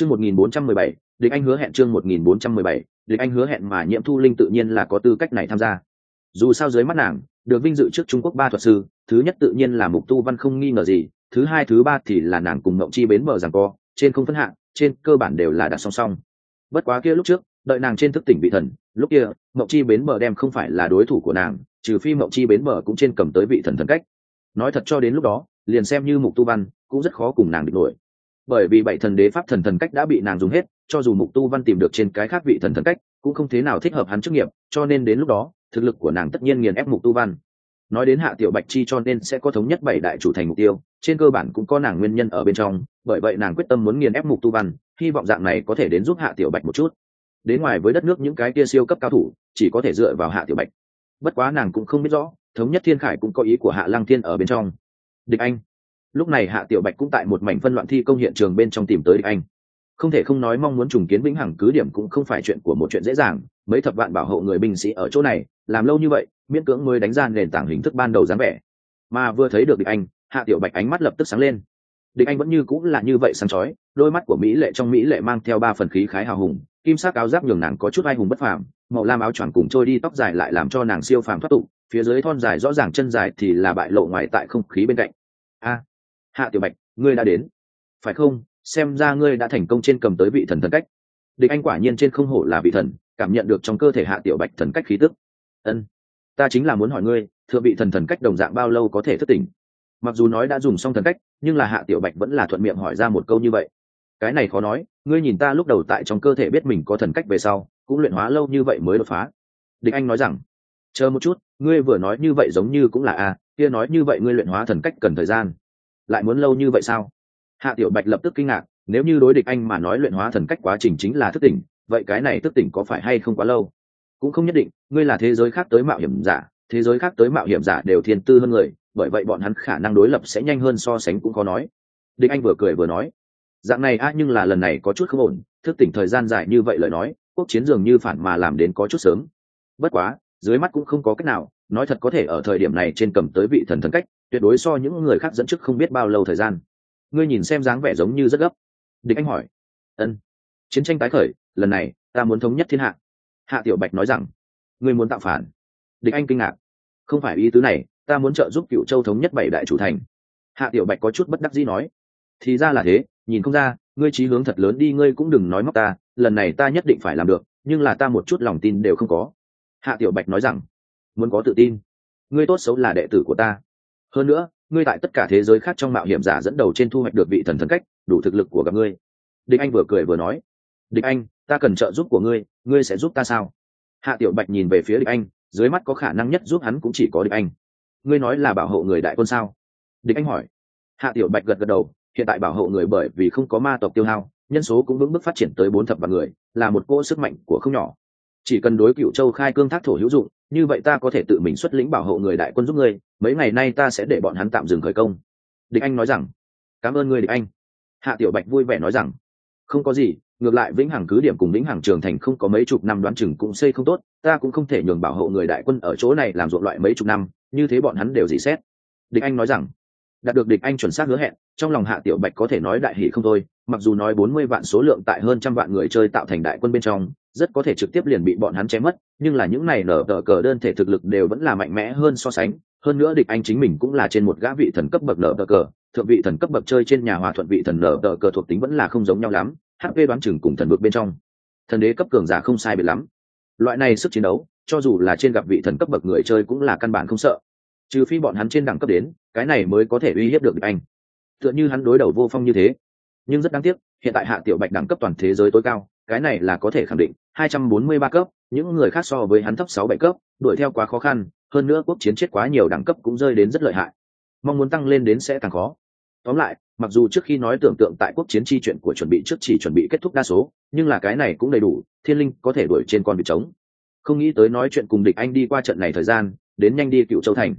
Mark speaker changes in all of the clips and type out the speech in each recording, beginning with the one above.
Speaker 1: chương một nghìn bốn trăm mười bảy, địch anh hứa hẹn chương một nghìn bốn trăm mười bảy, địch anh hứa hẹn mà nhiễm thu linh tự nhiên là có tư cách này tham gia. Dù sao dưới mắt nàng, được vinh dự trước trung quốc ba thuật sư, thứ nhất tự nhiên là mục tu văn không nghi ngờ gì, thứ hai, thứ ba thì là nàng cùng mộng chi bến bờ giằng co, trên không phân hạng trên cơ bản đều là đặt song song. Bất quá kia lúc trước, đợi nàng trên thức tỉnh vị thần, lúc kia mộng chi bến bờ đem không phải là đối thủ của nàng, trừ phi mộng chi bến bờ cũng trên cầm tới vị thần thần cách. Nói thật cho đến lúc đó, liền xem như mục tu văn, cũng rất khó cùng nàng địch nổi bởi vì bảy thần đế pháp thần thần cách đã bị nàng dùng hết, cho dù mục tu văn tìm được trên cái khác vị thần thần cách, cũng không thế nào thích hợp hắn chức nghiệp, cho nên đến lúc đó, thực lực của nàng tất nhiên nghiền ép mục tu văn. Nói đến hạ tiểu bạch chi cho nên sẽ có thống nhất bảy đại chủ thành mục tiêu, trên cơ bản cũng có nàng nguyên nhân ở bên trong, bởi vậy nàng quyết tâm muốn nghiền ép mục tu văn, hy vọng dạng này có thể đến giúp hạ tiểu bạch một chút. Đến ngoài với đất nước những cái kia siêu cấp cao thủ, chỉ có thể dựa vào hạ tiểu bạch. Bất quá nàng cũng không biết rõ, thống nhất thiên khải cũng có ý của hạ lăng thiên ở bên trong. Địch anh lúc này hạ tiểu bạch cũng tại một mảnh phân loạn thi công hiện trường bên trong tìm tới địch anh. Không thể không nói mong muốn trùng kiến vĩnh hằng cứ điểm cũng không phải chuyện của một chuyện dễ dàng, mấy thập vạn bảo hộ người binh sĩ ở chỗ này, làm lâu như vậy, miễn cưỡng mới đánh ra nền tảng hình thức ban đầu dáng vẻ. Mà vừa thấy được địch anh, hạ tiểu bạch ánh mắt lập tức sáng lên. Địch anh vẫn như cũng là như vậy sáng chói, đôi mắt của mỹ lệ trong mỹ lệ mang theo ba phần khí khái hào hùng, kim sắc áo giáp nhường nàng có chút ai hùng bất phàm, màu lam áo choàng cùng trôi đi tóc dài lại làm cho nàng siêu phàm thoát tục, phía dưới thon dài rõ ràng chân dài thì là bại lộ ngoài tại không khí bên cạnh hạ tiểu bạch, ngươi đã đến. Phải không? Xem ra ngươi đã thành công trên cầm tới vị thần thần cách. Địch anh quả nhiên trên không hổ là vị thần, cảm nhận được trong cơ thể hạ tiểu bạch thần cách khí tức. Ân, ta chính là muốn hỏi ngươi, thượng vị thần thần cách đồng dạng bao lâu có thể thức tỉnh? Mặc dù nói đã dùng xong thần cách, nhưng là hạ tiểu bạch vẫn là thuận miệng hỏi ra một câu như vậy. Cái này khó nói, ngươi nhìn ta lúc đầu tại trong cơ thể biết mình có thần cách về sau, cũng luyện hóa lâu như vậy mới đột phá. Địch anh nói rằng, chờ một chút, ngươi vừa nói như vậy giống như cũng là a, kia nói như vậy ngươi luyện hóa thần cách cần thời gian lại muốn lâu như vậy sao? Hạ tiểu bạch lập tức kinh ngạc, nếu như đối địch anh mà nói luyện hóa thần cách quá trình chính là thức tỉnh, vậy cái này thức tỉnh có phải hay không quá lâu? Cũng không nhất định, ngươi là thế giới khác tới mạo hiểm giả, thế giới khác tới mạo hiểm giả đều thiên tư hơn người, bởi vậy bọn hắn khả năng đối lập sẽ nhanh hơn so sánh cũng có nói. Địch anh vừa cười vừa nói, dạng này a nhưng là lần này có chút không ổn, thức tỉnh thời gian dài như vậy lời nói, quốc chiến dường như phản mà làm đến có chút sớm. Bất quá, dưới mắt cũng không có cách nào, nói thật có thể ở thời điểm này trên cầm tới vị thần thần cách tuyệt đối so những người khác dẫn trước không biết bao lâu thời gian. Ngươi nhìn xem dáng vẻ giống như rất gấp. Địch anh hỏi. Ân. Chiến tranh tái khởi, lần này, ta muốn thống nhất thiên hạ. Hạ tiểu bạch nói rằng. Ngươi muốn tạo phản. Địch anh kinh ngạc. Không phải ý tứ này, ta muốn trợ giúp cựu châu thống nhất bảy đại chủ thành. Hạ tiểu bạch có chút bất đắc dĩ nói. Thì ra là thế, nhìn không ra, ngươi trí hướng thật lớn đi, ngươi cũng đừng nói móc ta, lần này ta nhất định phải làm được, nhưng là ta một chút lòng tin đều không có. Hạ tiểu bạch nói rằng. Muốn có tự tin. Ngươi tốt xấu là đệ tử của ta hơn nữa, ngươi tại tất cả thế giới khác trong mạo hiểm giả dẫn đầu trên thu hoạch được vị thần thần cách, đủ thực lực của gặp ngươi. Địch anh vừa cười vừa nói. Địch anh, ta cần trợ giúp của ngươi ngươi sẽ giúp ta sao? Hạ tiểu bạch nhìn về phía địch anh, dưới mắt có khả năng nhất giúp hắn cũng chỉ có địch anh. Ngươi nói là bảo hộ người đại quân sao? Địch anh hỏi. Hạ tiểu bạch gật gật đầu, hiện tại bảo hộ người bởi vì không có ma tộc tiêu hao, nhân số cũng vững bước phát triển tới bốn thập vạn người, là một cô sức mạnh của không nhỏ chỉ cần đối cựu châu khai cương thác thổ hữu dụng, như vậy ta có thể tự mình xuất lĩnh bảo hộ người đại quân giúp ngươi, mấy ngày nay ta sẽ để bọn hắn tạm dừng khởi công. Địch anh nói rằng. Cảm ơn ngươi, địch anh. Hạ tiểu bạch vui vẻ nói rằng. Không có gì, ngược lại vĩnh hằng cứ điểm cùng vĩnh hằng trường thành không có mấy chục năm đoán chừng cũng xây không tốt, ta cũng không thể nhường bảo hộ người đại quân ở chỗ này làm ruộng loại mấy chục năm, như thế bọn hắn đều dị xét. Địch anh nói rằng đạt được địch anh chuẩn xác hứa hẹn, trong lòng hạ tiểu bạch có thể nói đại hỷ không thôi, mặc dù nói bốn mươi vạn số lượng tại hơn trăm vạn người chơi tạo thành đại quân bên trong, rất có thể trực tiếp liền bị bọn hắn chém mất, nhưng là những này nở tờ cờ đơn thể thực lực đều vẫn là mạnh mẽ hơn so sánh, hơn nữa địch anh chính mình cũng là trên một gã vị thần cấp bậc nở tờ cờ, thượng vị thần cấp bậc chơi trên nhà hòa thuận vị thần nở tờ cờ thuộc tính vẫn là không giống nhau lắm hp đoán chừng cùng thần vực bên trong. Thần đế cấp cường giả không sai biệt lắm. Loại này sức chiến đấu, cho dù là trên gặp vị thần cấp bậc người chơi cũng là căn bản không sợ. Trừ phi bọn hắn trên đẳng cấp đến cái này mới có thể uy hiếp được địch anh. Tựa như hắn đối đầu vô phong như thế. Nhưng rất đáng tiếc, hiện tại hạ tiểu bạch đẳng cấp toàn thế giới tối cao, cái này là có thể khẳng định 243 cấp, những người khác so với hắn thấp sáu bảy cấp, đuổi theo quá khó khăn, hơn nữa quốc chiến chết quá nhiều đẳng cấp cũng rơi đến rất lợi hại. Mong muốn tăng lên đến sẽ càng khó. Tóm lại, mặc dù trước khi nói tưởng tượng tại quốc chiến chi chuyện của chuẩn bị trước chỉ chuẩn bị kết thúc đa số, nhưng là cái này cũng đầy đủ, thiên linh có thể đuổi trên con vịt trống. Không nghĩ tới nói chuyện cùng địch anh đi qua trận này thời gian, đến nhanh đi cựu châu thành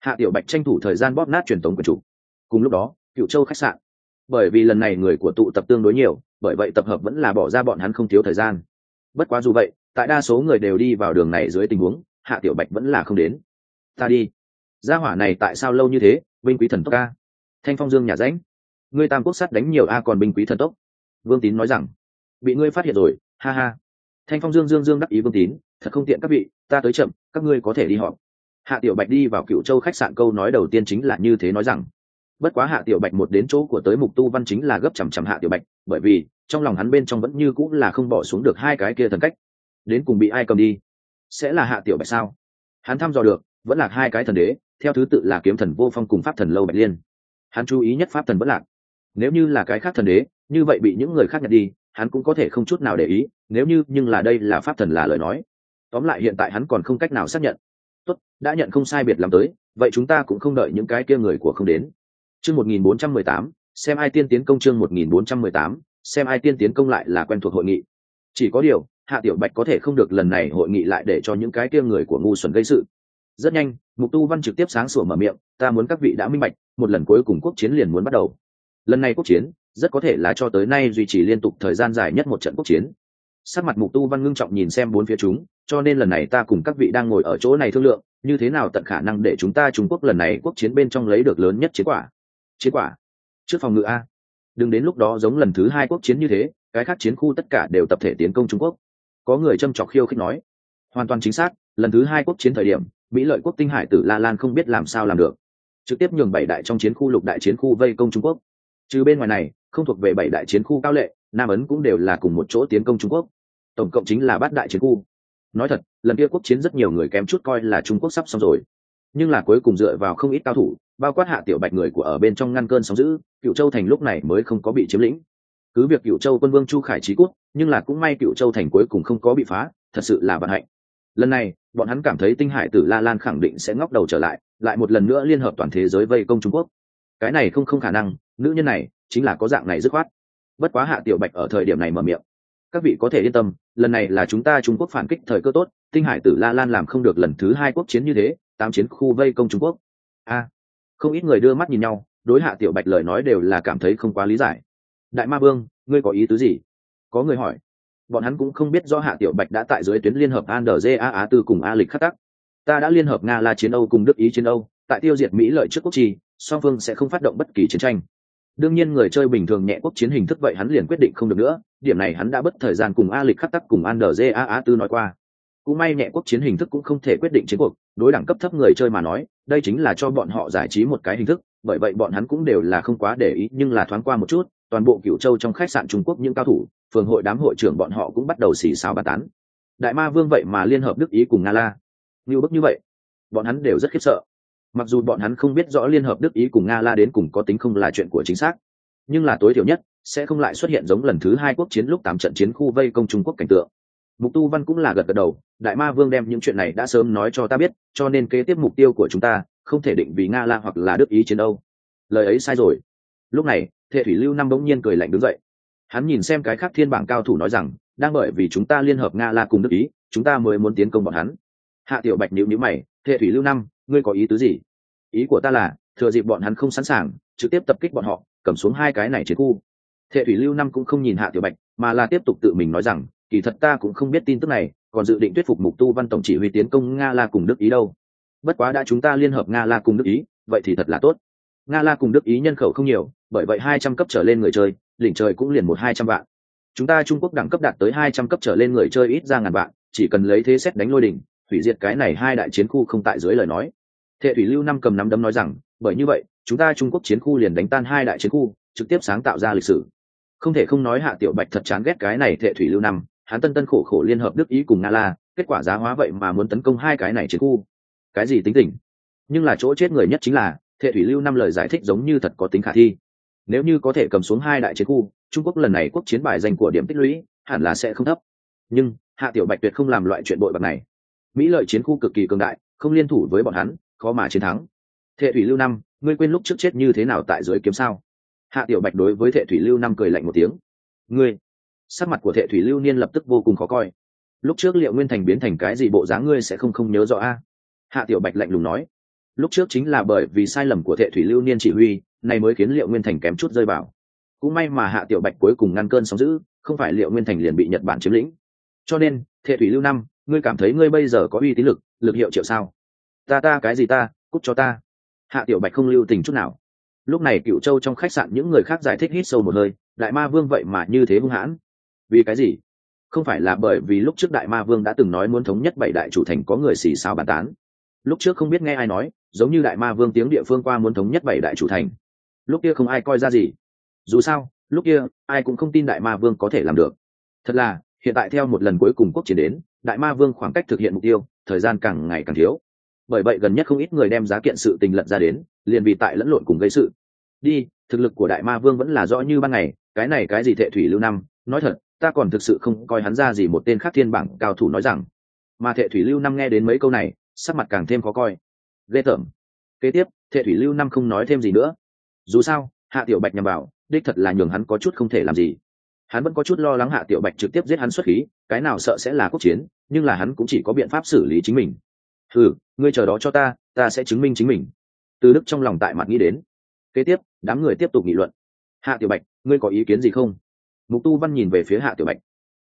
Speaker 1: hạ tiểu bạch tranh thủ thời gian bóp nát truyền thống của chủ. Cùng lúc đó cựu châu khách sạn. Bởi vì lần này người của tụ tập tương đối nhiều, bởi vậy tập hợp vẫn là bỏ ra bọn hắn không thiếu thời gian. Bất quá dù vậy, tại đa số người đều đi vào đường này dưới tình huống, hạ tiểu bạch vẫn là không đến. Ta đi. Gia hỏa này tại sao lâu như thế, binh quý thần tốc ca thanh phong dương nhà ránh. ngươi tam quốc sắt đánh nhiều a còn binh quý thần tốc. Vương tín nói rằng. Bị ngươi phát hiện rồi, ha ha. Thanh phong dương dương dương đắc ý vương tín. Thật không tiện các vị, ta tới chậm, các ngươi có thể đi họp hạ tiểu bạch đi vào cựu châu khách sạn câu nói đầu tiên chính là như thế nói rằng, bất quá hạ tiểu bạch một đến chỗ của tới mục tu văn chính là gấp chằm chằm hạ tiểu bạch, bởi vì trong lòng hắn bên trong vẫn như cũng là không bỏ xuống được hai cái kia thần cách. Đến cùng bị ai cầm đi? Sẽ là hạ tiểu bạch sao? Hắn thăm dò được, vẫn là hai cái thần đế, theo thứ tự là kiếm thần vô phong cùng pháp thần lâu bạch liên. Hắn chú ý nhất pháp thần bất lạc. Nếu như là cái khác thần đế, như vậy bị những người khác nhận đi, hắn cũng có thể không chút nào để ý, nếu như nhưng là đây là pháp thần là lời nói. Tóm lại hiện tại hắn còn không cách nào xác nhận tốt, đã nhận không sai biệt làm tới, vậy chúng ta cũng không đợi những cái kia người của không đến. Chương một nghìn bốn trăm mười tám, xem ai tiên tiến công chương một nghìn bốn trăm mười tám, xem ai tiên tiến công lại là quen thuộc hội nghị. Chỉ có điều, hạ tiểu bạch có thể không được lần này hội nghị lại để cho những cái kia người của ngu xuẩn gây sự. Rất nhanh, mục tu văn trực tiếp sáng sủa mở miệng, ta muốn các vị đã minh bạch, một lần cuối cùng quốc chiến liền muốn bắt đầu. Lần này quốc chiến, rất có thể là cho tới nay duy trì liên tục thời gian dài nhất một trận quốc chiến. Sắc mặt mục tu văn ngưng trọng nhìn xem bốn phía chúng cho nên lần này ta cùng các vị đang ngồi ở chỗ này thương lượng, như thế nào tận khả năng để chúng ta trung quốc lần này quốc chiến bên trong lấy được lớn nhất chiến quả? Chiến quả? Trước phòng ngự a. Đừng đến lúc đó giống lần thứ hai quốc chiến như thế, cái khác chiến khu tất cả đều tập thể tiến công trung quốc. Có người châm trọc khiêu khích nói. Hoàn toàn chính xác, lần thứ hai quốc chiến thời điểm, mỹ lợi quốc tinh hải tử la lan không biết làm sao làm được. Trực tiếp nhường bảy đại trong chiến khu lục đại chiến khu vây công trung quốc. Trừ bên ngoài này, không thuộc về bảy đại chiến khu cao lệ, nam ấn cũng đều là cùng một chỗ tiến công trung quốc. Tổng cộng chính là bát đại chiến khu nói thật, lần kia quốc chiến rất nhiều người kém chút coi là trung quốc sắp xong rồi. Nhưng là cuối cùng dựa vào không ít cao thủ, bao quát hạ tiểu bạch người của ở bên trong ngăn cơn sóng giữ cựu châu thành lúc này mới không có bị chiếm lĩnh. Cứ việc cựu châu quân vương chu khải trí quốc, nhưng là cũng may cựu châu thành cuối cùng không có bị phá, thật sự là vận hạnh. Lần này, bọn hắn cảm thấy tinh hải tử la lan khẳng định sẽ ngóc đầu trở lại lại một lần nữa liên hợp toàn thế giới vây công trung quốc. Cái này không không khả năng, nữ nhân này chính là có dạng này dứt khoát. Bất quá hạ tiểu bạch ở thời điểm này mở miệng các vị có thể yên tâm, lần này là chúng ta trung quốc phản kích thời cơ tốt, tinh hải tử la lan làm không được lần thứ hai quốc chiến như thế, tám chiến khu vây công trung quốc. A, không ít người đưa mắt nhìn nhau, đối hạ tiểu bạch lời nói đều là cảm thấy không quá lý giải. Đại ma vương, ngươi có ý tứ gì? Có người hỏi. Bọn hắn cũng không biết do hạ tiểu bạch đã tại dưới tuyến liên hợp an đờ a á tư cùng a lịch khắc tắc. Ta đã liên hợp nga la chiến âu cùng đức ý chiến âu, tại tiêu diệt mỹ lợi trước quốc trì song phương sẽ không phát động bất kỳ chiến tranh. Đương nhiên người chơi bình thường nhẹ quốc chiến hình thức vậy hắn liền quyết định không được nữa điểm này hắn đã bất thời gian cùng a lịch khắc tắc cùng an đờ a A tư nói qua. Cũng may nhẹ quốc chiến hình thức cũng không thể quyết định chiến cuộc, đối đẳng cấp thấp người chơi mà nói, đây chính là cho bọn họ giải trí một cái hình thức, bởi vậy bọn hắn cũng đều là không quá để ý, nhưng là thoáng qua một chút, toàn bộ cựu châu trong khách sạn trung quốc những cao thủ, phường hội đám hội trưởng bọn họ cũng bắt đầu xì xào bàn tán. Đại ma vương vậy mà liên hợp đức ý cùng nga la như bức như vậy, bọn hắn đều rất khiếp sợ. Mặc dù bọn hắn không biết rõ liên hợp đức ý cùng nga la đến cùng có tính không là chuyện của chính xác, nhưng là tối thiểu nhất sẽ không lại xuất hiện giống lần thứ hai quốc chiến lúc tám trận chiến khu vây công trung quốc cảnh tượng. Mục tu văn cũng là gật gật đầu, đại ma vương đem những chuyện này đã sớm nói cho ta biết, cho nên kế tiếp mục tiêu của chúng ta không thể định vì nga la hoặc là đức ý chiến âu. Lời ấy sai rồi. Lúc này, thệ thủy lưu năm bỗng nhiên cười lạnh đứng dậy. Hắn nhìn xem cái khác thiên bảng cao thủ nói rằng, đang bởi vì chúng ta liên hợp nga la cùng đức ý, chúng ta mới muốn tiến công bọn hắn. Hạ tiểu bạch nhịu nhữ mày, thệ thủy lưu năm, ngươi có ý tứ gì? Ý của ta là, thừa dịp bọn hắn không sẵn sàng, trực tiếp tập kích bọn họ, cầm xuống hai cái này chiến khu thệ thủy lưu năm cũng không nhìn hạ tiểu bạch, mà là tiếp tục tự mình nói rằng, kỳ thật ta cũng không biết tin tức này, còn dự định thuyết phục mục tu văn tổng chỉ huy tiến công nga la cùng đức ý đâu. Bất quá đã chúng ta liên hợp nga la cùng đức ý, vậy thì thật là tốt. Nga la cùng đức ý nhân khẩu không nhiều, bởi vậy hai trăm cấp trở lên người chơi đỉnh trời cũng liền một hai trăm vạn. Chúng ta trung quốc đẳng cấp đạt tới hai trăm cấp trở lên người chơi ít ra ngàn vạn, chỉ cần lấy thế xét đánh lôi đỉnh, hủy diệt cái này hai đại chiến khu không tại dưới lời nói. Thệ thủy lưu năm cầm nắm đấm nói rằng, bởi như vậy, chúng ta trung quốc chiến khu liền đánh tan hai đại chiến khu, trực tiếp sáng tạo ra lịch sử không thể không nói hạ tiểu bạch thật chán ghét cái này thệ thủy lưu năm, hắn tân tân khổ khổ liên hợp đức ý cùng nga la, kết quả giá hóa vậy mà muốn tấn công hai cái này chiến khu. Cái gì tính tình? Nhưng là chỗ chết người nhất chính là, thệ thủy lưu năm lời giải thích giống như thật có tính khả thi. Nếu như có thể cầm xuống hai đại chiến khu, trung quốc lần này quốc chiến bài danh của điểm tích lũy hẳn là sẽ không thấp. Nhưng, hạ tiểu bạch tuyệt không làm loại chuyện bội bạc này. Mỹ lợi chiến khu cực kỳ cường đại, không liên thủ với bọn hắn, khó mà chiến thắng. Thệ thủy lưu năm, ngươi quên lúc trước chết như thế nào tại dưới kiếm sao? Hạ tiểu bạch đối với thệ thủy lưu năm cười lạnh một tiếng. Ngươi? Sắc mặt của thệ thủy lưu niên lập tức vô cùng khó coi. Lúc trước liệu nguyên thành biến thành cái gì bộ dáng ngươi sẽ không không nhớ rõ a? Hạ tiểu bạch lạnh lùng nói. Lúc trước chính là bởi vì sai lầm của thệ thủy lưu niên chỉ huy này mới khiến liệu nguyên thành kém chút rơi vào. Cũng may mà hạ tiểu bạch cuối cùng ngăn cơn sóng giữ không phải liệu nguyên thành liền bị nhật bản chiếm lĩnh. Cho nên, thệ thủy lưu năm, ngươi cảm thấy ngươi bây giờ có uy tín lực lực hiệu triệu sao? Ta ta cái gì ta, cút cho ta. Hạ tiểu bạch không lưu tình chút nào lúc này cựu châu trong khách sạn những người khác giải thích hít sâu một hơi, đại ma vương vậy mà như thế hung hãn. Vì cái gì? Không phải là bởi vì lúc trước đại ma vương đã từng nói muốn thống nhất bảy đại chủ thành có người xì xào bàn tán. Lúc trước không biết nghe ai nói, giống như đại ma vương tiếng địa phương qua muốn thống nhất bảy đại chủ thành. Lúc kia không ai coi ra gì. Dù sao, lúc kia, ai cũng không tin đại ma vương có thể làm được. Thật là, hiện tại theo một lần cuối cùng quốc chiến đến, đại ma vương khoảng cách thực hiện mục tiêu, thời gian càng ngày càng thiếu bởi vậy gần nhất không ít người đem giá kiện sự tình lận ra đến, liền vì tại lẫn lộn cùng gây sự. Đi, thực lực của đại ma vương vẫn là rõ như ban ngày, cái này cái gì thệ thủy lưu năm, nói thật, ta còn thực sự không coi hắn ra gì một tên khác thiên bảng cao thủ nói rằng. Mà thệ thủy lưu năm nghe đến mấy câu này, sắc mặt càng thêm khó coi. Ghê tởm. Kế tiếp, thệ thủy lưu năm không nói thêm gì nữa. Dù sao, hạ tiểu bạch nhằm vào, đích thật là nhường hắn có chút không thể làm gì. Hắn vẫn có chút lo lắng hạ tiểu bạch trực tiếp giết hắn xuất khí, cái nào sợ sẽ là quốc chiến, nhưng là hắn cũng chỉ có biện pháp xử lý chính mình thử ngươi chờ đó cho ta ta sẽ chứng minh chính mình. Từ đức trong lòng tại mặt nghĩ đến. Kế tiếp, đám người tiếp tục nghị luận. Hạ tiểu bạch, ngươi có ý kiến gì không? Mục tu văn nhìn về phía hạ tiểu bạch.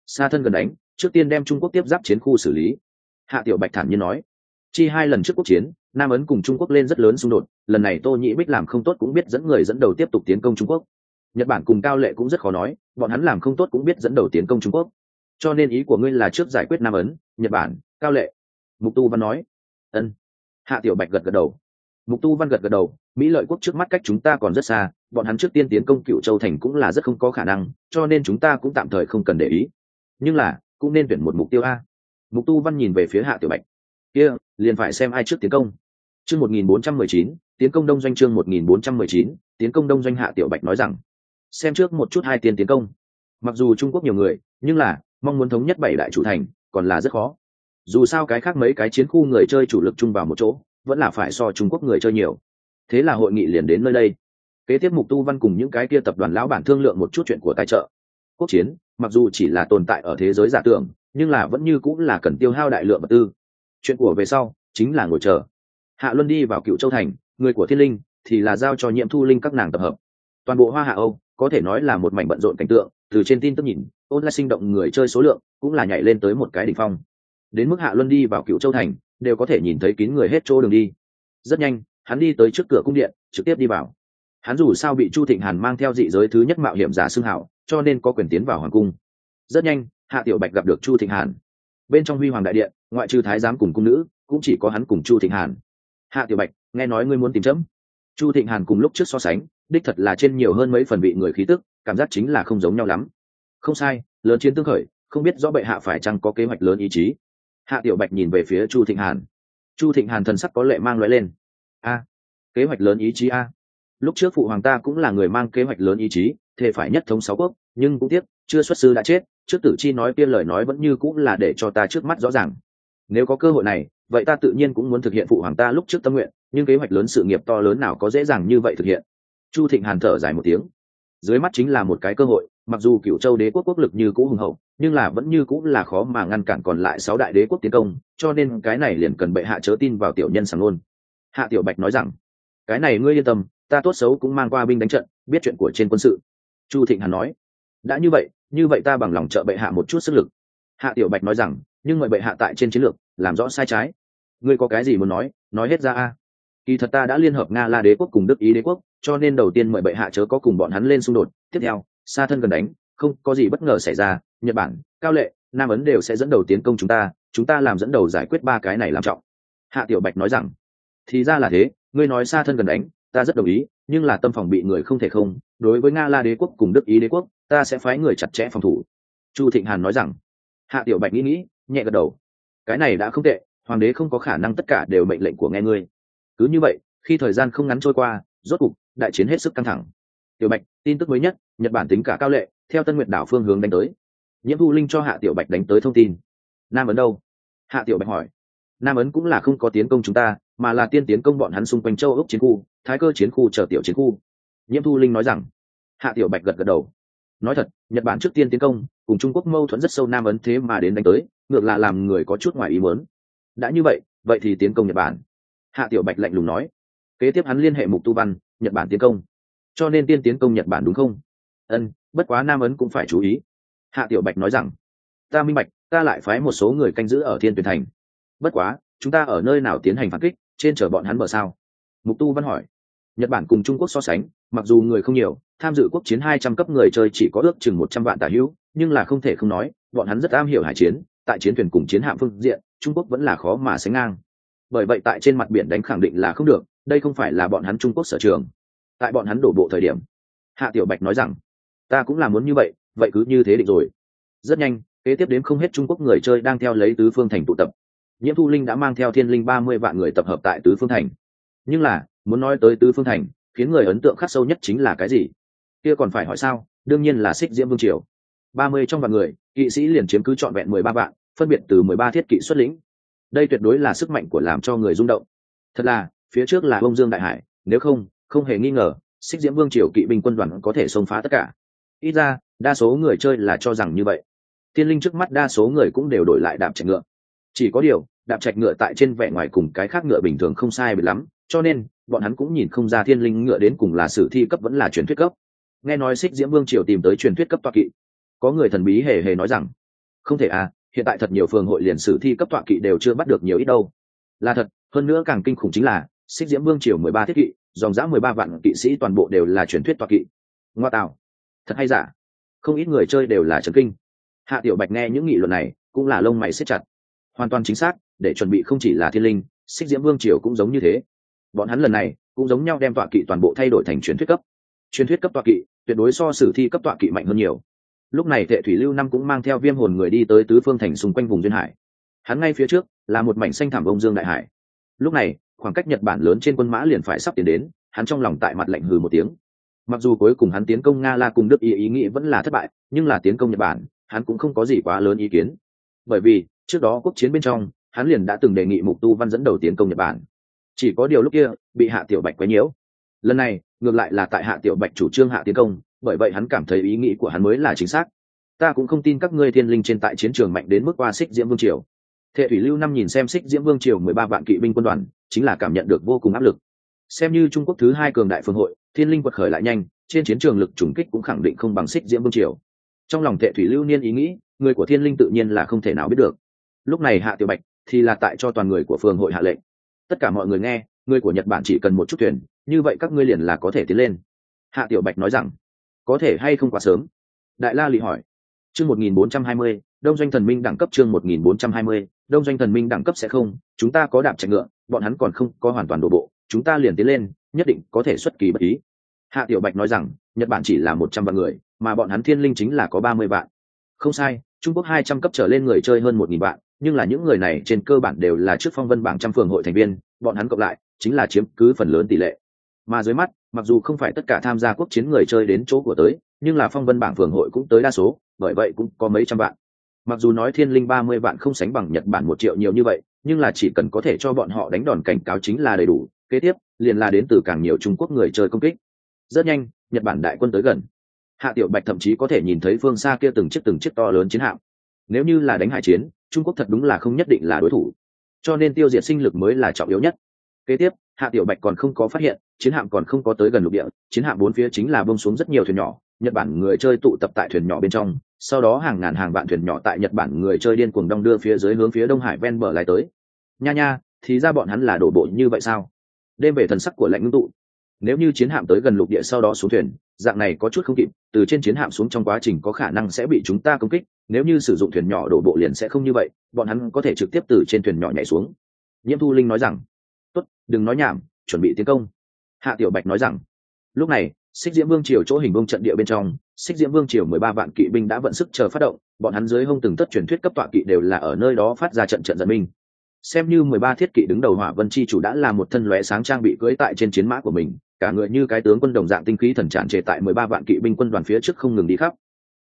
Speaker 1: Xa thân gần đánh, trước tiên đem trung quốc tiếp giáp chiến khu xử lý. Hạ tiểu bạch thản nhiên nói. Chi hai lần trước quốc chiến, nam ấn cùng trung quốc lên rất lớn xung đột, lần này tô nhĩ bích làm không tốt cũng biết dẫn người dẫn đầu tiếp tục tiến công trung quốc. Nhật bản cùng cao lệ cũng rất khó nói, bọn hắn làm không tốt cũng biết dẫn đầu tiến công trung quốc. Cho nên ý của ngươi là trước giải quyết nam ấn, nhật bản, cao lệ. Mục tu văn nói ân hạ tiểu bạch gật gật đầu mục tu văn gật gật đầu mỹ lợi quốc trước mắt cách chúng ta còn rất xa bọn hắn trước tiên tiến công cựu châu thành cũng là rất không có khả năng cho nên chúng ta cũng tạm thời không cần để ý nhưng là cũng nên tuyển một mục tiêu a mục tu văn nhìn về phía hạ tiểu bạch kia liền phải xem ai trước tiến công chương một nghìn bốn trăm mười chín tiến công đông doanh chương một nghìn bốn trăm mười chín tiến công đông doanh hạ tiểu bạch nói rằng xem trước một chút hai tiền tiến công mặc dù trung quốc nhiều người nhưng là mong muốn thống nhất bảy đại chủ thành còn là rất khó dù sao cái khác mấy cái chiến khu người chơi chủ lực chung vào một chỗ, vẫn là phải so trung quốc người chơi nhiều. Thế là hội nghị liền đến nơi đây. Kế tiếp mục tu văn cùng những cái kia tập đoàn lão bản thương lượng một chút chuyện của tài trợ. Quốc chiến, mặc dù chỉ là tồn tại ở thế giới giả tưởng, nhưng là vẫn như cũng là cần tiêu hao đại lượng vật tư. Chuyện của về sau, chính là ngồi chờ. Hạ luân đi vào cựu châu thành, người của thiên linh, thì là giao cho nhiệm thu linh các nàng tập hợp. Toàn bộ hoa hạ âu, có thể nói là một mảnh bận rộn cảnh tượng, từ trên tin tức nhìn ôn lại sinh động người chơi số lượng cũng là nhảy lên tới một cái đỉnh phong đến mức hạ luân đi vào cựu châu thành, đều có thể nhìn thấy kín người hết chỗ đường đi. Rất nhanh, hắn đi tới trước cửa cung điện, trực tiếp đi vào. Hắn dù sao bị chu thịnh hàn mang theo dị giới thứ nhất mạo hiểm giả xưng hảo, cho nên có quyền tiến vào hoàng cung. Rất nhanh, hạ tiểu bạch gặp được chu thịnh hàn. Bên trong huy hoàng đại điện, ngoại trừ thái giám cùng cung nữ, cũng chỉ có hắn cùng chu thịnh hàn. Hạ tiểu bạch, nghe nói ngươi muốn tìm chấm. Chu thịnh hàn cùng lúc trước so sánh, đích thật là trên nhiều hơn mấy phần vị người khí tức, cảm giác chính là không giống nhau lắm. Không sai, lớn chiến tương khởi, không biết rõ bệ hạ phải chăng có kế hoạch lớn ý chí hạ tiểu bạch nhìn về phía chu thịnh hàn. Chu thịnh hàn thần sắc có lệ mang loại lên. A, kế hoạch lớn ý chí a. Lúc trước phụ hoàng ta cũng là người mang kế hoạch lớn ý chí, thề phải nhất thống sáu quốc, nhưng cũng tiếc, chưa xuất sư đã chết, trước tử chi nói kia lời nói vẫn như cũng là để cho ta trước mắt rõ ràng. Nếu có cơ hội này, vậy ta tự nhiên cũng muốn thực hiện phụ hoàng ta lúc trước tâm nguyện, nhưng kế hoạch lớn sự nghiệp to lớn nào có dễ dàng như vậy thực hiện? Chu thịnh hàn thở dài một tiếng. Dưới mắt chính là một cái cơ hội mặc dù cựu châu đế quốc quốc lực như cũ hùng hậu, nhưng là vẫn như cũ là khó mà ngăn cản còn lại sáu đại đế quốc tiến công, cho nên cái này liền cần bệ hạ chớ tin vào tiểu nhân sàng luôn hạ tiểu bạch nói rằng, cái này ngươi yên tâm, ta tốt xấu cũng mang qua binh đánh trận, biết chuyện của trên quân sự. Chu thịnh hàn nói, đã như vậy như vậy ta bằng lòng trợ bệ hạ một chút sức lực. Hạ tiểu bạch nói rằng, nhưng mời bệ hạ tại trên chiến lược, làm rõ sai trái. Ngươi có cái gì muốn nói nói hết ra a. Kỳ thật ta đã liên hợp nga la đế quốc cùng đức ý đế quốc, cho nên đầu tiên mời bệ hạ chớ có cùng bọn hắn lên xung đột, tiếp theo xa thân gần đánh, không có gì bất ngờ xảy ra, nhật bản, cao lệ, nam ấn đều sẽ dẫn đầu tiến công chúng ta chúng ta làm dẫn đầu giải quyết ba cái này làm trọng. Hạ tiểu bạch nói rằng, thì ra là thế, ngươi nói xa thân gần đánh, ta rất đồng ý, nhưng là tâm phòng bị người không thể không, đối với nga la đế quốc cùng đức ý đế quốc, ta sẽ phái người chặt chẽ phòng thủ. Chu thịnh hàn nói rằng, hạ tiểu bạch nghĩ nghĩ, nhẹ gật đầu. Cái này đã không tệ, hoàng đế không có khả năng tất cả đều mệnh lệnh của nghe ngươi. Cứ như vậy, khi thời gian không ngắn trôi qua, rốt cục, đại chiến hết sức căng thẳng. Tiểu bạch, tin tức mới nhất nhật bản tính cả cao lệ, theo tân nguyện đảo phương hướng đánh tới. Nhiễm thu linh cho hạ tiểu bạch đánh tới thông tin. Nam ấn đâu? Hạ tiểu bạch hỏi. Nam ấn cũng là không có tiến công chúng ta, mà là tiên tiến công bọn hắn xung quanh châu ốc chiến khu, thái cơ chiến khu chờ tiểu chiến khu. Nhiễm thu linh nói rằng. Hạ tiểu bạch gật gật đầu. Nói thật, nhật bản trước tiên tiến công, cùng trung quốc mâu thuẫn rất sâu nam ấn thế mà đến đánh tới, ngược lại làm người có chút ngoài ý muốn. Đã như vậy vậy thì tiến công nhật bản. Hạ tiểu bạch lạnh lùng nói. Kế tiếp hắn liên hệ mục tu văn, nhật bản tiến công. Cho nên tiên tiến công nhật bản đúng không? Ân, bất quá nam ấn cũng phải chú ý. Hạ tiểu bạch nói rằng, ta minh bạch, ta lại phái một số người canh giữ ở thiên tuyển thành. Bất quá, chúng ta ở nơi nào tiến hành phản kích, trên chở bọn hắn bờ sao? Mục tu văn hỏi. Nhật bản cùng trung quốc so sánh, mặc dù người không nhiều, tham dự quốc chiến hai trăm cấp người chơi chỉ có ước chừng một trăm vạn tả hữu, nhưng là không thể không nói, bọn hắn rất am hiểu hải chiến, tại chiến thuyền cùng chiến hạm phương diện, trung quốc vẫn là khó mà sánh ngang. Bởi vậy tại trên mặt biển đánh khẳng định là không được, đây không phải là bọn hắn trung quốc sở trường. Tại bọn hắn đổ bộ thời điểm. Hạ tiểu bạch nói rằng ta cũng là muốn như vậy vậy cứ như thế định rồi. Rất nhanh, kế tiếp đến không hết trung quốc người chơi đang theo lấy tứ phương thành tụ tập. Nhiễm thu linh đã mang theo thiên linh ba mươi vạn người tập hợp tại tứ phương thành. Nhưng là, muốn nói tới tứ phương thành, khiến người ấn tượng khắc sâu nhất chính là cái gì? Kia còn phải hỏi sao? Đương nhiên là xích diễm vương triều. Ba mươi trong vạn người, kỵ sĩ liền chiếm cứ trọn vẹn mười ba vạn, phân biệt từ mười ba thiết kỵ xuất lĩnh. Đây tuyệt đối là sức mạnh của làm cho người rung động. Thật là, phía trước là bông dương đại hải, nếu không không hề nghi ngờ, xích diễm vương triều kỵ binh quân đoàn có thể xông phá tất cả ít ra, đa số người chơi là cho rằng như vậy. Tiên linh trước mắt đa số người cũng đều đổi lại đạp chạy ngựa. Chỉ có điều, đạp chạch ngựa tại trên vẻ ngoài cùng cái khác ngựa bình thường không sai biệt lắm, cho nên, bọn hắn cũng nhìn không ra thiên linh ngựa đến cùng là sử thi cấp vẫn là truyền thuyết cấp. Nghe nói xích diễm vương triều tìm tới truyền thuyết cấp toa kỵ. Có người thần bí hề hề nói rằng, không thể à hiện tại thật nhiều phường hội liền sử thi cấp toa kỵ đều chưa bắt được nhiều ít đâu. Là thật, hơn nữa càng kinh khủng chính là xích diễm vương triều mười ba thiết kỵ, dòng dã mười ba vạn kỵ sĩ toàn bộ đều là truyền thuyết toa kỵ. Ngoa tạo thật hay giả? Không ít người chơi đều là trần kinh. Hạ tiểu bạch nghe những nghị luận này, cũng là lông mày xếp chặt. Hoàn toàn chính xác, để chuẩn bị không chỉ là thiên linh, xích diễm vương triều cũng giống như thế. Bọn hắn lần này, cũng giống nhau đem tọa kỵ toàn bộ thay đổi thành truyền thuyết cấp. Truyền thuyết cấp tọa kỵ, tuyệt đối so sử thi cấp tọa kỵ mạnh hơn nhiều. Lúc này thệ thủy lưu năm cũng mang theo viêm hồn người đi tới tứ phương thành xung quanh vùng duyên hải. Hắn ngay phía trước, là một mảnh xanh thảm bông dương đại hải. Lúc này, khoảng cách nhật bản lớn trên quân mã liền phải sắp tiến đến, hắn trong lòng tại mặt lạnh hừ một tiếng mặc dù cuối cùng hắn tiến công nga la cùng đức ý ý nghĩ vẫn là thất bại, nhưng là tiến công nhật bản, hắn cũng không có gì quá lớn ý kiến. Bởi vì, trước đó quốc chiến bên trong, hắn liền đã từng đề nghị mục tu văn dẫn đầu tiến công nhật bản. Chỉ có điều lúc kia, bị hạ tiểu bạch quấy nhiễu. Lần này, ngược lại là tại hạ tiểu bạch chủ trương hạ tiến công, bởi vậy hắn cảm thấy ý nghĩ của hắn mới là chính xác. Ta cũng không tin các ngươi thiên linh trên tại chiến trường mạnh đến mức qua xích diễm vương triều. Thệ thủy lưu năm nhìn xem xích diễm vương triều mười ba vạn kỵ binh quân đoàn, chính là cảm nhận được vô cùng áp lực xem như trung quốc thứ hai cường đại phương hội, thiên linh quật khởi lại nhanh, trên chiến trường lực trùng kích cũng khẳng định không bằng xích diễm vương triều. Trong lòng Tệ thủy lưu niên ý nghĩ, người của thiên linh tự nhiên là không thể nào biết được. Lúc này hạ tiểu bạch thì là tại cho toàn người của phường hội hạ lệnh. Tất cả mọi người nghe, người của nhật bản chỉ cần một chút thuyền, như vậy các ngươi liền là có thể tiến lên. Hạ tiểu bạch nói rằng, có thể hay không quá sớm? Đại la lì hỏi. Chương một nghìn bốn trăm hai mươi, đông doanh thần minh đẳng cấp chương một nghìn bốn trăm hai mươi, đông doanh thần minh đẳng cấp sẽ không, chúng ta có đạp chạy ngựa, bọn hắn còn không có hoàn toàn đổ bộ chúng ta liền tiến lên, nhất định có thể xuất kỳ bất ý. Hạ tiểu bạch nói rằng, nhật bản chỉ là một trăm vạn người, mà bọn hắn thiên linh chính là có ba mươi vạn. Không sai, trung quốc hai trăm cấp trở lên người chơi hơn một nghìn vạn, nhưng là những người này trên cơ bản đều là trước phong vân bảng trăm phường hội thành viên, bọn hắn cộng lại, chính là chiếm cứ phần lớn tỷ lệ. Mà dưới mắt, mặc dù không phải tất cả tham gia quốc chiến người chơi đến chỗ của tới, nhưng là phong vân bảng phường hội cũng tới đa số, bởi vậy cũng có mấy trăm vạn. Mặc dù nói thiên linh ba mươi vạn không sánh bằng nhật bản một triệu nhiều như vậy, nhưng là chỉ cần có thể cho bọn họ đánh đòn cảnh cáo chính là đầy đủ kế tiếp, liền là đến từ càng nhiều trung quốc người chơi công kích. Rất nhanh, nhật bản đại quân tới gần. Hạ tiểu bạch thậm chí có thể nhìn thấy phương xa kia từng chiếc từng chiếc to lớn chiến hạm. Nếu như là đánh hải chiến, trung quốc thật đúng là không nhất định là đối thủ. Cho nên tiêu diệt sinh lực mới là trọng yếu nhất. Kế tiếp, hạ tiểu bạch còn không có phát hiện, chiến hạm còn không có tới gần lục địa. Chiến hạm bốn phía chính là bông xuống rất nhiều thuyền nhỏ. Nhật bản người chơi tụ tập tại thuyền nhỏ bên trong. Sau đó hàng ngàn hàng vạn thuyền nhỏ tại nhật bản người chơi điên cuồng đong đưa phía dưới hướng phía đông hải ven bờ lại tới. Nha nha, thì ra bọn hắn là đổ bộ như vậy sao? Đêm về thần sắc của lạnh ngưng tụ. Nếu như chiến hạm tới gần lục địa sau đó xuống thuyền, dạng này có chút không kịp, từ trên chiến hạm xuống trong quá trình có khả năng sẽ bị chúng ta công kích, nếu như sử dụng thuyền nhỏ đổ bộ liền sẽ không như vậy, bọn hắn có thể trực tiếp từ trên thuyền nhỏ nhảy xuống. Nhiễm thu linh nói rằng, tốt, đừng nói nhảm, chuẩn bị tiến công. Hạ tiểu bạch nói rằng, lúc này, xích diễm vương triều chỗ hình bông trận địa bên trong, xích diễm vương triều mười ba vạn kỵ binh đã vận sức chờ phát động, bọn hắn dưới hông từng tất truyền thuyết cấp tọa kỵ đều là ở nơi đó phát ra trận trận giận minh xem như mười ba thiết kỵ đứng đầu hỏa vân chi chủ đã là một thân lóe sáng trang bị cưỡi tại trên chiến mã của mình, cả người như cái tướng quân đồng dạng tinh khí thần tràn trề tại mười ba vạn kỵ binh quân đoàn phía trước không ngừng đi khắp.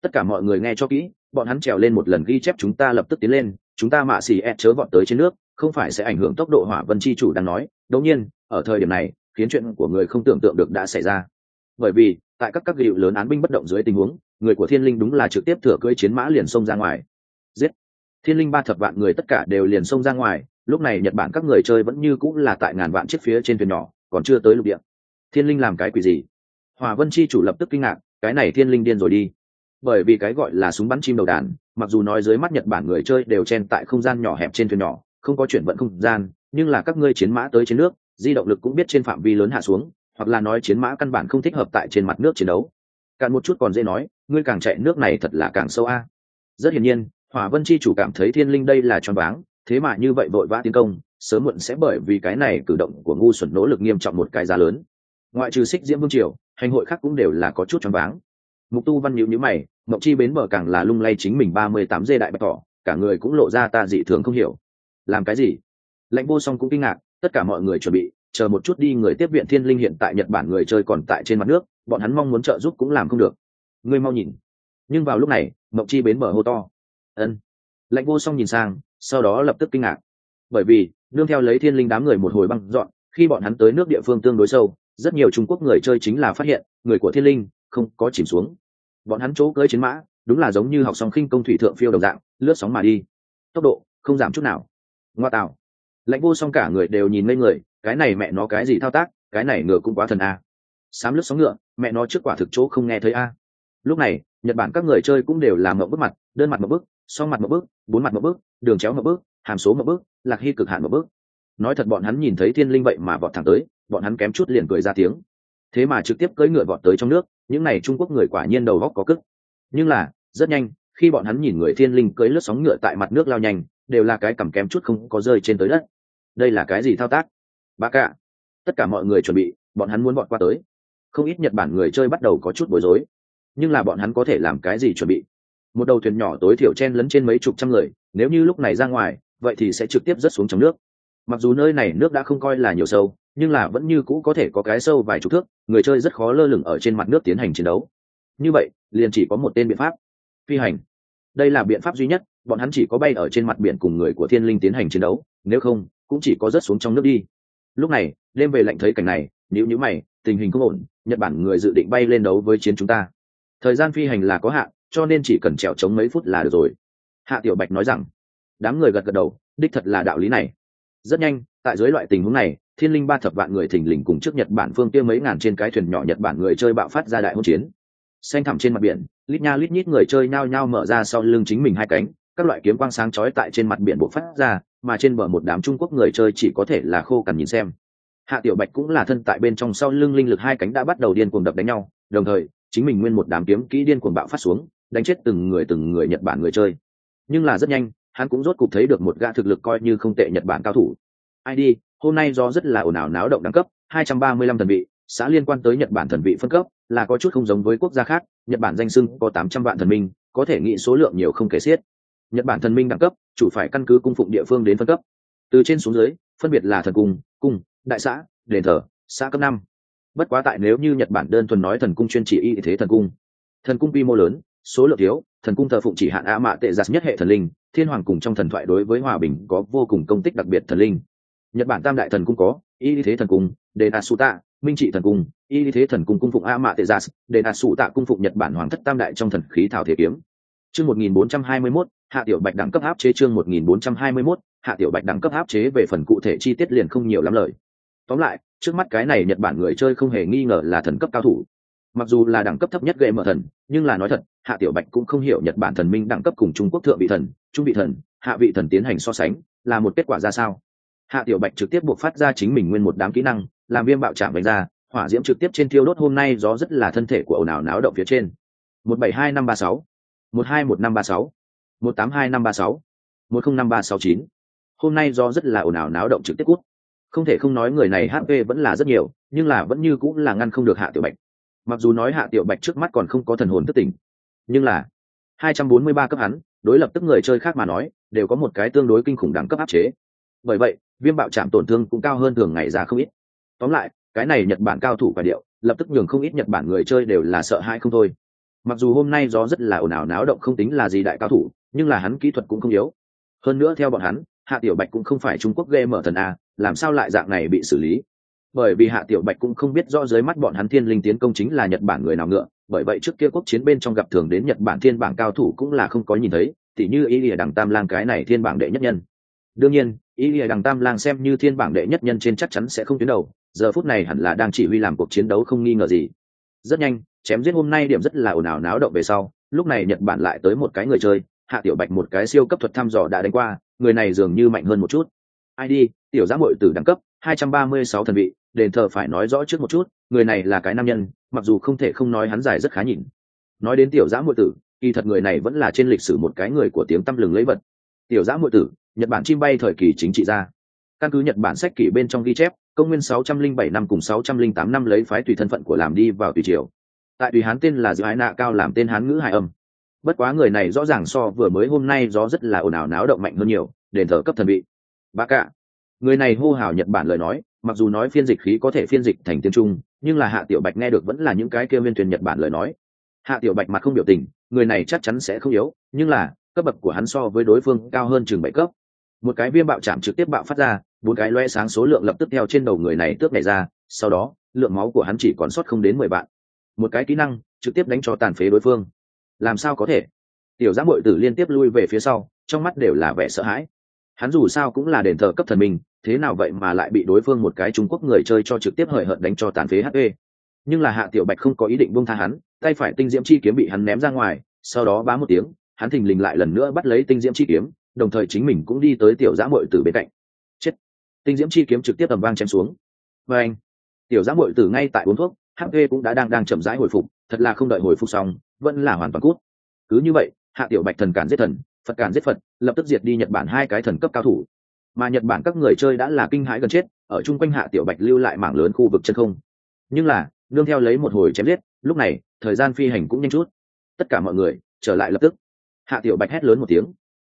Speaker 1: Tất cả mọi người nghe cho kỹ, bọn hắn trèo lên một lần ghi chép chúng ta lập tức tiến lên, chúng ta mạ xì ed chớ vọt tới trên nước, không phải sẽ ảnh hưởng tốc độ hỏa vân chi chủ đang nói. Đống nhiên, ở thời điểm này, khiến chuyện của người không tưởng tượng được đã xảy ra. Bởi vì, tại các các hiệu lớn án binh bất động dưới tình huống, người của thiên linh đúng là trực tiếp thừa cưỡi chiến mã liền xông ra ngoài. Giết! Thiên linh ba thập vạn người tất cả đều liền xông ra ngoài lúc này nhật bản các người chơi vẫn như cũng là tại ngàn vạn chiếc phía trên thuyền nhỏ, còn chưa tới lục địa. Thiên linh làm cái quỷ gì? Hòa vân chi chủ lập tức kinh ngạc, cái này thiên linh điên rồi đi. Bởi vì cái gọi là súng bắn chim đầu đàn, mặc dù nói dưới mắt nhật bản người chơi đều chen tại không gian nhỏ hẹp trên thuyền nhỏ, không có chuyển vận không gian, nhưng là các ngươi chiến mã tới trên nước, di động lực cũng biết trên phạm vi lớn hạ xuống, hoặc là nói chiến mã căn bản không thích hợp tại trên mặt nước chiến đấu. Cạn một chút còn dễ nói, ngươi càng chạy nước này thật là càng sâu a. Rất hiển nhiên, hỏa vân chi chủ cảm thấy thiên linh đây là choáng váng thế mà như vậy vội vã tiến công, sớm muộn sẽ bởi vì cái này cử động của ngu xuẩn nỗ lực nghiêm trọng một cái giá lớn. Ngoại trừ xích diễm vương triều, hành hội khác cũng đều là có chút choáng váng. Mục tu văn nhịu nhữ mày mộng chi bến bờ càng là lung lay chính mình ba mươi tám dê đại bạch thỏ, cả người cũng lộ ra ta dị thường không hiểu. Làm cái gì? Lãnh vô song cũng kinh ngạc, tất cả mọi người chuẩn bị, chờ một chút đi người tiếp viện thiên linh hiện tại nhật bản người chơi còn tại trên mặt nước, bọn hắn mong muốn trợ giúp cũng làm không được. Ngươi mau nhìn. Nhưng vào lúc này mộng chi bến bờ hô to. Ân. Lãnh vô song nhìn sang sau đó lập tức kinh ngạc. Bởi vì nương theo lấy thiên linh đám người một hồi băng dọn, khi bọn hắn tới nước địa phương tương đối sâu, rất nhiều trung quốc người chơi chính là phát hiện, người của thiên linh không có chìm xuống. Bọn hắn chỗ cưỡi chiến mã, đúng là giống như học sóng khinh công thủy thượng phiêu đồng dạng, lướt sóng mà đi. Tốc độ không giảm chút nào. Ngoa tạo. Lãnh vô song cả người đều nhìn ngây người, cái này mẹ nó cái gì thao tác, cái này ngựa cũng quá thần a. Sám lướt sóng ngựa, mẹ nó trước quả thực chỗ không nghe thấy a. Lúc này, nhật bản các người chơi cũng đều làm mộng bức mặt đơn mặt một bước, song mặt một bước, bốn mặt một bước, đường chéo một bước, hàm số một bước, lạc hy cực hạn một bước. Nói thật bọn hắn nhìn thấy thiên linh vậy mà vọt thẳng tới, bọn hắn kém chút liền cười ra tiếng. Thế mà trực tiếp cưỡi ngựa vọt tới trong nước, những n à y trung quốc người quả nhiên đầu góc có cức. Nhưng là, rất nhanh, khi bọn hắn nhìn người thiên linh cưỡi lướt sóng ngựa tại mặt nước lao nhanh, đều là cái cầm kém chút không có rơi trên tới đất. Đây là cái gì thao tác? Ba cả tất cả mọi người chuẩn bị, bọn hắn muốn bọn qua tới. Không ít nhật bản người chơi bắt đầu có chút bối rối. Nhưng là bọn hắn có thể làm cái gì chuẩn bị? Một đầu thuyền nhỏ tối thiểu chen lấn trên mấy chục trăm người, nếu như lúc này ra ngoài, vậy thì sẽ trực tiếp rớt xuống trong nước. Mặc dù nơi này nước đã không coi là nhiều sâu, nhưng là vẫn như cũ có thể có cái sâu vài chục thước, người chơi rất khó lơ lửng ở trên mặt nước tiến hành chiến đấu. Như vậy, liền chỉ có một tên biện pháp. Phi hành. Đây là biện pháp duy nhất, bọn hắn chỉ có bay ở trên mặt biển cùng người của thiên linh tiến hành chiến đấu, nếu không, cũng chỉ có rớt xuống trong nước đi. Lúc này, đêm về lạnh thấy cảnh này nếu như mày, tình hình không ổn, nhật bản người dự định bay lên đấu với chiến chúng ta. Thời gian phi hành là có hạn cho nên chỉ cần trèo trống mấy phút là được rồi. Hạ tiểu bạch nói rằng, đám người gật gật đầu, đích thật là đạo lý này. Rất nhanh, tại dưới loại tình huống này, thiên linh ba thập vạn người thình lình cùng trước nhật bản phương tiêu mấy ngàn trên cái thuyền nhỏ nhật bản người chơi bạo phát ra đại hỗn chiến. Xanh thẳm trên mặt biển, lít nha lít nhít người chơi nhao nhao mở ra sau lưng chính mình hai cánh, các loại kiếm quang sáng chói tại trên mặt biển bộ phát ra, mà trên bờ một đám trung quốc người chơi chỉ có thể là khô cằn nhìn xem. Hạ tiểu bạch cũng là thân tại bên trong sau lưng linh lực hai cánh đã bắt đầu điên cuồng đập đánh nhau, đồng thời, chính mình nguyên một đám kiếm kỹ điên cuồng bạo phát xuống đánh chết từng người từng người nhật bản người chơi. Nhưng là rất nhanh, hắn cũng rốt cục thấy được một gã thực lực coi như không tệ nhật bản cao thủ. Id hôm nay do rất là ồn ào náo động đẳng cấp 235 thần vị, xã liên quan tới nhật bản thần vị phân cấp, là có chút không giống với quốc gia khác, nhật bản danh sưng có 800 vạn thần minh, có thể nghĩ số lượng nhiều không kể xiết. Nhật bản thần minh đẳng cấp, chủ phải căn cứ cung phụng địa phương đến phân cấp. Từ trên xuống dưới, phân biệt là thần cung cung, đại xã, đền thờ, xã cấp năm. Bất quá tại nếu như nhật bản đơn thuần nói thần cung chuyên chỉ y thế thần cung. Thần cung quy mô lớn số lượng thiếu thần cung thờ phụng chỉ hạn a mạ tệ giặt nhất hệ thần linh thiên hoàng cùng trong thần thoại đối với hòa bình có vô cùng công tích đặc biệt thần linh. Nhật bản tam đại thần cung có y thế thần cung đền asuta minh trị thần cung y thế thần cung cung phụng a mạ tệ giặt đền asuta cung phụng nhật bản hoàng thất tam đại trong thần khí thảo thể kiếm. Chương 1421, hạ tiểu bạch đẳng cấp áp chế chương 1421, hạ tiểu bạch đẳng cấp áp chế về phần cụ thể chi tiết liền không nhiều lắm lời. Tóm lại trước mắt cái này nhật bản người chơi không hề nghi ngờ là thần cấp cao thủ. Mặc dù là đẳng cấp thấp nhất gây mở thần nhưng là nói thật hạ tiểu bạch cũng không hiểu nhật bản thần minh đẳng cấp cùng trung quốc thượng vị thần, trung vị thần, hạ vị thần tiến hành so sánh, là một kết quả ra sao? Hạ tiểu bạch trực tiếp buộc phát ra chính mình nguyên một đám kỹ năng, làm viêm bạo chạm bánh ra hỏa diễm trực tiếp trên thiêu đốt hôm nay gió rất là thân thể của ồn ào náo động phía trên. một bảy hai năm ba sáu, một hai một năm ba sáu, một tám hai năm ba sáu, một không năm ba sáu chín. Hôm nay do rất là ồn ào náo động trực tiếp cút. Không thể không nói người này hp vẫn là rất nhiều, nhưng là vẫn như cũng là ngăn không được hạ tiểu bạch. Mặc dù nói hạ tiểu bạch trước mắt còn không có thần hồn thất tình nhưng là 243 cấp hắn, đối lập tức người chơi khác mà nói, đều có một cái tương đối kinh khủng đẳng cấp áp chế. Bởi vậy, viêm bạo chạm tổn thương cũng cao hơn thường ngày ra không ít. Tóm lại, cái này nhật bản cao thủ và điệu, lập tức nhường không ít nhật bản người chơi đều là sợ hãi không thôi. Mặc dù hôm nay gió rất là ồn ào náo động không tính là gì đại cao thủ, nhưng là hắn kỹ thuật cũng không yếu. Hơn nữa theo bọn hắn, hạ tiểu bạch cũng không phải trung quốc game mở thần a, làm sao lại dạng này bị xử lý? Bởi vì hạ tiểu bạch cũng không biết rõ dưới mắt bọn hắn thiên linh tiến công chính là nhật bản người nào ngựa bởi vậy trước kia quốc chiến bên trong gặp thường đến nhật bản thiên bảng cao thủ cũng là không có nhìn thấy, tỉ như ý lìa đằng tam lang cái này thiên bảng đệ nhất nhân. Đương nhiên ý lìa đằng tam lang xem như thiên bảng đệ nhất nhân trên chắc chắn sẽ không tuyến đầu, giờ phút này hẳn là đang chỉ huy làm cuộc chiến đấu không nghi ngờ gì. Rất nhanh, chém giết hôm nay điểm rất là ồn ào náo động về sau, lúc này nhật bản lại tới một cái người chơi, hạ tiểu bạch một cái siêu cấp thuật thăm dò đã đánh qua, người này dường như mạnh hơn một chút. Id tiểu giã mội từ đẳng cấp 236 thần vị đền thờ phải nói rõ trước một chút, người này là cái nam nhân, mặc dù không thể không nói hắn dài rất khá nhìn. Nói đến tiểu giã muội tử, kỳ thật người này vẫn là trên lịch sử một cái người của tiếng tăm lừng lấy vật. Tiểu giã muội tử, nhật bản chim bay thời kỳ chính trị ra căn cứ nhật bản sách kỷ bên trong ghi chép, công nguyên 607 năm cùng 608 năm lấy phái tùy thân phận của làm đi vào tùy triều. Tại tùy hán tên là dự ái nạ cao làm tên hán ngữ hài âm. Bất quá người này rõ ràng so vừa mới hôm nay gió rất là ồn ào náo động mạnh hơn nhiều, đền thờ cấp thần bị. ba cả người này hô hào nhật bản lời nói mặc dù nói phiên dịch khí có thể phiên dịch thành tiếng trung, nhưng là hạ tiểu bạch nghe được vẫn là những cái kêu viên truyền nhật bản lời nói. Hạ tiểu bạch mặt không biểu tình, người này chắc chắn sẽ không yếu, nhưng là, cấp bậc của hắn so với đối phương cao hơn chừng bảy cấp. Một cái viêm bạo chạm trực tiếp bạo phát ra, bốn cái loe sáng số lượng lập tức theo trên đầu người này tước này ra, sau đó, lượng máu của hắn chỉ còn sót không đến mười vạn. Một cái kỹ năng, trực tiếp đánh cho tàn phế đối phương. Làm sao có thể? Tiểu giám bội tử liên tiếp lui về phía sau, trong mắt đều là vẻ sợ hãi hắn dù sao cũng là đền thờ cấp thần mình thế nào vậy mà lại bị đối phương một cái trung quốc người chơi cho trực tiếp hời hợt đánh cho tàn phế hp nhưng là hạ tiểu bạch không có ý định buông tha hắn, tay phải tinh diễm chi kiếm bị hắn ném ra ngoài, sau đó bá một tiếng, hắn thình lình lại lần nữa bắt lấy tinh diễm chi kiếm, đồng thời chính mình cũng đi tới tiểu giã mội từ bên cạnh. Chết! Tinh diễm chi kiếm trực tiếp tầm vang chém xuống. Và anh tiểu giã mội từ ngay tại uống thuốc hp cũng đã đang đang chậm rãi hồi phục, thật là không đợi hồi phục xong, vẫn là hoàn toàn cút. Cứ như vậy, hạ tiểu bạch thần cản giết thần phật cản giết phật, lập tức diệt đi nhật bản hai cái thần cấp cao thủ. Mà nhật bản các người chơi đã là kinh hãi gần chết, ở chung quanh hạ tiểu bạch lưu lại mảng lớn khu vực chân không. Nhưng là đương theo lấy một hồi chém giết, lúc này, thời gian phi hành cũng nhanh chút. Tất cả mọi người, trở lại lập tức. Hạ tiểu bạch hét lớn một tiếng.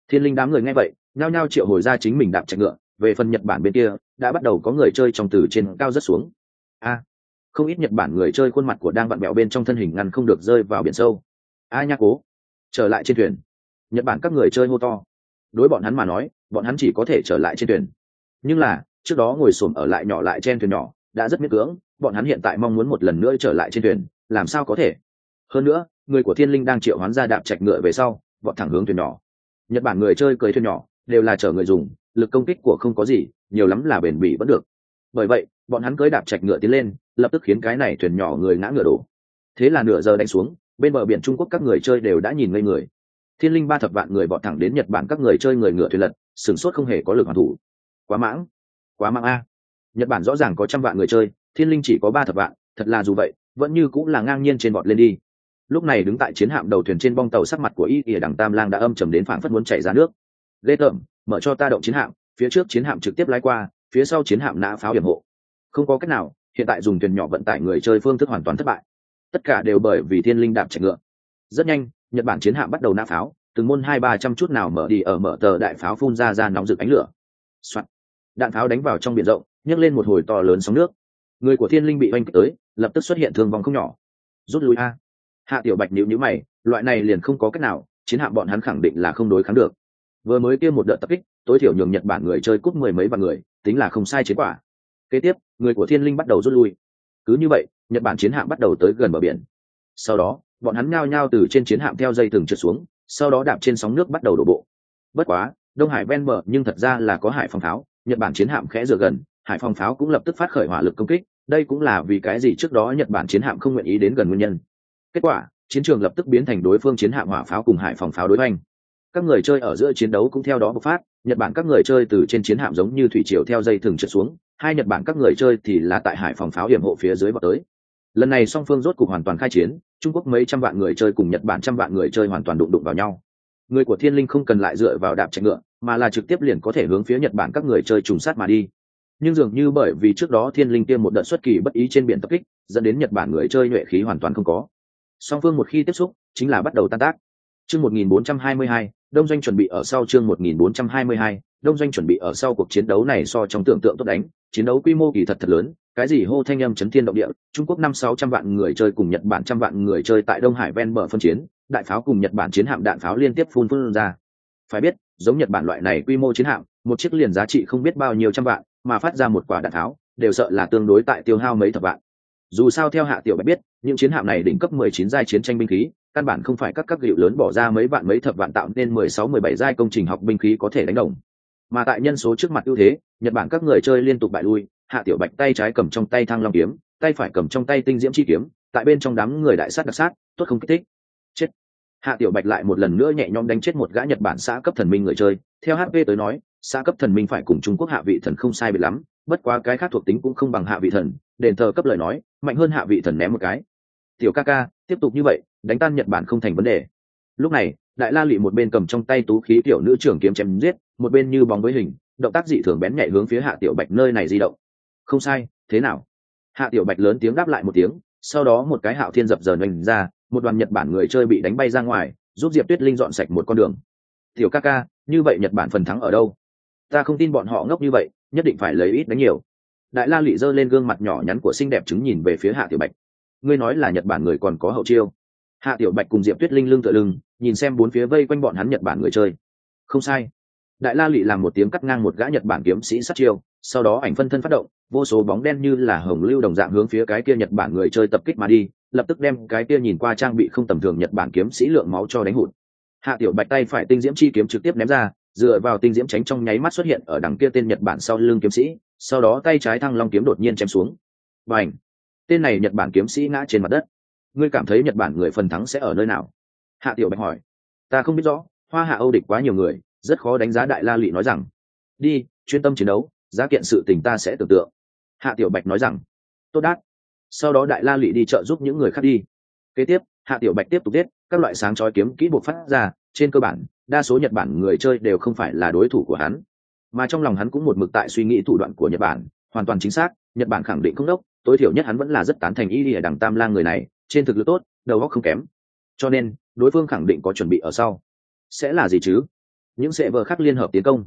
Speaker 1: Thiên linh đám người nghe vậy, nhao nhao triệu hồi ra chính mình đạp chạy ngựa, về phần nhật bản bên kia, đã bắt đầu có người chơi trong từ trên cao rất xuống. A, không ít nhật bản người chơi khuôn mặt của đang vặn bẹo bên trong thân hình ngăn không được rơi vào biển sâu. A nha cố, trở lại trên thuyền nhật bản các người chơi hô to. Đối bọn hắn mà nói, bọn hắn chỉ có thể trở lại trên thuyền. Nhưng là, trước đó ngồi xổm ở lại nhỏ lại trên thuyền nhỏ, đã rất miễn cưỡng, bọn hắn hiện tại mong muốn một lần nữa trở lại trên thuyền, làm sao có thể? Hơn nữa, người của thiên linh đang triệu hoán ra đạp chạch ngựa về sau, bọn thẳng hướng thuyền nhỏ. Nhật bản người chơi cưới thuyền nhỏ, đều là chở người dùng, lực công kích của không có gì, nhiều lắm là bền bỉ vẫn được. Bởi vậy, bọn hắn cưới đạp chạch ngựa tiến lên, lập tức khiến cái này thuyền nhỏ người ngã ngựa đổ. Thế là nửa giờ đánh xuống, bên bờ biển trung quốc các người chơi đều đã nhìn ngây người thiên linh ba thập vạn người bọn thẳng đến nhật bản các người chơi người ngựa thuyền lật sửng sốt không hề có lực hoàn thủ. Quá mãng quá mãng a. Nhật bản rõ ràng có trăm vạn người chơi, thiên linh chỉ có ba thập vạn, thật là dù vậy, vẫn như cũng là ngang nhiên trên bọt lên đi. Lúc này đứng tại chiến hạm đầu thuyền trên bong tàu sắc mặt của y ỉa đằng tam lang đã âm trầm đến phảng phất muốn chạy ra nước. Ghê tởm, mở cho ta động chiến hạm, phía trước chiến hạm trực tiếp lái qua, phía sau chiến hạm nã pháo hiểm hộ. Không có cách nào, hiện tại dùng thuyền nhỏ vận tải người chơi phương thức hoàn toàn thất bại. Tất cả đều bởi vì thiên linh đạp chạy ngựa. Rất nhanh nhật bản chiến hạm bắt đầu nã pháo, từng môn hai ba trăm chút nào mở đi ở mở tờ đại pháo phun ra ra nóng rực ánh lửa、Soạn. đạn pháo đánh vào trong biển rộng, nhấc lên một hồi to lớn sóng nước. Người của thiên linh bị oanh tới, lập tức xuất hiện thương vong không nhỏ. Rút lui a. Hạ tiểu bạch nhíu nhíu mày, loại này liền không có cách nào, chiến hạm bọn hắn khẳng định là không đối kháng được. Vừa mới kia một đợt tập kích, tối thiểu nhường nhật bản người chơi cút mười mấy vạn người, tính là không sai chiến quả. Kế tiếp, người của thiên linh bắt đầu rút lui. Cứ như vậy, nhật bản chiến hạm bắt đầu tới gần bờ biển. Sau đó bọn hắn nhao nhao từ trên chiến hạm theo dây thừng trượt xuống, sau đó đạp trên sóng nước bắt đầu đổ bộ. Bất quá, đông hải ven bờ nhưng thật ra là có hải phòng pháo, nhật bản chiến hạm khẽ dựa gần, hải phòng pháo cũng lập tức phát khởi hỏa lực công kích, đây cũng là vì cái gì trước đó nhật bản chiến hạm không nguyện ý đến gần nguyên nhân. Kết quả, chiến trường lập tức biến thành đối phương chiến hạm hỏa pháo cùng hải phòng pháo đối oanh các người chơi ở giữa chiến đấu cũng theo đó bộc phát, nhật bản các người chơi từ trên chiến hạm giống như thủy triều theo dây thừng trượt xuống, hai nhật bản các người chơi thì là tại hải phòng pháo hiểm hộ phía dưới vào tới. Lần này song phương rốt cục hoàn toàn khai chiến trung quốc mấy trăm vạn người chơi cùng nhật bản trăm vạn người chơi hoàn toàn đụng đụng vào nhau. Người của thiên linh không cần lại dựa vào đạp chạy ngựa mà là trực tiếp liền có thể hướng phía nhật bản các người chơi trùng sát mà đi. Nhưng dường như bởi vì trước đó thiên linh tiêm một đợt xuất kỳ bất ý trên biển tập kích dẫn đến nhật bản người chơi nhuệ khí hoàn toàn không có. Song phương một khi tiếp xúc chính là bắt đầu tan tác. Chương 1422, đông doanh chuẩn bị ở sau chương 1422, đông doanh chuẩn bị ở sau cuộc chiến đấu này so trong tưởng tượng tốt đánh, chiến đấu quy mô kỳ thật thật lớn, cái gì hô thanh âm chấn thiên động địa, trung quốc năm sáu trăm vạn người chơi cùng nhật bản trăm vạn người chơi tại đông hải ven bờ phân chiến, đại pháo cùng nhật bản chiến hạm đạn pháo liên tiếp phun phun ra. Phải biết, giống nhật bản loại này quy mô chiến hạm, một chiếc liền giá trị không biết bao nhiêu trăm vạn, mà phát ra một quả đạn tháo đều sợ là tương đối tại tiêu hao mấy thập vạn. Dù sao theo hạ tiểu bạch biết, những chiến hạm này đỉnh cấp 19 giai chiến tranh binh khí, căn bản không phải các các hiệu lớn bỏ ra mấy vạn mấy thập vạn tạo nên 16 17 giai công trình học binh khí có thể đánh đồng mà tại nhân số trước mặt ưu thế, nhật bản các người chơi liên tục bại lui, hạ tiểu bạch tay trái cầm trong tay Thang long kiếm, tay phải cầm trong tay tinh diễm chi kiếm, tại bên trong đám người đại sát đặc sát, tốt không kích thích. Chết. Hạ tiểu bạch lại một lần nữa nhẹ nhõm đánh chết một gã nhật bản xã cấp thần minh người chơi. Theo hp tới nói, xã cấp thần minh phải cùng trung quốc hạ vị thần không sai bị lắm, bất quá cái khác thuộc tính cũng không bằng hạ vị thần. Đền thờ cấp lời nói, mạnh hơn hạ vị thần ném một cái. Tiểu ca ca, tiếp tục như vậy, đánh tan nhật bản không thành vấn đề. Lúc này, đại la lụy một bên cầm trong tay tú khí tiểu nữ trưởng kiếm chém giết một bên như bóng với hình, động tác dị thường bén nhạy hướng phía hạ tiểu bạch nơi này di động. Không sai, thế nào? Hạ tiểu bạch lớn tiếng đáp lại một tiếng, sau đó một cái hạo thiên dập dờn oanh ra, một đoàn nhật bản người chơi bị đánh bay ra ngoài, giúp diệp tuyết linh dọn sạch một con đường. Tiểu ca ca, như vậy nhật bản phần thắng ở đâu? Ta không tin bọn họ ngốc như vậy, nhất định phải lấy ít đánh nhiều. Đại la lụy giơ lên gương mặt nhỏ nhắn của xinh đẹp chứng nhìn về phía hạ tiểu bạch. Ngươi nói là nhật bản người còn có hậu chiêu. Hạ tiểu bạch cùng diệp tuyết linh lưng tựa lưng, nhìn xem bốn phía vây quanh bọn hắn nhật bản người chơi. Không sai đại la lị làm một tiếng cắt ngang một gã nhật bản kiếm sĩ sát chiêu, sau đó ảnh phân thân phát động, vô số bóng đen như là hồng lưu đồng dạng hướng phía cái kia nhật bản người chơi tập kích mà đi, lập tức đem cái kia nhìn qua trang bị không tầm thường nhật bản kiếm sĩ lượng máu cho đánh hụt. Hạ tiểu bạch tay phải tinh diễm chi kiếm trực tiếp ném ra, dựa vào tinh diễm tránh trong nháy mắt xuất hiện ở đằng kia tên nhật bản sau lưng kiếm sĩ, sau đó tay trái thăng long kiếm đột nhiên chém xuống. Và ảnh tên này nhật bản kiếm sĩ ngã trên mặt đất. Ngươi cảm thấy nhật bản người phần thắng sẽ ở nơi nào? Hạ tiểu bạch hỏi. Ta không biết rõ, hoa hạ âu địch quá nhiều người rất khó đánh giá đại la lụy nói rằng, đi, chuyên tâm chiến đấu, giá kiện sự tình ta sẽ tưởng tượng. Hạ tiểu bạch nói rằng, tốt đát. Sau đó đại la lụy đi chợ giúp những người khác đi. Kế tiếp, hạ tiểu bạch tiếp tục tiết các loại sáng chói kiếm kỹ buộc phát ra, trên cơ bản, đa số nhật bản người chơi đều không phải là đối thủ của hắn. Mà trong lòng hắn cũng một mực tại suy nghĩ thủ đoạn của nhật bản, hoàn toàn chính xác, nhật bản khẳng định không đốc, tối thiểu nhất hắn vẫn là rất tán thành y ở đằng tam lang người này, trên thực lực tốt, đầu óc không kém. Cho nên, đối phương khẳng định có chuẩn bị ở sau. Sẽ là gì chứ? Những sệ vợ khác liên hợp tiến công.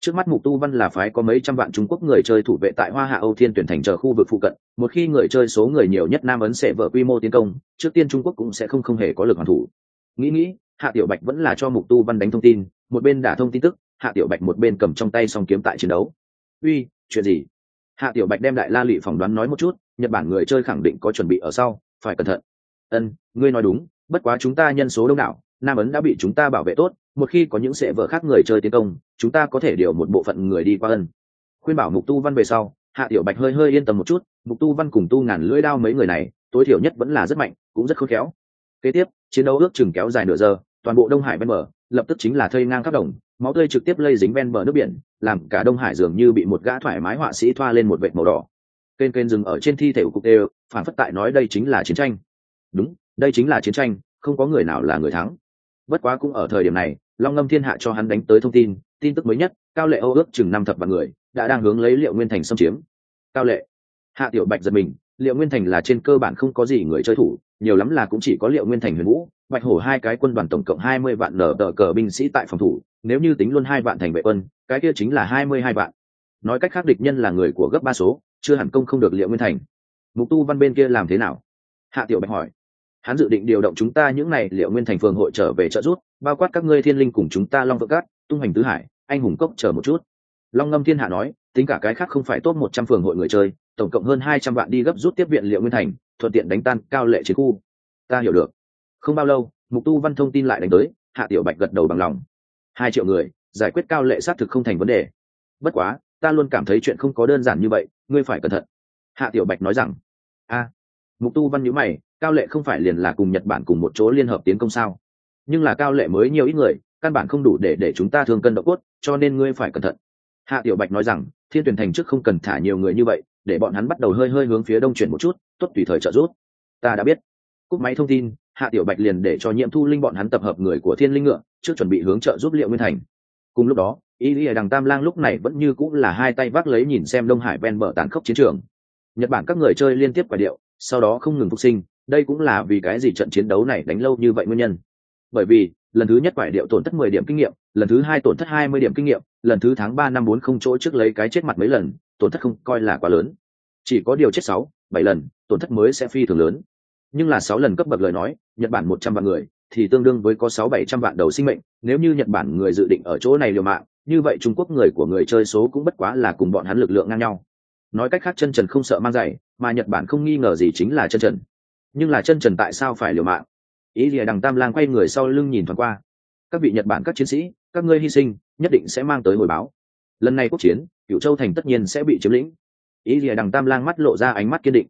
Speaker 1: Trước mắt mục tu văn là phái có mấy trăm vạn trung quốc người chơi thủ vệ tại hoa hạ âu thiên tuyển thành chờ khu vực phụ cận, một khi người chơi số người nhiều nhất nam ấn sẽ vợ quy mô tiến công, trước tiên trung quốc cũng sẽ không không hề có lực hoàn thủ. Nghĩ nghĩ, hạ tiểu bạch vẫn là cho mục tu văn đánh thông tin, một bên đả thông tin tức, hạ tiểu bạch một bên cầm trong tay song kiếm tại chiến đấu. Uy, chuyện gì? Hạ tiểu bạch đem đại la lụy phỏng đoán nói một chút, nhật bản người chơi khẳng định có chuẩn bị ở sau, phải cẩn thận. Ân, ngươi nói đúng, bất quá chúng ta nhân số đông đảo, nam ấn đã bị chúng ta bảo vệ tốt một khi có những sệ vợ khác người chơi tiến công, chúng ta có thể điều một bộ phận người đi qua ân. Khuyên bảo mục tu văn về sau, hạ tiểu bạch hơi hơi yên tâm một chút, mục tu văn cùng tu ngàn lưỡi đao mấy người này, tối thiểu nhất vẫn là rất mạnh, cũng rất khôn khéo. Kế tiếp, chiến đấu ước chừng kéo dài nửa giờ, toàn bộ đông hải ven bờ, lập tức chính là thây ngang khắp đồng, máu tươi trực tiếp lây dính ven bờ nước biển, làm cả đông hải dường như bị một gã thoải mái họa sĩ thoa lên một vệt màu đỏ. Kênh kênh dừng ở trên thi thể của cục đều, phản phất tại nói đây chính là chiến tranh. Đúng, đây chính là chiến tranh, không có người nào là người thắng. Bất quá cũng ở thời điểm này long ngâm thiên hạ cho hắn đánh tới thông tin tin tức mới nhất, cao lệ âu ước chừng năm thập vạn người đã đang hướng lấy liệu nguyên thành xâm chiếm. Cao lệ, hạ tiểu bạch giật mình, liệu nguyên thành là trên cơ bản không có gì người chơi thủ, nhiều lắm là cũng chỉ có liệu nguyên thành huyền vũ, bạch hổ hai cái quân đoàn tổng cộng hai mươi vạn nở tờ cờ binh sĩ tại phòng thủ, nếu như tính luôn hai vạn thành vệ quân, cái kia chính là hai mươi hai vạn. Nói cách khác địch nhân là người của gấp ba số, chưa hẳn công không được liệu nguyên thành. Mục tu văn bên kia làm thế nào? Hạ tiểu bạch hỏi hắn dự định điều động chúng ta những này liệu nguyên thành phường hội trở về trợ giúp, bao quát các ngươi thiên linh cùng chúng ta long vợ cát, tung hành tứ hải, anh hùng cốc chờ một chút. Long ngâm thiên hạ nói, tính cả cái khác không phải tốt một trăm phường hội người chơi, tổng cộng hơn hai trăm vạn đi gấp rút tiếp viện liệu nguyên thành, thuận tiện đánh tan cao lệ chiến khu. Ta hiểu được. Không bao lâu, mục tu văn thông tin lại đánh tới, hạ tiểu bạch gật đầu bằng lòng. Hai triệu người, giải quyết cao lệ xác thực không thành vấn đề. Bất quá, ta luôn cảm thấy chuyện không có đơn giản như vậy, ngươi phải cẩn thận. Hạ tiểu bạch nói rằng, a. Mục tu văn nhữ mày cao lệ không phải liền là cùng nhật bản cùng một chỗ liên hợp tiến công sao? Nhưng là cao lệ mới nhiều ít người, căn bản không đủ để để chúng ta thương cân độ cốt, cho nên ngươi phải cẩn thận. Hạ tiểu bạch nói rằng, thiên tuyển thành trước không cần thả nhiều người như vậy, để bọn hắn bắt đầu hơi hơi hướng phía đông chuyển một chút, tốt tùy thời trợ giúp. Ta đã biết. Cúp máy thông tin, hạ tiểu bạch liền để cho nhiệm thu linh bọn hắn tập hợp người của thiên linh ngựa, trước chuẩn bị hướng trợ giúp liệu nguyên thành. Cùng lúc đó, y lìa đằng tam lang lúc này vẫn như cũng là hai tay vác lấy nhìn xem đông hải ven bờ tàn khốc chiến trường. Nhật bản các người chơi liên tiếp quả điệu, sau đó không ngừng phục sinh đây cũng là vì cái gì trận chiến đấu này đánh lâu như vậy nguyên nhân? Bởi vì, lần thứ nhất quải điệu tổn thất mười điểm kinh nghiệm, lần thứ hai tổn thất hai mươi điểm kinh nghiệm, lần thứ tháng ba năm bốn không chỗ trước lấy cái chết mặt mấy lần, tổn thất không coi là quá lớn. Chỉ có điều chết sáu, bảy lần, tổn thất mới sẽ phi thường lớn. Nhưng là sáu lần cấp bậc lời nói, nhật bản một trăm vạn người, thì tương đương với có sáu, bảy trăm vạn đầu sinh mệnh. Nếu như nhật bản người dự định ở chỗ này liều mạng, như vậy trung quốc người của người chơi số cũng bất quá là cùng bọn hắn lực lượng ngang nhau. Nói cách khác chân trần không sợ mang giày, mà nhật bản không nghi ngờ gì chính là chân trần nhưng là chân trần tại sao phải liều mạng? Ý rìa đằng tam lang quay người sau lưng nhìn thoáng qua. Các vị nhật bản các chiến sĩ, các ngươi hy sinh, nhất định sẽ mang tới hồi báo. Lần này quốc chiến cựu châu thành tất nhiên sẽ bị chiếm lĩnh. Ý rìa đằng tam lang mắt lộ ra ánh mắt kiên định.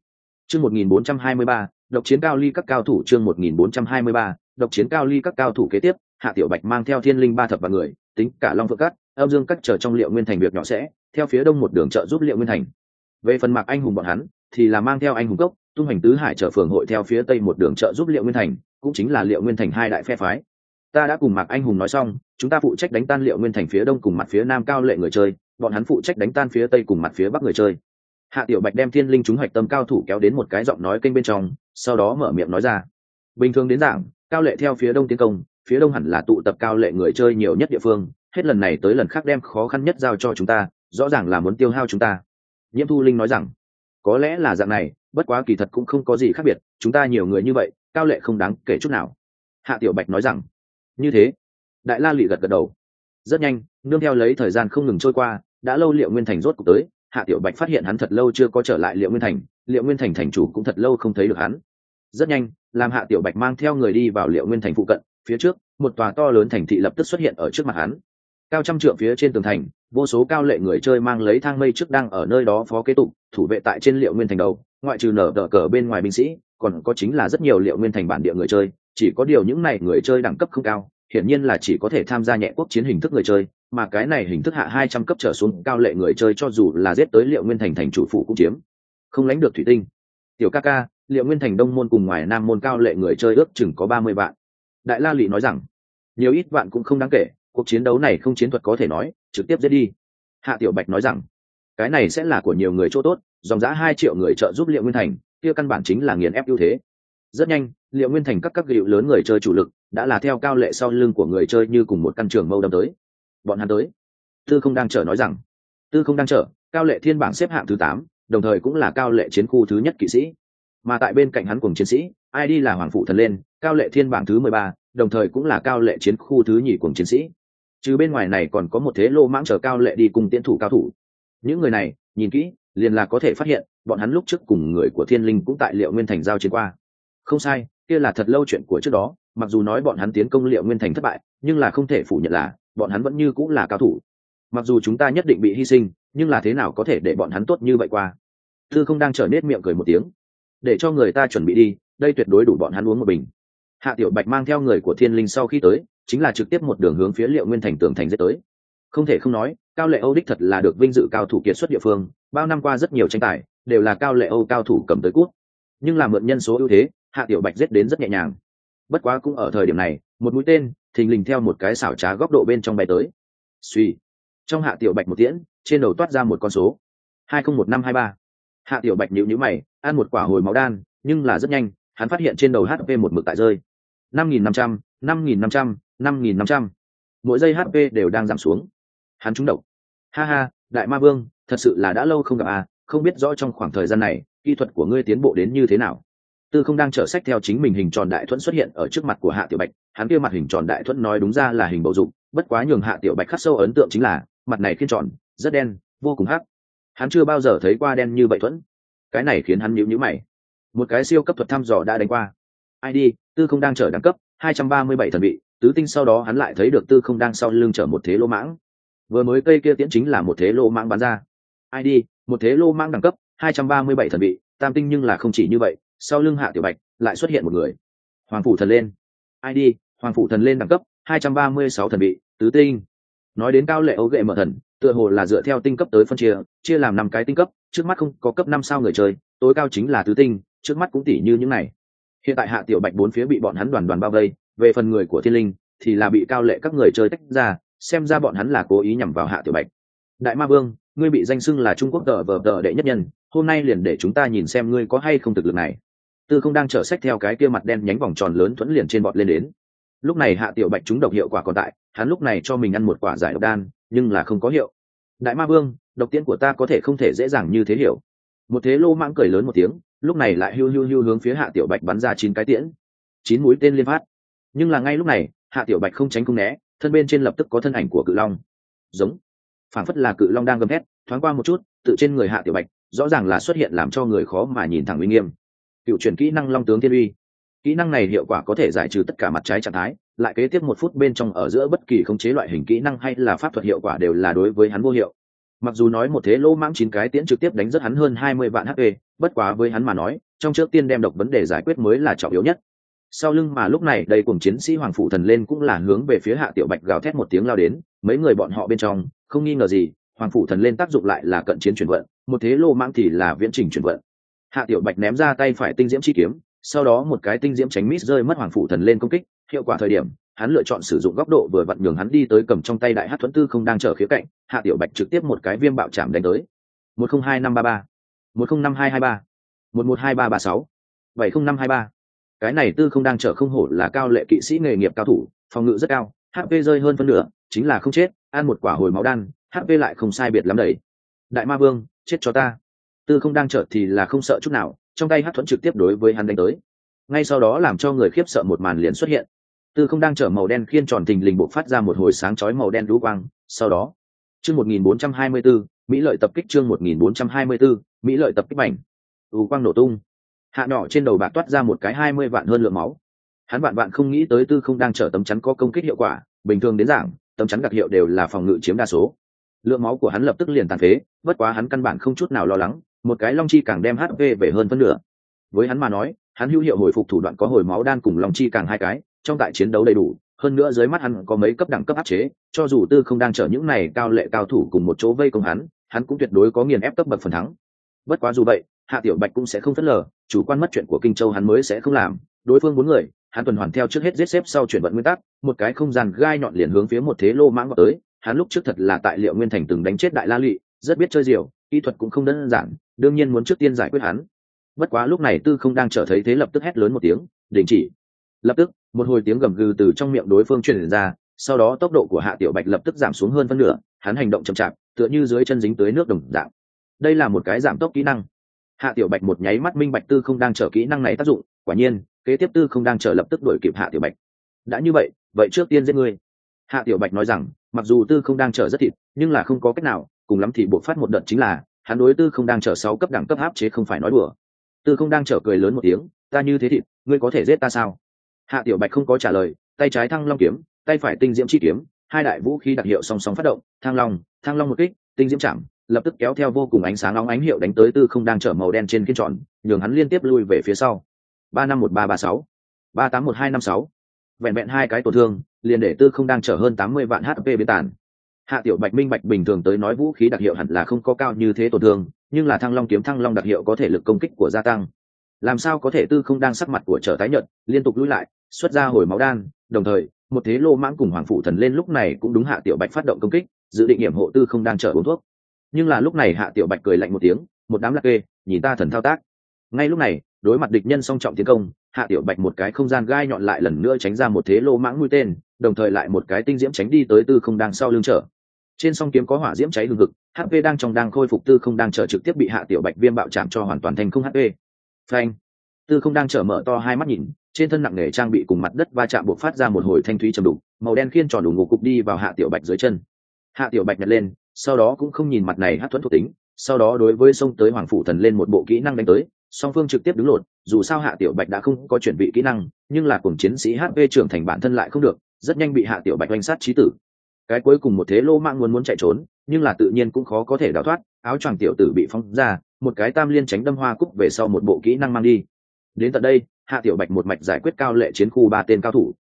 Speaker 1: Chương một nghìn bốn trăm hai mươi ba, độc chiến cao ly các cao thủ chương một nghìn bốn trăm hai mươi ba, độc chiến cao ly các cao thủ kế tiếp, hạ tiểu bạch mang theo thiên linh ba thập và người, tính cả long phượng cắt âm dương cắt chờ trong liệu nguyên thành việc nhỏ sẽ, theo phía đông một đường trợ giúp liệu nguyên thành. Về phần mạc anh hùng bọn hắn, thì là mang theo anh hùng cốc tung hành tứ hải trở phường hội theo phía tây một đường trợ giúp liệu nguyên thành, cũng chính là liệu nguyên thành hai đại phe phái. Ta đã cùng mạc anh hùng nói xong, chúng ta phụ trách đánh tan liệu nguyên thành phía đông cùng mặt phía nam cao lệ người chơi, bọn hắn phụ trách đánh tan phía tây cùng mặt phía bắc người chơi. Hạ tiểu bạch đem thiên linh chúng hoạch tâm cao thủ kéo đến một cái giọng nói kênh bên trong, sau đó mở miệng nói ra. Bình thường đến giảng cao lệ theo phía đông tiến công, phía đông hẳn là tụ tập cao lệ người chơi nhiều nhất địa phương, hết lần này tới lần khác đem khó khăn nhất giao cho chúng ta, rõ ràng là muốn tiêu hao chúng ta. Nhiễm thu linh nói rằng, có lẽ là dạng này bất quá kỳ thật cũng không có gì khác biệt, chúng ta nhiều người như vậy, cao lệ không đáng kể chút nào. Hạ tiểu bạch nói rằng, như thế. Đại la lụy gật gật đầu. Rất nhanh, nương theo lấy thời gian không ngừng trôi qua, đã lâu liệu nguyên thành rốt cuộc tới, hạ tiểu bạch phát hiện hắn thật lâu chưa có trở lại liệu nguyên thành, liệu nguyên thành thành chủ cũng thật lâu không thấy được hắn. Rất nhanh, làm hạ tiểu bạch mang theo người đi vào liệu nguyên thành phụ cận, phía trước, một tòa to lớn thành thị lập tức xuất hiện ở trước mặt hắn. Cao trăm trượng phía trên tường thành, vô số cao lệ người chơi mang lấy thang mây trước đang ở nơi đó phó kế tục, thủ vệ tại trên liệu nguyên thành đầu ngoại trừ nở đỡ cờ bên ngoài binh sĩ, còn có chính là rất nhiều liệu nguyên thành bản địa người chơi, chỉ có điều những này người chơi đẳng cấp không cao, hiển nhiên là chỉ có thể tham gia nhẹ quốc chiến hình thức người chơi, mà cái này hình thức hạ hai trăm cấp trở xuống cao lệ người chơi cho dù là giết tới liệu nguyên thành thành chủ phụ cũng chiếm không lãnh được thủy tinh. Tiểu ca ca, liệu nguyên thành đông môn cùng ngoài nam môn cao lệ người chơi ước chừng có ba mươi vạn. Đại la lụy nói rằng, nhiều ít vạn cũng không đáng kể, cuộc chiến đấu này không chiến thuật có thể nói, trực tiếp giết đi. Hạ tiểu bạch nói rằng cái này sẽ là của nhiều người chỗ tốt, dòng giã hai triệu người trợ giúp liệu nguyên thành, kia căn bản chính là nghiền ép ưu thế. Rất nhanh, liệu nguyên thành các các hiệu lớn người chơi chủ lực đã là theo cao lệ sau lưng của người chơi như cùng một căn trường mâu đâm tới. Bọn hắn tới. Tư không đang chờ nói rằng, tư không đang chờ cao lệ thiên bảng xếp hạng thứ tám, đồng thời cũng là cao lệ chiến khu thứ nhất kỵ sĩ. Mà tại bên cạnh hắn cùng chiến sĩ id là hoàng phụ thần lên, cao lệ thiên bảng thứ mười ba, đồng thời cũng là cao lệ chiến khu thứ nhì cùng chiến sĩ. Chứ bên ngoài này còn có một thế lô mãng chờ cao lệ đi cùng tiến thủ cao thủ những người này, nhìn kỹ, liền là có thể phát hiện, bọn hắn lúc trước cùng người của thiên linh cũng tại liệu nguyên thành giao chiến qua. Không sai, kia là thật lâu chuyện của trước đó, mặc dù nói bọn hắn tiến công liệu nguyên thành thất bại, nhưng là không thể phủ nhận là, bọn hắn vẫn như cũng là cao thủ. Mặc dù chúng ta nhất định bị hy sinh, nhưng là thế nào có thể để bọn hắn tốt như vậy qua? Thư không đang trở nết miệng cười một tiếng. Để cho người ta chuẩn bị đi, đây tuyệt đối đủ bọn hắn uống một bình. Hạ tiểu bạch mang theo người của thiên linh sau khi tới, chính là trực tiếp một đường hướng phía liệu nguyên thành tường thành dễ tới không thể không nói, cao lệ âu đích thật là được vinh dự cao thủ kiệt xuất địa phương, bao năm qua rất nhiều tranh tài, đều là cao lệ âu cao thủ cầm tới cút. Nhưng là mượn nhân số ưu thế, hạ tiểu bạch giết đến rất nhẹ nhàng. Bất quá cũng ở thời điểm này, một mũi tên, thình lình theo một cái xảo trá góc độ bên trong bay tới. Suy trong hạ tiểu bạch một tiễn, trên đầu toát ra một con số. hai không một năm hai ba. Hạ tiểu bạch nhịu nhữ mày, ăn một quả hồi máu đan, nhưng là rất nhanh, hắn phát hiện trên đầu hp một mực tại rơi. năm nghìn năm trăm, năm nghìn năm trăm, năm nghìn năm trăm. Mỗi giây hp đều đang giảm xuống hắn trúng độc. Ha ha, đại ma vương, thật sự là đã lâu không gặp à không biết rõ trong khoảng thời gian này, kỹ thuật của ngươi tiến bộ đến như thế nào. Tư không đang trở sách theo chính mình hình tròn đại thuẫn xuất hiện ở trước mặt của hạ tiểu bạch, hắn kia mặt hình tròn đại thuẫn nói đúng ra là hình bầu dục, bất quá nhường hạ tiểu bạch khắc sâu ấn tượng chính là, mặt này khiên tròn, rất đen, vô cùng hắc. Hắn chưa bao giờ thấy qua đen như vậy thuẫn. Cái này khiến hắn nhíu nhíu mày. Một cái siêu cấp thuật thăm dò đã đánh qua. Id tư không đang trở đẳng cấp 237 thần vị, tứ tinh sau đó hắn lại thấy được tư không đang sau lưng chở một thế lô mãng vừa mới cây kia tiễn chính là một thế lô mãng bán ra. Id một thế lô mãng đẳng cấp 237 thần bị tam tinh nhưng là không chỉ như vậy, sau lưng hạ tiểu bạch lại xuất hiện một người. Hoàng phủ thần lên. Id hoàng phủ thần lên đẳng cấp 236 thần bị tứ tinh. Nói đến cao lệ ấu gệ mở thần, tựa hồ là dựa theo tinh cấp tới phân chia chia làm năm cái tinh cấp, trước mắt không có cấp năm sao người chơi, tối cao chính là tứ tinh, trước mắt cũng tỷ như những này. Hiện tại hạ tiểu bạch bốn phía bị bọn hắn đoàn đoàn bao vây, về phần người của thiên linh thì là bị cao lệ các người chơi tách ra xem ra bọn hắn là cố ý nhằm vào hạ tiểu bạch. Đại ma vương, ngươi bị danh xưng là trung quốc tờ vờ tờ đệ nhất nhân, hôm nay liền để chúng ta nhìn xem ngươi có hay không thực lực này. Tư không đang chở sách theo cái kia mặt đen nhánh vòng tròn lớn thuẫn liền trên bọt lên đến. Lúc này hạ tiểu bạch chúng độc hiệu quả còn tại, hắn lúc này cho mình ăn một quả giải độc đan, nhưng là không có hiệu. Đại ma vương, độc tiễn của ta có thể không thể dễ dàng như thế hiểu. Một thế lô mãng cười lớn một tiếng, lúc này lại hưu hưu hưu hướng phía hạ tiểu bạch bắn ra chín cái tiễn. Chín mũi tên liên phát. Nhưng là ngay lúc này, hạ tiểu bạch không tránh không né thân bên trên lập tức có thân ảnh của cự long. Giống. Phảng phất là cự long đang gầm hét thoáng qua một chút, tự trên người hạ tiểu bạch, rõ ràng là xuất hiện làm cho người khó mà nhìn thẳng uy nghiêm. Cựu chuyển kỹ năng long tướng thiên uy. Kỹ năng này hiệu quả có thể giải trừ tất cả mặt trái trạng thái, lại kế tiếp một phút bên trong ở giữa bất kỳ khống chế loại hình kỹ năng hay là pháp thuật hiệu quả đều là đối với hắn vô hiệu. Mặc dù nói một thế lỗ mãng chín cái tiễn trực tiếp đánh rất hắn hơn hai mươi vạn hp bất quá với hắn mà nói, trong trước tiên đem độc vấn đề giải quyết mới là trọng yếu nhất sau lưng mà lúc này đây cùng chiến sĩ hoàng phủ thần lên cũng là hướng về phía hạ tiểu bạch gào thét một tiếng lao đến, mấy người bọn họ bên trong, không nghi ngờ gì, hoàng phủ thần lên tác dụng lại là cận chiến chuyển vận, một thế lô mãng thì là viễn trình chuyển vận. Hạ tiểu bạch ném ra tay phải tinh diễm chi kiếm, sau đó một cái tinh diễm tránh mít rơi mất hoàng phủ thần lên công kích, hiệu quả thời điểm, hắn lựa chọn sử dụng góc độ vừa vặn nhường hắn đi tới cầm trong tay đại hát thuẫn tư không đang chờ khía cạnh, hạ tiểu bạch trực tiếp một cái viêm bạo chạm đánh tới. Một không hai năm ba ba. Một không năm hai hai ba. Một một hai ba ba sáu. Bảy không năm hai ba cái này tư không đang chở không hổ là cao lệ kỵ sĩ nghề nghiệp cao thủ phòng ngự rất cao hp rơi hơn phân nửa chính là không chết ăn một quả hồi máu đan hp lại không sai biệt lắm đầy đại ma vương chết cho ta. Tư không đang chở thì là không sợ chút nào trong tay hát thuẫn trực tiếp đối với hắn đánh tới. Ngay sau đó làm cho người khiếp sợ một màn liền xuất hiện. Tư không đang chở màu đen khiên tròn thình lình bộ phát ra một hồi sáng chói màu đen lũ quang sau đó chương 1424, mỹ lợi tập kích chương 1424, mỹ lợi tập kích mảnh. Ù quang nổ tung hạ nọ trên đầu bạc toát ra một cái hai mươi vạn hơn lượng máu. Hắn vạn vạn không nghĩ tới tư không đang chở tấm chắn có công kích hiệu quả, bình thường đến giảng tấm chắn đặc hiệu đều là phòng ngự chiếm đa số. Lượng máu của hắn lập tức liền tàn phế, bất quá hắn căn bản không chút nào lo lắng, một cái long chi càng đem hp về hơn phân nửa. Với hắn mà nói, hắn hữu hiệu hồi phục thủ đoạn có hồi máu đan cùng long chi càng hai cái, trong tại chiến đấu đầy đủ, hơn nữa dưới mắt hắn có mấy cấp đẳng cấp áp chế, cho dù tư không đang chở những này cao lệ cao thủ cùng một chỗ vây công hắn hắn cũng tuyệt đối có nghiền ép cấp bậc phần thắng. Bất quá dù vậy hạ tiểu bạch cũng sẽ không phớt lờ, chủ quan mất chuyện của kinh châu hắn mới sẽ không làm. Đối phương bốn người, hắn tuần hoàn theo trước hết giết xếp sau chuyển vận nguyên tắc, một cái không gian gai nhọn liền hướng phía một thế lô mãng vào tới. Hắn lúc trước thật là tại liệu nguyên thành từng đánh chết đại la lụy, rất biết chơi diều, kỹ thuật cũng không đơn giản, đương nhiên muốn trước tiên giải quyết hắn. Bất quá lúc này tư không đang trở thấy thế lập tức hét lớn một tiếng, đình chỉ! Lập tức, một hồi tiếng gầm gừ từ trong miệng đối phương truyền ra, sau đó tốc độ của hạ tiểu bạch lập tức giảm xuống hơn phân nửa, hắn hành động chậm chạp, tựa như dưới chân dính tới nước đồng dạng. Đây là một cái giảm tốc kỹ năng hạ tiểu bạch một nháy mắt minh bạch tư không đang chờ kỹ năng này tác dụng, quả nhiên, kế tiếp tư không đang chờ lập tức đuổi kịp hạ tiểu bạch. Đã như vậy vậy trước tiên giết ngươi. Hạ tiểu bạch nói rằng, mặc dù tư không đang chờ rất thịt, nhưng là không có cách nào, cùng lắm thì buộc phát một đợt chính là, hắn đối tư không đang chờ sáu cấp đẳng cấp áp chế không phải nói đùa. Tư không đang chờ cười lớn một tiếng, ta như thế thịt, ngươi có thể giết ta sao? Hạ tiểu bạch không có trả lời, tay trái thăng long kiếm, tay phải tinh diễm chi kiếm, hai đại vũ khí đặc hiệu song song phát động, thăng long thăng long một kích, tinh diễm chạm lập tức kéo theo vô cùng ánh sáng nóng ánh hiệu đánh tới tư không đang chở màu đen trên kiên tròn, nhường hắn liên tiếp lui về phía sau. Ba năm một ba ba sáu, ba tám một hai năm sáu, vẹn vẹn hai cái tổn thương, liền để tư không đang chở hơn tám mươi vạn hp biến tàn hạ tiểu bạch minh bạch bình thường tới nói vũ khí đặc hiệu hẳn là không có cao như thế tổn thương, nhưng là thăng long kiếm thăng long đặc hiệu có thể lực công kích của gia tăng. Làm sao có thể tư không đang sắc mặt của trở tái nhợt liên tục lui lại, xuất ra hồi máu đan, đồng thời, một thế lô mãng cùng hoàng phụ thần lên lúc này cũng đúng hạ tiểu bạch phát động công kích, dự định hiểm hộ tư không đang chở uống thuốc nhưng là lúc này hạ tiểu bạch cười lạnh một tiếng, một đám lạc kê, nhìn ta thần thao tác. Ngay lúc này, đối mặt địch nhân song trọng tiến công, hạ tiểu bạch một cái không gian gai nhọn lại lần nữa tránh ra một thế lô mãng mũi tên, đồng thời lại một cái tinh diễm tránh đi tới tư không đang sau lưng trở trên song kiếm có hỏa diễm cháy lương ngực hp đang trong đang khôi phục tư không đang chờ trực tiếp bị hạ tiểu bạch viêm bạo chạm cho hoàn toàn thành không hp phanh. Tư không đang trở mở to hai mắt nhìn, trên thân nặng nề trang bị cùng mặt đất va chạm buộc phát ra một hồi thanh thúy trầm đục, màu đen khiên tròn đủ ngủ cục đi vào hạ tiểu bạch dưới chân. Hạ tiểu bạch nhặt lên sau đó cũng không nhìn mặt này hát thuẫn thuộc tính, sau đó đối với sông tới hoàng phủ thần lên một bộ kỹ năng đánh tới, song phương trực tiếp đứng lột, dù sao hạ tiểu bạch đã không có chuẩn bị kỹ năng, nhưng là cùng chiến sĩ hp trưởng thành bản thân lại không được, rất nhanh bị hạ tiểu bạch oanh sát trí tử. Cái cuối cùng một thế lô mạng muốn muốn chạy trốn, nhưng là tự nhiên cũng khó có thể đào thoát, áo choàng tiểu tử bị phong ra, một cái tam liên tránh đâm hoa cúc về sau một bộ kỹ năng mang đi. Đến tận đây, hạ tiểu bạch một mạch giải quyết cao lệ chiến khu ba tên cao thủ.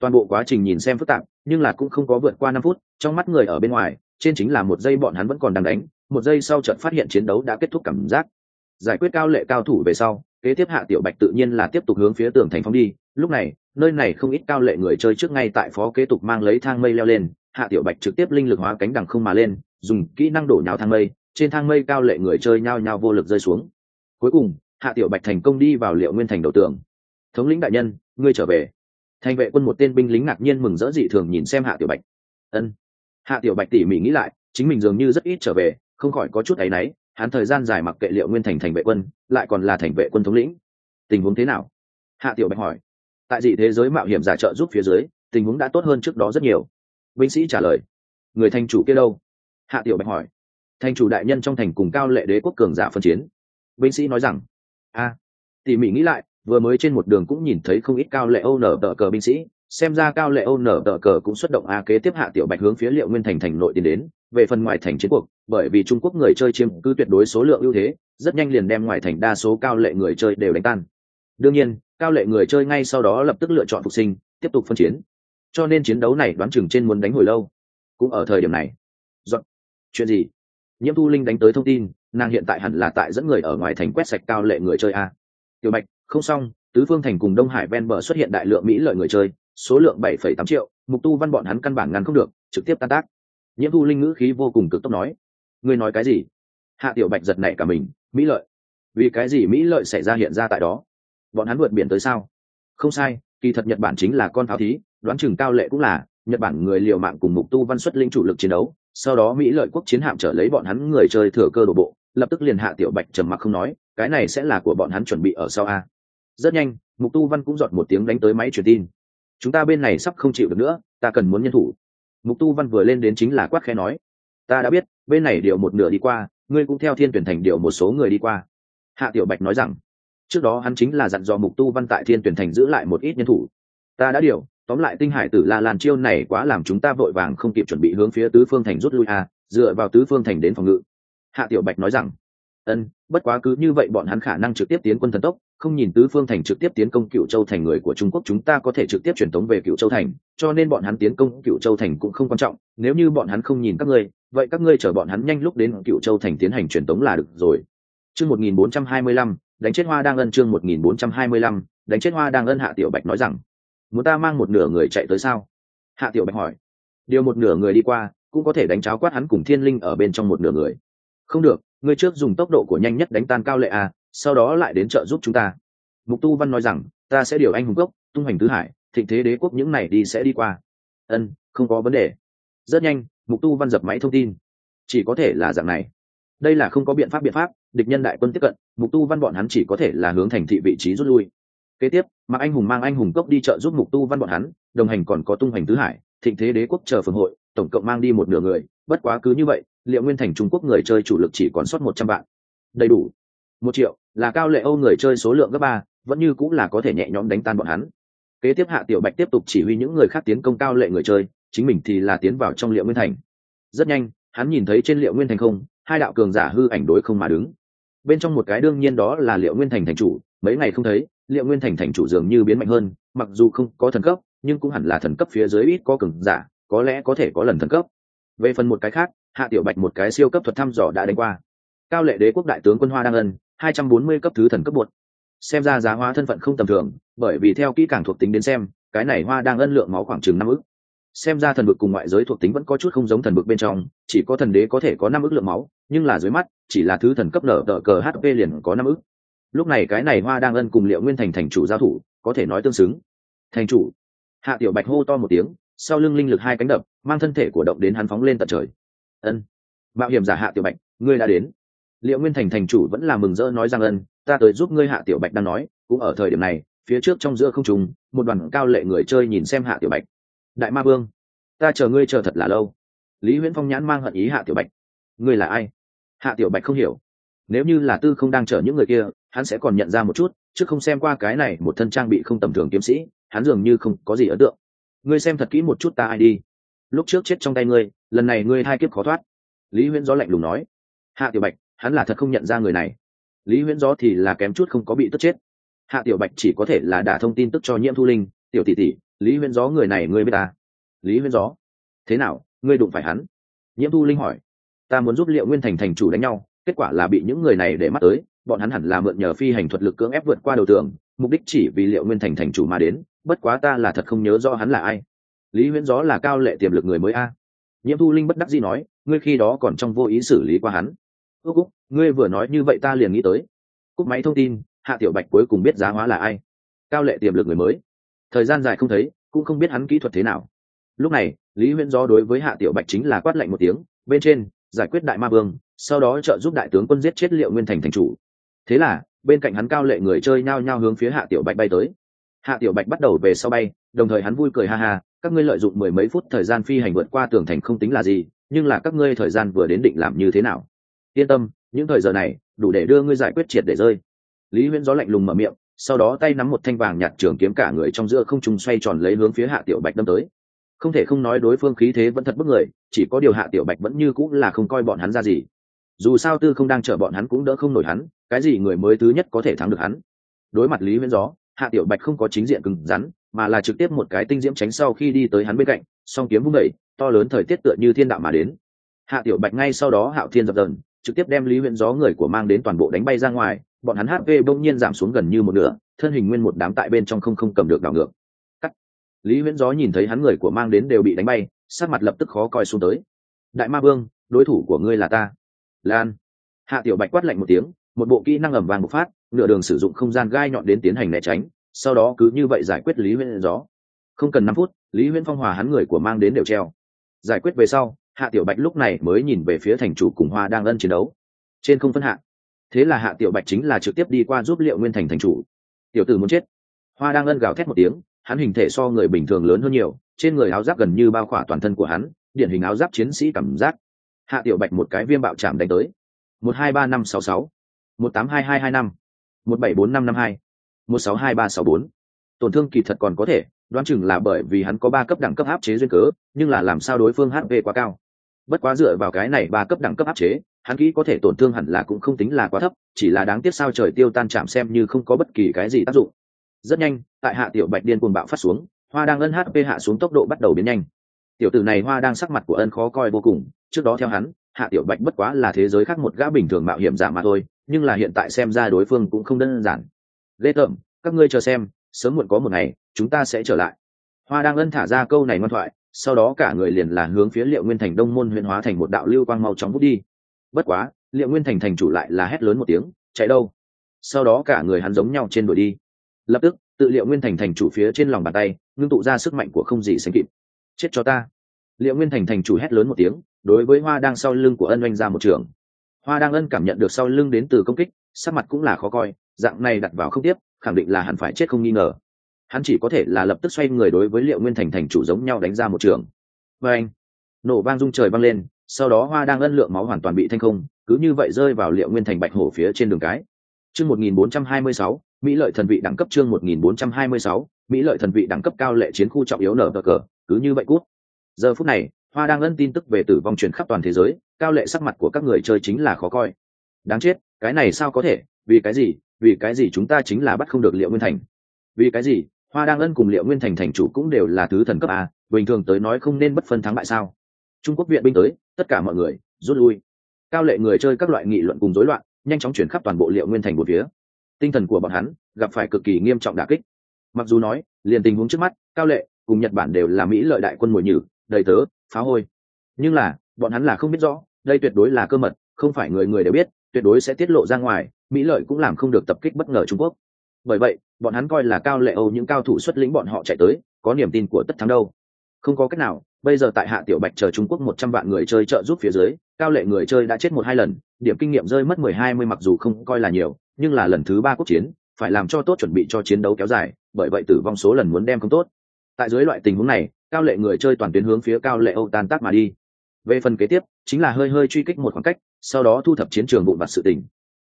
Speaker 1: Toàn bộ quá trình nhìn xem phức tạp, nhưng là cũng không có vượt qua năm phút, trong mắt người ở bên ngoài trên chính là một giây bọn hắn vẫn còn đang đánh, một giây sau trận phát hiện chiến đấu đã kết thúc cảm giác. Giải quyết cao lệ cao thủ về sau, kế tiếp hạ tiểu bạch tự nhiên là tiếp tục hướng phía tường thành phong đi. Lúc này, nơi này không ít cao lệ người chơi trước ngay tại phó kế tục mang lấy thang mây leo lên, hạ tiểu bạch trực tiếp linh lực hóa cánh đằng không mà lên, dùng kỹ năng đổ nhào thang mây, trên thang mây cao lệ người chơi nhao nhao vô lực rơi xuống. Cuối cùng, hạ tiểu bạch thành công đi vào liệu nguyên thành đầu tường. Thống lĩnh đại nhân, ngươi trở về. Thành vệ quân một tên binh lính ngạc nhiên mừng rỡ dị thường nhìn xem hạ tiểu bạch. Ân hạ tiểu bạch tỉ mỉ nghĩ lại, chính mình dường như rất ít trở về, không khỏi có chút áy náy, hắn thời gian dài mặc kệ liệu nguyên thành thành vệ quân, lại còn là thành vệ quân thống lĩnh. Tình huống thế nào? Hạ tiểu bạch hỏi. Tại dị thế giới mạo hiểm giả trợ giúp phía dưới, tình huống đã tốt hơn trước đó rất nhiều. Binh sĩ trả lời. Người thành chủ kia đâu? Hạ tiểu bạch hỏi. Thành chủ đại nhân trong thành cùng cao lệ đế quốc cường giả phân chiến. Binh sĩ nói rằng. A tỉ mỉ nghĩ lại, vừa mới trên một đường cũng nhìn thấy không ít cao lệ âu nở tờ cờ binh sĩ xem ra cao lệ âu nở tờ cờ cũng xuất động a kế tiếp hạ tiểu bạch hướng phía liệu nguyên thành thành nội tiến đến, về phần ngoài thành chiến cuộc, bởi vì trung quốc người chơi chiếm cứ tuyệt đối số lượng ưu thế, rất nhanh liền đem ngoài thành đa số cao lệ người chơi đều đánh tan. Đương nhiên, cao lệ người chơi ngay sau đó lập tức lựa chọn phục sinh, tiếp tục phân chiến. Cho nên chiến đấu này đoán chừng trên muốn đánh hồi lâu. Cũng ở thời điểm này. Dọn. chuyện gì? Nhiễm thu linh đánh tới thông tin, nàng hiện tại hẳn là tại dẫn người ở ngoài thành quét sạch cao lệ người chơi a. Tiểu bạch, không xong, tứ phương thành cùng đông hải ven bờ xuất hiện đại lượng mỹ lợi người chơi số lượng bảy phẩy tám triệu, mục tu văn bọn hắn căn bản ngăn không được, trực tiếp tan tác. Nhiễm thu linh ngữ khí vô cùng cực tốc nói, ngươi nói cái gì? Hạ tiểu bạch giật nảy cả mình, mỹ lợi, vì cái gì mỹ lợi xảy ra hiện ra tại đó? Bọn hắn vượt biển tới sao? Không sai, kỳ thật nhật bản chính là con tháo thí, đoán chừng cao lệ cũng là, nhật bản người liều mạng cùng mục tu văn xuất linh chủ lực chiến đấu, sau đó mỹ lợi quốc chiến hạm trở lấy bọn hắn người chơi thừa cơ đổ bộ, lập tức liền hạ tiểu bạch trầm mặc không nói, cái này sẽ là của bọn hắn chuẩn bị ở sau a. Rất nhanh, mục tu văn cũng dọn một tiếng đánh tới máy truyền tin chúng ta bên này sắp không chịu được nữa, ta cần muốn nhân thủ. Mục tu văn vừa lên đến chính là quát Khe nói, ta đã biết, bên này điều một nửa đi qua, ngươi cũng theo thiên tuyển thành điều một số người đi qua. Hạ tiểu bạch nói rằng, trước đó hắn chính là dặn dò mục tu văn tại thiên tuyển thành giữ lại một ít nhân thủ. Ta đã điều, tóm lại tinh hải tử la lan chiêu này quá làm chúng ta vội vàng không kịp chuẩn bị hướng phía tứ phương thành rút lui a dựa vào tứ phương thành đến phòng ngự. Hạ tiểu bạch nói rằng ân, bất quá cứ như vậy bọn hắn khả năng trực tiếp tiến quân thần tốc, không nhìn tứ phương thành trực tiếp tiến công cựu châu thành người của trung quốc chúng ta có thể trực tiếp truyền tống về cựu châu thành, cho nên bọn hắn tiến công cựu châu thành cũng không quan trọng, nếu như bọn hắn không nhìn các ngươi, vậy các ngươi chở bọn hắn nhanh lúc đến cựu châu thành tiến hành truyền tống là được rồi. Chương một nghìn bốn trăm hai mươi lăm, đánh chết hoa đang ân chương một nghìn bốn trăm hai mươi lăm, đánh chết hoa đang ân hạ tiểu bạch nói rằng, muốn ta mang một nửa người chạy tới sao? Hạ tiểu bạch hỏi. Điều một nửa người đi qua, cũng có thể đánh cháo quát hắn cùng thiên linh ở bên trong một nửa người. Không được ngươi trước dùng tốc độ của nhanh nhất đánh tan cao lệ a, sau đó lại đến trợ giúp chúng ta. Mục tu văn nói rằng, ta sẽ điều anh hùng cốc, tung hoành tứ hải, thịnh thế đế quốc những này đi sẽ đi qua. Ân, không có vấn đề. Rất nhanh, mục tu văn dập máy thông tin. Chỉ có thể là dạng này. Đây là không có biện pháp biện pháp, địch nhân đại quân tiếp cận, mục tu văn bọn hắn chỉ có thể là hướng thành thị vị trí rút lui. Kế tiếp, mà anh hùng mang anh hùng cốc đi chợ giúp mục tu văn bọn hắn, đồng hành còn có tung hoành tứ hải, thịnh thế đế quốc chờ phường hội, tổng cộng mang đi một nửa người, bất quá cứ như vậy liệu nguyên thành trung quốc người chơi chủ lực chỉ còn sót một trăm vạn? Đầy đủ. Một triệu, là cao lệ âu người chơi số lượng gấp ba, vẫn như cũng là có thể nhẹ nhõm đánh tan bọn hắn. Kế tiếp hạ tiểu bạch tiếp tục chỉ huy những người khác tiến công cao lệ người chơi, chính mình thì là tiến vào trong liệu nguyên thành. Rất nhanh, hắn nhìn thấy trên liệu nguyên thành không, hai đạo cường giả hư ảnh đối không mà đứng. Bên trong một cái đương nhiên đó là liệu nguyên thành thành chủ, mấy ngày không thấy, liệu nguyên thành thành chủ dường như biến mạnh hơn, mặc dù không có thần cấp, nhưng cũng hẳn là thần cấp phía dưới ít có cường giả, có lẽ có thể có lần thần cấp về phần một cái khác, hạ tiểu bạch một cái siêu cấp thuật thăm dò đã đánh qua. Cao lệ đế quốc đại tướng quân hoa đang ân, hai trăm bốn mươi cấp thứ thần cấp bột. Xem ra giá hóa thân phận không tầm thường, bởi vì theo kỹ càng thuộc tính đến xem, cái này hoa đang ân lượng máu khoảng chừng năm ức. Xem ra thần bực cùng ngoại giới thuộc tính vẫn có chút không giống thần bực bên trong, chỉ có thần đế có thể có năm ức lượng máu, nhưng là dưới mắt, chỉ là thứ thần cấp nở tờ cờ hp liền có năm ức. Lúc này cái này hoa đang ân cùng liệu nguyên thành thành chủ giao thủ, có thể nói tương xứng. Thành chủ. Hạ tiểu bạch hô to một tiếng sau lưng linh lực hai cánh đập, mang thân thể của động đến hắn phóng lên tận trời. Ân. Mạo hiểm giả hạ tiểu bạch, ngươi đã đến. Liệu nguyên thành thành chủ vẫn là mừng rỡ nói rằng ân, ta tới giúp ngươi hạ tiểu bạch đang nói, cũng ở thời điểm này, phía trước trong giữa không trùng một đoàn cao lệ người chơi nhìn xem hạ tiểu bạch. Đại ma vương, ta chờ ngươi chờ thật là lâu. Lý huyễn phong nhãn mang hận ý hạ tiểu bạch. Ngươi là ai? Hạ tiểu bạch không hiểu. Nếu như là tư không đang chở những người kia, hắn sẽ còn nhận ra một chút, chứ không xem qua cái này một thân trang bị không tầm thường kiếm sĩ, hắn dường như không có gì ấn tượng ngươi xem thật kỹ một chút ta ai đi. Lúc trước chết trong tay ngươi, lần này ngươi hai kiếp khó thoát. Lý huyễn gió lạnh lùng nói. Hạ tiểu bạch, hắn là thật không nhận ra người này. Lý huyễn gió thì là kém chút không có bị tức chết. Hạ tiểu bạch chỉ có thể là đả thông tin tức cho nhiễm thu linh. Tiểu tỷ tỷ, lý huyễn gió người này ngươi biết ta lý huyễn gió. Thế nào, ngươi đụng phải hắn? Nhiễm thu linh hỏi. Ta muốn giúp liệu nguyên thành thành chủ đánh nhau, kết quả là bị những người này để mắt tới, bọn hắn hẳn là mượn nhờ phi hành thuật lực cưỡng ép vượt qua đầu tường mục đích chỉ vì liệu nguyên thành thành chủ mà đến, bất quá ta là thật không nhớ rõ hắn là ai. Lý huyễn gió là cao lệ tiềm lực người mới a. Nhiễm thu linh bất đắc dĩ nói, ngươi khi đó còn trong vô ý xử lý qua hắn. Ước cúc, ngươi vừa nói như vậy ta liền nghĩ tới. Cúc máy thông tin, hạ tiểu bạch cuối cùng biết giá hóa là ai. Cao lệ tiềm lực người mới. Thời gian dài không thấy, cũng không biết hắn kỹ thuật thế nào. Lúc này, lý huyễn gió đối với hạ tiểu bạch chính là quát lạnh một tiếng, bên trên, giải quyết đại ma vương, sau đó trợ giúp đại tướng quân giết chết liệu nguyên thành thành chủ. Thế là bên cạnh hắn cao lệ người chơi nhao nhao hướng phía hạ tiểu bạch bay tới. Hạ tiểu bạch bắt đầu về sau bay, đồng thời hắn vui cười ha ha, các ngươi lợi dụng mười mấy phút thời gian phi hành vượt qua tường thành không tính là gì, nhưng là các ngươi thời gian vừa đến định làm như thế nào? Yên tâm, những thời giờ này, đủ để đưa ngươi giải quyết triệt để rơi. Lý huyễn gió lạnh lùng mở miệng, sau đó tay nắm một thanh vàng nhạt trường kiếm cả người trong giữa không trung xoay tròn lấy hướng phía hạ tiểu bạch đâm tới. Không thể không nói đối phương khí thế vẫn thật bức người, chỉ có điều hạ tiểu bạch vẫn như cũng là không coi bọn hắn ra gì. Dù sao tư không đang chờ bọn hắn cũng đỡ không nổi hắn cái gì người mới thứ nhất có thể thắng được hắn? Đối mặt lý huyễn gió, hạ tiểu bạch không có chính diện cứng rắn, mà là trực tiếp một cái tinh diễm tránh sau khi đi tới hắn bên cạnh, song kiếm vung đẩy to lớn thời tiết tựa như thiên đạo mà đến. Hạ tiểu bạch ngay sau đó hạo thiên dập dần trực tiếp đem lý huyễn gió người của mang đến toàn bộ đánh bay ra ngoài, bọn hắn hp bỗng nhiên giảm xuống gần như một nửa, thân hình nguyên một đám tại bên trong không không cầm được đảo ngược. Cắt. Lý huyễn gió nhìn thấy hắn người của mang đến đều bị đánh bay sát mặt lập tức khó coi xuống tới. Đại ma vương, đối thủ của ngươi là ta. Lan. Hạ tiểu bạch quát lạnh một tiếng một bộ kỹ năng ẩm vàng bộc phát, nửa đường sử dụng không gian gai nhọn đến tiến hành né tránh, sau đó cứ như vậy giải quyết lý huyễn gió. Không cần năm phút, lý huyễn phong hòa hắn người của mang đến đều treo. Giải quyết về sau, hạ tiểu bạch lúc này mới nhìn về phía thành chủ cùng hoa đang ân chiến đấu. Trên không phân hạ. Thế là hạ tiểu bạch chính là trực tiếp đi qua giúp liệu nguyên thành thành chủ. Tiểu tử muốn chết. Hoa đang ân gào thét một tiếng, hắn hình thể so người bình thường lớn hơn nhiều, trên người áo giáp gần như bao khỏa toàn thân của hắn, điển hình áo giáp chiến sĩ cảm giác. Hạ tiểu bạch một cái viêm bạo chạm đánh tới. Một hai ba năm sáu sáu một tám hai hai hai năm, một bảy bốn năm năm hai, một sáu hai ba sáu bốn. Tổn thương kỳ thật còn có thể, đoán chừng là bởi vì hắn có ba cấp đẳng cấp áp chế duyên cớ, nhưng là làm sao đối phương hp quá cao. Bất quá dựa vào cái này ba cấp đẳng cấp áp chế, hắn kỹ có thể tổn thương hẳn là cũng không tính là quá thấp, chỉ là đáng tiếc sao trời tiêu tan chạm xem như không có bất kỳ cái gì tác dụng. Rất nhanh, tại hạ tiểu bạch điên cuồng bạo phát xuống, hoa đang ân hp hạ xuống tốc độ bắt đầu biến nhanh. Tiểu tử này hoa đang sắc mặt của ân khó coi vô cùng, trước đó theo hắn, hạ tiểu bạch bất quá là thế giới khác một gã bình thường mạo hiểm giả mà thôi nhưng là hiện tại xem ra đối phương cũng không đơn giản. Ghê tởm, các ngươi chờ xem, sớm muộn có một ngày, chúng ta sẽ trở lại. Hoa đang ân thả ra câu này ngoan thoại, sau đó cả người liền là hướng phía liệu nguyên thành đông môn huyện hóa thành một đạo lưu quang mau chóng bút đi. Bất quá, liệu nguyên thành thành chủ lại là hét lớn một tiếng, chạy đâu? Sau đó cả người hắn giống nhau trên đuổi đi. Lập tức, tự liệu nguyên thành thành chủ phía trên lòng bàn tay, ngưng tụ ra sức mạnh của không gì sánh kịp. Chết cho ta. Liệu nguyên thành thành chủ hét lớn một tiếng, đối với hoa đang sau lưng của ân oanh ra một trường hoa đang ân cảm nhận được sau lưng đến từ công kích sắc mặt cũng là khó coi dạng này đặt vào không tiếp khẳng định là hắn phải chết không nghi ngờ. Hắn chỉ có thể là lập tức xoay người đối với liệu nguyên thành thành chủ giống nhau đánh ra một trường. Vê anh nổ vang rung trời vang lên sau đó hoa đang ân lượng máu hoàn toàn bị thanh không cứ như vậy rơi vào liệu nguyên thành bạch hổ phía trên đường cái. Chương 1426, mỹ lợi thần vị đẳng cấp chương 1426, mỹ lợi thần vị đẳng cấp cao lệ chiến khu trọng yếu nở cờ cứ như vậy cút. Giờ phút này hoa đang ân tin tức về tử vong truyền khắp toàn thế giới, cao lệ sắc mặt của các người chơi chính là khó coi. Đáng chết, cái này sao có thể? Vì cái gì? Vì cái gì chúng ta chính là bắt không được liệu nguyên thành? Vì cái gì? Hoa đang ân cùng liệu nguyên thành thành chủ cũng đều là thứ thần cấp a, bình thường tới nói không nên bất phân thắng bại sao? Trung quốc viện binh tới, tất cả mọi người, rút lui. Cao lệ người chơi các loại nghị luận cùng rối loạn, nhanh chóng chuyển khắp toàn bộ liệu nguyên thành một phía. Tinh thần của bọn hắn, gặp phải cực kỳ nghiêm trọng đả kích. Mặc dù nói, liền tình huống trước mắt, cao lệ cùng nhật bản đều là mỹ lợi đại quân mồi nhử đầy tớ, phá hôi. Nhưng là, bọn hắn là không biết rõ, đây tuyệt đối là cơ mật, không phải người người đều biết, tuyệt đối sẽ tiết lộ ra ngoài, mỹ lợi cũng làm không được tập kích bất ngờ trung quốc. Bởi vậy, bọn hắn coi là cao lệ âu những cao thủ xuất lĩnh bọn họ chạy tới, có niềm tin của tất thắng đâu. Không có cách nào, bây giờ tại hạ tiểu bạch chờ trung quốc một trăm vạn người chơi trợ giúp phía dưới, cao lệ người chơi đã chết một hai lần, điểm kinh nghiệm rơi mất mười hai mươi mặc dù không coi là nhiều, nhưng là lần thứ ba quốc chiến, phải làm cho tốt chuẩn bị cho chiến đấu kéo dài, bởi vậy tử vong số lần muốn đem không tốt. Tại dưới loại tình huống này cao lệ người chơi toàn tuyến hướng phía cao lệ âu tan tác mà đi. Về phần kế tiếp, chính là hơi hơi truy kích một khoảng cách, sau đó thu thập chiến trường vụn vặt sự tình.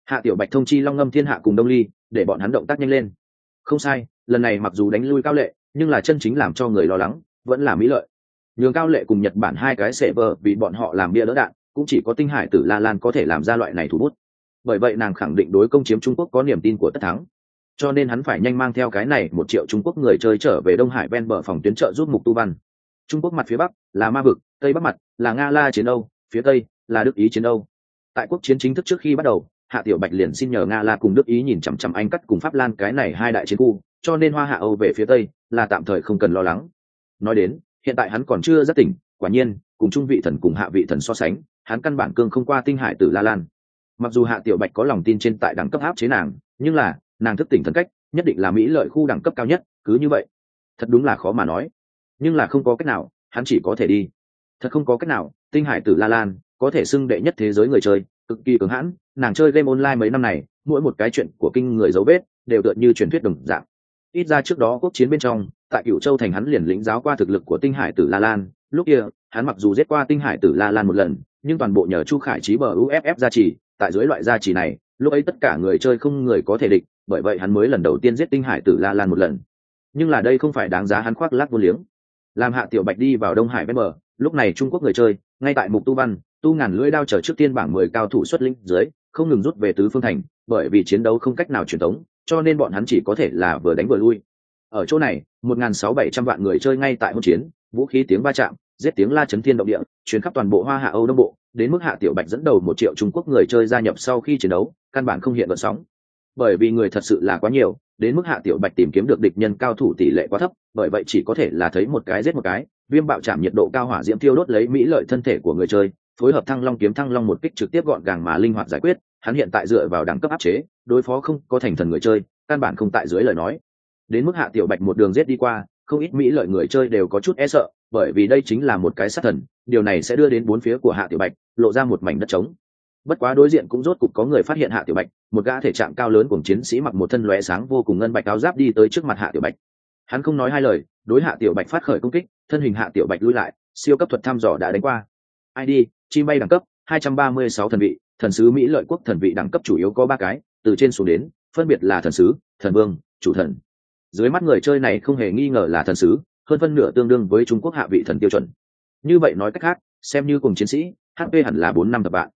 Speaker 1: Hạ tiểu bạch thông chi long ngâm thiên hạ cùng đông ly, để bọn hắn động tác nhanh lên. Không sai, lần này mặc dù đánh lui cao lệ, nhưng là chân chính làm cho người lo lắng, vẫn là mỹ lợi. Nhường cao lệ cùng nhật bản hai cái sệ vờ vì bọn họ làm bia đỡ đạn, cũng chỉ có tinh hải tử la lan có thể làm ra loại này thủ bút. Bởi vậy nàng khẳng định đối công chiếm trung quốc có niềm tin của tất thắng cho nên hắn phải nhanh mang theo cái này một triệu trung quốc người chơi trở về đông hải ven bờ phòng tuyến trợ giúp mục tu văn. Trung quốc mặt phía bắc là ma vực, tây bắc mặt là nga la chiến âu, phía tây là đức ý chiến âu. Tại quốc chiến chính thức trước khi bắt đầu, hạ tiểu bạch liền xin nhờ nga la cùng đức ý nhìn chằm chằm anh cắt cùng pháp lan cái này hai đại chiến khu, cho nên hoa hạ âu về phía tây là tạm thời không cần lo lắng. Nói đến, hiện tại hắn còn chưa rất tỉnh, quả nhiên, cùng trung vị thần cùng hạ vị thần so sánh, hắn căn bản cương không qua tinh hải tử la lan. Mặc dù hạ tiểu bạch có lòng tin trên tại đẳng cấp áp chế nàng, nhưng là nàng thức tỉnh thần cách, nhất định là mỹ lợi khu đẳng cấp cao nhất, cứ như vậy. Thật đúng là khó mà nói. Nhưng là không có cách nào, hắn chỉ có thể đi. Thật không có cách nào, tinh hải tử la lan, có thể xưng đệ nhất thế giới người chơi, cực kỳ cứng hãn, nàng chơi game online mấy năm này, mỗi một cái chuyện của kinh người dấu vết, đều tựa như truyền thuyết đồng dạng. Ít ra trước đó quốc chiến bên trong, tại cựu châu thành hắn liền lĩnh giáo qua thực lực của tinh hải tử la lan. Lúc kia, hắn mặc dù giết qua tinh hải tử la lan một lần, nhưng toàn bộ nhờ chu khải trí bờ uff gia trì, tại dưới loại gia trì này, lúc ấy tất cả người chơi không người có thể địch bởi vậy hắn mới lần đầu tiên giết tinh hải tử la lan một lần. Nhưng là đây không phải đáng giá hắn khoác lác vô liếng. Làm hạ tiểu bạch đi vào đông hải bên bờ, lúc này trung quốc người chơi, ngay tại mục tu văn, tu ngàn lưỡi đao chờ trước tiên bảng mười cao thủ xuất linh dưới, không ngừng rút về tứ phương thành, bởi vì chiến đấu không cách nào truyền thống cho nên bọn hắn chỉ có thể là vừa đánh vừa lui. Ở chỗ này, một n sáu bảy trăm vạn người chơi ngay tại hỗn chiến, vũ khí tiếng va chạm, giết tiếng la chấn thiên động địa chuyến khắp toàn bộ hoa hạ, âu đông bộ, đến mức hạ tiểu bạch dẫn đầu một triệu trung quốc người chơi gia nhập sau khi chiến đấu, căn bản không hiện vận sóng bởi vì người thật sự là quá nhiều, đến mức hạ tiểu bạch tìm kiếm được địch nhân cao thủ tỷ lệ quá thấp, bởi vậy chỉ có thể là thấy một cái giết một cái, viêm bạo chạm nhiệt độ cao hỏa diễm tiêu đốt lấy mỹ lợi thân thể của người chơi, phối hợp thăng long kiếm thăng long một kích trực tiếp gọn gàng mà linh hoạt giải quyết, hắn hiện tại dựa vào đẳng cấp áp chế, đối phó không có thành thần người chơi, căn bản không tại dưới lời nói. Đến mức hạ tiểu bạch một đường giết đi qua, không ít mỹ lợi người chơi đều có chút e sợ, bởi vì đây chính là một cái sát thần, điều này sẽ đưa đến bốn phía của hạ tiểu bạch, lộ ra một mảnh đất trống. Bất quá đối diện cũng rốt cục có người phát hiện hạ tiểu bạch một gã thể trạng cao lớn cùng chiến sĩ mặc một thân lóe sáng vô cùng ngân bạch áo giáp đi tới trước mặt hạ tiểu bạch. Hắn không nói hai lời, đối hạ tiểu bạch phát khởi công kích, thân hình hạ tiểu bạch lui lại, siêu cấp thuật thăm dò đã đánh qua. Id chi bay đẳng cấp 236 thần vị, thần sứ mỹ lợi quốc thần vị đẳng cấp chủ yếu có ba cái, từ trên xuống đến, phân biệt là thần sứ, thần vương, chủ thần. Dưới mắt người chơi này không hề nghi ngờ là thần sứ, hơn phân nửa tương đương với trung quốc hạ vị thần tiêu chuẩn. Như vậy nói cách khác, xem như cùng chiến sĩ hp hẳn là bốn năm thập bạn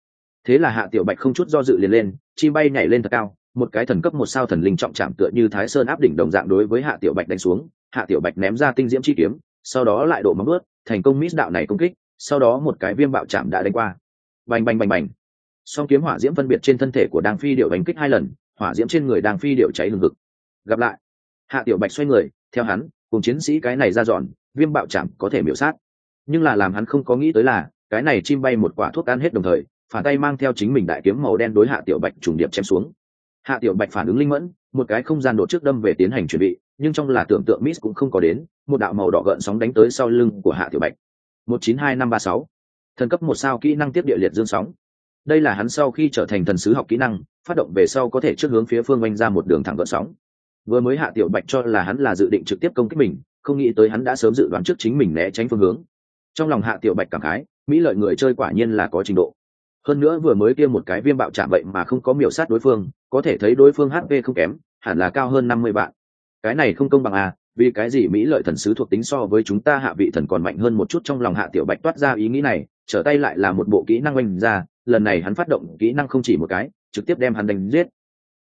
Speaker 1: thế là hạ tiểu bạch không chút do dự liền lên, chi bay nhảy lên thật cao, một cái thần cấp một sao thần linh trọng chạm tựa như thái sơn áp đỉnh đồng dạng đối với hạ tiểu bạch đánh xuống. Hạ tiểu bạch ném ra tinh diễm chi kiếm, sau đó lại độ móng ướt thành công mít đạo này công kích, sau đó một cái viêm bạo chạm đã đánh qua. Bành bành bành bành. Song kiếm hỏa diễm phân biệt trên thân thể của đang phi điệu đánh kích hai lần, hỏa diễm trên người đang phi điệu cháy hừng hực. Gặp lại. Hạ tiểu bạch xoay người, theo hắn, cùng chiến sĩ cái này ra dọn, viêm bạo chạm có thể miểu sát. Nhưng là làm hắn không có nghĩ tới là, cái này chim bay một quả thuốc ăn hết đồng thời phản tay mang theo chính mình đại kiếm màu đen đối hạ tiểu bạch trùng điệp chém xuống. Hạ tiểu bạch phản ứng linh mẫn, một cái không gian độ trước đâm về tiến hành chuẩn bị, nhưng trong là tưởng tượng miss cũng không có đến, một đạo màu đỏ gợn sóng đánh tới sau lưng của hạ tiểu bạch. một chín hai năm ba sáu. Thần cấp một sao kỹ năng tiếp địa liệt dương sóng. Đây là hắn sau khi trở thành thần sứ học kỹ năng, phát động về sau có thể trước hướng phía phương oanh ra một đường thẳng gợn sóng. Vừa mới hạ tiểu bạch cho là hắn là dự định trực tiếp công kích mình, không nghĩ tới hắn đã sớm dự đoán trước chính mình né tránh phương hướng. Trong lòng hạ tiểu bạch cảm khái, mỹ lợi người chơi quả nhiên là có trình độ hơn nữa vừa mới kia một cái viêm bạo chạm vậy mà không có miểu sát đối phương, có thể thấy đối phương hp không kém, hẳn là cao hơn năm mươi vạn. Cái này không công bằng à vì cái gì mỹ lợi thần sứ thuộc tính so với chúng ta hạ vị thần còn mạnh hơn một chút trong lòng hạ tiểu bạch toát ra ý nghĩ này, trở tay lại là một bộ kỹ năng oanh ra, lần này hắn phát động kỹ năng không chỉ một cái, trực tiếp đem hắn đánh giết.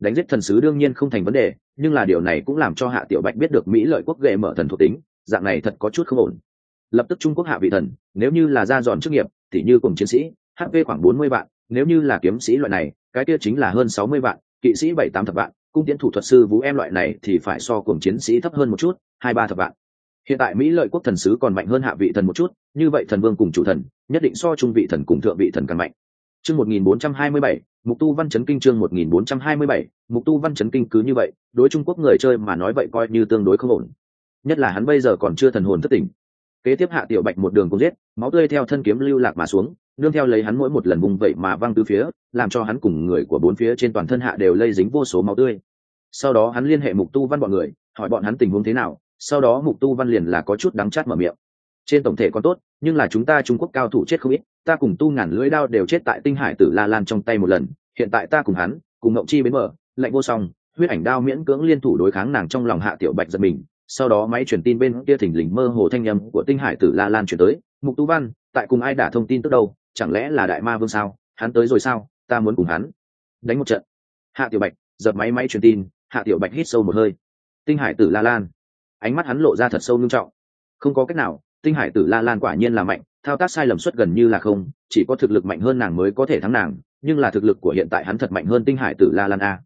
Speaker 1: Đánh giết thần sứ đương nhiên không thành vấn đề, nhưng là điều này cũng làm cho hạ tiểu bạch biết được mỹ lợi quốc ghệ mở thần thuộc tính, dạng này thật có chút không ổn. Lập tức trung quốc hạ vị thần, nếu như là ra dọn chức nghiệp, thì như cùng chiến sĩ hp khoảng bốn mươi vạn, nếu như là kiếm sĩ loại này, cái kia chính là hơn sáu mươi vạn, kỵ sĩ bảy tám thập vạn, cung tiến thủ thuật sư vũ em loại này thì phải so cùng chiến sĩ thấp hơn một chút, hai ba thập vạn. Hiện tại mỹ lợi quốc thần sứ còn mạnh hơn hạ vị thần một chút, như vậy thần vương cùng chủ thần, nhất định so trung vị thần cùng thượng vị thần càng mạnh. Chương một nghìn bốn trăm hai mươi bảy, mục tu văn chấn kinh chương một nghìn bốn trăm hai mươi bảy, mục tu văn chấn kinh cứ như vậy, đối trung quốc người chơi mà nói vậy coi như tương đối không ổn. Nhất là hắn bây giờ còn chưa thần hồn thất tỉnh. Kế tiếp hạ tiểu bạch một đường cũng giết, máu tươi theo thân kiếm lưu lạc mà xuống nương theo lấy hắn mỗi một lần vùng vậy mà văng từ phía, làm cho hắn cùng người của bốn phía trên toàn thân hạ đều lây dính vô số máu tươi. Sau đó hắn liên hệ mục tu văn bọn người, hỏi bọn hắn tình huống thế nào, sau đó mục tu văn liền là có chút đắng chát mở miệng. Trên tổng thể còn tốt, nhưng là chúng ta trung quốc cao thủ chết không ít, ta cùng tu ngàn lưỡi đao đều chết tại tinh hải tử la lan trong tay một lần, hiện tại ta cùng hắn, cùng ngậu chi bến mở lạnh vô song, huyết ảnh đao miễn cưỡng liên thủ đối kháng nàng trong lòng hạ tiểu bạch giật mình. Sau đó máy truyền tin bên kia thỉnh lình mơ hồ thanh â của tinh hải tử la lan chuyển tới, mục tu văn, tại cùng ai đã thông tin tức đâu? Chẳng lẽ là đại ma vương sao? Hắn tới rồi sao? Ta muốn cùng hắn đánh một trận. Hạ tiểu bạch giật máy máy truyền tin, hạ tiểu bạch hít sâu một hơi. Tinh hải tử la lan. Ánh mắt hắn lộ ra thật sâu nghiêm trọng. Không có cách nào, tinh hải tử la lan quả nhiên là mạnh, thao tác sai lầm suất gần như là không, chỉ có thực lực mạnh hơn nàng mới có thể thắng nàng, nhưng là thực lực của hiện tại hắn thật mạnh hơn tinh hải tử la lan a.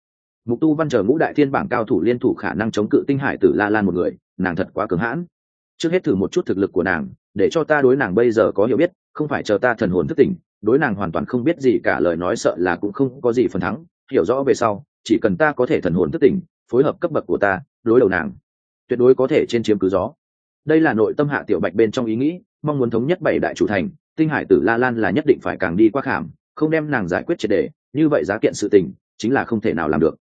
Speaker 1: Mục tu văn chờ ngũ đại thiên bảng cao thủ liên thủ khả năng chống cự tinh hải tử la lan một người, nàng thật quá cứng hãn. Trước hết thử một chút thực lực của nàng để cho ta đối nàng bây giờ có hiểu biết, không phải chờ ta thần hồn thức tỉnh, đối nàng hoàn toàn không biết gì cả, lời nói sợ là cũng không có gì phần thắng, hiểu rõ về sau, chỉ cần ta có thể thần hồn thức tỉnh, phối hợp cấp bậc của ta, đối đầu nàng, tuyệt đối có thể trên chiếm cứ gió. Đây là nội tâm hạ tiểu bạch bên trong ý nghĩ, mong muốn thống nhất bảy đại chủ thành, tinh hải tử la lan là nhất định phải càng đi qua khảm, không đem nàng giải quyết triệt đề như vậy giá kiện sự tình, chính là không thể nào làm được.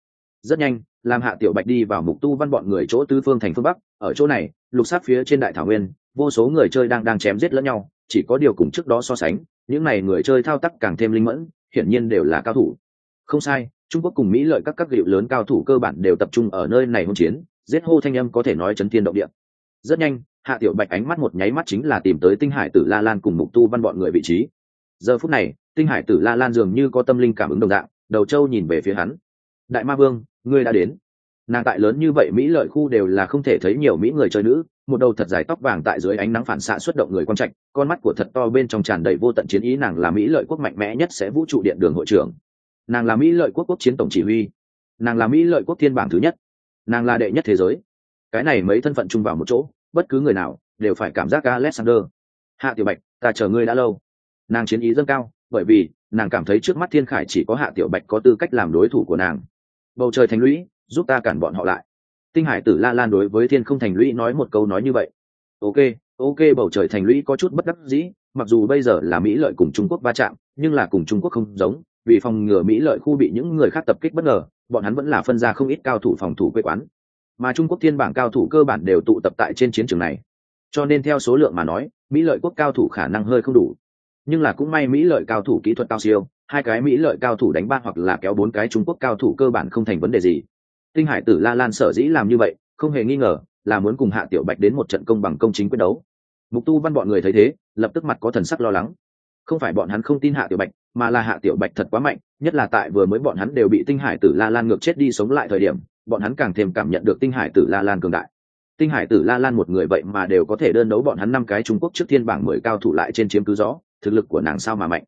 Speaker 1: Rất nhanh, làm hạ tiểu bạch đi vào mục tu văn bọn người chỗ tứ phương thành phương bắc, ở chỗ này, lục sát phía trên đại thảo nguyên vô số người chơi đang đang chém giết lẫn nhau, chỉ có điều cùng trước đó so sánh, những này người chơi thao tác càng thêm linh mẫn, hiển nhiên đều là cao thủ. Không sai, trung quốc cùng mỹ lợi các các hiệu lớn cao thủ cơ bản đều tập trung ở nơi này hôn chiến, giết hô thanh âm có thể nói chấn thiên động địa. Rất nhanh, hạ tiểu bạch ánh mắt một nháy mắt chính là tìm tới tinh hải tử la lan cùng mục tu văn bọn người vị trí. Giờ phút này, tinh hải tử la lan dường như có tâm linh cảm ứng đồng dạng, đầu châu nhìn về phía hắn. Đại ma vương, ngươi đã đến nàng tại lớn như vậy mỹ lợi khu đều là không thể thấy nhiều mỹ người chơi nữ, một đầu thật dài tóc vàng tại dưới ánh nắng phản xạ xuất động người quan trạch, con mắt của thật to bên trong tràn đầy vô tận chiến ý, nàng là mỹ lợi quốc mạnh mẽ nhất sẽ vũ trụ điện đường hội trưởng. Nàng là mỹ lợi quốc quốc chiến tổng chỉ huy. Nàng là mỹ lợi quốc thiên bảng thứ nhất. Nàng là đệ nhất thế giới. Cái này mấy thân phận chung vào một chỗ, bất cứ người nào đều phải cảm giác alexander. Hạ tiểu bạch, ta chờ ngươi đã lâu. Nàng chiến ý dâng cao, bởi vì nàng cảm thấy trước mắt thiên khải chỉ có hạ tiểu bạch có tư cách làm đối thủ của nàng. Bầu trời thành lũy giúp ta cản bọn họ lại. Tinh hải tử la lan đối với thiên không thành lũy nói một câu nói như vậy. Ok ok, bầu trời thành lũy có chút bất đắc dĩ, mặc dù bây giờ là mỹ lợi cùng trung quốc va chạm, nhưng là cùng trung quốc không giống, vì phòng ngừa mỹ lợi khu bị những người khác tập kích bất ngờ, bọn hắn vẫn là phân ra không ít cao thủ phòng thủ quê quán. Mà trung quốc thiên bảng cao thủ cơ bản đều tụ tập tại trên chiến trường này. Cho nên theo số lượng mà nói, mỹ lợi quốc cao thủ khả năng hơi không đủ. Nhưng là cũng may mỹ lợi cao thủ kỹ thuật cao siêu, hai cái mỹ lợi cao thủ đánh ba hoặc là kéo bốn cái trung quốc cao thủ cơ bản không thành vấn đề gì tinh hải tử la lan sở dĩ làm như vậy, không hề nghi ngờ là muốn cùng hạ tiểu bạch đến một trận công bằng công chính quyết đấu. Mục tu văn bọn người thấy thế, lập tức mặt có thần sắc lo lắng. Không phải bọn hắn không tin hạ tiểu bạch, mà là hạ tiểu bạch thật quá mạnh, nhất là tại vừa mới bọn hắn đều bị tinh hải tử la lan ngược chết đi sống lại thời điểm, bọn hắn càng thêm cảm nhận được tinh hải tử la lan cường đại. Tinh hải tử la lan một người vậy mà đều có thể đơn đấu bọn hắn năm cái trung quốc trước thiên bảng mười cao thủ lại trên chiếm cứ rõ, thực lực của nàng sao mà mạnh.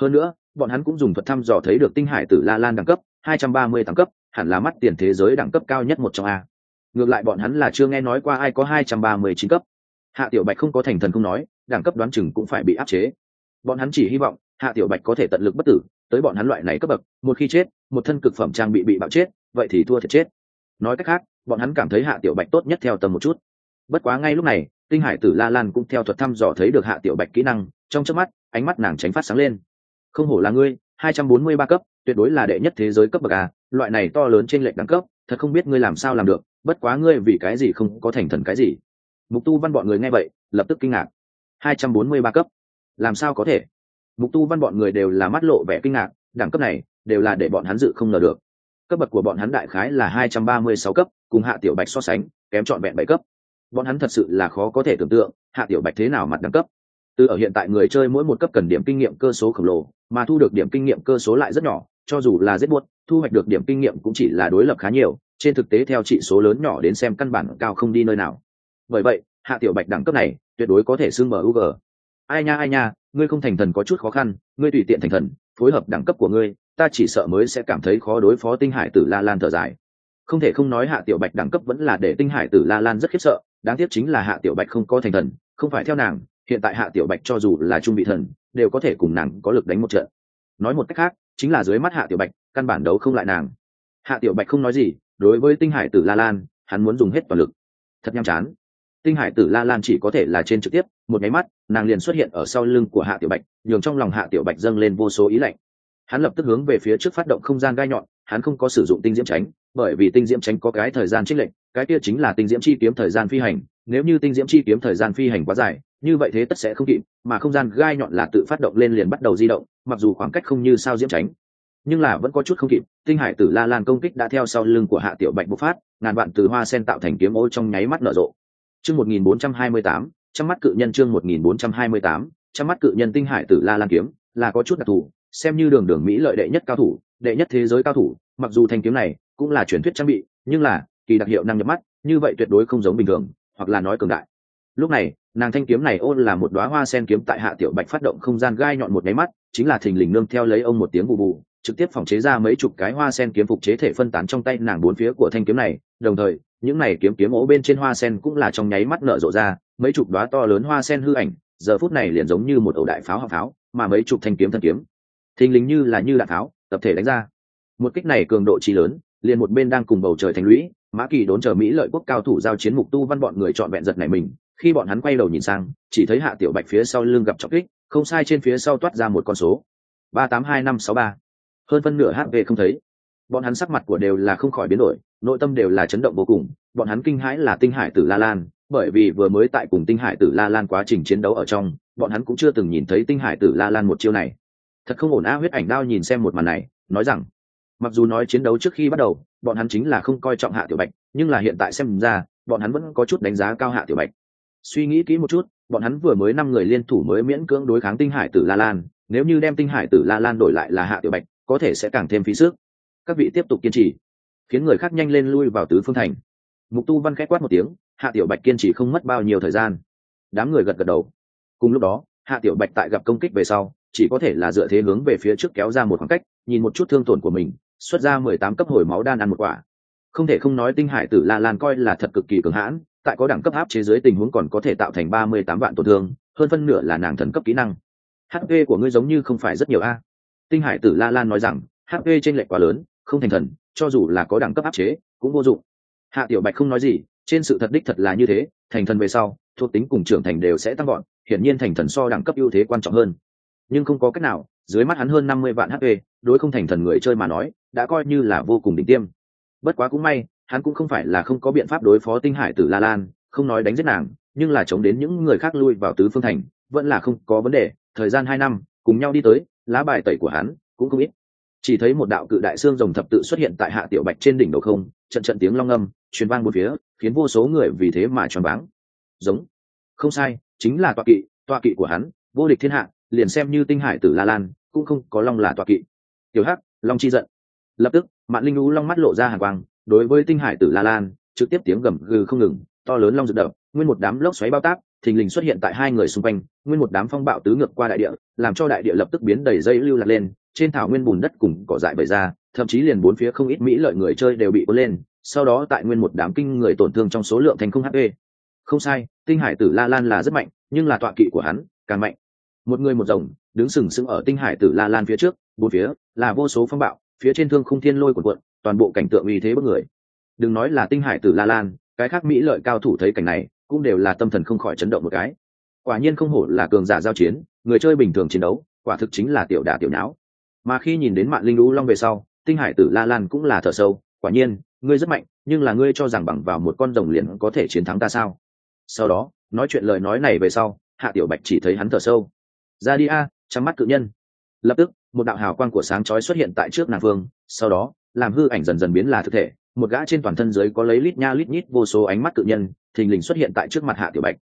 Speaker 1: Hơn nữa, bọn hắn cũng dùng thuật thăm dò thấy được tinh hải tử la lan đẳng cấp, hai trăm ba mươi cấp hẳn là mắt tiền thế giới đẳng cấp cao nhất một trong a. Ngược lại bọn hắn là chưa nghe nói qua ai có hai trăm ba mươi chín cấp. Hạ tiểu bạch không có thành thần không nói, đẳng cấp đoán chừng cũng phải bị áp chế. Bọn hắn chỉ hy vọng hạ tiểu bạch có thể tận lực bất tử, tới bọn hắn loại này cấp bậc, một khi chết, một thân cực phẩm trang bị bị bạo chết, vậy thì thua thiệt chết. Nói cách khác, bọn hắn cảm thấy hạ tiểu bạch tốt nhất theo tầm một chút. Bất quá ngay lúc này, tinh hải tử la lan cũng theo thuật thăm dò thấy được hạ tiểu bạch kỹ năng, trong chớp mắt, ánh mắt nàng tránh phát sáng lên. Không hổ là ngươi hai trăm bốn mươi ba cấp, tuyệt đối là đệ nhất thế giới cấp bậc a, loại này to lớn trên lệch đẳng cấp, thật không biết ngươi làm sao làm được, bất quá ngươi vì cái gì không có thành thần cái gì. Mục tu văn bọn người nghe vậy, lập tức kinh ngạc. hai trăm bốn mươi ba cấp, làm sao có thể? Mục tu văn bọn người đều là mắt lộ vẻ kinh ngạc, đẳng cấp này, đều là để bọn hắn dự không ngờ được. Cấp bậc của bọn hắn đại khái là hai trăm ba mươi sáu cấp, cùng hạ tiểu bạch so sánh, kém trọn vẹn bảy cấp. Bọn hắn thật sự là khó có thể tưởng tượng, hạ tiểu bạch thế nào mặt đẳng cấp từ ở hiện tại người chơi mỗi một cấp cần điểm kinh nghiệm cơ số khổng lồ, mà thu được điểm kinh nghiệm cơ số lại rất nhỏ, cho dù là rất buốt, thu hoạch được điểm kinh nghiệm cũng chỉ là đối lập khá nhiều, trên thực tế theo trị số lớn nhỏ đến xem căn bản cao không đi nơi nào. Bởi vậy, hạ tiểu bạch đẳng cấp này tuyệt đối có thể xưng mug ai nha ai nha, ngươi không thành thần có chút khó khăn, ngươi tùy tiện thành thần, phối hợp đẳng cấp của ngươi, ta chỉ sợ mới sẽ cảm thấy khó đối phó tinh hải tử la lan thở dài. Không thể không nói hạ tiểu bạch đẳng cấp vẫn là để tinh hải tử la lan rất khiếp sợ, đáng tiếc chính là hạ tiểu bạch không có thành thần, không phải theo nàng hiện tại hạ tiểu bạch cho dù là trung vị thần, đều có thể cùng nàng có lực đánh một trận. Nói một cách khác, chính là dưới mắt hạ tiểu bạch, căn bản đấu không lại nàng. Hạ tiểu bạch không nói gì, đối với tinh hải tử la lan, hắn muốn dùng hết toàn lực. Thật nhàm chán. Tinh hải tử la lan chỉ có thể là trên trực tiếp, một nháy mắt, nàng liền xuất hiện ở sau lưng của hạ tiểu bạch, nhường trong lòng hạ tiểu bạch dâng lên vô số ý lạnh. Hắn lập tức hướng về phía trước phát động không gian gai nhọn, hắn không có sử dụng tinh diễm tránh, bởi vì tinh diễm tránh có cái thời gian trích lệnh cái kia chính là tinh diễm chi kiếm thời gian phi hành, nếu như tinh diễm chi kiếm thời gian phi hành quá dài, như vậy thế tất sẽ không kịp, mà không gian gai nhọn là tự phát động lên liền bắt đầu di động, mặc dù khoảng cách không như sao diễm tránh, nhưng là vẫn có chút không kịp. Tinh hải tử la lan công kích đã theo sau lưng của hạ tiểu bạch bộc phát, ngàn vạn từ hoa sen tạo thành kiếm ô trong nháy mắt nở rộ. Chương một nghìn bốn trăm hai mươi tám trăm mắt cự nhân chương một nghìn bốn trăm hai mươi tám trăm mắt cự nhân tinh hải tử la lan kiếm là có chút đặc thù, xem như đường đường mỹ lợi đệ nhất cao thủ, đệ nhất thế giới cao thủ, mặc dù thanh kiếm này cũng là truyền thuyết trang bị, nhưng là kỳ đặc hiệu năng nhập mắt, như vậy tuyệt đối không giống bình thường, hoặc là nói cường đại. Lúc này, nàng thanh kiếm này ôn là một đoá hoa sen kiếm tại hạ tiểu bạch phát động không gian gai nhọn một máy mắt, chính là thình lình nương theo lấy ông một tiếng bù bù trực tiếp phòng chế ra mấy chục cái hoa sen kiếm phục chế thể phân tán trong tay nàng bốn phía của thanh kiếm này. Đồng thời, những này kiếm kiếm ố bên trên hoa sen cũng là trong nháy mắt nở rộ ra, mấy chục đoá to lớn hoa sen hư ảnh, giờ phút này liền giống như một ẩu đại pháo hoặc pháo, mà mấy chục thanh kiếm thân kiếm, thình lình như là như đạn pháo, tập thể đánh ra. Một kích này cường độ trí lớn, liền một bên đang cùng bầu trời thành lũy mã kỳ đốn chờ mỹ lợi quốc cao thủ giao chiến mục tu văn bọn người chọn vẹn giật này mình, khi bọn hắn quay đầu nhìn sang, chỉ thấy hạ tiểu bạch phía sau lưng gặp trọng kích, không sai trên phía sau toát ra một con số. Ba tám hai năm sáu ba. Hơn phân nửa hp không thấy. Bọn hắn sắc mặt của đều là không khỏi biến đổi, nội tâm đều là chấn động vô cùng, bọn hắn kinh hãi là tinh hải tử la lan, bởi vì vừa mới tại cùng tinh hải tử la lan quá trình chiến đấu ở trong, bọn hắn cũng chưa từng nhìn thấy tinh hải tử la lan một chiêu này. Thật không ổn a huyết ảnh đao nhìn xem một màn này, nói rằng, mặc dù nói chiến đấu trước khi bắt đầu bọn hắn chính là không coi trọng hạ tiểu bạch, nhưng là hiện tại xem ra, bọn hắn vẫn có chút đánh giá cao hạ tiểu bạch. Suy nghĩ kỹ một chút, bọn hắn vừa mới năm người liên thủ mới miễn cưỡng đối kháng tinh hải tử la lan, nếu như đem tinh hải tử la lan đổi lại là hạ tiểu bạch, có thể sẽ càng thêm phí sức. Các vị tiếp tục kiên trì. Khiến người khác nhanh lên lui vào tứ phương thành. Mục tu văn khẽ quát một tiếng, hạ tiểu bạch kiên trì không mất bao nhiêu thời gian. Đám người gật gật đầu. Cùng lúc đó, hạ tiểu bạch tại gặp công kích về sau, chỉ có thể là dựa thế hướng về phía trước kéo ra một khoảng cách, nhìn một chút thương tổn của mình xuất ra mười tám cấp hồi máu đan ăn một quả. Không thể không nói tinh hải tử la lan coi là thật cực kỳ cường hãn, tại có đẳng cấp áp chế dưới tình huống còn có thể tạo thành ba mươi tám vạn tổn thương, hơn phân nửa là nàng thần cấp kỹ năng. Hp của ngươi giống như không phải rất nhiều a. Tinh hải tử la lan nói rằng hp trên lệch quá lớn, không thành thần, cho dù là có đẳng cấp áp chế, cũng vô dụng. Hạ tiểu bạch không nói gì, trên sự thật đích thật là như thế, thành thần về sau, thuộc tính cùng trưởng thành đều sẽ tăng gọn hiển nhiên thành thần so đẳng cấp ưu thế quan trọng hơn. Nhưng không có cách nào, dưới mắt hắn hơn năm mươi vạn hp đối không thành thần người chơi mà nói đã coi như là vô cùng đỉnh tiêm. Bất quá cũng may, hắn cũng không phải là không có biện pháp đối phó tinh hải tử la lan, không nói đánh giết nàng, nhưng là chống đến những người khác lui vào tứ phương thành, vẫn là không có vấn đề. Thời gian hai năm, cùng nhau đi tới, lá bài tẩy của hắn cũng không ít. Chỉ thấy một đạo cự đại xương rồng thập tự xuất hiện tại hạ tiểu bạch trên đỉnh đầu không, trận trận tiếng long âm, truyền vang một phía, khiến vô số người vì thế mà choáng váng. Giống. Không sai, chính là tọa kỵ tọa kỵ của hắn, vô địch thiên hạ, liền xem như tinh hải tử la lan, cũng không có long là tọa kỵ. Tiểu hắc, long chi giận lập tức, mạn linh lũ long mắt lộ ra hàng quang, đối với tinh hải tử la lan, trực tiếp tiếng gầm gừ không ngừng, to lớn long rực đập, nguyên một đám lốc xoáy bao tác, thình lình xuất hiện tại hai người xung quanh, nguyên một đám phong bạo tứ ngược qua đại địa, làm cho đại địa lập tức biến đầy dây lưu lạc lên, trên thảo nguyên bùn đất cùng cỏ dại bày ra, thậm chí liền bốn phía không ít mỹ lợi người chơi đều bị cuốn lên, sau đó tại nguyên một đám kinh người tổn thương trong số lượng thành không hp không sai, tinh hải tử la lan là rất mạnh, nhưng là tọa kỵ của hắn càng mạnh. Một người một rồng, đứng sừng sững ở tinh hải tử la lan phía trước, bốn phía là vô số phong bạo phía trên thương khung thiên lôi của quận toàn bộ cảnh tượng uy thế bất người. Đừng nói là tinh hải tử la lan, cái khác mỹ lợi cao thủ thấy cảnh này, cũng đều là tâm thần không khỏi chấn động một cái. Quả nhiên không hổ là cường giả giao chiến, người chơi bình thường chiến đấu, quả thực chính là tiểu đả tiểu não mà khi nhìn đến mạng linh lũ long về sau, tinh hải tử la lan cũng là thở sâu, quả nhiên, ngươi rất mạnh, nhưng là ngươi cho rằng bằng vào một con rồng liền có thể chiến thắng ta sao? Sau đó, nói chuyện lời nói này về sau, hạ tiểu bạch chỉ thấy hắn thở sâu. Ra đi a chăm mắt cự nhân. Lập tức một đạo hào quang của sáng chói xuất hiện tại trước nàng phương sau đó, làm hư ảnh dần dần biến là thực thể, một gã trên toàn thân dưới có lấy lít nha lít nhít vô số ánh mắt cự nhân, thình lình xuất hiện tại trước mặt hạ tiểu bạch.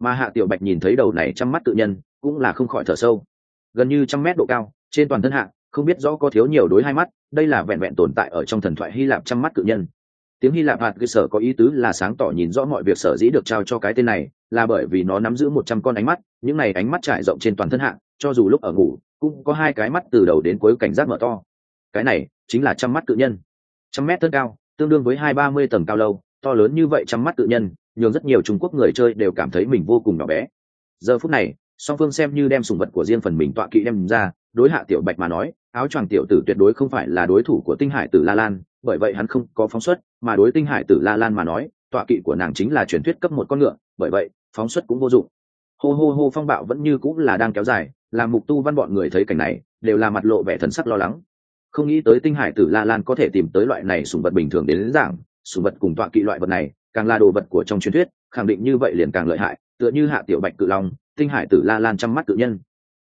Speaker 1: Mà hạ tiểu bạch nhìn thấy đầu này chăm mắt cự nhân, cũng là không khỏi thở sâu. Gần như trăm mét độ cao, trên toàn thân hạ, không biết rõ có thiếu nhiều đối hai mắt, đây là vẹn vẹn tồn tại ở trong thần thoại hy lạp trăm mắt cự nhân. Tiếng hy lạp hạt cơ sở có ý tứ là sáng tỏ nhìn rõ mọi việc sở dĩ được trao cho cái tên này, là bởi vì nó nắm giữ một trăm con ánh mắt, những này ánh mắt trải rộng trên toàn thân hạ, cho dù lúc ở ngủ cũng có hai cái mắt từ đầu đến cuối cảnh giác mở to. Cái này chính là trăm mắt cự nhân. Trăm mét thân cao, tương đương với hai ba mươi tầng cao lâu, to lớn như vậy trăm mắt cự nhân, nhường rất nhiều trung quốc người chơi đều cảm thấy mình vô cùng nhỏ bé. Giờ phút này, song phương xem như đem sùng vật của riêng phần mình tọa kỵ đem ra, đối hạ tiểu bạch mà nói, áo choàng tiểu tử tuyệt đối không phải là đối thủ của tinh hải tử la lan, bởi vậy hắn không có phóng xuất, mà đối tinh hải tử la lan mà nói, tọa kỵ của nàng chính là truyền thuyết cấp một con ngựa, bởi vậy, phóng xuất cũng vô dụng hô hô hô phong bạo vẫn như cũng là đang kéo dài làm mục tu văn bọn người thấy cảnh này đều là mặt lộ vẻ thần sắc lo lắng. Không nghĩ tới tinh hải tử la lan có thể tìm tới loại này sùng vật bình thường đến, giảng sùng vật cùng tọa kỵ loại vật này càng là đồ vật của trong truyền thuyết khẳng định như vậy liền càng lợi hại tựa như hạ tiểu bạch cự long tinh hải tử la lan chăm mắt cự nhân.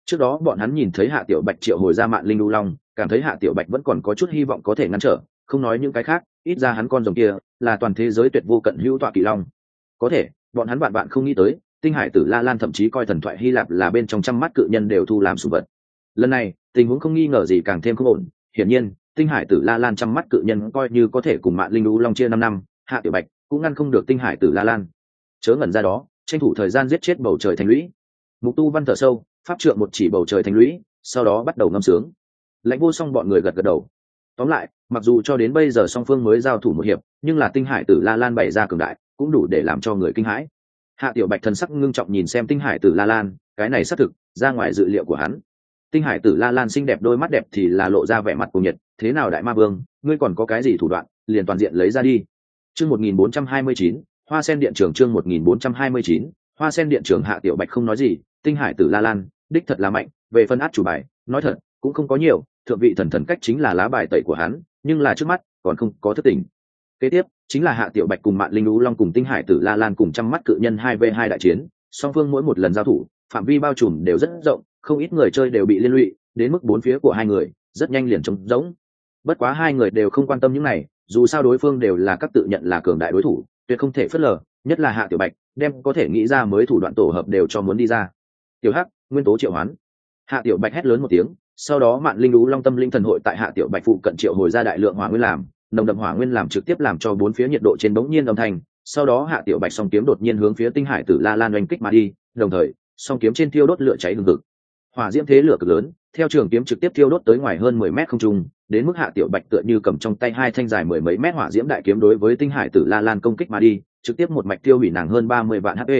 Speaker 1: Trước đó bọn hắn nhìn thấy hạ tiểu bạch triệu hồi ra mạng linh lưu long cảm thấy hạ tiểu bạch vẫn còn có chút hy vọng có thể ngăn trở không nói những cái khác ít ra hắn con rồng kia là toàn thế giới tuyệt vô cận hữu tọa kỵ long. Có thể bọn hắn bạn bạn không nghĩ tới tinh hải tử la lan thậm chí coi thần thoại hy lạp là bên trong trăm mắt cự nhân đều thu làm sùng vật. Lần này, tình huống không nghi ngờ gì càng thêm không ổn. Hiển nhiên, tinh hải tử la lan trăm mắt cự nhân coi như có thể cùng mạng linh lũ long chia năm năm, hạ tiểu bạch cũng ngăn không được tinh hải tử la lan. Chớ ngẩn ra đó, tranh thủ thời gian giết chết bầu trời thành lũy. Mục tu văn thở sâu, pháp trượng một chỉ bầu trời thành lũy, sau đó bắt đầu ngâm sướng. Lãnh vô song bọn người gật gật đầu. Tóm lại, mặc dù cho đến bây giờ song phương mới giao thủ một hiệp, nhưng là tinh hải tử la lan bày ra cường đại, cũng đủ để làm cho người kinh hãi hạ tiểu bạch thần sắc ngưng trọng nhìn xem tinh hải tử la lan, cái này xác thực, ra ngoài dự liệu của hắn. Tinh hải tử la lan xinh đẹp đôi mắt đẹp thì là lộ ra vẻ mặt cùng nhiệt, thế nào đại ma vương, ngươi còn có cái gì thủ đoạn, liền toàn diện lấy ra đi. Chương một nghìn bốn trăm hai mươi chín, hoa sen điện trường chương một nghìn bốn trăm hai mươi chín, hoa sen điện trường hạ tiểu bạch không nói gì, tinh hải tử la lan, đích thật là mạnh, về phân át chủ bài, nói thật, cũng không có nhiều, thượng vị thần thần cách chính là lá bài tẩy của hắn, nhưng là trước mắt, còn không có thất tình kế tiếp, chính là hạ tiểu bạch cùng mạng linh lũ long cùng tinh hải tử la lan cùng trăm mắt cự nhân hai v hai đại chiến. Song phương mỗi một lần giao thủ, phạm vi bao trùm đều rất rộng, không ít người chơi đều bị liên lụy, đến mức bốn phía của hai người, rất nhanh liền trống rỗng. Bất quá hai người đều không quan tâm những này, dù sao đối phương đều là các tự nhận là cường đại đối thủ, tuyệt không thể phớt lờ, nhất là hạ tiểu bạch, đem có thể nghĩ ra mới thủ đoạn tổ hợp đều cho muốn đi ra. Tiểu hắc, nguyên tố triệu hoán. Hạ tiểu bạch hét lớn một tiếng, sau đó mạn linh lũ long tâm linh thần hội tại hạ tiểu bạch phụ cận triệu hồi ra đại lượng hỏa nguyên làm nồng đậm hỏa nguyên làm trực tiếp làm cho bốn phía nhiệt độ trên bỗng nhiên âm thanh, sau đó hạ tiểu bạch song kiếm đột nhiên hướng phía tinh hải tử la lan oanh kích mà đi, đồng thời, song kiếm trên thiêu đốt lửa cháy hừng hực. Hỏa diễm thế lửa cực lớn, theo trường kiếm trực tiếp thiêu đốt tới ngoài hơn mười mét không trung, đến mức hạ tiểu bạch tựa như cầm trong tay hai thanh dài mười mấy mét hỏa diễm đại kiếm đối với tinh hải tử la lan công kích mà đi, trực tiếp một mạch tiêu hủy nàng hơn ba mươi vạn hp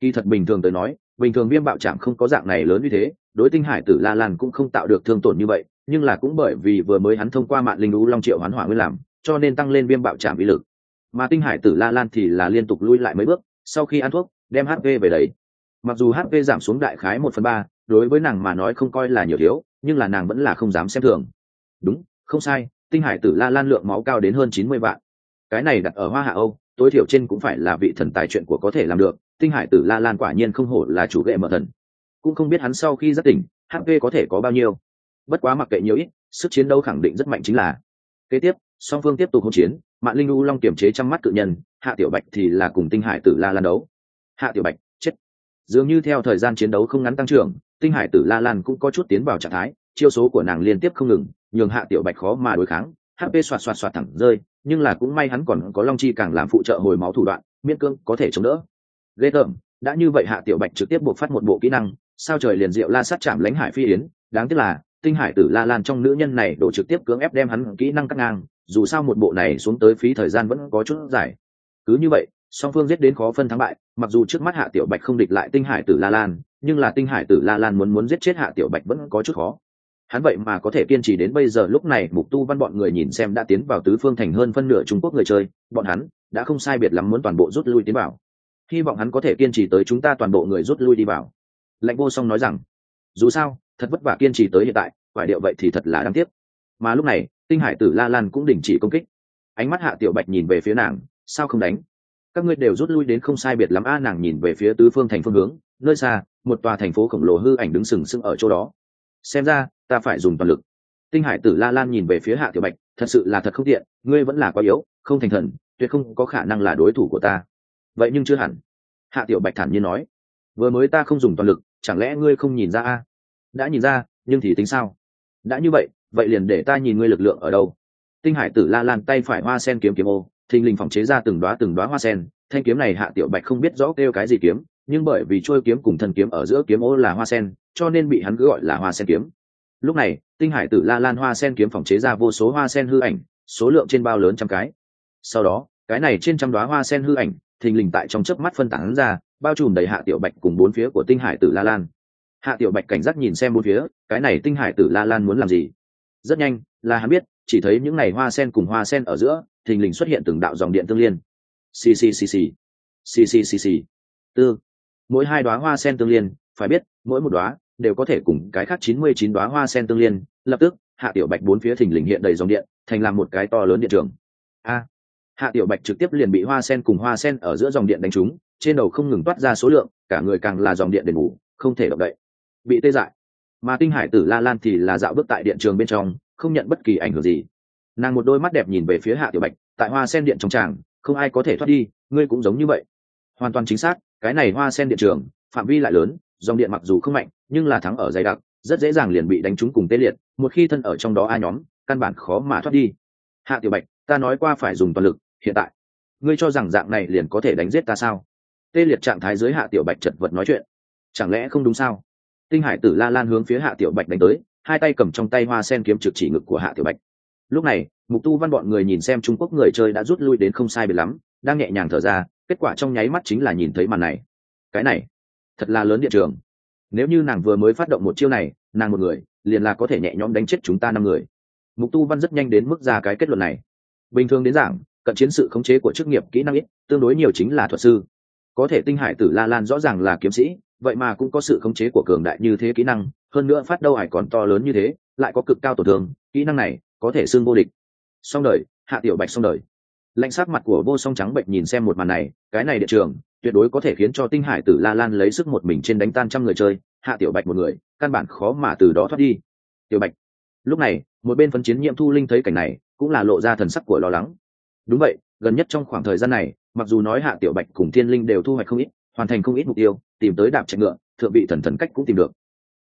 Speaker 1: kỳ thật bình thường tới nói bình thường viêm bạo chạm không có dạng này lớn như thế, đối tinh hải tử la lan cũng không tạo được thương tổn như vậy, nhưng là cũng bởi vì vừa mới hắn thông qua mạng linh lũ long triệu hoán hỏa nguyên làm, cho nên tăng lên viêm bạo chạm ý lực. Mà tinh hải tử la lan thì là liên tục lui lại mấy bước, sau khi ăn thuốc, đem hp về đấy mặc dù hp giảm xuống đại khái một phần ba, đối với nàng mà nói không coi là nhiều thiếu, nhưng là nàng vẫn là không dám xem thường. Đúng, không sai, tinh hải tử la lan lượng máu cao đến hơn chín mươi vạn. Cái này đặt ở hoa hạ âu, tối thiểu trên cũng phải là vị thần tài chuyện của có thể làm được tinh hải tử la lan quả nhiên không hổ là chủ ghệ mở thần. Cũng không biết hắn sau khi giác tỉnh hp có thể có bao nhiêu. Bất quá mặc kệ nhiều ít, sức chiến đấu khẳng định rất mạnh chính là. Kế tiếp, song phương tiếp tục hỗn chiến mạng linh u long kiềm chế trăm mắt cự nhân, hạ tiểu bạch thì là cùng tinh hải tử la lan đấu. Hạ tiểu bạch, chết. Dường như theo thời gian chiến đấu không ngắn tăng trưởng, tinh hải tử la lan cũng có chút tiến vào trạng thái, chiêu số của nàng liên tiếp không ngừng, nhường hạ tiểu bạch khó mà đối kháng. Hp xoạt xoạt xoạt thẳng rơi, nhưng là cũng may hắn còn có long chi càng làm phụ trợ hồi máu thủ đoạn, miễn cương có thể chống đỡ ghê tởm, đã như vậy hạ tiểu bạch trực tiếp buộc phát một bộ kỹ năng, sao trời liền diệu la sát chạm lãnh hải phi yến, đáng tiếc là, tinh hải tử la lan trong nữ nhân này đổ trực tiếp cưỡng ép đem hắn kỹ năng cắt ngang, dù sao một bộ này xuống tới phí thời gian vẫn có chút dài. Cứ như vậy, song phương giết đến khó phân thắng bại, mặc dù trước mắt hạ tiểu bạch không địch lại tinh hải tử la lan, nhưng là tinh hải tử la lan muốn muốn giết chết hạ tiểu bạch vẫn có chút khó. Hắn vậy mà có thể kiên trì đến bây giờ, lúc này mục tu văn bọn người nhìn xem đã tiến vào tứ phương thành hơn phân nửa trung quốc người chơi, bọn hắn đã không sai biệt lắm muốn toàn bộ rút lui tiến vào hy vọng hắn có thể kiên trì tới chúng ta toàn bộ người rút lui đi vào. Lạnh vô song nói rằng, dù sao, thật vất vả kiên trì tới hiện tại phải điệu vậy thì thật là đáng tiếc. Mà lúc này, tinh hải tử la lan cũng đình chỉ công kích. Ánh mắt hạ tiểu bạch nhìn về phía nàng, sao không đánh? Các ngươi đều rút lui đến không sai biệt lắm a, nàng nhìn về phía tứ phương thành phương hướng, nơi xa, một tòa thành phố khổng lồ hư ảnh đứng sừng sững ở chỗ đó. Xem ra, ta phải dùng toàn lực. Tinh hải tử la lan nhìn về phía hạ tiểu bạch, thật sự là thật không tiện, ngươi vẫn là quá yếu, không thành thần, tuyệt không có khả năng là đối thủ của ta vậy nhưng chưa hẳn. Hạ tiểu bạch thản nhiên nói, vừa mới ta không dùng toàn lực, chẳng lẽ ngươi không nhìn ra a? Đã nhìn ra, nhưng thì tính sao? Đã như vậy vậy liền để ta nhìn ngươi lực lượng ở đâu? Tinh hải tử la lan tay phải hoa sen kiếm kiếm ô, thình lình phòng chế ra từng đoá từng đoá hoa sen. Thanh kiếm này hạ tiểu bạch không biết rõ kêu cái gì kiếm, nhưng bởi vì trôi kiếm cùng thân kiếm ở giữa kiếm ô là hoa sen, cho nên bị hắn cứ gọi là hoa sen kiếm. Lúc này, tinh hải tử la lan hoa sen kiếm phòng chế ra vô số hoa sen hư ảnh, số lượng trên bao lớn trăm cái. Sau đó, cái này trên trăm đoá hoa sen hư ảnh thình lình tại trong chớp mắt phân tán ra, bao trùm đầy hạ tiểu bạch cùng bốn phía của tinh hải tử la lan. Hạ tiểu bạch cảnh giác nhìn xem bốn phía, cái này tinh hải tử la lan muốn làm gì? Rất nhanh, là hắn biết, chỉ thấy những ngày hoa sen cùng hoa sen ở giữa, thình lình xuất hiện từng đạo dòng điện tương liên. Xì xì xì xì. Xì xì xì xì. Tư. Mỗi hai đoá hoa sen tương liên, phải biết, mỗi một đoá đều có thể cùng cái khác chín mươi chín đoá hoa sen tương liên. Lập tức, hạ tiểu bạch bốn phía thình lình hiện đầy dòng điện, thành làm một cái to lớn điện trường. A hạ tiểu bạch trực tiếp liền bị hoa sen cùng hoa sen ở giữa dòng điện đánh trúng, trên đầu không ngừng toát ra số lượng, cả người càng là dòng điện đền ngủ không thể động đậy. Bị tê dại. Mà tinh hải tử la lan thì là dạo bước tại điện trường bên trong, không nhận bất kỳ ảnh hưởng gì. Nàng một đôi mắt đẹp nhìn về phía hạ tiểu bạch, tại hoa sen điện trong tràng, không ai có thể thoát đi, ngươi cũng giống như vậy. Hoàn toàn chính xác, cái này hoa sen điện trường, phạm vi lại lớn, dòng điện mặc dù không mạnh, nhưng là thắng ở dày đặc, rất dễ dàng liền bị đánh trúng cùng tê liệt, một khi thân ở trong đó ai nhóm, căn bản khó mà thoát đi. Hạ tiểu bạch, ta nói qua phải dùng toàn lực hiện tại. Ngươi cho rằng dạng này liền có thể đánh giết ta sao? Tê liệt trạng thái dưới hạ tiểu bạch chật vật nói chuyện. Chẳng lẽ không đúng sao? Tinh hải tử la lan hướng phía hạ tiểu bạch đánh tới, hai tay cầm trong tay hoa sen kiếm trực chỉ ngực của hạ tiểu bạch. Lúc này, mục tu văn bọn người nhìn xem trung quốc người chơi đã rút lui đến không sai biệt lắm, đang nhẹ nhàng thở ra, kết quả trong nháy mắt chính là nhìn thấy màn này. Cái này, thật là lớn điện trường. Nếu như nàng vừa mới phát động một chiêu này, nàng một người, liền là có thể nhẹ nhõm đánh chết chúng ta năm người. Mục tu văn rất nhanh đến mức ra cái kết luận này. Bình thường đến giảng cận chiến sự khống chế của chức nghiệp kỹ năng ít, tương đối nhiều chính là thuật sư. Có thể tinh hải tử la lan rõ ràng là kiếm sĩ, vậy mà cũng có sự khống chế của cường đại như thế kỹ năng, hơn nữa phát đâu hải còn to lớn như thế, lại có cực cao tổn thương, kỹ năng này có thể xương vô địch. Xong đời, hạ tiểu bạch xong đời. Lạnh sát mặt của vô song trắng bệnh nhìn xem một màn này, cái này địa trường, tuyệt đối có thể khiến cho tinh hải tử la lan lấy sức một mình trên đánh tan trăm người chơi, hạ tiểu bạch một người, căn bản khó mà từ đó thoát đi. Tiểu bạch, lúc này, một bên phân chiến nhiệm thu linh thấy cảnh này, cũng là lộ ra thần sắc của lo lắng đúng vậy, gần nhất trong khoảng thời gian này, mặc dù nói hạ tiểu bạch cùng thiên linh đều thu hoạch không ít, hoàn thành không ít mục tiêu, tìm tới đạp chạy ngựa, thượng vị thần thần cách cũng tìm được.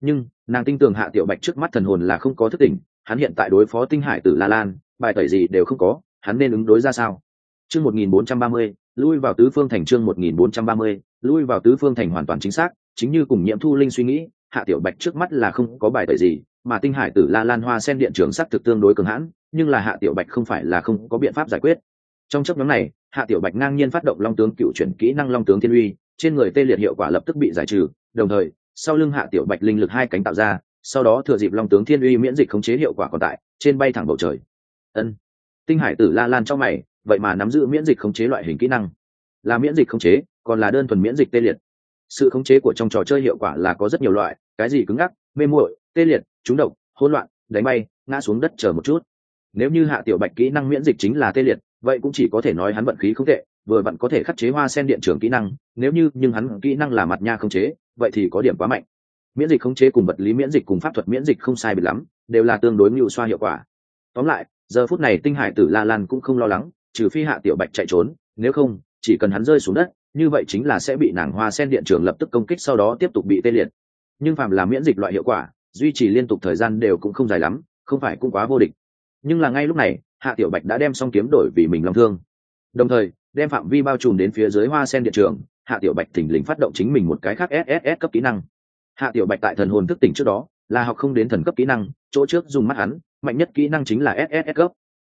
Speaker 1: Nhưng, nàng tin tưởng hạ tiểu bạch trước mắt thần hồn là không có thức tỉnh, hắn hiện tại đối phó tinh hải tử la lan, bài tẩy gì đều không có, hắn nên ứng đối ra sao? Chương một nghìn bốn trăm ba mươi, lui vào tứ phương thành chương một nghìn bốn trăm ba mươi, lui vào tứ phương thành hoàn toàn chính xác, chính như cùng nhiễm thu linh suy nghĩ, hạ tiểu bạch trước mắt là không có bài tẩy gì, mà tinh hải tử la lan hoa sen điện trường sắc thực tương đối cường hãn, nhưng là hạ tiểu bạch không phải là không có biện pháp giải quyết trong chấp nhóm này, hạ tiểu bạch ngang nhiên phát động long tướng cựu chuyển kỹ năng long tướng thiên uy, trên người tê liệt hiệu quả lập tức bị giải trừ, đồng thời, sau lưng hạ tiểu bạch linh lực hai cánh tạo ra, sau đó thừa dịp long tướng thiên uy miễn dịch khống chế hiệu quả còn tại, trên bay thẳng bầu trời. Ân. Tinh hải tử la lan trong mày, vậy mà nắm giữ miễn dịch khống chế loại hình kỹ năng. Là miễn dịch khống chế, còn là đơn thuần miễn dịch tê liệt. Sự khống chế của trong trò chơi hiệu quả là có rất nhiều loại, cái gì cứng ngắc, mê muội, tê liệt, trúng độc, hỗn loạn, đánh bay, ngã xuống đất chờ một chút. Nếu như hạ tiểu bạch kỹ năng miễn dịch chính là tê liệt vậy cũng chỉ có thể nói hắn vận khí không tệ, vừa vặn có thể khắc chế hoa sen điện trường kỹ năng, nếu như, nhưng hắn kỹ năng là mặt nha không chế, vậy thì có điểm quá mạnh. Miễn dịch khống chế cùng vật lý miễn dịch cùng pháp thuật miễn dịch không sai biệt lắm, đều là tương đối mưu xoa hiệu quả. Tóm lại, giờ phút này tinh hải tử la lan cũng không lo lắng, trừ phi hạ tiểu bạch chạy trốn, nếu không, chỉ cần hắn rơi xuống đất, như vậy chính là sẽ bị nàng hoa sen điện trường lập tức công kích sau đó tiếp tục bị tê liệt. Nhưng phàm là miễn dịch loại hiệu quả, duy trì liên tục thời gian đều cũng không dài lắm, không phải cũng quá vô địch. Nhưng là ngay lúc này hạ tiểu bạch đã đem xong kiếm đổi vì mình long thương. Đồng thời, đem phạm vi bao trùm đến phía dưới hoa sen điện trường, hạ tiểu bạch thỉnh lình phát động chính mình một cái khác sss cấp kỹ năng. Hạ tiểu bạch tại thần hồn thức tỉnh trước đó, là học không đến thần cấp kỹ năng, chỗ trước dùng mắt hắn, mạnh nhất kỹ năng chính là sss cấp.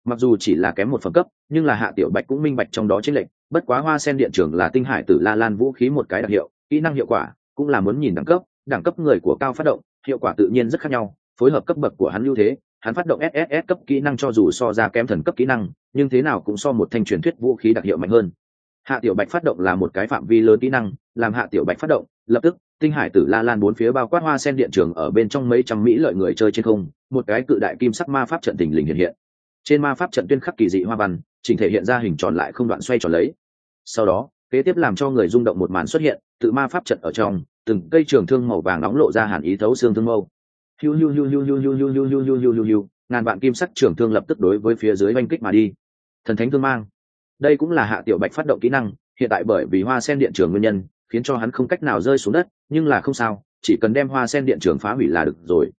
Speaker 1: Mặc dù chỉ là kém một phẩm cấp, nhưng là hạ tiểu bạch cũng minh bạch trong đó chính lệnh bất quá hoa sen điện trường là tinh hải tử la lan vũ khí một cái đặc hiệu, kỹ năng hiệu quả cũng là muốn nhìn đẳng cấp đẳng cấp người của cao phát động, hiệu quả tự nhiên rất khác nhau, phối hợp cấp bậc của hắn lưu thế hắn phát động sss cấp kỹ năng cho dù so ra kém thần cấp kỹ năng, nhưng thế nào cũng so một thanh truyền thuyết vũ khí đặc hiệu mạnh hơn. Hạ tiểu bạch phát động là một cái phạm vi lớn kỹ năng, làm hạ tiểu bạch phát động, lập tức, tinh hải tử la lan bốn phía bao quát hoa sen điện trường ở bên trong mấy trăm mỹ lợi người chơi trên không, một cái cự đại kim sắc ma pháp trận tình lình hiện hiện. Trên ma pháp trận tuyên khắc kỳ dị hoa văn, chỉnh thể hiện ra hình tròn lại không đoạn xoay tròn lấy. Sau đó, kế tiếp làm cho người rung động một màn xuất hiện, tự ma pháp trận ở trong, từng cây trường thương màu vàng nóng lộ ra hàn ý thấu xương thương mâu hiu hiu hiu hiu hiu hiu hiu hiu hiu hiu hiu hiu hiu ngàn vạn kim sắc trưởng thương lập tức đối với phía dưới oanh kích mà đi thần thánh thương mang đây cũng là hạ tiểu bạch phát động kỹ năng hiện tại bởi vì hoa sen điện trường nguyên nhân khiến cho hắn không cách nào rơi xuống đất nhưng là không sao chỉ cần đem hoa sen điện trường phá hủy là được rồi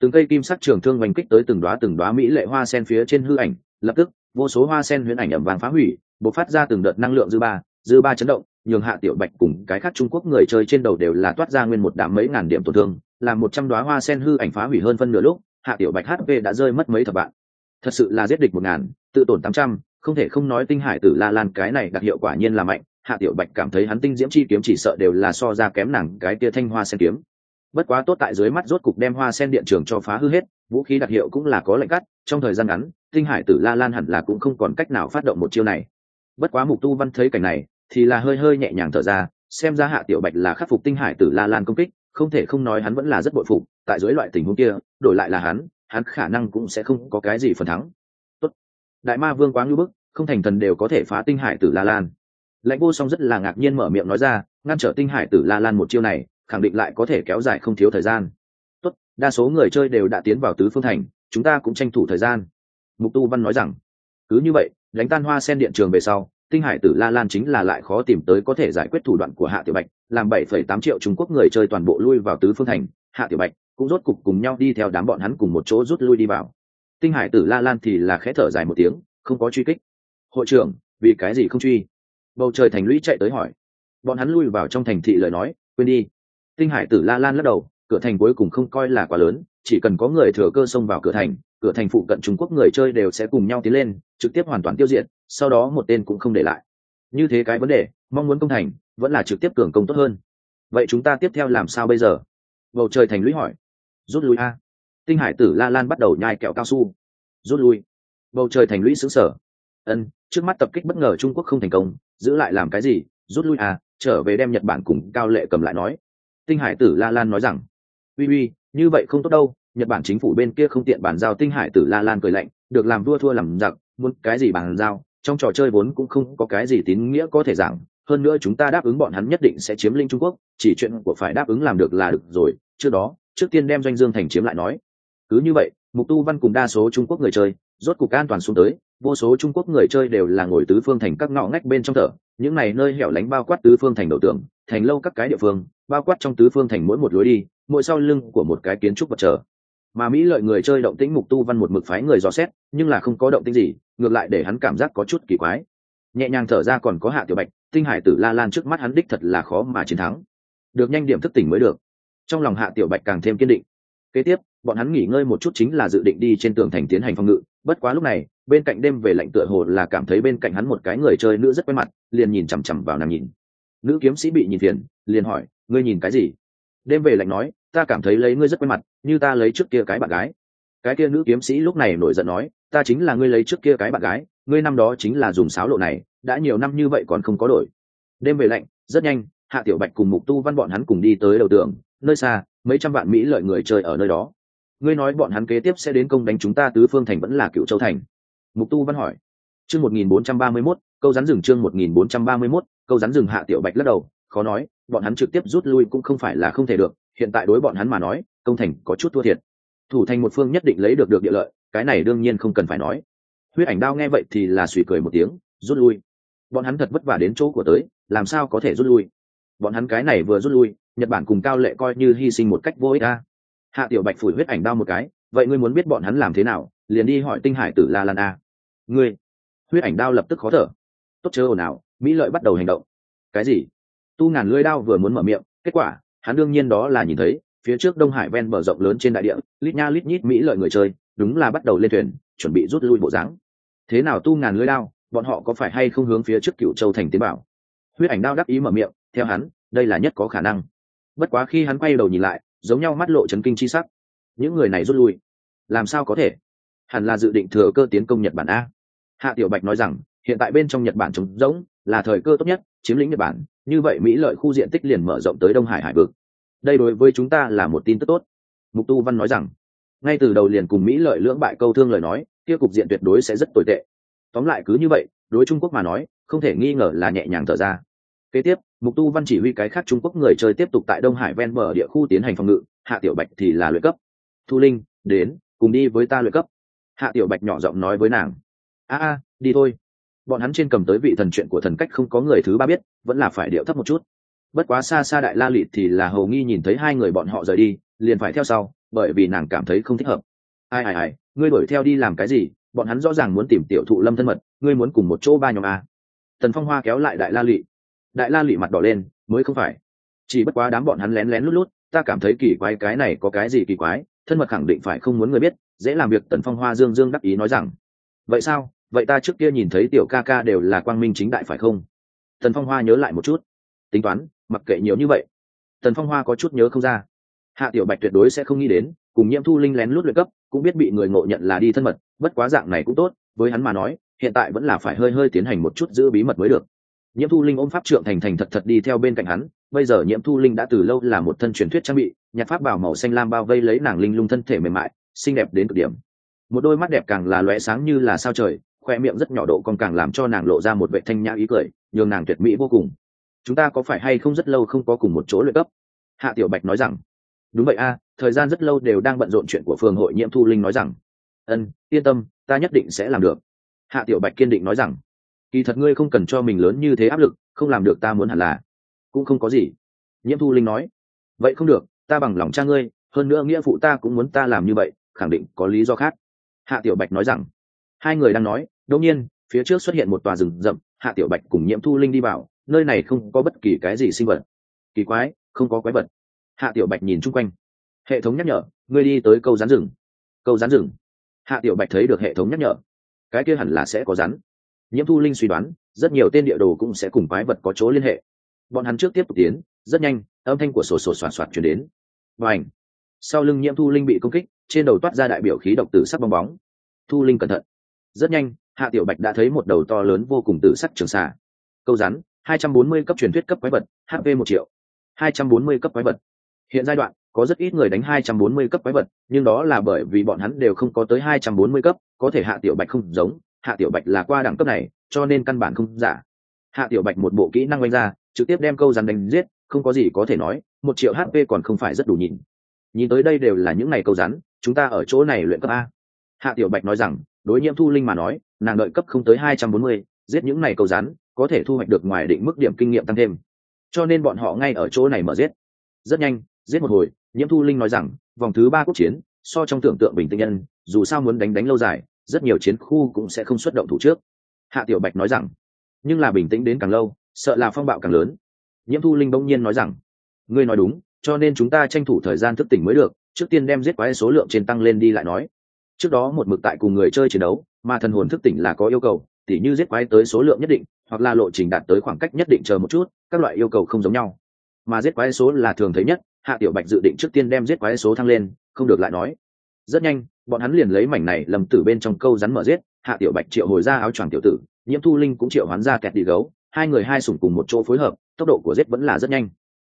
Speaker 1: từng cây kim sắc trường thương oanh kích tới từng đoá từng đoá mỹ lệ hoa sen phía trên hư ảnh lập tức vô số hoa sen huyễn ảnh ẩm vàng phá hủy bộc phát ra từng đợt năng lượng dư ba dư ba chấn động nhường hạ tiểu bạch cùng cái khác trung quốc người chơi trên đầu đều là toát ra nguyên một đám mấy ngàn điểm tổn thương làm một trăm đoá hoa sen hư ảnh phá hủy hơn phân nửa lúc, hạ tiểu bạch hp đã rơi mất mấy thập bạn thật sự là giết địch một ngàn, tự tổn tám trăm, không thể không nói tinh hải tử la lan cái này đặc hiệu quả nhiên là mạnh, hạ tiểu bạch cảm thấy hắn tinh diễm chi kiếm chỉ sợ đều là so ra kém nàng cái tia thanh hoa sen kiếm. Bất quá tốt tại dưới mắt rốt cục đem hoa sen điện trường cho phá hư hết, vũ khí đặc hiệu cũng là có lệnh cắt, trong thời gian ngắn, tinh hải tử la lan hẳn là cũng không còn cách nào phát động một chiêu này. Bất quá mục tu văn thấy cảnh này, thì là hơi hơi nhẹ nhàng thở ra, xem ra hạ tiểu bạch là khắc phục tinh hải tử la lan công kích không thể không nói hắn vẫn là rất bội phục tại dưới loại tình huống kia đổi lại là hắn hắn khả năng cũng sẽ không có cái gì phần thắng. Tốt. đại ma vương quá ngưu bức không thành thần đều có thể phá tinh hải tử la lan. Lãnh vô song rất là ngạc nhiên mở miệng nói ra ngăn trở tinh hải tử la lan một chiêu này khẳng định lại có thể kéo dài không thiếu thời gian. Tốt, đa số người chơi đều đã tiến vào tứ phương thành chúng ta cũng tranh thủ thời gian. Mục tu văn nói rằng cứ như vậy đánh tan hoa sen điện trường về sau tinh hải tử la lan chính là lại khó tìm tới có thể giải quyết thủ đoạn của hạ tiểu bạch, làm bảy phẩy tám triệu trung quốc người chơi toàn bộ lui vào tứ phương thành, hạ tiểu bạch cũng rốt cục cùng nhau đi theo đám bọn hắn cùng một chỗ rút lui đi vào. Tinh hải tử la lan thì là khẽ thở dài một tiếng, không có truy kích. Hội trưởng, vì cái gì không truy? Bầu trời thành lũy chạy tới hỏi. Bọn hắn lui vào trong thành thị lời nói, quên đi. Tinh hải tử la lan lắc đầu, cửa thành cuối cùng không coi là quá lớn, chỉ cần có người thừa cơ xông vào cửa thành cửa thành phụ cận trung quốc người chơi đều sẽ cùng nhau tiến lên, trực tiếp hoàn toàn tiêu diệt, sau đó một tên cũng không để lại. Như thế cái vấn đề, mong muốn công thành, vẫn là trực tiếp cường công tốt hơn. Vậy chúng ta tiếp theo làm sao bây giờ? Bầu trời thành lũy hỏi. Rút lui a. Tinh hải tử la lan bắt đầu nhai kẹo cao su. Rút lui. Bầu trời thành lũy sững sờ ân, trước mắt tập kích bất ngờ trung quốc không thành công, giữ lại làm cái gì? Rút lui à trở về đem nhật bản cùng cao lệ cầm lại nói. Tinh hải tử la lan nói rằng. Uy uy, như vậy không tốt đâu nhật bản chính phủ bên kia không tiện bàn giao tinh hải tử la lan cười lạnh được làm vua thua làm giặc muốn cái gì bàn giao? Trong trò chơi vốn cũng không có cái gì tín nghĩa có thể giảng hơn nữa chúng ta đáp ứng bọn hắn nhất định sẽ chiếm linh trung quốc chỉ chuyện của phải đáp ứng làm được là được rồi. Trước đó trước tiên đem doanh dương thành chiếm lại nói. Cứ như vậy mục tu văn cùng đa số trung quốc người chơi rốt cục an toàn xuống tới. Vô số trung quốc người chơi đều là ngồi tứ phương thành các ngõ ngách bên trong thở những này nơi hẻo lánh bao quát tứ phương thành đầu tượng, thành lâu các cái địa phương bao quát trong tứ phương thành mỗi một lối đi mỗi sau lưng của một cái kiến trúc vật trở mà mỹ lợi người chơi động tĩnh mục tu văn một mực phái người dò xét, nhưng là không có động tĩnh gì, ngược lại để hắn cảm giác có chút kỳ quái. Nhẹ nhàng thở ra còn có hạ tiểu bạch, tinh hải tử la lan trước mắt hắn đích thật là khó mà chiến thắng. Được nhanh điểm thức tỉnh mới được. Trong lòng hạ tiểu bạch càng thêm kiên định. Kế tiếp, bọn hắn nghỉ ngơi một chút chính là dự định đi trên tường thành tiến hành phòng ngự. Bất quá lúc này, bên cạnh đêm về lạnh tựa hồ là cảm thấy bên cạnh hắn một cái người chơi nữ rất quen mặt, liền nhìn chằm chằm vào nàng nhìn. Nữ kiếm sĩ bị nhìn phiền, liền hỏi, ngươi nhìn cái gì? Đêm về lạnh nói ta cảm thấy lấy ngươi rất quen mặt, như ta lấy trước kia cái bạn gái. Cái kia nữ kiếm sĩ lúc này nổi giận nói, ta chính là ngươi lấy trước kia cái bạn gái, ngươi năm đó chính là dùng sáo lộ này, đã nhiều năm như vậy còn không có đổi. Đêm về lạnh, rất nhanh, hạ tiểu bạch cùng mục tu văn bọn hắn cùng đi tới đầu tường, nơi xa, mấy trăm vạn mỹ lợi người chơi ở nơi đó. Ngươi nói bọn hắn kế tiếp sẽ đến công đánh chúng ta tứ phương thành vẫn là cựu châu thành? Mục tu văn hỏi. Chương một nghìn bốn trăm ba mươi mốt, câu rắn rừng chương một nghìn bốn trăm ba mươi mốt, câu rắn rừng hạ tiểu bạch lắc đầu, khó nói, bọn hắn trực tiếp rút lui cũng không phải là không thể được hiện tại đối bọn hắn mà nói, công thành có chút thua thiệt. Thủ thành một phương nhất định lấy được được địa lợi, cái này đương nhiên không cần phải nói. Huyết ảnh đao nghe vậy thì là suy cười một tiếng, rút lui. Bọn hắn thật vất vả đến chỗ của tới, làm sao có thể rút lui? Bọn hắn cái này vừa rút lui, nhật bản cùng cao lệ coi như hy sinh một cách vô ích a. Hạ tiểu bạch phủi huyết ảnh đao một cái, vậy ngươi muốn biết bọn hắn làm thế nào, liền đi hỏi tinh hải tử la lan a. Ngươi? Huyết ảnh đao lập tức khó thở. Tốt chớ ồn ào, mỹ lợi bắt đầu hành động. Cái gì? Tu ngàn lưỡi đao vừa muốn mở miệng, kết quả hắn đương nhiên đó là nhìn thấy, phía trước đông hải ven bờ rộng lớn trên đại địa, lít nha lít nhít mỹ lợi người chơi, đúng là bắt đầu lên thuyền, chuẩn bị rút lui bộ dáng. Thế nào tu ngàn lưới đao, bọn họ có phải hay không hướng phía trước cựu châu thành Tế bảo? Huyết ảnh đao đắc ý mở miệng, theo hắn, đây là nhất có khả năng. Bất quá khi hắn quay đầu nhìn lại, giống nhau mắt lộ chấn kinh chi sắc. Những người này rút lui, làm sao có thể? Hẳn là dự định thừa cơ tiến công nhật bản a. Hạ tiểu bạch nói rằng, hiện tại bên trong nhật bản trống rỗng, là thời cơ tốt nhất, chiếm lĩnh nhật bản như vậy mỹ lợi khu diện tích liền mở rộng tới đông hải hải vực. Đây đối với chúng ta là một tin tức tốt. Mục tu văn nói rằng, ngay từ đầu liền cùng mỹ lợi lưỡng bại câu thương lời nói, kia cục diện tuyệt đối sẽ rất tồi tệ. Tóm lại cứ như vậy, đối trung quốc mà nói, không thể nghi ngờ là nhẹ nhàng thở ra. Kế tiếp, mục tu văn chỉ huy cái khác trung quốc người chơi tiếp tục tại đông hải ven bờ địa khu tiến hành phòng ngự, hạ tiểu bạch thì là luyện cấp. Thu linh, đến, cùng đi với ta luyện cấp. Hạ tiểu bạch nhỏ giọng nói với nàng, a a, đi thôi bọn hắn trên cầm tới vị thần chuyện của thần cách không có người thứ ba biết, vẫn là phải điệu thấp một chút. Bất quá xa xa đại la lị thì là hầu nghi nhìn thấy hai người bọn họ rời đi, liền phải theo sau, bởi vì nàng cảm thấy không thích hợp. Ai ai ai, ngươi đuổi theo đi làm cái gì? Bọn hắn rõ ràng muốn tìm tiểu thụ lâm thân mật, ngươi muốn cùng một chỗ ba nhóm a. Tần phong hoa kéo lại đại la lị. Đại la lị mặt đỏ lên, mới không phải. Chỉ bất quá đám bọn hắn lén lén lút lút, ta cảm thấy kỳ quái cái này có cái gì kỳ quái, thân mật khẳng định phải không muốn người biết, dễ làm việc tần phong hoa dương dương đắc ý nói rằng. Vậy sao? Vậy ta trước kia nhìn thấy tiểu ca ca đều là quang minh chính đại phải không? Tần phong hoa nhớ lại một chút. Tính toán, mặc kệ nhiều như vậy. Tần phong hoa có chút nhớ không ra. Hạ tiểu bạch tuyệt đối sẽ không nghĩ đến, cùng nhiễm thu linh lén lút luyện cấp, cũng biết bị người ngộ nhận là đi thân mật, bất quá dạng này cũng tốt, với hắn mà nói, hiện tại vẫn là phải hơi hơi tiến hành một chút giữ bí mật mới được. Nhiễm thu linh ôm pháp trượng thành thành thật thật đi theo bên cạnh hắn, bây giờ nhiễm thu linh đã từ lâu là một thân truyền thuyết trang bị nhạc pháp bảo màu xanh lam bao vây lấy nàng linh lung thân thể mềm mại, xinh đẹp đến cực điểm. Một đôi mắt đẹp càng là lóe sáng như là sao trời khoe miệng rất nhỏ độ còn càng làm cho nàng lộ ra một vệ thanh nhã ý cười, nhường nàng tuyệt mỹ vô cùng. Chúng ta có phải hay không rất lâu không có cùng một chỗ luyện cấp? Hạ tiểu bạch nói rằng. Đúng vậy a, thời gian rất lâu đều đang bận rộn chuyện của phường hội nhiễm thu linh nói rằng. Ân, yên tâm, ta nhất định sẽ làm được. Hạ tiểu bạch kiên định nói rằng. Kỳ thật ngươi không cần cho mình lớn như thế áp lực, không làm được ta muốn hẳn là. Cũng không có gì. Nhiễm thu linh nói. Vậy không được, ta bằng lòng cha ngươi, hơn nữa nghĩa phụ ta cũng muốn ta làm như vậy, khẳng định có lý do khác. Hạ tiểu bạch nói rằng. Hai người đang nói đột nhiên, phía trước xuất hiện một tòa rừng rậm, hạ tiểu bạch cùng nhiễm thu linh đi vào, nơi này không có bất kỳ cái gì sinh vật. Kỳ quái, không có quái vật. Hạ tiểu bạch nhìn chung quanh. Hệ thống nhắc nhở, ngươi đi tới câu rắn rừng. Câu rắn rừng. Hạ tiểu bạch thấy được hệ thống nhắc nhở. Cái kia hẳn là sẽ có rắn. Nhiễm thu linh suy đoán, rất nhiều tên địa đồ cũng sẽ cùng quái vật có chỗ liên hệ. Bọn hắn trước tiếp tục tiến, rất nhanh, âm thanh của sổ sổ soạt soạt chuyển đến. Và ảnh sau lưng nhiễm thu linh bị công kích, trên đầu toát ra đại biểu khí độc tử sắc bong bóng. Thu linh cẩn thận. Rất nhanh hạ tiểu bạch đã thấy một đầu to lớn vô cùng tử sắc trường xà. Câu rắn 240 cấp truyền thuyết cấp quái vật hp một triệu. 240 cấp quái vật. Hiện giai đoạn, có rất ít người đánh 240 cấp quái vật, nhưng đó là bởi vì bọn hắn đều không có tới 240 cấp, có thể hạ tiểu bạch không giống, hạ tiểu bạch là qua đẳng cấp này, cho nên căn bản không giả. Hạ tiểu bạch một bộ kỹ năng oanh ra, trực tiếp đem câu rắn đánh giết, không có gì có thể nói, một triệu hp còn không phải rất đủ nhìn nhìn tới đây đều là những ngày câu rắn, chúng ta ở chỗ này luyện cấp a. Hạ tiểu bạch nói rằng, đối nhiễm thu linh mà nói nàng đợi cấp không tới 240, giết những này cầu rắn có thể thu hoạch được ngoài định mức điểm kinh nghiệm tăng thêm. Cho nên bọn họ ngay ở chỗ này mở giết. Rất nhanh giết một hồi nhiễm thu linh nói rằng vòng thứ ba quốc chiến so trong tưởng tượng bình tĩnh nhân dù sao muốn đánh đánh lâu dài rất nhiều chiến khu cũng sẽ không xuất động thủ trước. Hạ tiểu bạch nói rằng nhưng là bình tĩnh đến càng lâu sợ là phong bạo càng lớn. Nhiễm thu linh bỗng nhiên nói rằng ngươi nói đúng cho nên chúng ta tranh thủ thời gian thức tỉnh mới được trước tiên đem giết quái số lượng trên tăng lên đi lại nói. Trước đó một mực tại cùng người chơi chiến đấu mà thần hồn thức tỉnh là có yêu cầu, tỉ như giết quái tới số lượng nhất định, hoặc là lộ trình đạt tới khoảng cách nhất định chờ một chút, các loại yêu cầu không giống nhau. Mà giết quái số là thường thấy nhất, hạ tiểu bạch dự định trước tiên đem giết quái số thăng lên, không được lại nói. Rất nhanh, bọn hắn liền lấy mảnh này lầm từ bên trong câu rắn mở giết, hạ tiểu bạch triệu hồi ra áo choàng tiểu tử, nhiễm thu linh cũng triệu hoán ra kẹt đi gấu, hai người hai sủng cùng một chỗ phối hợp, tốc độ của giết vẫn là rất nhanh.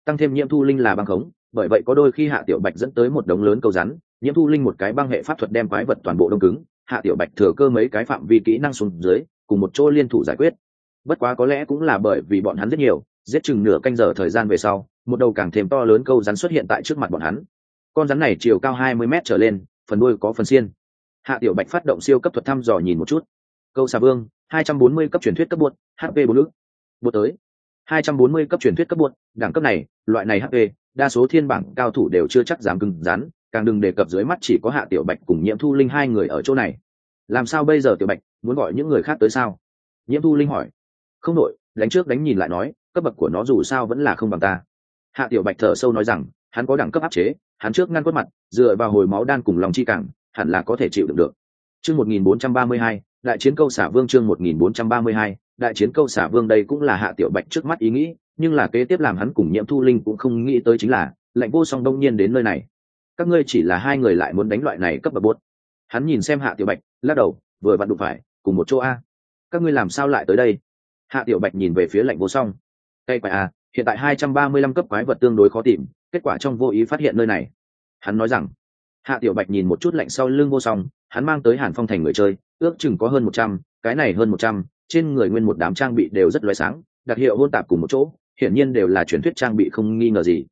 Speaker 1: Tăng thêm nhiễm thu linh là băng khống, bởi vậy có đôi khi hạ tiểu bạch dẫn tới một đống lớn câu rắn, nhiễm thu linh một cái băng hệ pháp thuật đem quái vật toàn bộ đông cứng hạ tiểu bạch thừa cơ mấy cái phạm vi kỹ năng xuống dưới, cùng một chỗ liên thủ giải quyết. Bất quá có lẽ cũng là bởi vì bọn hắn rất nhiều, giết chừng nửa canh giờ thời gian về sau, một đầu càng thêm to lớn câu rắn xuất hiện tại trước mặt bọn hắn. Con rắn này chiều cao hai mươi m trở lên, phần đuôi có phần xiên. Hạ tiểu bạch phát động siêu cấp thuật thăm dò nhìn một chút. Câu xà vương, hai trăm bốn mươi cấp truyền thuyết cấp buột hp bốn nước buốt tới. Hai trăm bốn mươi cấp truyền thuyết cấp buột đẳng cấp này, loại này hp đa số thiên bảng cao thủ đều chưa chắc dám cứng rắn càng đừng đề cập dưới mắt chỉ có hạ tiểu bạch cùng nhiễm thu linh hai người ở chỗ này. Làm sao bây giờ tiểu bạch muốn gọi những người khác tới sao? Nhiễm thu linh hỏi. Không đội đánh trước đánh nhìn lại nói, cấp bậc của nó dù sao vẫn là không bằng ta. Hạ tiểu bạch thở sâu nói rằng, hắn có đẳng cấp áp chế, hắn trước ngăn quất mặt, dựa vào hồi máu đan cùng lòng chi cảng, hẳn là có thể chịu đựng được. Chương một nghìn bốn trăm ba mươi hai, đại chiến câu xả vương chương một nghìn bốn trăm ba mươi hai, đại chiến câu xả vương đây cũng là hạ tiểu bạch trước mắt ý nghĩ, nhưng là kế tiếp làm hắn cùng nhiễm thu linh cũng không nghĩ tới chính là lệnh vô song đông nhiên đến nơi này các ngươi chỉ là hai người lại muốn đánh loại này cấp bậc bốt hắn nhìn xem hạ tiểu bạch, lắc đầu, vừa vặn đụng phải, cùng một chỗ a. Các ngươi làm sao lại tới đây? Hạ tiểu bạch nhìn về phía lạnh vô song. Cây quái a hiện tại hai trăm ba mươi lăm cấp quái vật tương đối khó tìm, kết quả trong vô ý phát hiện nơi này. Hắn nói rằng, hạ tiểu bạch nhìn một chút lạnh sau lưng vô song, hắn mang tới hàn phong thành người chơi, ước chừng có hơn một trăm, cái này hơn một trăm, trên người nguyên một đám trang bị đều rất loé sáng, đặc hiệu hôn tạp cùng một chỗ, hiển nhiên đều là truyền thuyết trang bị không nghi ngờ gì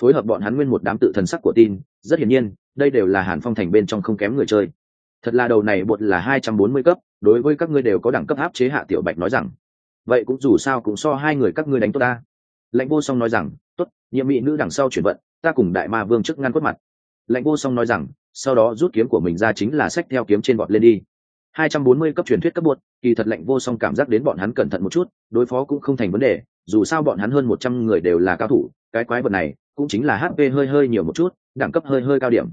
Speaker 1: phối hợp bọn hắn nguyên một đám tự thần sắc của tin, rất hiển nhiên, đây đều là hàn phong thành bên trong không kém người chơi. Thật là đầu này bột là hai trăm bốn mươi cấp, đối với các ngươi đều có đẳng cấp áp chế hạ tiểu bạch nói rằng. Vậy cũng dù sao cũng so hai người các ngươi đánh tốt ta. Lãnh vô song nói rằng, tốt, nhiệm mỹ nữ đằng sau chuyển vận, ta cùng đại ma vương trước ngăn khuất mặt. Lãnh vô song nói rằng, sau đó rút kiếm của mình ra chính là sách theo kiếm trên bọt lên đi. Hai trăm bốn mươi cấp truyền thuyết cấp bột, kỳ thật lệnh vô song cảm giác đến bọn hắn cẩn thận một chút, đối phó cũng không thành vấn đề, dù sao bọn hắn hơn một trăm người đều là cao thủ, cái quái vật này cũng chính là hp hơi hơi nhiều một chút, đẳng cấp hơi hơi cao điểm.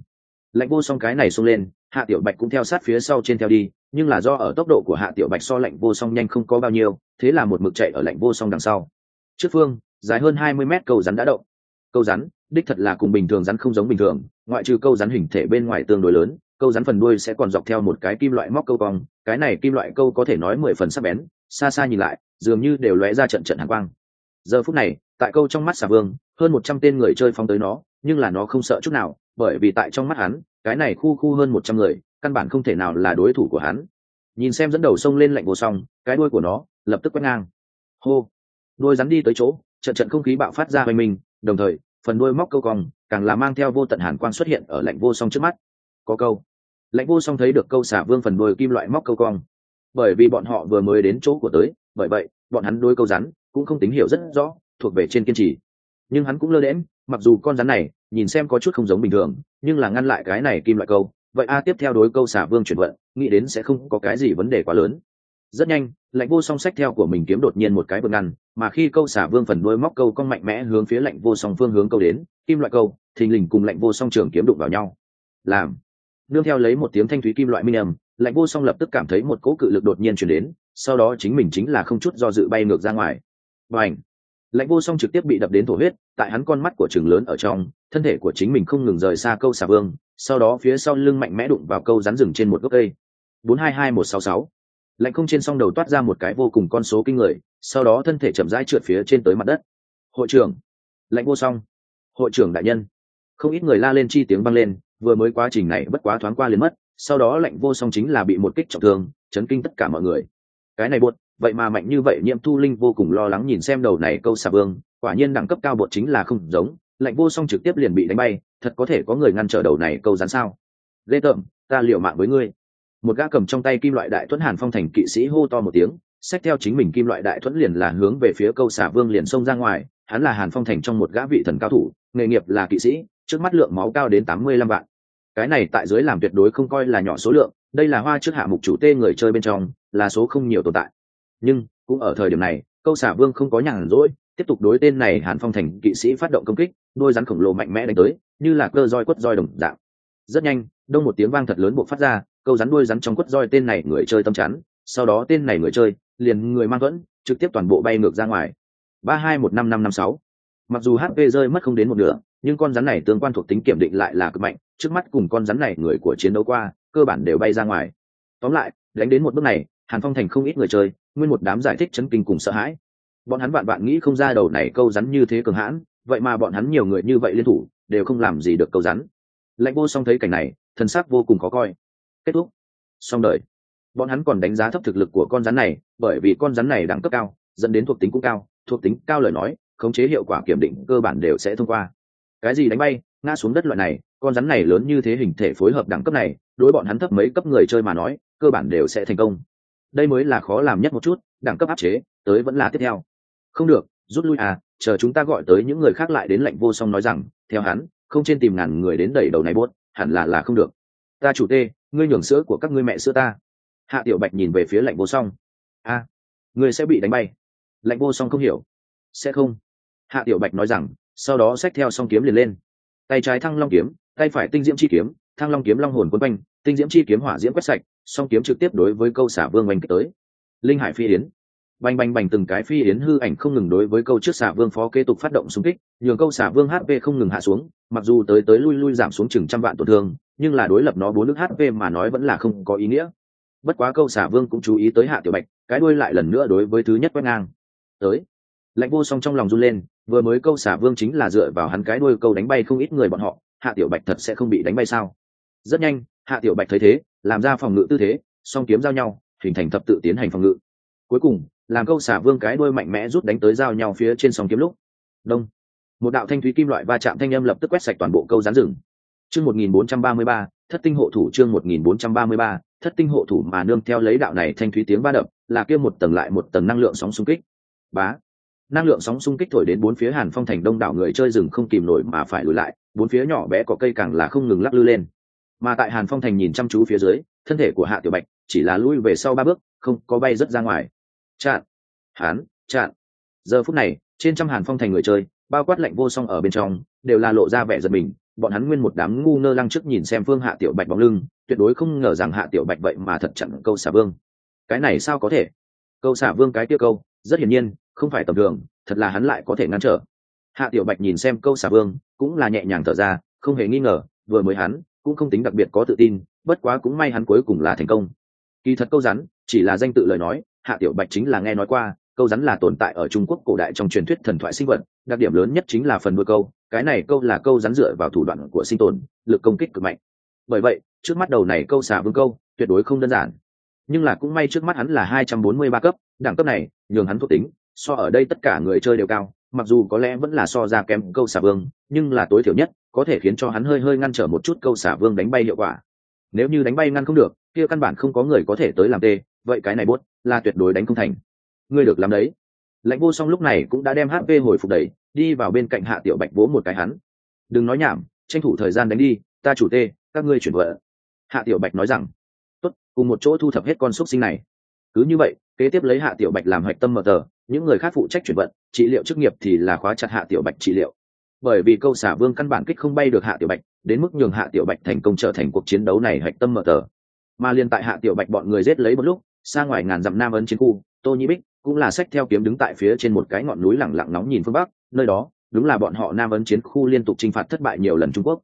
Speaker 1: Lạnh vô song cái này xông lên, hạ tiểu bạch cũng theo sát phía sau trên theo đi, nhưng là do ở tốc độ của hạ tiểu bạch so lạnh vô song nhanh không có bao nhiêu, thế là một mực chạy ở lạnh vô song đằng sau. Trước phương, dài hơn hai mươi mét câu rắn đã động. Câu rắn, đích thật là cùng bình thường rắn không giống bình thường, ngoại trừ câu rắn hình thể bên ngoài tương đối lớn câu rắn phần đuôi sẽ còn dọc theo một cái kim loại móc câu cong, cái này kim loại câu có thể nói mười phần sắc bén, xa xa nhìn lại, dường như đều lóe ra trận trận hàng quang. Giờ phút này, tại câu trong mắt xà vương hơn một trăm tên người chơi phóng tới nó, nhưng là nó không sợ chút nào, bởi vì tại trong mắt hắn, cái này khu khu hơn một trăm người, căn bản không thể nào là đối thủ của hắn. Nhìn xem dẫn đầu sông lên lạnh vô song, cái đuôi của nó lập tức quét ngang. Hô! Đuôi rắn đi tới chỗ, trận trận không khí bạo phát ra hoành mình, đồng thời, phần đuôi móc câu cong, càng là mang theo vô tận hàn quang xuất hiện ở lạnh vô song trước mắt. Có câu. Lạnh vô song thấy được câu xả vương phần đuôi kim loại móc câu cong. Bởi vì bọn họ vừa mới đến chỗ của tới, bởi vậy, bọn hắn đuôi câu rắn cũng không tín hiểu rất rõ, thuộc về trên kiên trì nhưng hắn cũng lơ đễm mặc dù con rắn này nhìn xem có chút không giống bình thường, nhưng là ngăn lại cái này kim loại câu. Vậy a, tiếp theo đối câu xả vương chuyển vận, nghĩ đến sẽ không có cái gì vấn đề quá lớn. Rất nhanh, lạnh vô song sách theo của mình kiếm đột nhiên một cái vượt ngăn, mà khi câu xả vương phần đuôi móc câu cong mạnh mẽ hướng phía lạnh vô song phương hướng câu đến, kim loại câu, thình lình cùng lạnh vô song trường kiếm đụng vào nhau. Làm. Nương theo lấy một tiếng thanh thúy kim loại minh âm, lạnh vô song lập tức cảm thấy một cỗ cự lực đột nhiên chuyển đến, sau đó chính mình chính là không chút do dự bay ngược ra ngoài. Và ảnh lãnh vô song trực tiếp bị đập đến thổ huyết, tại hắn con mắt của trường lớn ở trong, thân thể của chính mình không ngừng rời xa câu xà vương, sau đó phía sau lưng mạnh mẽ đụng vào câu rắn rừng trên một gốc cây. Bốn hai hai một sáu sáu. Lãnh không trên song đầu toát ra một cái vô cùng con số kinh người, sau đó thân thể chậm rãi trượt phía trên tới mặt đất. Hội trưởng. Lãnh vô song. Hội trưởng đại nhân. Không ít người la lên chi tiếng vang lên, vừa mới quá trình này bất quá thoáng qua liền mất, sau đó lãnh vô song chính là bị một kích trọng thương, chấn kinh tất cả mọi người. Cái này buột vậy mà mạnh như vậy, nhiễm thu linh vô cùng lo lắng nhìn xem đầu này câu xà vương, quả nhiên đẳng cấp cao bột chính là không giống, lạnh vô song trực tiếp liền bị đánh bay, thật có thể có người ngăn trở đầu này câu rắn sao? Ghê tởm ta liệu mạng với ngươi. Một gã cầm trong tay kim loại đại thuẫn hàn phong thành kỵ sĩ hô to một tiếng xét theo chính mình kim loại đại thuẫn liền là hướng về phía câu Xà vương liền xông ra ngoài, hắn là hàn phong thành trong một gã vị thần cao thủ, nghề nghiệp là kỵ sĩ, trước mắt lượng máu cao đến tám mươi lăm vạn. Cái này tại dưới làm tuyệt đối không coi là nhỏ số lượng, đây là hoa trước hạ mục chủ tê người chơi bên trong, là số không nhiều tồn tại nhưng, cũng ở thời điểm này, câu xả vương không có nhàn rỗi, tiếp tục đối tên này hàn phong thành kỵ sĩ phát động công kích, đôi rắn khổng lồ mạnh mẽ đánh tới, như là cơ roi quất roi đồng dạng. Rất nhanh, đông một tiếng vang thật lớn buộc phát ra, câu rắn đuôi rắn trong quất roi tên này người chơi tâm chắn, sau đó tên này người chơi, liền người mang thuẫn, trực tiếp toàn bộ bay ngược ra ngoài. Ba hai một năm năm năm sáu. Mặc dù hp rơi mất không đến một nửa, nhưng con rắn này tương quan thuộc tính kiểm định lại là cực mạnh, trước mắt cùng con rắn này người của chiến đấu qua, cơ bản đều bay ra ngoài. Tóm lại, đánh đến một bước này, hàn phong thành không ít người chơi nguyên một đám giải thích chấn kinh cùng sợ hãi. Bọn hắn vạn vạn nghĩ không ra đầu này câu rắn như thế cường hãn, vậy mà bọn hắn nhiều người như vậy liên thủ, đều không làm gì được câu rắn. Lạnh vô song thấy cảnh này, thần sắc vô cùng khó coi. Kết thúc. Xong đời. Bọn hắn còn đánh giá thấp thực lực của con rắn này, bởi vì con rắn này đẳng cấp cao, dẫn đến thuộc tính cũng cao, thuộc tính cao lời nói, khống chế hiệu quả kiểm định cơ bản đều sẽ thông qua. Cái gì đánh bay, ngã xuống đất loại này, con rắn này lớn như thế hình thể phối hợp đẳng cấp này, đối bọn hắn thấp mấy cấp người chơi mà nói, cơ bản đều sẽ thành công đây mới là khó làm nhất một chút, đẳng cấp áp chế, tới vẫn là tiếp theo. Không được, rút lui à chờ chúng ta gọi tới những người khác lại đến lệnh vô song nói rằng, theo hắn, không trên tìm ngàn người đến đẩy đầu này buốt, hẳn là là không được. Ta chủ tê, ngươi nhường sữa của các ngươi mẹ sữa ta. Hạ tiểu bạch nhìn về phía lệnh vô song. A, ngươi sẽ bị đánh bay. Lệnh vô song không hiểu. Sẽ không. Hạ tiểu bạch nói rằng, sau đó xách theo song kiếm liền lên. Tay trái thăng long kiếm, tay phải tinh diễm chi kiếm, thăng long kiếm long hồn quấn quanh, tinh diễm chi kiếm hỏa diễm quét sạch song kiếm trực tiếp đối với câu xả vương oanh kích tới. Linh hải phi yến. Bành bành bành từng cái phi yến hư ảnh không ngừng đối với câu trước xả vương phó kế tục phát động xung kích, nhường câu xả vương hp không ngừng hạ xuống, mặc dù tới tới lui lui giảm xuống chừng trăm vạn tổn thương, nhưng là đối lập nó bốn nước hp mà nói vẫn là không có ý nghĩa. Bất quá câu xả vương cũng chú ý tới hạ tiểu bạch, cái đuôi lại lần nữa đối với thứ nhất quét ngang. Tới. Lạnh vô song trong lòng run lên, vừa mới câu xả vương chính là dựa vào hắn cái đuôi câu đánh bay không ít người bọn họ, hạ tiểu bạch thật sẽ không bị đánh bay sao? Rất nhanh, hạ tiểu bạch thấy thế làm ra phòng ngự tư thế, song kiếm giao nhau, hình thành thập tự tiến hành phòng ngự. Cuối cùng, làm câu xả vương cái đuôi mạnh mẽ rút đánh tới giao nhau phía trên song kiếm lúc. Đông. Một đạo thanh thúy kim loại va chạm thanh âm lập tức quét sạch toàn bộ câu rán rừng. Chương một nghìn bốn trăm ba mươi ba, thất tinh hộ thủ chương một nghìn bốn trăm ba mươi ba, thất tinh hộ thủ mà nương theo lấy đạo này thanh thúy tiếng va đập, là kia một tầng lại một tầng năng lượng sóng xung kích. Bá. Năng lượng sóng xung kích thổi đến bốn phía hàn phong thành đông đảo người chơi rừng không kìm nổi mà phải lùi lại, bốn phía nhỏ bé có cây càng là không ngừng lắc lư lên mà tại hàn phong thành nhìn chăm chú phía dưới, thân thể của hạ tiểu bạch chỉ là lui về sau ba bước, không có bay rất ra ngoài. Chặn hán chặn. Giờ phút này, trên trăm hàn phong thành người chơi, bao quát lạnh vô song ở bên trong, đều là lộ ra vẻ giật mình. Bọn hắn nguyên một đám ngu ngơ lăng trước nhìn xem phương hạ tiểu bạch bóng lưng, tuyệt đối không ngờ rằng hạ tiểu bạch vậy mà thật chặn câu xả vương. Cái này sao có thể? Câu xả vương cái tiêu câu, rất hiển nhiên, không phải tầm thường, thật là hắn lại có thể ngăn trở. Hạ tiểu bạch nhìn xem câu xả vương, cũng là nhẹ nhàng thở ra, không hề nghi ngờ, vừa mới hắn cũng không tính đặc biệt có tự tin, bất quá cũng may hắn cuối cùng là thành công. Kỳ thật câu rắn chỉ là danh tự lời nói, hạ tiểu bạch chính là nghe nói qua, câu rắn là tồn tại ở trung quốc cổ đại trong truyền thuyết thần thoại sinh vật, đặc điểm lớn nhất chính là phần nuôi câu, cái này câu là câu rắn dựa vào thủ đoạn của sinh tồn, lực công kích cực mạnh. Bởi vậy, trước mắt đầu này câu xà vương câu, tuyệt đối không đơn giản. Nhưng là cũng may trước mắt hắn là hai trăm bốn mươi ba cấp, đẳng cấp này, nhường hắn thuộc tính, so ở đây tất cả người chơi đều cao mặc dù có lẽ vẫn là so ra kém câu xả vương, nhưng là tối thiểu nhất có thể khiến cho hắn hơi hơi ngăn trở một chút câu xả vương đánh bay hiệu quả. Nếu như đánh bay ngăn không được, kia căn bản không có người có thể tới làm tê, vậy cái này bốt, là tuyệt đối đánh không thành. Ngươi được làm đấy. Lãnh vô song lúc này cũng đã đem hp hồi phục đầy, đi vào bên cạnh hạ tiểu bạch vỗ một cái hắn. Đừng nói nhảm, tranh thủ thời gian đánh đi, ta chủ tê, các ngươi chuyển vợ. Hạ tiểu bạch nói rằng, tốt, cùng một chỗ thu thập hết con xúc sinh này. Cứ như vậy, kế tiếp lấy hạ tiểu bạch làm hạch tâm mở tờ những người khác phụ trách chuyển vận, trị liệu chức nghiệp thì là khóa chặt hạ tiểu bạch trị liệu. Bởi vì câu xả vương căn bản kích không bay được hạ tiểu bạch, đến mức nhường hạ tiểu bạch thành công trở thành cuộc chiến đấu này hạch tâm mở tờ. Mà liên tại hạ tiểu bạch bọn người giết lấy một lúc, xa ngoài ngàn dặm nam ấn chiến khu, tô nhĩ bích cũng là sách theo kiếm đứng tại phía trên một cái ngọn núi lẳng lặng nóng nhìn phương bắc, nơi đó, đúng là bọn họ nam ấn chiến khu liên tục chinh phạt thất bại nhiều lần trung quốc.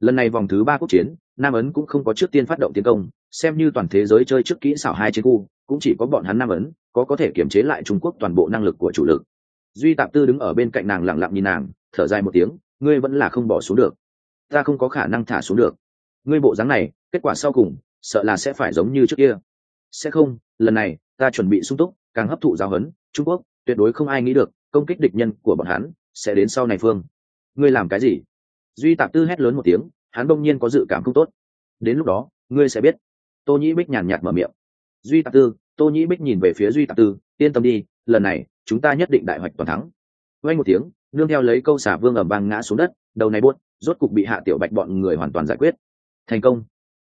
Speaker 1: Lần này vòng thứ ba quốc chiến, nam ấn cũng không có trước tiên phát động tiến công, xem như toàn thế giới chơi trước kỹ xảo hai chiến khu, cũng chỉ có bọn hắn nam ấn có có thể kiểm chế lại trung quốc toàn bộ năng lực của chủ lực. Duy tạp tư đứng ở bên cạnh nàng lặng lặng nhìn nàng, thở dài một tiếng, ngươi vẫn là không bỏ xuống được. Ta không có khả năng thả xuống được. Ngươi bộ dáng này, kết quả sau cùng, sợ là sẽ phải giống như trước kia. Sẽ không, lần này, ta chuẩn bị sung túc, càng hấp thụ giáo huấn, trung quốc, tuyệt đối không ai nghĩ được, công kích địch nhân của bọn hắn sẽ đến sau này phương. Ngươi làm cái gì? Duy tạp tư hét lớn một tiếng, hắn đông nhiên có dự cảm không tốt. Đến lúc đó, ngươi sẽ biết. Tô nhĩ bích nhàn nhạt mở miệng. Duy tạp tư tô nhĩ bích nhìn về phía duy tạp tư, yên tâm đi, lần này, chúng ta nhất định đại hoạch toàn thắng. Vay một tiếng, nương theo lấy câu xả vương ẩm vang ngã xuống đất, đầu này buốt, rốt cục bị hạ tiểu bạch bọn người hoàn toàn giải quyết. Thành công.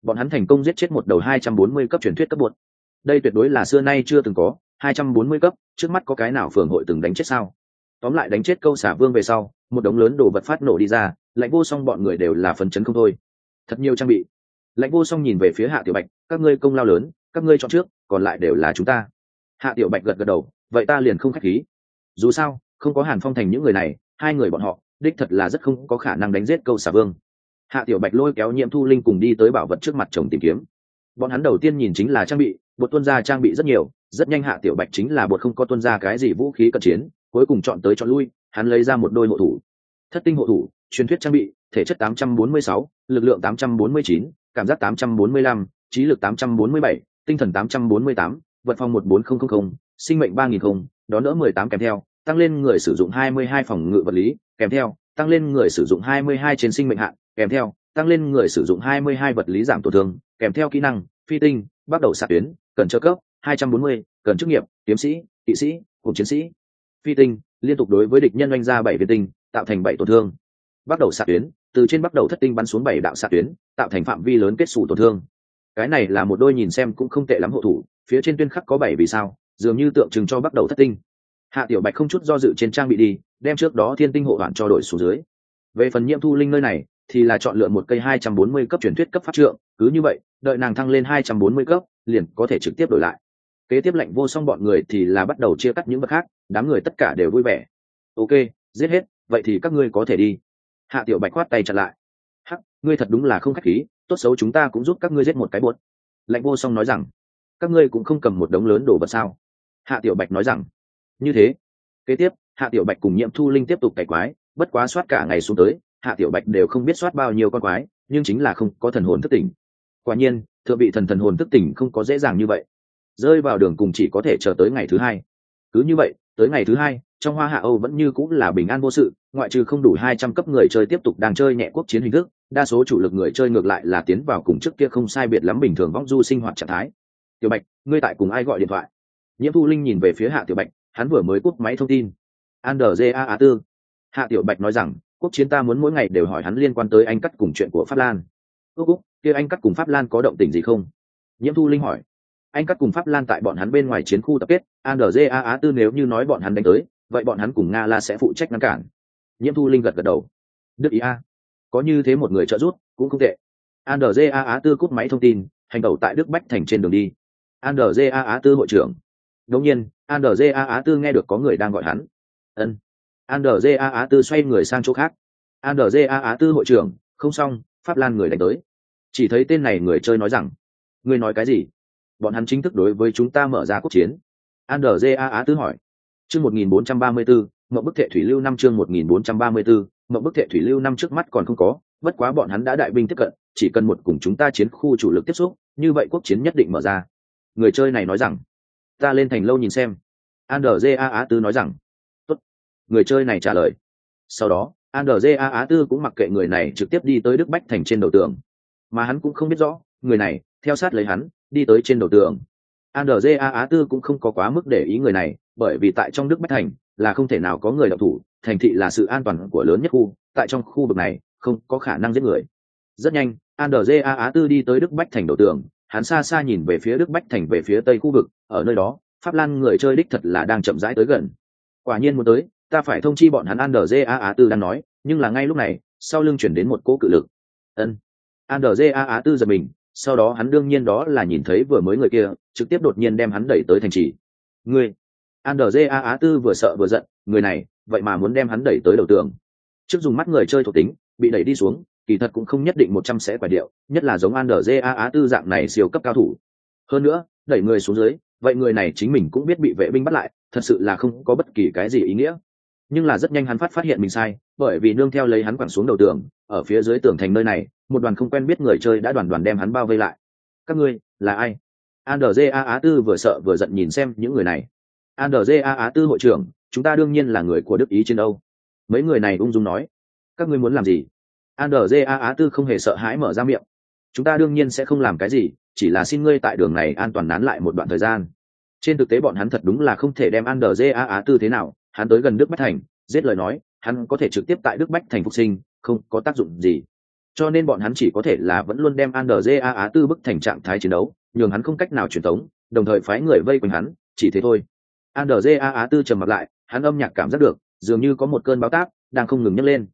Speaker 1: Bọn hắn thành công giết chết một đầu hai trăm bốn mươi cấp truyền thuyết cấp buốt. Đây tuyệt đối là xưa nay chưa từng có, hai trăm bốn mươi cấp, trước mắt có cái nào phường hội từng đánh chết sao? Tóm lại đánh chết câu xả vương về sau, một đống lớn đồ vật phát nổ đi ra, lạnh vô song bọn người đều là phấn chấn không thôi. Thật nhiều trang bị. Lạnh vô song nhìn về phía hạ tiểu bạch, các ngươi công lao lớn các ngươi chọn trước còn lại đều là chúng ta. Hạ tiểu bạch gật gật đầu vậy ta liền không khách khí. Dù sao không có hàn phong thành những người này hai người bọn họ đích thật là rất không có khả năng đánh giết câu xà vương. Hạ tiểu bạch lôi kéo nhiễm thu linh cùng đi tới bảo vật trước mặt chồng tìm kiếm. Bọn hắn đầu tiên nhìn chính là trang bị bột tuân ra trang bị rất nhiều rất nhanh hạ tiểu bạch chính là bột không có tuân ra cái gì vũ khí cận chiến cuối cùng chọn tới chọn lui hắn lấy ra một đôi hộ thủ. Thất tinh hộ thủ truyền thuyết trang bị thể chất 846, lực lượng 849, cảm giác 845, trí lực 847, tinh thần 848, vật phòng 14000, sinh mệnh 3000 đón đỡ 18 kèm theo, tăng lên người sử dụng 22 phòng ngự vật lý, kèm theo, tăng lên người sử dụng 22 trên sinh mệnh hạn, kèm theo, tăng lên người sử dụng 22 vật lý giảm tổn thương, kèm theo kỹ năng, phi tinh, bắt đầu xạ tuyến, cần trợ cấp, 240, cần chức nghiệp, kiếm sĩ, kỵ sĩ, cùng chiến sĩ. Phi tinh, liên tục đối với địch nhân oanh ra 7 viên tinh, tạo thành 7 tổn thương. Bắt đầu xạ tuyến, từ trên bắt đầu thất tinh bắn xuống 7 đạo xạ tuyến, tạo thành phạm vi lớn kết sủ tổn thương. Cái này là một đôi nhìn xem cũng không tệ lắm hộ thủ, phía trên tuyên khắc có bảy vì sao, dường như tượng trưng cho bắt đầu thất tinh. Hạ tiểu bạch không chút do dự trên trang bị đi đem trước đó thiên tinh hộ đoạn cho đổi xuống dưới. Về phần nhiễm thu linh nơi này thì là chọn lựa một cây hai trăm bốn mươi cấp truyền thuyết cấp pháp trượng cứ như vậy đợi nàng thăng lên hai trăm bốn mươi cấp liền có thể trực tiếp đổi lại. Kế tiếp lệnh vô song bọn người thì là bắt đầu chia cắt những vật khác đám người tất cả đều vui vẻ. Ok giết hết vậy thì các ngươi có thể đi. Hạ tiểu bạch khoát tay chặn lại. Hắc ngươi thật đúng là không khách khí tốt xấu chúng ta cũng giúp các ngươi giết một cái buốt lệnh vô song nói rằng, các ngươi cũng không cầm một đống lớn đồ vật sao? Hạ tiểu bạch nói rằng, như thế. Kế tiếp, hạ tiểu bạch cùng nhiễm thu linh tiếp tục cày quái, bất quá soát cả ngày xuống tới, hạ tiểu bạch đều không biết soát bao nhiêu con quái, nhưng chính là không có thần hồn thức tỉnh. Quả nhiên, thượng vị thần thần hồn thức tỉnh không có dễ dàng như vậy. Rơi vào đường cùng chỉ có thể chờ tới ngày thứ hai. Cứ như vậy, tới ngày thứ hai, trong hoa hạ âu vẫn như cũng là bình an vô sự, ngoại trừ không đủ hai trăm cấp người chơi tiếp tục đang chơi nhẹ quốc chiến hình thức đa số chủ lực người chơi ngược lại là tiến vào cùng trước kia không sai biệt lắm bình thường vong du sinh hoạt trạng thái. Tiểu bạch, ngươi tại cùng ai gọi điện thoại? Nhiễm thu linh nhìn về phía hạ tiểu bạch, hắn vừa mới cúp máy thông tin. Andrja a tư. Hạ tiểu bạch nói rằng, quốc chiến ta muốn mỗi ngày đều hỏi hắn liên quan tới anh cắt cùng chuyện của pháp lan. Ước úc, kia anh cắt cùng pháp lan có động tình gì không? Nhiễm thu linh hỏi. Anh cắt cùng pháp lan tại bọn hắn bên ngoài chiến khu tập kết andrja a tư nếu như nói bọn hắn đánh tới, vậy bọn hắn cùng nga la sẽ phụ trách ngăn cản. Nhiễm thu linh gật gật đầu. Đức ý a có như thế một người trợ giúp, cũng không tệ. Andrja a tư cúp máy thông tin, hành đầu tại đức bách thành trên đường đi. Andrja a tư hội trưởng. Đống nhiên andrja á tư nghe được có người đang gọi hắn. Ân. Andrja á tư xoay người sang chỗ khác. Andrja á tư hội trưởng, không xong, pháp lan người đánh tới. Chỉ thấy tên này người chơi nói rằng, ngươi nói cái gì? Bọn hắn chính thức đối với chúng ta mở ra quốc chiến. Andrja á tư hỏi. Chương một nghìn bốn trăm ba mươi bốn mậu bức thệ thủy lưu năm chương một nghìn bốn trăm ba mươi bốn mậu bức thệ thủy lưu năm trước mắt còn không có, bất quá bọn hắn đã đại binh tiếp cận, chỉ cần một cùng chúng ta chiến khu chủ lực tiếp xúc, như vậy quốc chiến nhất định mở ra. Người chơi này nói rằng, ta lên thành lâu nhìn xem. Andrja á tư nói rằng, Tốt. người chơi này trả lời. Sau đó andrja á tư cũng mặc kệ người này trực tiếp đi tới đức bách thành trên đầu tường. Mà hắn cũng không biết rõ, người này, theo sát lấy hắn, đi tới trên đầu tường. Andrja á tư cũng không có quá mức để ý người này, bởi vì tại trong đức bách thành là không thể nào có người đọc thủ, thành thị là sự an toàn của lớn nhất khu, tại trong khu vực này, không có khả năng giết người. Rất nhanh andrja á tư đi tới đức bách thành đầu tường, hắn xa xa nhìn về phía đức bách thành về phía tây khu vực, ở nơi đó, pháp lan người chơi đích thật là đang chậm rãi tới gần. Quả nhiên muốn tới, ta phải thông chi bọn hắn an a á tư đang nói, nhưng là ngay lúc này, sau lưng chuyển đến một cỗ cự lực. Ân. An a á tư giật mình, sau đó hắn đương nhiên đó là nhìn thấy vừa mới người kia, trực tiếp đột nhiên đem hắn đẩy tới thành trì. Người an a á tư vừa sợ vừa giận, người này, vậy mà muốn đem hắn đẩy tới đầu tường. Trước dùng mắt người chơi thuộc tính, bị đẩy đi xuống, kỳ thật cũng không nhất định một trăm sẽ quả điệu, nhất là giống an a á tư dạng này siêu cấp cao thủ. Hơn nữa, đẩy người xuống dưới, vậy người này chính mình cũng biết bị vệ binh bắt lại, thật sự là không có bất kỳ cái gì ý nghĩa. Nhưng là rất nhanh hắn phát phát hiện mình sai, bởi vì nương theo lấy hắn quẳng xuống đầu tường, ở phía dưới tường thành nơi này, một đoàn không quen biết người chơi đã đoàn đoàn đem hắn bao vây lại. Các ngươi, là ai? Andrja á tư vừa sợ vừa giận nhìn xem những người này andrja á tư hội trưởng chúng ta đương nhiên là người của đức ý trên âu mấy người này ung dung nói. Các ngươi muốn làm gì? Andrja á tư không hề sợ hãi mở ra miệng. Chúng ta đương nhiên sẽ không làm cái gì chỉ là xin ngươi tại đường này an toàn nán lại một đoạn thời gian. Trên thực tế bọn hắn thật đúng là không thể đem ăn á tư thế nào hắn tới gần đức bách thành giết lời nói hắn có thể trực tiếp tại đức bách thành phục sinh không có tác dụng gì. Cho nên bọn hắn chỉ có thể là vẫn luôn đem Andrea Á Tư bức thành trạng thái chiến đấu, nhường hắn không cách nào truyền tống, đồng thời phái người vây quanh hắn, chỉ thế thôi. Andrea Á Tư trầm mặt lại, hắn âm nhạc cảm giác được, dường như có một cơn báo táp đang không ngừng nhấc lên.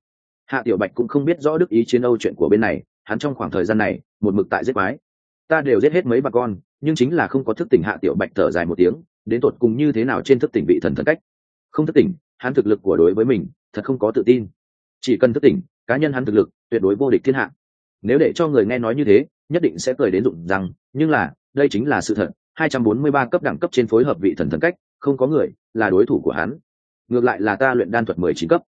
Speaker 1: Hạ Tiểu Bạch cũng không biết rõ đức ý chiến Âu chuyện của bên này, hắn trong khoảng thời gian này, một mực tại giết quái. Ta đều giết hết mấy bà con, nhưng chính là không có thức tỉnh Hạ Tiểu Bạch thở dài một tiếng, đến tột cùng như thế nào trên thức tỉnh vị thần thần cách. Không thức tỉnh, hắn thực lực của đối với mình, thật không có tự tin. Chỉ cần thức tỉnh, cá nhân hắn thực lực tuyệt đối vô địch thiên hạ nếu để cho người nghe nói như thế nhất định sẽ cười đến rụng rằng nhưng là đây chính là sự thật 243 cấp đẳng cấp trên phối hợp vị thần thần cách không có người, là đối thủ của hắn. Ngược lại là ta luyện đan thuật 19 cấp.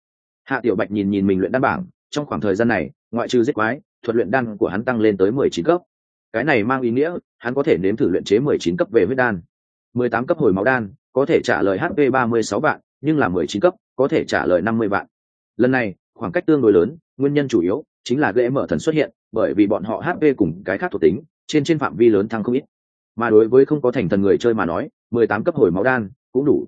Speaker 1: Hạ tiểu bạch nhìn nhìn mình luyện đan bảng, trong khoảng thời gian này, ngoại trừ giết quái, thuật luyện đan của hắn tăng lên tới 19 cấp. Cái này mang ý nghĩa, hắn có thể nếm thử luyện chế 19 cấp về huyết đan. 18 cấp hồi máu đan, có thể trả lời hp 36 vạn, nhưng là 19 cấp, có thể trả lời 50 vạn. Lần này, khoảng cách tương đối lớn, nguyên nhân chủ yếu chính là ghệ mở thần xuất hiện, bởi vì bọn họ hp cùng cái khác thuộc tính, trên trên phạm vi lớn thăng không ít. Mà đối với không có thành thần người chơi mà nói, mười tám cấp hồi máu đan cũng đủ.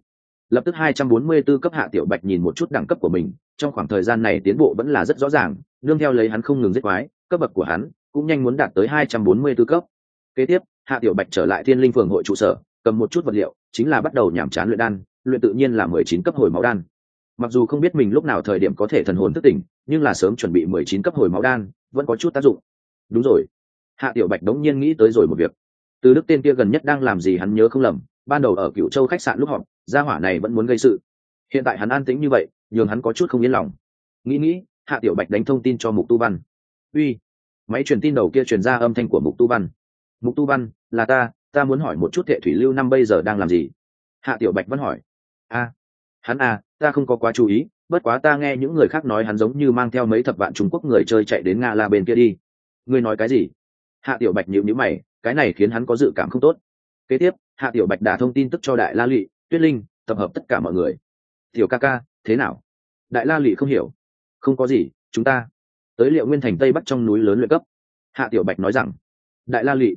Speaker 1: Lập tức hai trăm bốn mươi 244 cấp hạ tiểu bạch nhìn một chút đẳng cấp của mình, trong khoảng thời gian này tiến bộ vẫn là rất rõ ràng, nương theo lấy hắn không ngừng giết quái, cấp bậc của hắn cũng nhanh muốn đạt tới hai trăm bốn mươi 244 cấp. Kế tiếp, hạ tiểu bạch trở lại thiên linh phường hội trụ sở, cầm một chút vật liệu, chính là bắt đầu nhảm chán luyện đan, luyện tự nhiên là mười chín cấp hồi máu đan. Mặc dù không biết mình lúc nào thời điểm có thể thần hồn thức tỉnh, nhưng là sớm chuẩn bị mười chín cấp hồi máu đan, vẫn có chút tác dụng. Đúng rồi. Hạ tiểu bạch đống nhiên nghĩ tới rồi một việc. Từ đức tên kia gần nhất đang làm gì hắn nhớ không lầm ban đầu ở cựu châu khách sạn lúc họp, gia hỏa này vẫn muốn gây sự. Hiện tại hắn an tĩnh như vậy, nhường hắn có chút không yên lòng. Nghĩ nghĩ, hạ tiểu bạch đánh thông tin cho mục tu văn. Uy, máy truyền tin đầu kia truyền ra âm thanh của mục tu văn. Mục tu văn, là ta ta muốn hỏi một chút thệ thủy lưu năm bây giờ đang làm gì? Hạ tiểu bạch vẫn hỏi. A, hắn à ta không có quá chú ý, bất quá ta nghe những người khác nói hắn giống như mang theo mấy thập vạn trung quốc người chơi chạy đến nga la bên kia đi. Ngươi nói cái gì? Hạ tiểu bạch nhịu nhữ mày, cái này khiến hắn có dự cảm không tốt. Kế tiếp hạ tiểu bạch đã thông tin tức cho đại la lụy, tuyết linh, tập hợp tất cả mọi người. Tiểu ca ca, thế nào? Đại la lụy không hiểu. Không có gì, chúng ta tới liệu nguyên thành tây bắc trong núi lớn luyện cấp. Hạ tiểu bạch nói rằng, đại la lụy.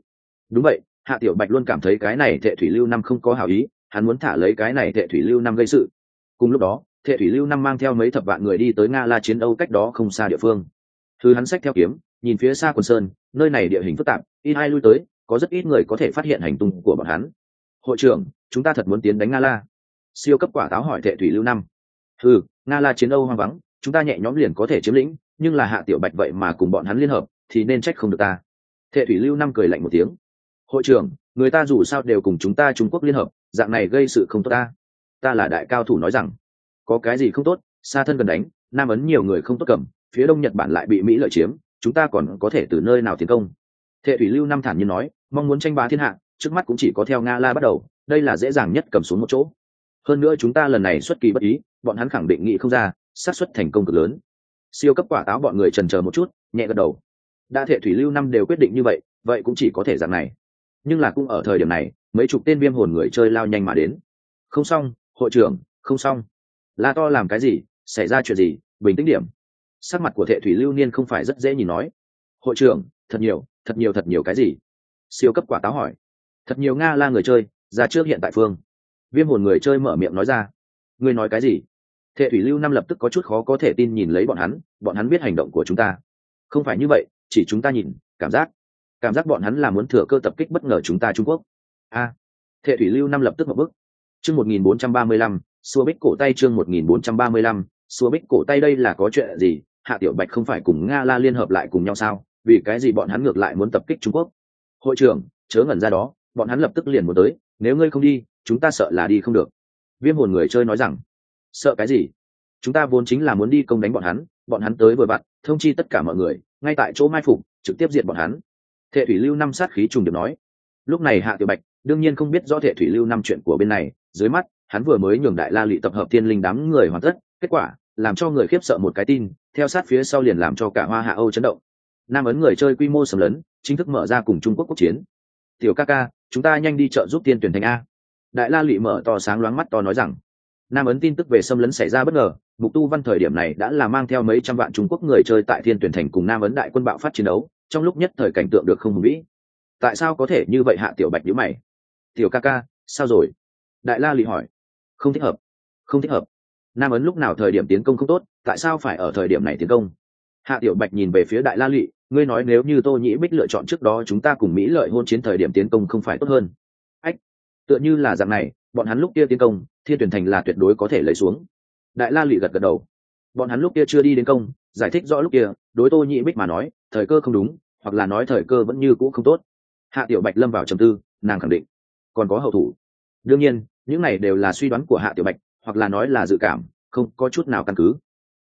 Speaker 1: Đúng vậy, hạ tiểu bạch luôn cảm thấy cái này thệ thủy lưu năm không có hảo ý, hắn muốn thả lấy cái này thệ thủy lưu năm gây sự. Cùng lúc đó, thệ thủy lưu năm mang theo mấy thập vạn người đi tới nga la chiến âu cách đó không xa địa phương. Thứ hắn sách theo kiếm, nhìn phía xa quần sơn, nơi này địa hình phức tạp ít ai lui tới, có rất ít người có thể phát hiện hành tung của bọn hắn hội trưởng, chúng ta thật muốn tiến đánh nga la. Siêu cấp quả táo hỏi thệ thủy lưu năm. Ừ nga la chiến âu hoang vắng, chúng ta nhẹ nhõm liền có thể chiếm lĩnh, nhưng là hạ tiểu bạch vậy mà cùng bọn hắn liên hợp, thì nên trách không được ta. Thệ thủy lưu năm cười lạnh một tiếng. Hội trưởng, người ta dù sao đều cùng chúng ta trung quốc liên hợp, dạng này gây sự không tốt ta. Ta là đại cao thủ nói rằng, có cái gì không tốt xa thân gần đánh, nam ấn nhiều người không tốt cầm, phía đông nhật bản lại bị mỹ lợi chiếm, chúng ta còn có thể từ nơi nào tiến công? Thệ thủy lưu năm thản nhiên nói, mong muốn tranh bá thiên hạ trước mắt cũng chỉ có theo nga la bắt đầu, đây là dễ dàng nhất cầm xuống một chỗ. Hơn nữa chúng ta lần này xuất kỳ bất ý, bọn hắn khẳng định nghị không ra, xác suất thành công cực lớn. Siêu cấp quả táo bọn người trần chờ một chút, nhẹ gật đầu. Đa thệ thủy lưu năm đều quyết định như vậy vậy cũng chỉ có thể dạng này. Nhưng là cũng ở thời điểm này, mấy chục tên viêm hồn người chơi lao nhanh mà đến. Không xong, hội trưởng, không xong. La to làm cái gì, xảy ra chuyện gì, bình tĩnh điểm. Sắc mặt của thệ thủy lưu niên không phải rất dễ nhìn nói. Hội trưởng, thật nhiều thật nhiều thật nhiều cái gì? Siêu cấp quả táo hỏi thật nhiều nga la người chơi ra trước hiện tại phương. Viêm hồn người chơi mở miệng nói ra. Ngươi nói cái gì? Thệ thủy lưu năm lập tức có chút khó có thể tin nhìn lấy bọn hắn bọn hắn biết hành động của chúng ta. Không phải như vậy chỉ chúng ta nhìn cảm giác. Cảm giác bọn hắn là muốn thừa cơ tập kích bất ngờ chúng ta trung quốc. A. À, thệ thủy lưu năm lập tức một bước. Chương một nghìn bốn trăm ba mươi lăm xua bích cổ tay chương một nghìn bốn trăm ba mươi lăm xua bích cổ tay đây là có chuyện gì? Hạ tiểu bạch không phải cùng nga la liên hợp lại cùng nhau sao? Vì cái gì bọn hắn ngược lại muốn tập kích trung quốc? Hội trưởng chớ ngẩn ra đó bọn hắn lập tức liền muốn tới, nếu ngươi không đi, chúng ta sợ là đi không được. Viêm hồn người chơi nói rằng, sợ cái gì? Chúng ta vốn chính là muốn đi công đánh bọn hắn bọn hắn tới vừa vặn, thông chi tất cả mọi người, ngay tại chỗ mai phục, trực tiếp diệt bọn hắn. Thệ thủy lưu năm sát khí trùng được nói. Lúc này hạ tiểu bạch đương nhiên không biết rõ thệ thủy lưu năm chuyện của bên này, dưới mắt, hắn vừa mới nhường đại la lị tập hợp thiên linh đám người hoàn tất, kết quả, làm cho người khiếp sợ một cái tin, theo sát phía sau liền làm cho cả hoa hạ âu chấn động. Nam ấn người chơi quy mô sầm lớn chính thức mở ra cùng trung quốc quốc chiến. Tiểu ca ca chúng ta nhanh đi trợ giúp tiên tuyển thành a. Đại la lụy mở to sáng loáng mắt to nói rằng, nam ấn tin tức về xâm lấn xảy ra bất ngờ, mục tu văn thời điểm này đã là mang theo mấy trăm vạn trung quốc người chơi tại thiên tuyển thành cùng nam ấn đại quân bạo phát chiến đấu, trong lúc nhất thời cảnh tượng được không hùng vĩ. Tại sao có thể như vậy hạ tiểu bạch nhữ mày? Tiểu ca ca, sao rồi? Đại la lụy hỏi. Không thích hợp, không thích hợp. Nam ấn lúc nào thời điểm tiến công không tốt, tại sao phải ở thời điểm này tiến công? Hạ tiểu bạch nhìn về phía đại la lụy ngươi nói nếu như tô nhĩ bích lựa chọn trước đó chúng ta cùng mỹ lợi hôn chiến thời điểm tiến công không phải tốt hơn. Ách, tựa như là dạng này, bọn hắn lúc kia tiến công, thiên tuyển thành là tuyệt đối có thể lấy xuống. Đại la lụy gật gật đầu. Bọn hắn lúc kia chưa đi đến công, giải thích rõ lúc kia, đối tô nhĩ bích mà nói, thời cơ không đúng, hoặc là nói thời cơ vẫn như cũ không tốt. Hạ tiểu bạch lâm vào trầm tư, nàng khẳng định còn có hậu thủ. Đương nhiên, những này đều là suy đoán của hạ tiểu bạch, hoặc là nói là dự cảm, không có chút nào căn cứ.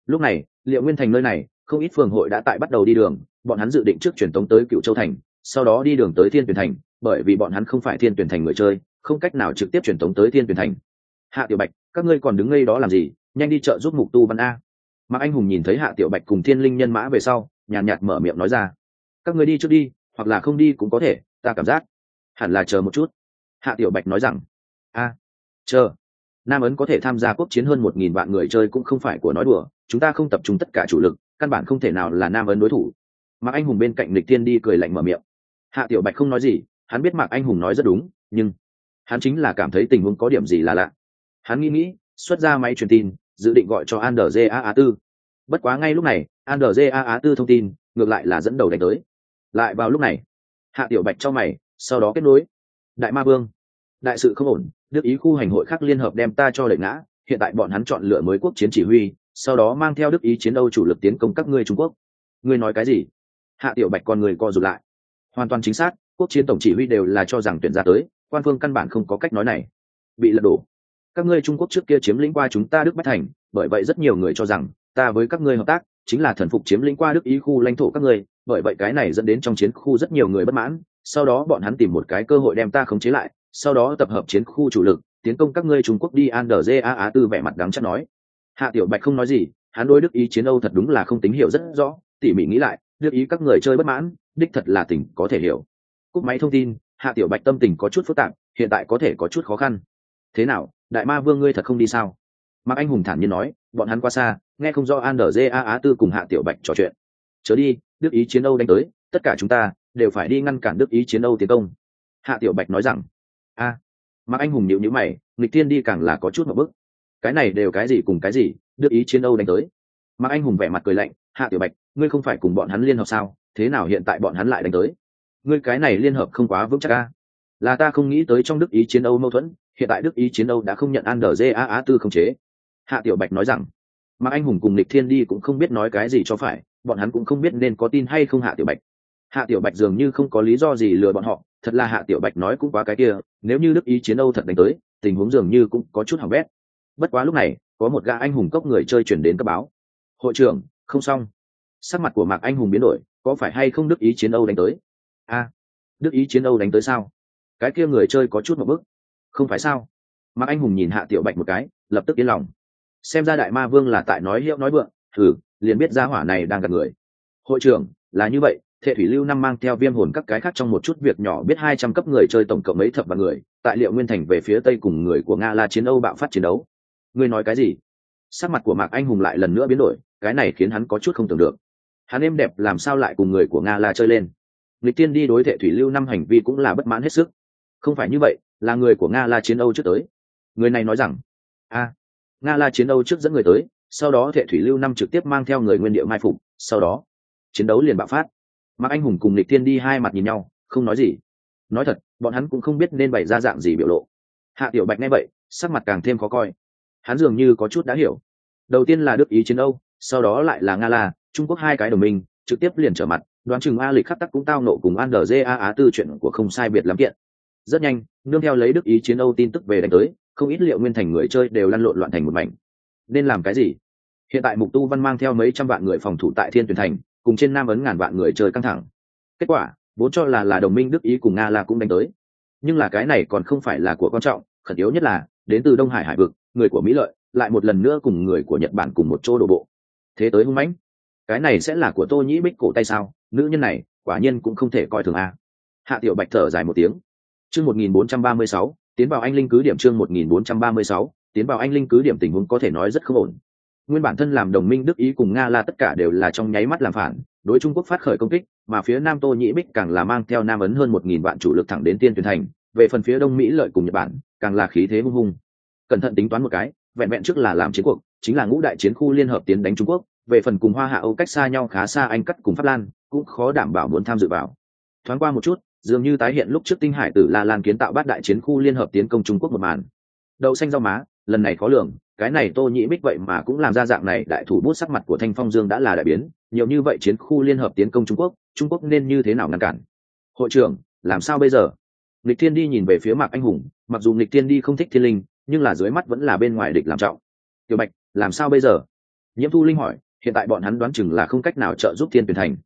Speaker 1: Lúc này, liệu nguyên thành nơi này không ít phường hội đã tại bắt đầu đi đường bọn hắn dự định trước truyền tống tới cựu châu thành sau đó đi đường tới thiên tuyển thành bởi vì bọn hắn không phải thiên tuyển thành người chơi không cách nào trực tiếp truyền tống tới thiên tuyển thành. Hạ tiểu bạch các ngươi còn đứng ngây đó làm gì? Nhanh đi chợ giúp mục tu văn a. Mạc anh hùng nhìn thấy hạ tiểu bạch cùng thiên linh nhân mã về sau nhàn nhạt, nhạt mở miệng nói ra. Các ngươi đi trước đi hoặc là không đi cũng có thể ta cảm giác. Hẳn là chờ một chút. Hạ tiểu bạch nói rằng. A chờ. Nam ấn có thể tham gia quốc chiến hơn một nghìn vạn người chơi cũng không phải của nói đùa chúng ta không tập trung tất cả chủ lực căn bản không thể nào là nam ấn đối thủ. Mạc anh hùng bên cạnh lịch tiên đi cười lạnh mở miệng. Hạ tiểu bạch không nói gì, hắn biết mạc anh hùng nói rất đúng, nhưng hắn chính là cảm thấy tình huống có điểm gì là lạ. Hắn nghĩ nghĩ, xuất ra máy truyền tin, dự định gọi cho an đờ a tư. Bất quá ngay lúc này an đờ a tư thông tin, ngược lại là dẫn đầu đánh tới. Lại vào lúc này, hạ tiểu bạch cho mày, sau đó kết nối. Đại ma vương, đại sự không ổn, đức ý khu hành hội khác liên hợp đem ta cho lệnh ngã, hiện tại bọn hắn chọn lựa mới quốc chiến chỉ huy sau đó mang theo đức ý chiến âu chủ lực tiến công các ngươi trung quốc. Ngươi nói cái gì? Hạ tiểu bạch con người co rụt lại. Hoàn toàn chính xác, quốc chiến tổng chỉ huy đều là cho rằng tuyển ra tới, quan phương căn bản không có cách nói này. Bị lật đổ. Các ngươi trung quốc trước kia chiếm lĩnh qua chúng ta đức bách thành, bởi vậy rất nhiều người cho rằng, ta với các ngươi hợp tác, chính là thần phục chiếm lĩnh qua đức ý khu lãnh thổ các ngươi, bởi vậy cái này dẫn đến trong chiến khu rất nhiều người bất mãn, sau đó bọn hắn tìm một cái cơ hội đem ta khống chế lại, sau đó tập hợp chiến khu chủ lực, tiến công các ngươi trung quốc đi an đờ a á tư vẻ mặt đáng chắc nói hạ tiểu bạch không nói gì hắn đối đức ý chiến âu thật đúng là không tín hiểu rất rõ tỉ mỉ nghĩ lại đức ý các người chơi bất mãn đích thật là tình có thể hiểu. Cúp máy thông tin hạ tiểu bạch tâm tình có chút phức tạp hiện tại có thể có chút khó khăn. Thế nào đại ma vương ngươi thật không đi sao? Mạc anh hùng thản nhiên nói bọn hắn qua xa nghe không do an đờ a á tư cùng hạ tiểu bạch trò chuyện. Chớ đi đức ý chiến âu đánh tới tất cả chúng ta đều phải đi ngăn cản đức ý chiến âu tiến công. Hạ tiểu bạch nói rằng. A à, mạc anh hùng nhịu nhữ mày nghịch tiên đi càng là có chút một bức cái này đều cái gì cùng cái gì đức ý chiến âu đánh tới. Mạc anh hùng vẻ mặt cười lạnh, hạ tiểu bạch, ngươi không phải cùng bọn hắn liên hợp sao? Thế nào hiện tại bọn hắn lại đánh tới? Ngươi cái này liên hợp không quá vững chắc ca là ta không nghĩ tới trong đức ý chiến âu mâu thuẫn, hiện tại đức ý chiến âu đã không nhận an đờ a á tư không chế. Hạ tiểu bạch nói rằng. Mạc anh hùng cùng lịch thiên đi cũng không biết nói cái gì cho phải, bọn hắn cũng không biết nên có tin hay không hạ tiểu bạch. Hạ tiểu bạch dường như không có lý do gì lừa bọn họ, thật là hạ tiểu bạch nói cũng quá cái kia, nếu như đức ý chiến âu thật đánh tới, tình huống dường như cũng có chút hỏng bét bất quá lúc này, có một gã anh hùng cốc người chơi chuyển đến cấp báo. Hội trưởng, không xong. Sắc mặt của mạc anh hùng biến đổi, có phải hay không đức ý chiến âu đánh tới? A, đức ý chiến âu đánh tới sao? Cái kia người chơi có chút một bức không phải sao? Mạc anh hùng nhìn hạ tiểu bạch một cái, lập tức yên lòng. Xem ra đại ma vương là tại nói hiệu nói vượng, thử, liền biết ra hỏa này đang gặp người. Hội trưởng, là như vậy, thệ thủy lưu năm mang theo viêm hồn các cái khác trong một chút việc nhỏ biết hai trăm cấp người chơi tổng cộng mấy thập và người, tại liệu nguyên thành về phía tây cùng người của nga là chiến âu bạo phát chiến đấu ngươi nói cái gì? Sắc mặt của mạc anh hùng lại lần nữa biến đổi, cái này khiến hắn có chút không tưởng được. Hắn êm đẹp làm sao lại cùng người của nga la chơi lên? Lịch tiên đi đối thệ thủy lưu năm hành vi cũng là bất mãn hết sức. Không phải như vậy, là người của nga la chiến âu trước tới. Người này nói rằng, a, nga la chiến âu trước dẫn người tới, sau đó thệ thủy lưu năm trực tiếp mang theo người nguyên địa mai phục, sau đó chiến đấu liền bạo phát. Mạc anh hùng cùng lịch tiên đi hai mặt nhìn nhau, không nói gì. Nói thật, bọn hắn cũng không biết nên bày ra dạng gì biểu lộ. Hạ tiểu bạch nghe vậy, sắc mặt càng thêm khó coi hắn dường như có chút đã hiểu. Đầu tiên là đức ý chiến âu, sau đó lại là nga la, trung quốc hai cái đồng minh, trực tiếp liền trở mặt, đoán chừng a lịch khắc tắc cũng tao nộ cùng an đờ a á tư chuyện của không sai biệt lắm kiện. Rất nhanh, nương theo lấy đức ý chiến âu tin tức về đánh tới, không ít liệu nguyên thành người chơi đều lăn lộn loạn thành một mảnh. Nên làm cái gì? Hiện tại mục tu văn mang theo mấy trăm vạn người phòng thủ tại thiên tuyển thành, cùng trên nam ấn ngàn vạn người chơi căng thẳng. Kết quả, vốn cho là là đồng minh đức ý cùng nga là cũng đánh tới. Nhưng là cái này còn không phải là của quan trọng, khẩn yếu nhất là, đến từ đông hải hải vực người của mỹ lợi, lại một lần nữa cùng người của nhật bản cùng một chỗ đổ bộ. Thế tới hung mãnh, cái này sẽ là của tô nhĩ bích cổ tay sao? Nữ nhân này, quả nhiên cũng không thể coi thường a. Hạ tiểu bạch thở dài một tiếng. Chương một nghìn bốn trăm ba mươi sáu, tiến vào anh linh cứ điểm chương một nghìn bốn trăm ba mươi sáu, tiến vào anh linh cứ điểm tình huống có thể nói rất không ổn. Nguyên bản thân làm đồng minh đức ý cùng nga là tất cả đều là trong nháy mắt làm phản, đối trung quốc phát khởi công kích, mà phía nam tô nhĩ bích càng là mang theo nam ấn hơn một nghìn vạn chủ lực thẳng đến tiên tuyển thành, về phần phía đông mỹ lợi cùng nhật bản, càng là khí thế hung hung cẩn thận tính toán một cái, vẹn vẹn trước là làm chiến cuộc, chính là ngũ đại chiến khu liên hợp tiến đánh trung quốc, về phần cùng hoa hạ, âu cách xa nhau khá xa anh cắt cùng pháp lan, cũng khó đảm bảo muốn tham dự vào. Thoáng qua một chút, dường như tái hiện lúc trước tinh hải tử la lan kiến tạo bát đại chiến khu liên hợp tiến công trung quốc một màn. Đậu xanh rau má, lần này khó lường, cái này tô nhĩ bích vậy mà cũng làm ra dạng này, đại thủ bút sắc mặt của thanh phong dương đã là đại biến, nhiều như vậy chiến khu liên hợp tiến công trung quốc trung quốc nên như thế nào ngăn cản? Hội trưởng, làm sao bây giờ? Lịch thiên đi nhìn về phía mạc anh hùng, mặc dù lịch thiên đi không thích thiên linh nhưng là dưới mắt vẫn là bên ngoài địch làm trọng. Tiểu bạch, làm sao bây giờ? Nhiễm thu linh hỏi, hiện tại bọn hắn đoán chừng là không cách nào trợ giúp thiên tuyển thành.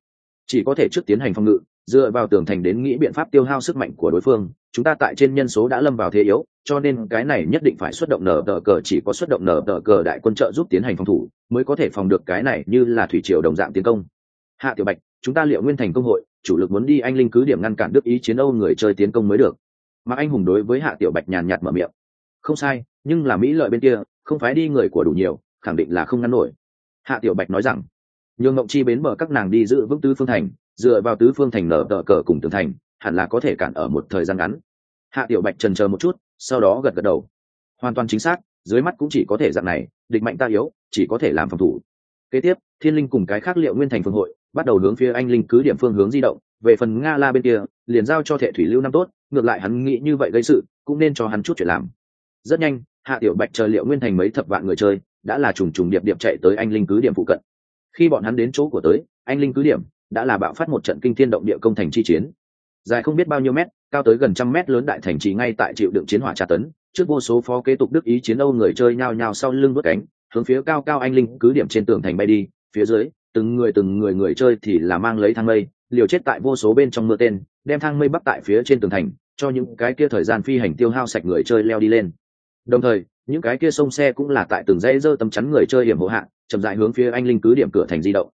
Speaker 1: Chỉ có thể trước tiến hành phòng ngự, dựa vào tường thành đến nghĩ biện pháp tiêu hao sức mạnh của đối phương, chúng ta tại trên nhân số đã lâm vào thế yếu, cho nên cái này nhất định phải xuất động nở tờ cờ, chỉ có xuất động nở tờ cờ đại quân trợ giúp tiến hành phòng thủ, mới có thể phòng được cái này như là thủy triều đồng dạng tiến công. Hạ tiểu bạch, chúng ta liệu nguyên thành công hội, chủ lực muốn đi anh linh cứ điểm ngăn cản đức ý chiến âu người chơi tiến công mới được. Mà anh hùng đối với hạ tiểu bạch nhàn nhạt mở miệng không sai, nhưng là mỹ lợi bên kia, không phải đi người của đủ nhiều, khẳng định là không ngăn nổi. Hạ tiểu bạch nói rằng, nhường ngộng chi bến bờ các nàng đi giữ vững tứ phương thành, dựa vào tứ phương thành nở tờ cờ cùng tường thành, hẳn là có thể cản ở một thời gian ngắn. Hạ tiểu bạch trần chờ một chút, sau đó gật gật đầu. Hoàn toàn chính xác, dưới mắt cũng chỉ có thể dạng này, địch mạnh ta yếu, chỉ có thể làm phòng thủ. Kế tiếp, thiên linh cùng cái khác liệu nguyên thành phương hội, bắt đầu hướng phía anh linh cứ điểm phương hướng di động, về phần nga la bên kia, liền giao cho thệ thủy lưu năm tốt, ngược lại hắn nghĩ như vậy gây sự, cũng nên cho hắn chút chuyện làm rất nhanh, hạ tiểu bạch chờ liệu nguyên thành mấy thập vạn người chơi, đã là trùng trùng điệp điệp chạy tới anh linh cứ điểm phụ cận. Khi bọn hắn đến chỗ của tới, anh linh cứ điểm đã là bạo phát một trận kinh thiên động địa công thành chi chiến. Dài không biết bao nhiêu mét, cao tới gần trăm mét lớn đại thành trì ngay tại chịu đựng chiến hỏa tra tấn, trước vô số phó kế tục đức ý chiến âu người chơi nhao nhao sau lưng vớt cánh, hướng phía cao cao anh linh cứ điểm trên tường thành bay đi, phía dưới, từng người từng người người chơi thì là mang lấy thang mây, liều chết tại vô số bên trong mưa tên, đem thang mây bắc tại phía trên tường thành, cho những cái kia thời gian phi hành tiêu hao sạch người chơi leo đi lên đồng thời, những cái kia sông xe cũng là tại từng dãy dơ tấm chắn người chơi hiểm hộ hạ, chậm dại hướng phía anh linh cứ điểm cửa thành di động.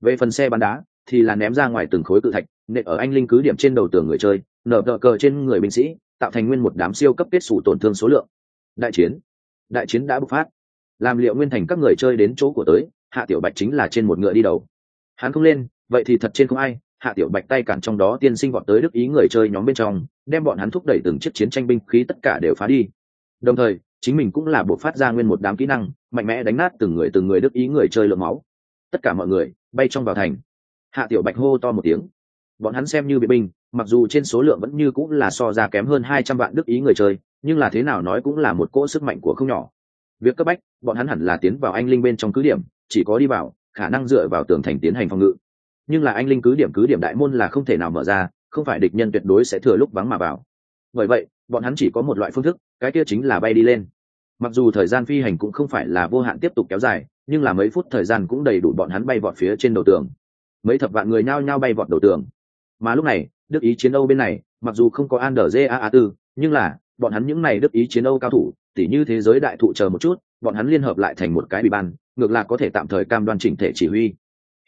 Speaker 1: Về phần xe bắn đá, thì là ném ra ngoài từng khối cự thạch, nện ở anh linh cứ điểm trên đầu tường người chơi, nở đỡ cờ trên người binh sĩ, tạo thành nguyên một đám siêu cấp kết xù tổn thương số lượng. Đại chiến. Đại chiến đã bộc phát. Làm liệu nguyên thành các người chơi đến chỗ của tới, hạ tiểu bạch chính là trên một ngựa đi đầu. Hắn không lên, vậy thì thật trên không ai. Hạ tiểu bạch tay cản trong đó tiên sinh vọt tới đức ý người chơi nhóm bên trong, đem bọn hắn thúc đẩy từng chiếc chiến tranh binh khí tất cả đều phá đi đồng thời, chính mình cũng là buộc phát ra nguyên một đám kỹ năng, mạnh mẽ đánh nát từng người từng người đức ý người chơi lượng máu. Tất cả mọi người, bay trong vào thành. Hạ tiểu bạch hô to một tiếng. Bọn hắn xem như bị binh, mặc dù trên số lượng vẫn như cũng là so ra kém hơn hai trăm vạn đức ý người chơi, nhưng là thế nào nói cũng là một cỗ sức mạnh của không nhỏ. Việc cấp bách, bọn hắn hẳn là tiến vào anh linh bên trong cứ điểm, chỉ có đi vào, khả năng dựa vào tường thành tiến hành phòng ngự. Nhưng là anh linh cứ điểm cứ điểm đại môn là không thể nào mở ra, không phải địch nhân tuyệt đối sẽ thừa lúc vắng mà vào. Bởi vậy, bọn hắn chỉ có một loại phương thức cái kia chính là bay đi lên. Mặc dù thời gian phi hành cũng không phải là vô hạn tiếp tục kéo dài, nhưng là mấy phút thời gian cũng đầy đủ bọn hắn bay vọt phía trên đầu tường. Mấy thập vạn người nhao nhao bay vọt đầu tường. Mà lúc này, đức ý chiến âu bên này, mặc dù không có an đờ a tư nhưng là, bọn hắn những này đức ý chiến âu cao thủ, tỉ như thế giới đại thụ chờ một chút, bọn hắn liên hợp lại thành một cái bị ban, ngược lại có thể tạm thời cam đoan chỉnh thể chỉ huy.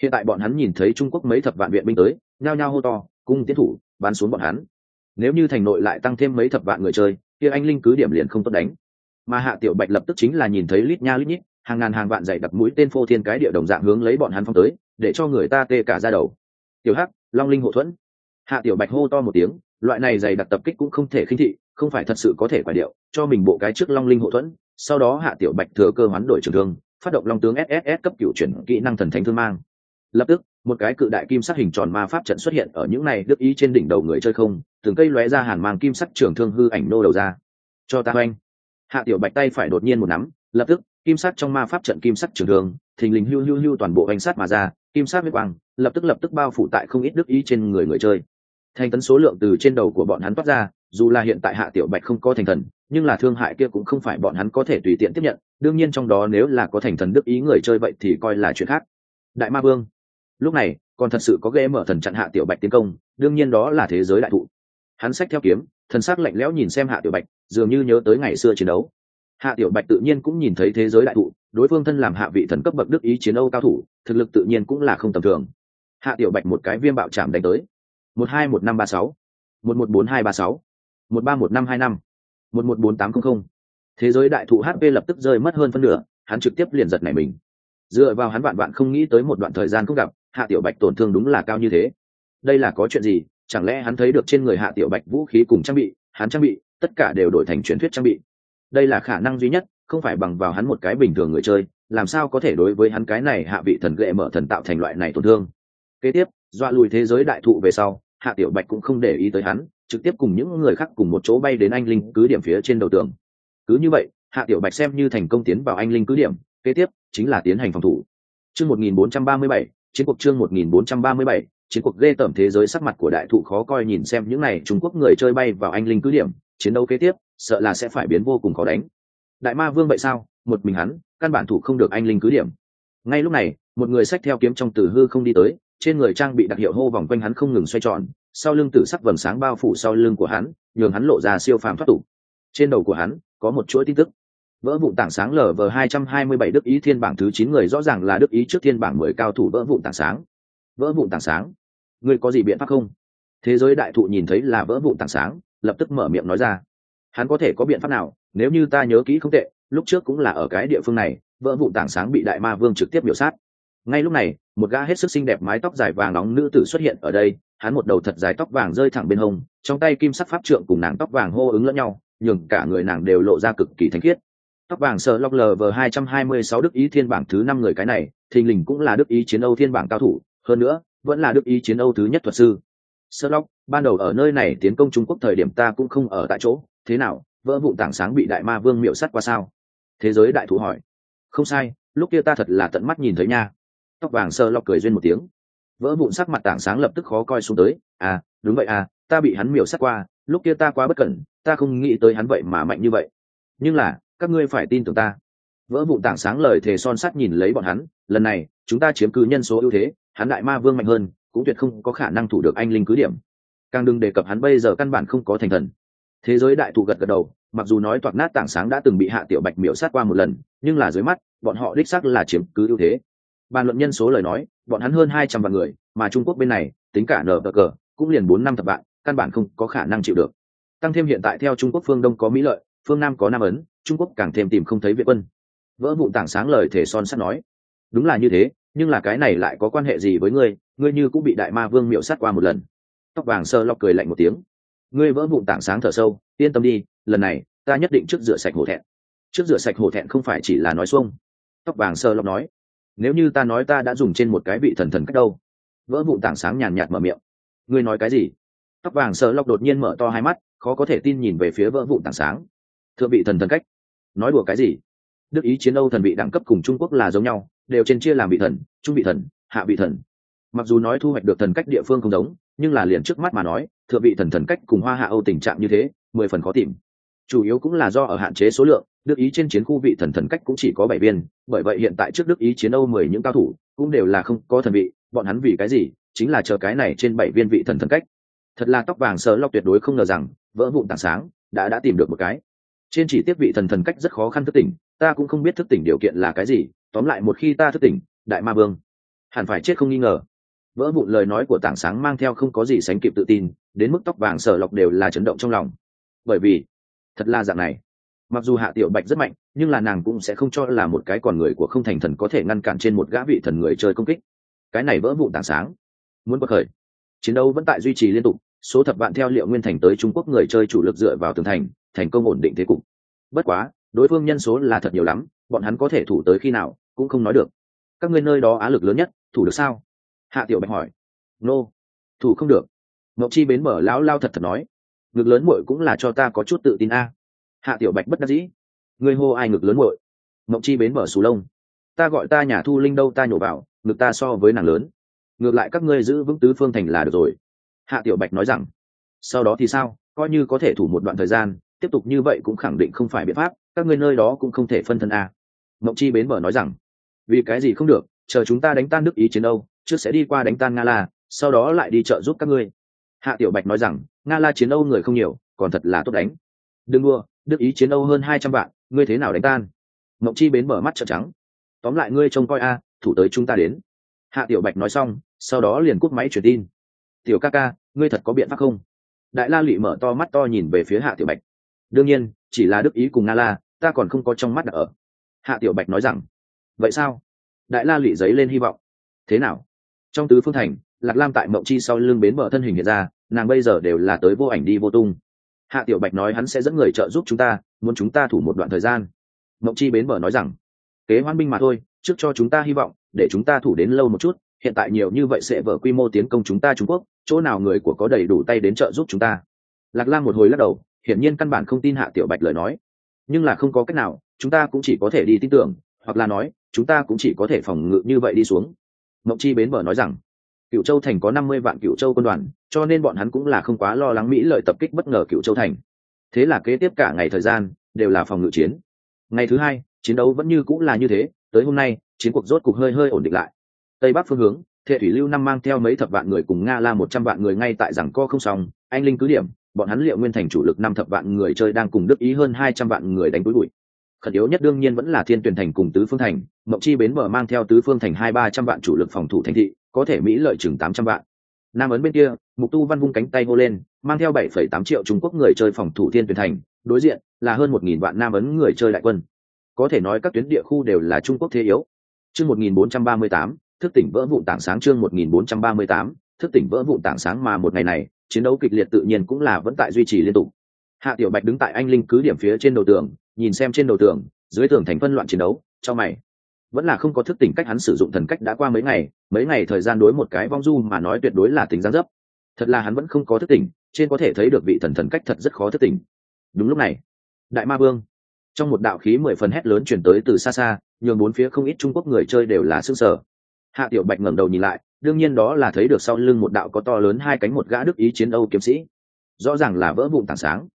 Speaker 1: Hiện tại bọn hắn nhìn thấy trung quốc mấy thập vạn viện binh tới, nhao nhao hô to, cung tiến thủ, bắn xuống bọn hắn. Nếu như thành nội lại tăng thêm mấy thập vạn người chơi kia anh linh cứ điểm liền không tốt đánh. Mà hạ tiểu bạch lập tức chính là nhìn thấy lít nha lít nhít, hàng ngàn hàng vạn dày đặc mũi tên phô thiên cái địa đồng dạng hướng lấy bọn hắn phong tới, để cho người ta tê cả ra đầu. Tiểu hắc, long linh hộ thuẫn. Hạ tiểu bạch hô to một tiếng, loại này dày đặc tập kích cũng không thể khinh thị, không phải thật sự có thể quả điệu, cho mình bộ cái trước long linh hộ thuẫn, sau đó hạ tiểu bạch thừa cơ hoán đổi trường thương, phát động long tướng sss cấp cựu chuyển kỹ năng thần thánh thương mang lập tức, một cái cự đại kim sắc hình tròn ma pháp trận xuất hiện ở những này đức ý trên đỉnh đầu người chơi không, từng cây lóe ra hàn mang kim sắc trường thương hư ảnh nô đầu ra. Cho ta oanh. Hạ tiểu bạch tay phải đột nhiên một nắm, lập tức, kim sắc trong ma pháp trận kim sắc trường thương, thình lình hưu hưu hưu toàn bộ oanh sát mà ra, kim sắc huyết quang, lập tức lập tức bao phủ tại không ít đức ý trên người người chơi. Thành tấn số lượng từ trên đầu của bọn hắn toát ra, dù là hiện tại hạ tiểu bạch không có thành thần, nhưng là thương hại kia cũng không phải bọn hắn có thể tùy tiện tiếp nhận, đương nhiên trong đó nếu là có thành thần đức ý người chơi vậy thì coi là chuyện khác. Đại ma vương lúc này, còn thật sự có ghê mở thần chặn hạ tiểu bạch tiến công, đương nhiên đó là thế giới đại thụ. Hắn sách theo kiếm, thần sắc lạnh lẽo nhìn xem hạ tiểu bạch, dường như nhớ tới ngày xưa chiến đấu. Hạ tiểu bạch tự nhiên cũng nhìn thấy thế giới đại thụ, đối phương thân làm hạ vị thần cấp bậc đức ý chiến âu cao thủ, thực lực tự nhiên cũng là không tầm thường. Hạ tiểu bạch một cái viêm bạo chạm đánh tới. Một hai một năm ba sáu. Một một bốn hai ba sáu. Một ba một năm hai năm. Một một bốn tám không không. Thế giới đại thụ hp lập tức rơi mất hơn phân nửa, hắn trực tiếp liền giật này mình. Dựa vào hắn vạn vạn không nghĩ tới một đoạn thời gian không gặp hạ tiểu bạch tổn thương đúng là cao như thế. Đây là có chuyện gì? Chẳng lẽ hắn thấy được trên người hạ tiểu bạch vũ khí cùng trang bị hắn trang bị tất cả đều đổi thành truyền thuyết trang bị. Đây là khả năng duy nhất không phải bằng vào hắn một cái bình thường người chơi làm sao có thể đối với hắn cái này hạ vị thần ghệ mở thần tạo thành loại này tổn thương? Kế tiếp dọa lùi thế giới đại thụ về sau hạ tiểu bạch cũng không để ý tới hắn trực tiếp cùng những người khác cùng một chỗ bay đến anh linh cứ điểm phía trên đầu tường. Cứ như vậy hạ tiểu bạch xem như thành công tiến vào anh linh cứ điểm kế tiếp chính là tiến hành phòng thủ. Chương 1437, chiến cuộc chương 1437, chiến cuộc ghê tởm thế giới sắc mặt của đại thụ khó coi nhìn xem những này trung quốc người chơi bay vào anh linh cứ điểm chiến đấu kế tiếp sợ là sẽ phải biến vô cùng khó đánh. Đại ma vương vậy sao? Một mình hắn căn bản thủ không được anh linh cứ điểm. Ngay lúc này một người sách theo kiếm trong tử hư không đi tới trên người trang bị đặc hiệu hô vòng quanh hắn không ngừng xoay tròn sau lưng tử sắc vầng sáng bao phủ sau lưng của hắn nhường hắn lộ ra siêu phàm thoát tục. Trên đầu của hắn có một chuỗi tin tức vỡ vụ tảng sáng lv hai trăm hai mươi bảy đức ý thiên bảng thứ chín người rõ ràng là đức ý trước thiên bảng mười cao thủ vỡ vụ tảng sáng. Vỡ vụ tảng sáng. Ngươi có gì biện pháp không? Thế giới đại thụ nhìn thấy là vỡ vụ tảng sáng, lập tức mở miệng nói ra. Hắn có thể có biện pháp nào? Nếu như ta nhớ kỹ không tệ, lúc trước cũng là ở cái địa phương này, vỡ vụ tảng sáng bị đại ma vương trực tiếp biểu sát. Ngay lúc này, một gã hết sức xinh đẹp mái tóc dài vàng nóng nữ tử xuất hiện ở đây, hắn một đầu thật dài tóc vàng rơi thẳng bên hông, trong tay kim sắc pháp trượng cùng nàng tóc vàng hô ứng lẫn nhau, nhường cả người nàng đều lộ ra cực kỳ thanh khiết tóc vàng sợ lọc lờ vờ hai trăm hai mươi sáu đức ý thiên bảng thứ năm người cái này, thình lình cũng là đức ý chiến âu thiên bảng cao thủ, hơn nữa, vẫn là đức ý chiến âu thứ nhất thuật sư. Sơ lóc ban đầu ở nơi này tiến công trung quốc thời điểm ta cũng không ở tại chỗ, thế nào, vỡ vụ tảng sáng bị đại ma vương miệu sắt qua sao? Thế giới đại thủ hỏi. Không sai, lúc kia ta thật là tận mắt nhìn thấy nha. Tóc vàng sơ lóc cười duyên một tiếng. Vỡ vụn sắc mặt tảng sáng lập tức khó coi xuống tới. À đúng vậy à ta bị hắn miểu sắt qua, lúc kia ta quá bất cẩn, ta không nghĩ tới hắn vậy mà mạnh như vậy. Nhưng là các ngươi phải tin tưởng ta. Vỡ vụn tảng sáng lời thề son sắt nhìn lấy bọn hắn, lần này, chúng ta chiếm cứ nhân số ưu thế, hắn đại ma vương mạnh hơn, cũng tuyệt không có khả năng thủ được anh linh cứ điểm. Càng đừng đề cập hắn bây giờ căn bản không có thành thần. Thế giới đại thụ gật gật đầu, mặc dù nói toạc nát tảng sáng đã từng bị hạ tiểu bạch miểu sát qua một lần, nhưng là dưới mắt, bọn họ đích xác là chiếm cứ ưu thế. Bàn luận nhân số lời nói, bọn hắn hơn hai trăm vạn người, mà trung quốc bên này, tính cả nở cờ, cũng liền bốn năm thập vạn, căn bản không có khả năng chịu được. Tăng thêm hiện tại theo trung quốc phương đông có mỹ lợi phương nam có nam ấn, trung quốc càng thêm tìm không thấy viện quân. Vỡ vụ tảng sáng lời thể son sắt nói. Đúng là như thế, nhưng là cái này lại có quan hệ gì với ngươi? Ngươi như cũng bị đại ma vương miệu sát qua một lần. Tóc vàng sơ lọc cười lạnh một tiếng. Ngươi vỡ vụn tảng sáng thở sâu, yên tâm đi, lần này, ta nhất định trước rửa sạch hổ thẹn. Trước rửa sạch hổ thẹn không phải chỉ là nói xuông. Tóc vàng sơ lọc nói. Nếu như ta nói ta đã dùng trên một cái vị thần thần cách đâu? Vỡ vụn tảng sáng nhàn nhạt mở miệng. Ngươi nói cái gì? Tóc vàng sơ lọc đột nhiên mở to hai mắt, khó có thể tin nhìn về phía vỡ vụn tảng sáng thượng vị thần thần cách. Nói đùa cái gì? Đức ý chiến âu thần vị đẳng cấp cùng trung quốc là giống nhau, đều trên chia làm vị thần, trung vị thần, hạ vị thần. Mặc dù nói thu hoạch được thần cách địa phương không giống, nhưng là liền trước mắt mà nói, thượng vị thần thần cách cùng hoa hạ âu tình trạng như thế, mười phần khó tìm. Chủ yếu cũng là do ở hạn chế số lượng, đức ý trên chiến khu vị thần thần cách cũng chỉ có bảy viên, bởi vậy hiện tại trước đức ý chiến âu mười những cao thủ cũng đều là không có thần vị, bọn hắn vì cái gì? Chính là chờ cái này trên bảy viên vị thần thần cách. Thật là tóc vàng sờ lọc tuyệt đối không ngờ rằng, vỡ vụn tảng sáng, đã đã tìm được một cái trên chỉ tiếp vị thần thần cách rất khó khăn thức tỉnh, ta cũng không biết thức tỉnh điều kiện là cái gì, tóm lại một khi ta thức tỉnh, đại ma vương, hẳn phải chết không nghi ngờ. Vỡ vụn lời nói của tảng sáng mang theo không có gì sánh kịp tự tin, đến mức tóc vàng sở lọc đều là chấn động trong lòng. Bởi vì, thật là dạng này. Mặc dù hạ tiểu bạch rất mạnh, nhưng là nàng cũng sẽ không cho là một cái còn người của không thành thần có thể ngăn cản trên một gã vị thần người chơi công kích. Cái này vỡ vụn tảng sáng. Muốn bậc khởi. Chiến đấu vẫn tại duy trì liên tục, số thập vạn theo liệu nguyên thành tới trung quốc người chơi chủ lực dựa vào tường thành thành công ổn định thế cục. Bất quá, đối phương nhân số là thật nhiều lắm, bọn hắn có thể thủ tới khi nào cũng không nói được. Các ngươi nơi đó á lực lớn nhất, thủ được sao? Hạ tiểu bạch hỏi. Nô、no. thủ không được. Mộc chi bến mở lão lao thật thật nói. Ngực lớn muội cũng là cho ta có chút tự tin a. Hạ tiểu bạch bất đắc dĩ. Ngươi hô ai ngực lớn muội? Mộc chi bến mở xù lông. Ta gọi ta nhà thu linh đâu ta nhổ vào, ngực ta so với nàng lớn. Ngược lại các ngươi giữ vững tứ phương thành là được rồi. Hạ tiểu bạch nói rằng. Sau đó thì sao? Coi như có thể thủ một đoạn thời gian tiếp tục như vậy cũng khẳng định không phải biện pháp, các ngươi nơi đó cũng không thể phân thân a mộng chi bến mở nói rằng, vì cái gì không được, chờ chúng ta đánh tan đức ý chiến âu, trước sẽ đi qua đánh tan nga la, sau đó lại đi trợ giúp các ngươi. Hạ tiểu bạch nói rằng, nga la chiến âu người không nhiều, còn thật là tốt đánh. Đừng đua đức ý chiến âu hơn hai trăm vạn, ngươi thế nào đánh tan? Mộng chi bến mở mắt trợn trắng. Tóm lại ngươi trông coi a, thủ tới chúng ta đến. Hạ tiểu bạch nói xong, sau đó liền cúp máy truyền tin. Tiểu ca ca, ngươi thật có biện pháp không? Đại la lụy mở to mắt to nhìn về phía hạ tiểu bạch đương nhiên, chỉ là đức ý cùng nga la, ta còn không có trong mắt đặt ở. Hạ tiểu bạch nói rằng, vậy sao? Đại la lụy giấy lên hy vọng. Thế nào? Trong tứ phương thành, lạc lam tại mộng chi sau lưng bến bờ thân hình hiện ra, nàng bây giờ đều là tới vô ảnh đi vô tung. Hạ tiểu bạch nói hắn sẽ dẫn người trợ giúp chúng ta, muốn chúng ta thủ một đoạn thời gian. Mộng chi bến bờ nói rằng, kế hoan binh mà thôi, trước cho chúng ta hy vọng, để chúng ta thủ đến lâu một chút, hiện tại nhiều như vậy sẽ vở quy mô tiến công chúng ta trung quốc, chỗ nào người của có đầy đủ tay đến trợ giúp chúng ta? Lạc lam một hồi lắc đầu hiển nhiên căn bản không tin hạ tiểu bạch lời nói. Nhưng là không có cách nào, chúng ta cũng chỉ có thể đi tin tưởng, hoặc là nói, chúng ta cũng chỉ có thể phòng ngự như vậy đi xuống. Mộng chi bến bờ nói rằng cựu châu thành có năm mươi vạn cựu châu quân đoàn, cho nên bọn hắn cũng là không quá lo lắng mỹ lợi tập kích bất ngờ cựu châu thành. Thế là kế tiếp cả ngày thời gian, đều là phòng ngự chiến. Ngày thứ hai, chiến đấu vẫn như cũng là như thế, tới hôm nay, chiến cuộc rốt cục hơi hơi ổn định lại. Tây bắc phương hướng, thệ thủy lưu năm mang theo mấy thập vạn người cùng nga la một trăm vạn người ngay tại Rằng co không xong, anh linh cứ điểm bọn hắn liệu nguyên thành chủ lực năm thập vạn người chơi đang cùng đức ý hơn hai trăm vạn người đánh túi bụi. Khẩn yếu nhất đương nhiên vẫn là thiên tuyển thành cùng tứ phương thành mộng chi bến bờ mang theo tứ phương thành hai ba trăm vạn chủ lực phòng thủ thành thị, có thể mỹ lợi chừng tám trăm vạn. Nam ấn bên kia, mục tu văn vung cánh tay hô lên, mang theo bảy phẩy tám triệu trung quốc người chơi phòng thủ thiên tuyển thành, đối diện là hơn một nghìn vạn nam ấn người chơi đại quân. Có thể nói các tuyến địa khu đều là trung quốc thế yếu. Chương một nghìn bốn trăm ba mươi tám, thức tỉnh vỡ vụn tảng sáng chương một nghìn bốn trăm ba mươi tám, thức tỉnh vỡ vụn tảng sáng mà một ngày này chiến đấu kịch liệt tự nhiên cũng là vẫn tại duy trì liên tục. Hạ tiểu bạch đứng tại anh linh cứ điểm phía trên đầu tường, nhìn xem trên đầu tường, dưới tường thành phân loạn chiến đấu, cho mày. Vẫn là không có thức tỉnh cách hắn sử dụng thần cách đã qua mấy ngày mấy ngày thời gian đối một cái vong du mà nói tuyệt đối là tính gián dấp. Thật là hắn vẫn không có thức tỉnh, trên có thể thấy được vị thần thần cách thật rất khó thức tỉnh. Đúng lúc này, đại ma vương. Trong một đạo khí mười phần hét lớn chuyển tới từ xa xa, nhường bốn phía không ít trung quốc người chơi đều là s ư ơ n g sở hạ tiểu bạch ngẩng đầu nhìn lại đương nhiên đó là thấy được sau lưng một đạo có to lớn hai cánh một gã đức ý chiến âu kiếm sĩ. Rõ ràng là vỡ vụn tảng sáng.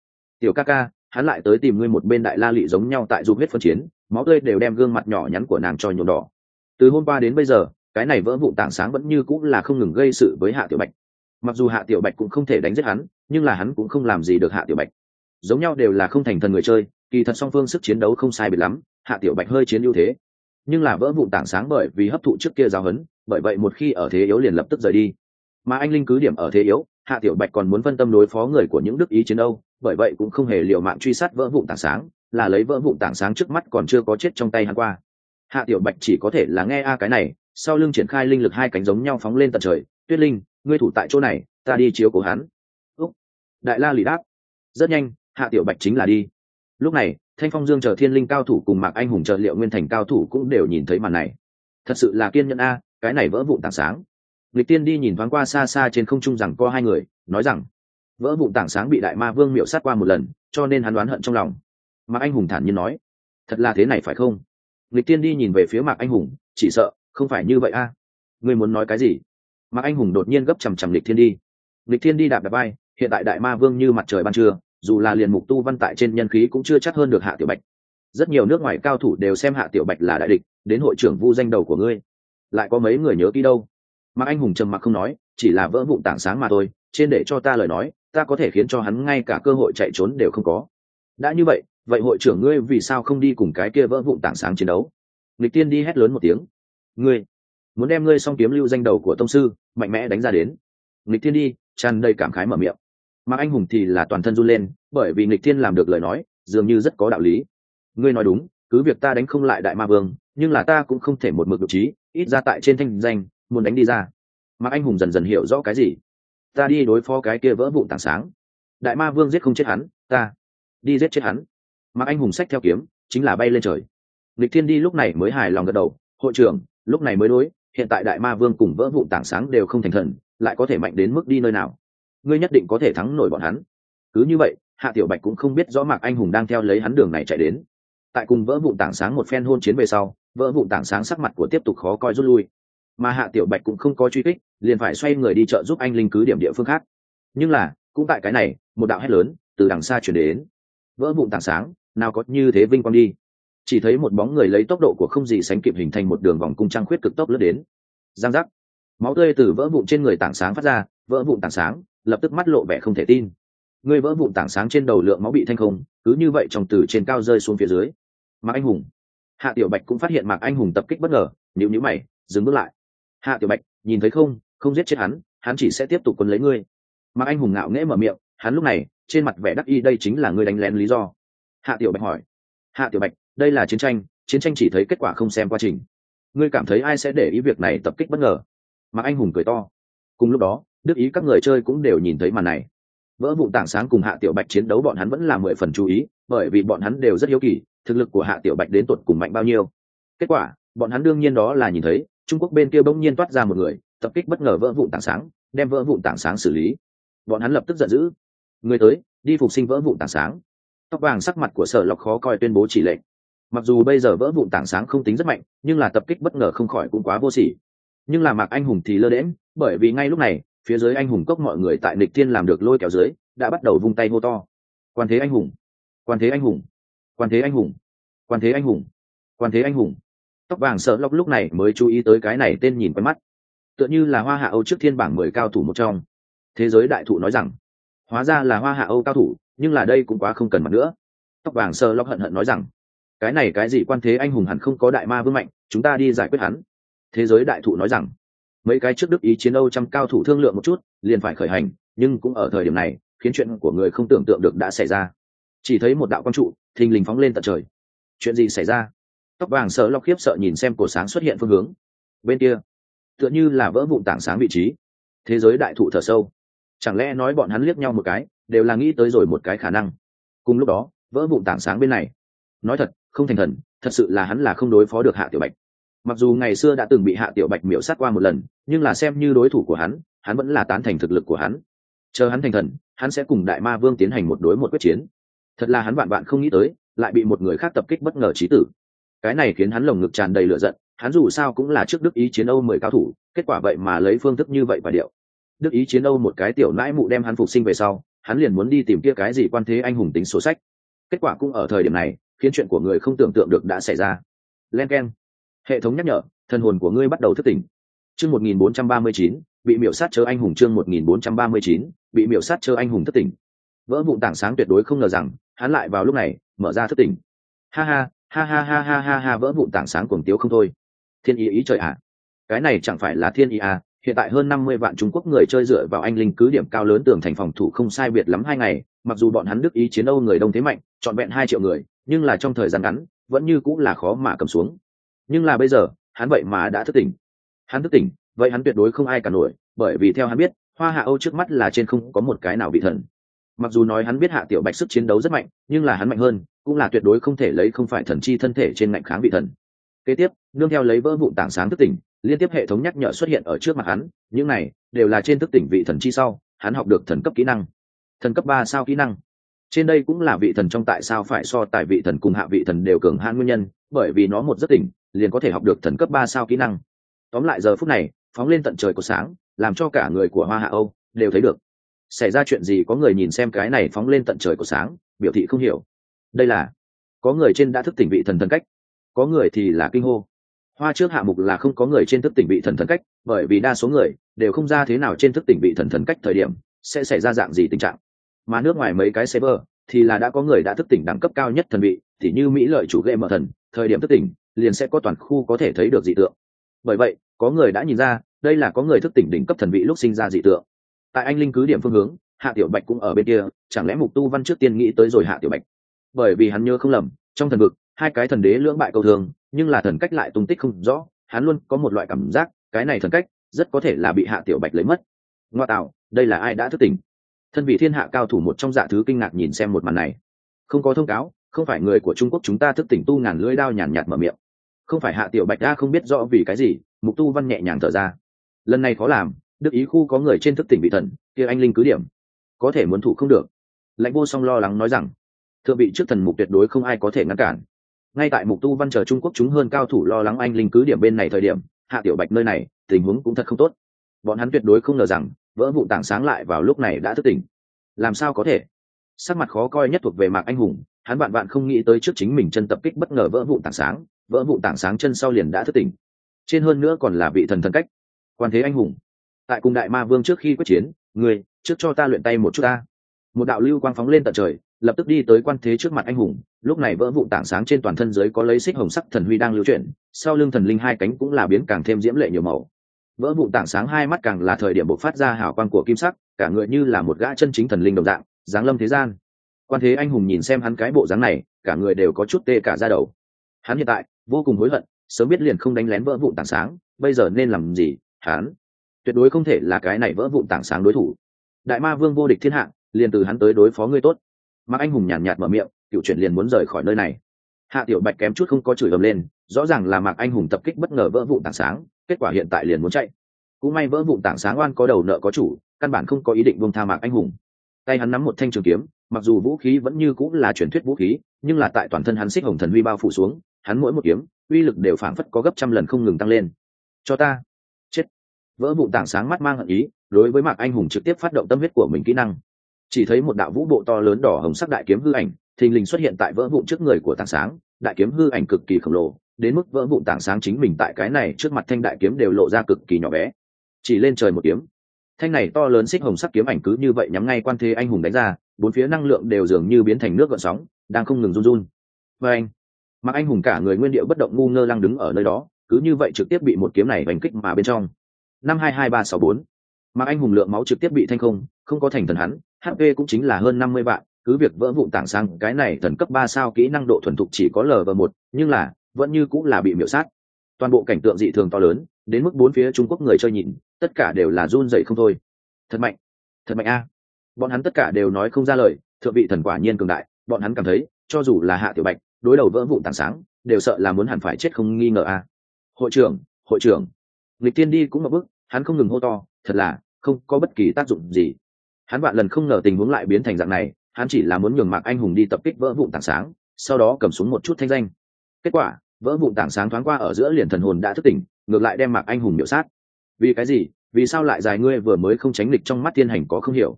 Speaker 1: Tiểu ca ca, hắn lại tới tìm ngươi một bên đại la lị giống nhau tại du huyết phân chiến, máu tươi đều đem gương mặt nhỏ nhắn của nàng cho nhuộm đỏ. Từ hôm qua đến bây giờ, cái này vỡ vụn tảng sáng vẫn như cũng là không ngừng gây sự với hạ tiểu bạch. Mặc dù hạ tiểu bạch cũng không thể đánh giết hắn, nhưng là hắn cũng không làm gì được hạ tiểu bạch. Giống nhau đều là không thành thần người chơi, kỳ thật song phương sức chiến đấu không sai biệt lắm, hạ tiểu bạch hơi chiến ưu thế. Nhưng là vỡ vụn tảng sáng bởi vì hấp thụ trước kia giáo hấn bởi vậy một khi ở thế yếu liền lập tức rời đi. Mà anh linh cứ điểm ở thế yếu, hạ tiểu bạch còn muốn phân tâm đối phó người của những đức ý chiến âu, bởi vậy cũng không hề liều mạng truy sát vỡ vụn tảng sáng, là lấy vỡ vụn tảng sáng trước mắt còn chưa có chết trong tay hắn qua. Hạ tiểu bạch chỉ có thể là nghe a cái này, sau lưng triển khai linh lực hai cánh giống nhau phóng lên tận trời, tuyết linh, ngươi thủ tại chỗ này, ta đi chiếu của hắn. Úc. Đại la lì đáp. Rất nhanh, hạ tiểu bạch chính là đi. Lúc này, thanh phong dương chờ thiên linh cao thủ cùng mạc anh hùng trợ liệu nguyên thành cao thủ cũng đều nhìn thấy màn này. Thật sự là kiên nhẫn a cái này vỡ vụn tảng sáng. Lịch tiên đi nhìn thoáng qua xa xa trên không trung rằng có hai người, nói rằng, vỡ vụn tảng sáng bị đại ma vương miệu sát qua một lần, cho nên hắn đoán hận trong lòng. Mạc anh hùng thản nhiên nói, thật là thế này phải không? Lịch tiên đi nhìn về phía mạc anh hùng, chỉ sợ, không phải như vậy a. Ngươi muốn nói cái gì? Mạc anh hùng đột nhiên gấp chằm chằm lịch thiên đi. Lịch thiên đi đạp đạp bay hiện tại đại ma vương như mặt trời ban trưa, dù là liền mục tu văn tại trên nhân khí cũng chưa chắc hơn được hạ tiểu bạch. Rất nhiều nước ngoài cao thủ đều xem hạ tiểu bạch là đại địch, đến hội trưởng vu danh đầu của ngươi lại có mấy người nhớ kỹ đâu. Mà anh hùng trầm mặc không nói, chỉ là vỡ vụn tảng sáng mà thôi, trên để cho ta lời nói, ta có thể khiến cho hắn ngay cả cơ hội chạy trốn đều không có. Đã như vậy vậy hội trưởng ngươi vì sao không đi cùng cái kia vỡ vụn tảng sáng chiến đấu? Lịch tiên đi hét lớn một tiếng. Ngươi, muốn đem ngươi xong kiếm lưu danh đầu của tông sư, mạnh mẽ đánh ra đến. Lịch tiên đi, tràn đầy cảm khái mở miệng. Mà anh hùng thì là toàn thân run lên, bởi vì lịch thiên làm được lời nói, dường như rất có đạo lý. Ngươi nói đúng, cứ việc ta đánh không lại đại ma vương nhưng là ta cũng không thể một mực đ trí, ít ra tại trên thanh danh, muốn đánh đi ra. Mà anh hùng dần dần hiểu rõ cái gì? Ta đi đối phó cái kia vỡ vụn tảng sáng. Đại ma vương giết không chết hắn, ta đi giết chết hắn. Mà anh hùng xách theo kiếm, chính là bay lên trời. Lịch thiên đi lúc này mới hài lòng gật đầu, hội trưởng, lúc này mới đối, hiện tại đại ma vương cùng vỡ vụn tảng sáng đều không thành thần, lại có thể mạnh đến mức đi nơi nào? Ngươi nhất định có thể thắng nổi bọn hắn. Cứ như vậy, hạ tiểu bạch cũng không biết rõ mạc anh hùng đang theo lấy hắn đường này chạy đến. Tại cùng vỡ vụn tảng sáng một phen hôn chiến về sau vỡ vụn tảng sáng sắc mặt của tiếp tục khó coi rút lui. Mà hạ tiểu bạch cũng không có truy kích, liền phải xoay người đi chợ giúp anh linh cứ điểm địa phương khác. Nhưng là, cũng tại cái này, một đạo hét lớn từ đằng xa chuyển đến. Vỡ vụn tảng sáng, nào có như thế vinh quang đi. Chỉ thấy một bóng người lấy tốc độ của không gì sánh kịp hình thành một đường vòng cung trăng khuyết cực tốc lướt đến. Giang giác. Máu tươi từ vỡ vụn trên người tảng sáng phát ra, vỡ vụn tảng sáng, lập tức mắt lộ vẻ không thể tin. Người vỡ vụn tảng sáng trên đầu lượng máu bị thanh không, cứ như vậy trong từ trên cao rơi xuống phía dưới. Mà anh hùng hạ tiểu bạch cũng phát hiện mạc anh hùng tập kích bất ngờ nhịu nhữ mày, dừng bước lại. Hạ tiểu bạch, nhìn thấy không? Không giết chết hắn hắn chỉ sẽ tiếp tục quân lấy ngươi. Mạc anh hùng ngạo nghễ mở miệng, hắn lúc này, trên mặt vẻ đắc y đây chính là ngươi đánh lén lý do. Hạ tiểu bạch hỏi. Hạ tiểu bạch, đây là chiến tranh chiến tranh chỉ thấy kết quả không xem quá trình. Ngươi cảm thấy ai sẽ để ý việc này tập kích bất ngờ? Mạc anh hùng cười to. Cùng lúc đó, đức ý các người chơi cũng đều nhìn thấy màn này. Vỡ vụ tảng sáng cùng hạ tiểu bạch chiến đấu bọn hắn vẫn là mười phần chú ý, bởi vì bọn hắn đều rất hiếu kỳ thực lực của hạ tiểu bạch đến tột cùng mạnh bao nhiêu. Kết quả, bọn hắn đương nhiên đó là nhìn thấy, trung quốc bên kia bỗng nhiên toát ra một người, tập kích bất ngờ vỡ vụn tảng sáng, đem vỡ vụn tảng sáng xử lý. Bọn hắn lập tức giận dữ. Người tới, đi phục sinh vỡ vụn tảng sáng. Tóc vàng sắc mặt của sở lọc khó coi tuyên bố chỉ lệnh. Mặc dù bây giờ vỡ vụn tảng sáng không tính rất mạnh, nhưng là tập kích bất ngờ không khỏi cũng quá vô sỉ. Nhưng là mạc anh hùng thì lơ đễm bởi vì ngay lúc này, phía dưới anh hùng cốc mọi người tại nịch thiên làm được lôi kéo dưới, đã bắt đầu vung tay hô to. Quan thế anh hùng! Quan thế anh hùng! Quan thế anh hùng. Quan thế anh hùng. Quan thế anh hùng. Tóc vàng sợ lóc lúc này mới chú ý tới cái này tên nhìn quen mắt. Tựa như là hoa hạ âu trước thiên bảng mười cao thủ một trong. Thế giới đại thụ nói rằng, hóa ra là hoa hạ âu cao thủ, nhưng là đây cũng quá không cần mặt nữa. Tóc vàng sợ lóc hận hận nói rằng, cái này cái gì quan thế anh hùng hẳn không có đại ma vương mạnh, chúng ta đi giải quyết hắn. Thế giới đại thụ nói rằng, mấy cái trước đức ý chiến âu trăm cao thủ thương lượng một chút, liền phải khởi hành, nhưng cũng ở thời điểm này, khiến chuyện của người không tưởng tượng được đã xảy ra chỉ thấy một đạo quang trụ, thình lình phóng lên tận trời. Chuyện gì xảy ra? Tóc vàng sợ lọc khiếp sợ nhìn xem cổ sáng xuất hiện phương hướng. Bên kia, tựa như là vỡ vụn tảng sáng vị trí. Thế giới đại thụ thở sâu. Chẳng lẽ nói bọn hắn liếc nhau một cái, đều là nghĩ tới rồi một cái khả năng? Cùng lúc đó, vỡ vụn tảng sáng bên này. Nói thật, không thành thần, thật sự là hắn là không đối phó được hạ tiểu bạch. Mặc dù ngày xưa đã từng bị hạ tiểu bạch miễu sát qua một lần, nhưng là xem như đối thủ của hắn hắn vẫn là tán thành thực lực của hắn. Chờ hắn thành thần, hắn sẽ cùng đại ma vương tiến hành một đối một quyết chiến thật là hắn vạn vạn không nghĩ tới, lại bị một người khác tập kích bất ngờ trí tử. Cái này khiến hắn lồng ngực tràn đầy lửa giận, hắn dù sao cũng là trước đức ý chiến âu mười cao thủ, kết quả vậy mà lấy phương thức như vậy và điệu. Đức ý chiến âu một cái tiểu nãi mụ đem hắn phục sinh về sau, hắn liền muốn đi tìm kia cái gì quan thế anh hùng tính sổ sách. Kết quả cũng ở thời điểm này, khiến chuyện của người không tưởng tượng được đã xảy ra. Len k e n hệ thống nhắc nhở, thần hồn của ngươi bắt đầu thức tỉnh. Chương một nghìn bốn trăm ba mươi chín, bị miểu sát chớ anh hùng chương một nghìn bốn trăm ba mươi chín, bị miểu sát chớ anh hùng thức tỉnh. Vỡ vụ tảng sáng tuyệt đối không ngờ rằng hắn lại vào lúc này mở ra thất tỉnh ha ha ha ha ha ha ha ha vỡ vụn tảng sáng cuồng tiếu không thôi thiên ý ý trời ạ cái này chẳng phải là thiên ý à hiện tại hơn năm mươi vạn Trung Quốc người chơi dựa vào anh linh cứ điểm cao lớn tường thành phòng thủ không sai biệt lắm hai ngày, mặc dù bọn hắn đức ý chiến Âu người đông thế mạnh, trọn vẹn hai triệu người, nhưng là trong thời gian ngắn, vẫn như cũng là khó mà cầm xuống. Nhưng là bây giờ, hắn vậy mà đã thức tỉnh. Hắn thức tỉnh, vậy hắn tuyệt đối không ai cả nổi, bởi vì theo hắn biết, Hoa Hạ Âu trước mắt là trên không có một cái nào bị thần. Mặc dù nói hắn biết Hạ Tiểu Bạch sức chiến đấu rất mạnh, nhưng là hắn mạnh hơn, cũng là tuyệt đối không thể lấy không phải thần chi thân thể trên ngạnh kháng vị thần. Kế tiếp, nương theo lấy vỡ vụn tảng sáng thức tỉnh, liên tiếp hệ thống nhắc nhở xuất hiện ở trước mặt hắn những này đều là trên thức tỉnh vị thần chi sau hắn học được thần cấp kỹ năng. Thần cấp ba sao kỹ năng? Trên đây cũng là vị thần trong tại sao phải so tài vị thần cùng hạ vị thần đều cường hãn nguyên nhân bởi vì nó một rất tỉnh liền có thể học được thần cấp ba sao kỹ năng. Tóm lại giờ phút này phóng lên tận trời của sáng làm cho cả người của hoa hạ âu đều thấy được xảy ra chuyện gì có người nhìn xem cái này phóng lên tận trời của sáng, biểu thị không hiểu. Đây là, có người trên đã thức tỉnh vị thần thần cách, có người thì là kinh hô. Hoa trước hạ mục là không có người trên thức tỉnh vị thần thần cách, bởi vì đa số người đều không ra thế nào trên thức tỉnh vị thần thần cách thời điểm, sẽ xảy ra dạng gì tình trạng. Mà nước ngoài mấy cái server thì là đã có người đã thức tỉnh đẳng cấp cao nhất thần vị, thì như mỹ lợi chủ game mở thần, thời điểm thức tỉnh, liền sẽ có toàn khu có thể thấy được dị tượng. Bởi vậy, có người đã nhìn ra, đây là có người thức tỉnh đỉnh cấp thần vị lúc sinh ra dị tượng tại anh linh cứ điểm phương hướng, hạ tiểu bạch cũng ở bên kia, chẳng lẽ mục tu văn trước tiên nghĩ tới rồi hạ tiểu bạch? Bởi vì hắn nhớ không lầm, trong thần vực, hai cái thần đế lưỡng bại cầu thường, nhưng là thần cách lại tung tích không rõ, hắn luôn có một loại cảm giác, cái này thần cách rất có thể là bị hạ tiểu bạch lấy mất. Ngoa tạo, đây là ai đã thức tỉnh? Thân vị thiên hạ cao thủ một trong dạ thứ kinh ngạc nhìn xem một màn này. Không có thông cáo, không phải người của trung quốc chúng ta thức tỉnh tu ngàn lưỡi đao nhàn nhạt mở miệng. Không phải hạ tiểu bạch đã không biết rõ vì cái gì, mục tu văn nhẹ nhàng thở ra. Lần này khó làm đức ý khu có người trên thức tỉnh vị thần, kia anh linh cứ điểm. Có thể muốn thủ không được. Lãnh vô song lo lắng nói rằng, thượng vị trước thần mục tuyệt đối không ai có thể ngăn cản. Ngay tại mục tu văn chờ trung quốc chúng hơn cao thủ lo lắng anh linh cứ điểm bên này thời điểm, hạ tiểu bạch nơi này, tình huống cũng thật không tốt. Bọn hắn tuyệt đối không ngờ rằng, vỡ vụ tảng sáng lại vào lúc này đã thức tỉnh. Làm sao có thể? Sắc mặt khó coi nhất thuộc về mạc anh hùng, hắn bạn bạn không nghĩ tới trước chính mình chân tập kích bất ngờ vỡ vụ tảng sáng, vỡ vụ tảng sáng chân sau liền đã thức tỉnh. Trên hơn nữa còn là vị thần thần cách. Quan thế anh hùng tại cùng đại ma vương trước khi quyết chiến người trước cho ta luyện tay một chút ta. Một đạo lưu quang phóng lên tận trời, lập tức đi tới quan thế trước mặt anh hùng, lúc này vỡ vụ tảng sáng trên toàn thân dưới có lấy xích hồng sắc thần huy đang lưu chuyển, sau lưng thần linh hai cánh cũng là biến càng thêm diễm lệ nhiều màu. Vỡ vụ tảng sáng hai mắt càng là thời điểm bộc phát ra hào quang của kim sắc, cả người như là một gã chân chính thần linh đồng dạng, dáng lâm thế gian. Quan thế anh hùng nhìn xem hắn cái bộ dáng này, cả người đều có chút tê cả ra đầu. Hắn hiện tại vô cùng hối hận, sớm biết liền không đánh lén vỡ vụ tảng sáng, bây giờ nên làm gì? Hắn tuyệt đối không thể là cái này vỡ vụn tảng sáng đối thủ. Đại ma vương vô địch thiên hạ liền từ hắn tới đối phó ngươi tốt. Mạc anh hùng nhàn nhạt, mở miệng cựu chuyển liền muốn rời khỏi nơi này. Hạ tiểu bạch kém chút không có chửi ầm lên rõ ràng là mạc anh hùng tập kích bất ngờ vỡ vụn tảng sáng kết quả hiện tại liền muốn chạy. Cũng may vỡ vụn tảng sáng oan có đầu nợ có chủ căn bản không có ý định buông tha mạc anh hùng. Tay hắn nắm một thanh trường kiếm mặc dù vũ khí vẫn như cũng là truyền thuyết vũ khí nhưng là tại toàn thân hắn xích hồng thần huy bao phủ xuống hắn mỗi một kiếm uy lực đều phảng phất có gấp trăm lần không ngừng tăng lên. Cho ta vỡ vụ tảng sáng mắt mang hận ý, đối với mạc anh hùng trực tiếp phát động tâm huyết của mình kỹ năng. Chỉ thấy một đạo vũ bộ to lớn đỏ hồng sắc đại kiếm hư ảnh, thình lình xuất hiện tại vỡ vụn trước người của tảng sáng. Đại kiếm hư ảnh cực kỳ khổng lồ, đến mức vỡ vụn tảng sáng chính mình tại cái này trước mặt thanh đại kiếm đều lộ ra cực kỳ nhỏ bé. Chỉ lên trời một kiếm. Thanh này to lớn xích hồng sắc kiếm ảnh cứ như vậy nhắm ngay quan thế anh hùng đánh ra, bốn phía năng lượng đều dường như biến thành nước gợn sóng, đang không ngừng run run. Và anh mặc anh hùng cả người nguyên điệu bất động ngu ngơ lăng đứng ở nơi đó, cứ như vậy trực tiếp bị một kiếm này bành kích mà bên trong năm hai hai ba sáu bốn. Anh hùng lượng máu trực tiếp bị thanh không không có thành thần hắn hp cũng chính là hơn năm mươi vạn, cứ việc vỡ vụn tảng sang cái này thần cấp ba sao kỹ năng độ thuần thục chỉ có lv một, nhưng là, vẫn như cũng là bị miễu sát. Toàn bộ cảnh tượng dị thường to lớn, đến mức bốn phía trung quốc người chơi nhìn, tất cả đều là run dậy không thôi. Thật mạnh thật mạnh a. Bọn hắn tất cả đều nói không ra lời, thượng vị thần quả nhiên cường đại, bọn hắn cảm thấy, cho dù là hạ tiểu bạch, đối đầu vỡ vụn tảng sáng, đều sợ là muốn hẳn phải chết không nghi ngờ a. Hội trưởng hội trưởng. Lịch tiên đi cũng một bước hắn không ngừng hô to, thật là, không có bất kỳ tác dụng gì. Hắn vạn lần không ngờ tình huống lại biến thành dạng này, hắn chỉ là muốn nhường mạc anh hùng đi tập kích vỡ vụn tảng sáng, sau đó cầm xuống một chút thanh danh. Kết quả, vỡ vụn tảng sáng thoáng qua ở giữa liền thần hồn đã thức tỉnh, ngược lại đem mạc anh hùng miểu sát. Vì cái gì? Vì sao lại dài ngươi vừa mới không tránh lịch trong mắt thiên hành có không hiểu?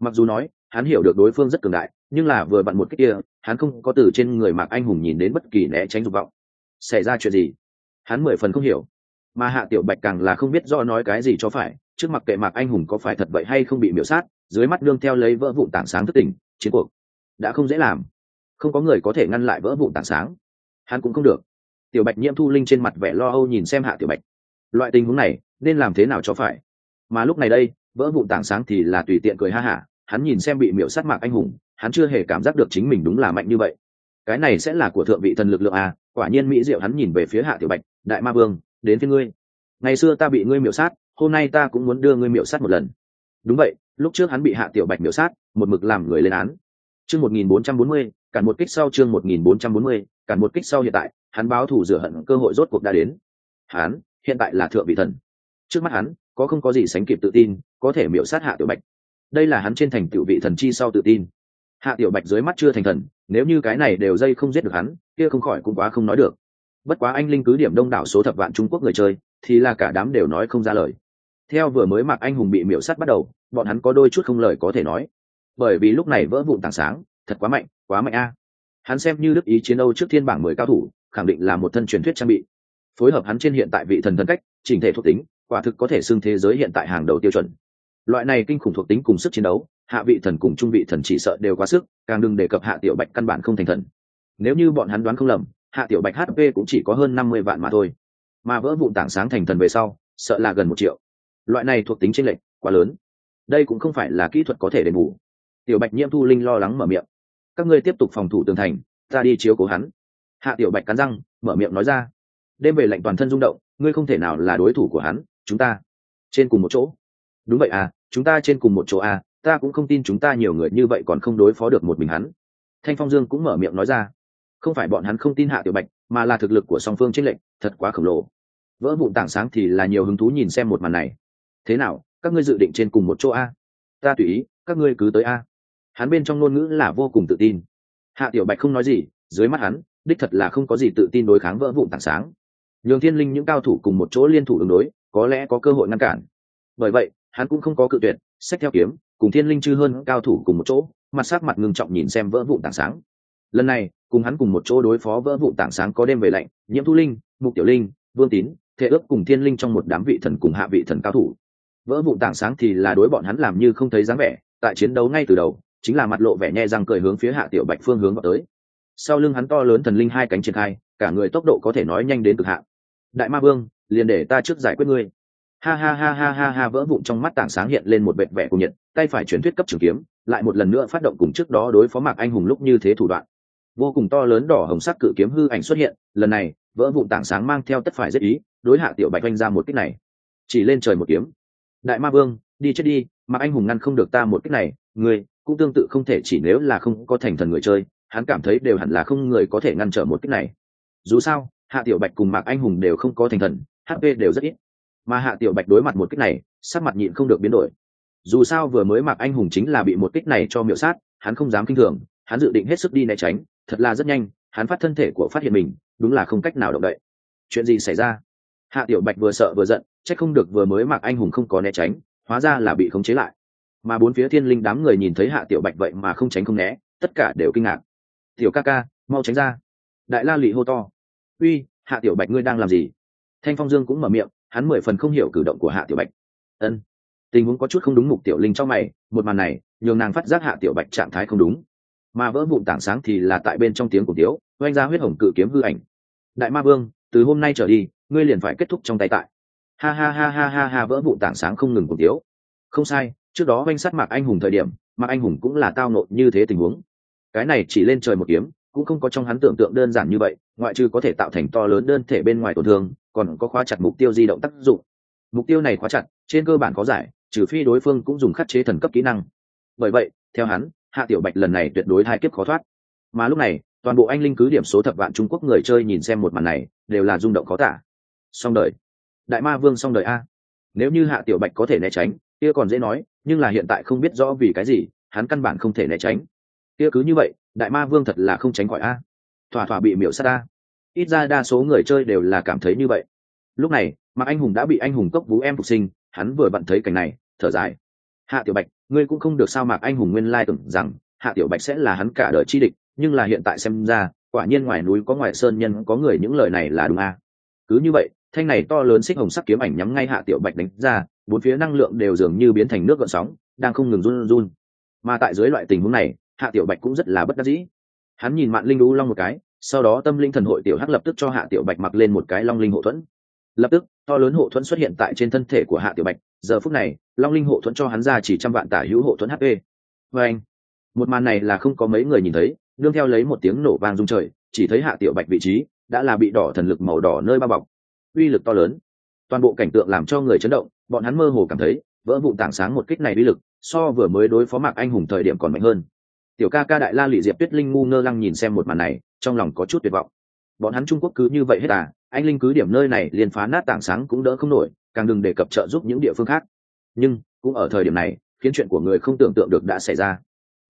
Speaker 1: Mặc dù nói, hắn hiểu được đối phương rất cường đại, nhưng là vừa bận một cách kia, hắn không có từ trên người mạc anh hùng nhìn đến bất kỳ né tránh dục vọng. Xảy ra chuyện gì? Hắn mười phần không hiểu mà hạ tiểu bạch càng là không biết do nói cái gì cho phải, trước mặt kệ mạc anh hùng có phải thật vậy hay không bị miểu sát, dưới mắt đương theo lấy vỡ vụn tảng sáng thức tỉnh chiến cuộc đã không dễ làm. Không có người có thể ngăn lại vỡ vụn tảng sáng. Hắn cũng không được. Tiểu bạch nhiễm thu linh trên mặt vẻ lo âu nhìn xem hạ tiểu bạch. Loại tình huống này, nên làm thế nào cho phải? Mà lúc này đây, vỡ vụn tảng sáng thì là tùy tiện cười ha hả, hắn nhìn xem bị miễu sát mạc anh hùng, hắn chưa hề cảm giác được chính mình đúng là mạnh như vậy. Cái này sẽ là của thượng vị thần lực lượng à quả nhiên mỹ diệu hắn nhìn về phía hạ tiểu bạch, đại ma vương đến phía ngươi. Ngày xưa ta bị ngươi miểu sát, hôm nay ta cũng muốn đưa ngươi miểu sát một lần. Đúng vậy, lúc trước hắn bị hạ tiểu bạch miểu sát, một mực làm người lên án. Chương một nghìn bốn trăm bốn mươi, cản một kích sau chương một nghìn bốn trăm bốn mươi, cản một kích sau hiện tại, hắn báo thủ rửa hận cơ hội rốt cuộc đã đến. Hắn, hiện tại là thượng vị thần. Trước mắt hắn, có không có gì sánh kịp tự tin, có thể miểu sát hạ tiểu bạch. Đây là hắn trên thành tiểu vị thần chi sau tự tin. Hạ tiểu bạch dưới mắt chưa thành thần, nếu như cái này đều dây không giết được hắn, kia không khỏi cũng quá không nói được bất quá anh linh cứ điểm đông đảo số thập vạn trung quốc người chơi, thì là cả đám đều nói không ra lời. Theo vừa mới mặc anh hùng bị miễu sát bắt đầu, bọn hắn có đôi chút không lời có thể nói. Bởi vì lúc này vỡ vụn tảng sáng, thật quá mạnh quá mạnh a. Hắn xem như đức ý chiến âu trước thiên bảng mười cao thủ, khẳng định là một thân truyền thuyết trang bị. Phối hợp hắn trên hiện tại vị thần thân cách trình thể thuộc tính, quả thực có thể xưng thế giới hiện tại hàng đầu tiêu chuẩn. Loại này kinh khủng thuộc tính cùng sức chiến đấu, hạ vị thần cùng trung vị thần chỉ sợ đều quá sức, càng đừng đề cập hạ tiểu bạch căn bản không thành thần. Nếu như bọn hắn đoán không lầm hạ tiểu bạch hp cũng chỉ có hơn năm mươi vạn mà thôi. Mà vỡ vụn tảng sáng thành thần về sau, sợ là gần một triệu. Loại này thuộc tính tranh lệch quá lớn. Đây cũng không phải là kỹ thuật có thể đền bù. Tiểu bạch nhiễm thu linh lo lắng mở miệng. Các ngươi tiếp tục phòng thủ tường thành, ta đi chiếu cố hắn. Hạ tiểu bạch cắn răng, mở miệng nói ra. Đêm về lạnh toàn thân rung động, ngươi không thể nào là đối thủ của hắn, chúng ta trên cùng một chỗ. Đúng vậy à chúng ta trên cùng một chỗ à ta cũng không tin chúng ta nhiều người như vậy còn không đối phó được một mình hắn. Thanh phong dương cũng mở miệng nói ra không phải bọn hắn không tin hạ tiểu bạch, mà là thực lực của song phương t lệnh lệch, thật quá khổng lồ. Vỡ vụn tảng sáng thì là nhiều hứng thú nhìn xem một màn này. Thế nào, các ngươi dự định trên cùng một chỗ a? Ta tùy ý, các ngươi cứ tới a. Hắn bên trong ngôn ngữ là vô cùng tự tin. Hạ tiểu bạch không nói gì, dưới mắt hắn, đích thật là không có gì tự tin đối kháng vỡ vụn tảng sáng. Nhường thiên linh những cao thủ cùng một chỗ liên thủ ứng đối, có lẽ có cơ hội ngăn cản. Bởi vậy, hắn cũng không có cự tuyệt xét theo kiếm, cùng thiên linh chư hơn cao thủ cùng một chỗ, mặt sắc mặt ngưng trọng nhìn xem vỡ vụn tảng sáng lần này, cùng hắn cùng một chỗ đối phó vỡ vụn tảng sáng có đêm về lạnh, nhiễm thu linh, mục tiểu linh, vương tín thể ước cùng thiên linh trong một đám vị thần cùng hạ vị thần cao thủ. Vỡ vụn tảng sáng thì là đối bọn hắn làm như không thấy dáng vẻ, tại chiến đấu ngay từ đầu, chính là mặt lộ vẻ nhe răng cười hướng phía hạ tiểu bạch phương hướng vào tới. Sau lưng hắn to lớn thần linh hai cánh triển khai, cả người tốc độ có thể nói nhanh đến cực hạn. Đại ma vương, liền để ta trước giải quyết ngươi. Ha ha ha ha ha ha, vỡ vụn trong mắt tảng sáng hiện lên một vệt vẻ cùng nhiệt, tay phải chuyển thuyết cấp trường kiếm, lại một lần nữa phát động cùng trước đó đối phó mạc anh hùng lúc như thế thủ đoạn vô cùng to lớn đỏ hồng sắc cự kiếm hư ảnh xuất hiện, lần này, vỡ vụn tảng sáng mang theo tất phải rất ý, đối hạ tiểu bạch oanh ra một kích này. Chỉ lên trời một kiếm. Đại ma vương, đi chết đi, mà anh hùng ngăn không được ta một kích này người cũng tương tự không thể chỉ nếu là không có thành thần người chơi, hắn cảm thấy đều hẳn là không người có thể ngăn trở một kích này. Dù sao, hạ tiểu bạch cùng mạc anh hùng đều không có thành thần hp đều rất ít. Mà hạ tiểu bạch đối mặt một kích này, sắc mặt nhịn không được biến đổi. Dù sao vừa mới mạc anh hùng chính là bị một kích này cho miệu sát, hắn không dám kinh thường, hắn dự định hết sức đi né tránh thật là rất nhanh, hắn phát thân thể của phát hiện mình, đúng là không cách nào động đậy. Chuyện gì xảy ra? Hạ tiểu bạch vừa sợ vừa giận c h ắ c không được vừa mới mặc anh hùng không có né tránh, hóa ra là bị khống chế lại. Mà bốn phía thiên linh đám người nhìn thấy hạ tiểu bạch vậy mà không tránh không né, tất cả đều kinh ngạc. Tiểu ca ca, mau tránh ra. Đại la lụy hô to. Uy, hạ tiểu bạch ngươi đang làm gì? Thanh phong dương cũng mở miệng, hắn mười phần không hiểu cử động của hạ tiểu bạch. Ân, tình huống có chút không đúng mục tiểu linh trong mày, một màn này, nhường nàng phát giác hạ tiểu bạch trạng thái không đúng mà vỡ vụn tảng sáng thì là tại bên trong tiếng của tiếu, oanh ra huyết hồng cự kiếm hư ảnh. Đại ma vương, từ hôm nay trở đi, ngươi liền phải kết thúc trong tay tại. Ha ha ha ha ha ha, vỡ vụn tảng sáng không ngừng cổ tiếu. Không sai, trước đó oanh sát mạc anh hùng thời điểm, mạc anh hùng cũng là tao nộn như thế tình huống. Cái này chỉ lên trời một kiếm, cũng không có trong hắn tưởng tượng đơn giản như vậy, ngoại trừ có thể tạo thành to lớn đơn thể bên ngoài tổn thương, còn có khóa chặt mục tiêu di động tác dụng. Mục tiêu này khóa chặt, trên cơ bản có giải, trừ phi đối phương cũng dùng khắc chế thần cấp kỹ năng. Bởi vậy, theo hắn hạ tiểu bạch lần này tuyệt đối hai kiếp khó thoát. Mà lúc này, toàn bộ anh linh cứ điểm số thập vạn trung quốc người chơi nhìn xem một màn này, đều là rung động khó tả. Song đời. Đại ma vương song đời a. Nếu như hạ tiểu bạch có thể né tránh, kia còn dễ nói, nhưng là hiện tại không biết rõ vì cái gì, hắn căn bản không thể né tránh. Kia cứ như vậy, đại ma vương thật là không tránh khỏi a. Thỏa thỏa bị miểu sát a. Ít ra đa số người chơi đều là cảm thấy như vậy. Lúc này, mà anh hùng đã bị anh hùng cốc vũ em phục sinh, hắn vừa bận thấy cảnh này, thở dài. Hạ tiểu bạch ngươi cũng không được sao mạc anh hùng nguyên lai tưởng rằng hạ tiểu bạch sẽ là hắn cả đời chi địch, nhưng là hiện tại xem ra, quả nhiên ngoài núi có ngoài sơn nhân có người những lời này là đúng a. Cứ như vậy, thanh này to lớn xích hồng sắc kiếm ảnh nhắm ngay hạ tiểu bạch đánh ra, bốn phía năng lượng đều dường như biến thành nước gợn sóng, đang không ngừng run run mà tại dưới loại tình huống này, hạ tiểu bạch cũng rất là bất đắc dĩ. Hắn nhìn mạn linh lũ long một cái, sau đó tâm linh thần hội tiểu hắc lập tức cho hạ tiểu bạch mặc lên một cái long linh hộ thuẫn. Lập tức, to lớn hộ thuẫn xuất hiện tại trên thân thể của hạ tiểu bạch giờ phút này, long linh hộ thuẫn cho hắn ra chỉ trăm vạn tả hữu hộ thuẫn hp và anh, một màn này là không có mấy người nhìn thấy, đương theo lấy một tiếng nổ vang rung trời, chỉ thấy hạ tiểu bạch vị trí đã là bị đỏ thần lực màu đỏ nơi bao bọc. Uy lực to lớn. Toàn bộ cảnh tượng làm cho người chấn động, bọn hắn mơ hồ cảm thấy, vỡ vụ tảng sáng một kích này uy lực, so vừa mới đối phó mạc anh hùng thời điểm còn mạnh hơn. Tiểu ca ca đại la lụy diệp tuyết linh ngu ngơ lăng nhìn xem một màn này, trong lòng có chút tuyệt vọng bọn hắn trung quốc cứ như vậy hết à anh linh cứ điểm nơi này liền phá nát tảng sáng cũng đỡ không nổi, càng đừng đề cập trợ giúp những địa phương khác. Nhưng, cũng ở thời điểm này, khiến chuyện của người không tưởng tượng được đã xảy ra.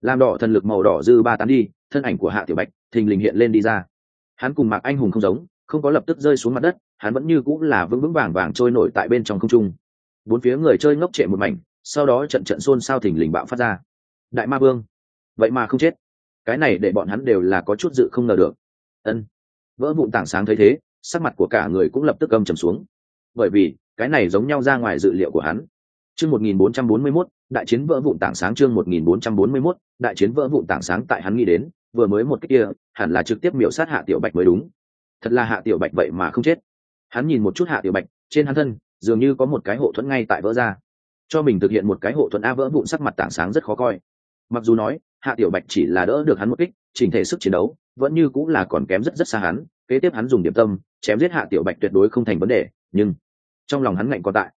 Speaker 1: Làm đỏ thần lực màu đỏ dư ba tán đi, thân ảnh của hạ tiểu bạch, thình lình hiện lên đi ra. Hắn cùng mạc anh hùng không giống, không có lập tức rơi xuống mặt đất, hắn vẫn như cũng là vững vững vàng vàng trôi nổi tại bên trong không trung. Bốn phía người chơi ngốc trệ một mảnh, sau đó trận trận xôn xao thình lình bạo phát ra. Đại ma vương, vậy mà không chết. Cái này để bọn hắn đều là có chút dự không ngờ được. Ân vỡ vụn tảng sáng thấy thế sắc mặt của cả người cũng lập tức âm trầm xuống. Bởi vì cái này giống nhau ra ngoài dự liệu của hắn. Chương 1441, đại chiến vỡ vụn tảng sáng chương 1441, đại chiến vỡ vụn tảng sáng tại hắn nghĩ đến vừa mới một cái kia hẳn là trực tiếp miểu sát hạ tiểu bạch mới đúng. Thật là hạ tiểu bạch vậy mà không chết. Hắn nhìn một chút hạ tiểu bạch trên hắn thân dường như có một cái hộ thuẫn ngay tại vỡ ra. Cho mình thực hiện một cái hộ thuẫn a vỡ vụn sắc mặt tảng sáng rất khó coi mặc dù nói, hạ tiểu bạch chỉ là đỡ được hắn một kích, chỉnh thể sức chiến đấu, vẫn như cũng là còn kém rất rất xa hắn, kế tiếp hắn dùng điểm tâm, chém giết hạ tiểu bạch tuyệt đối không thành vấn đề, nhưng trong lòng hắn ngạnh còn tại.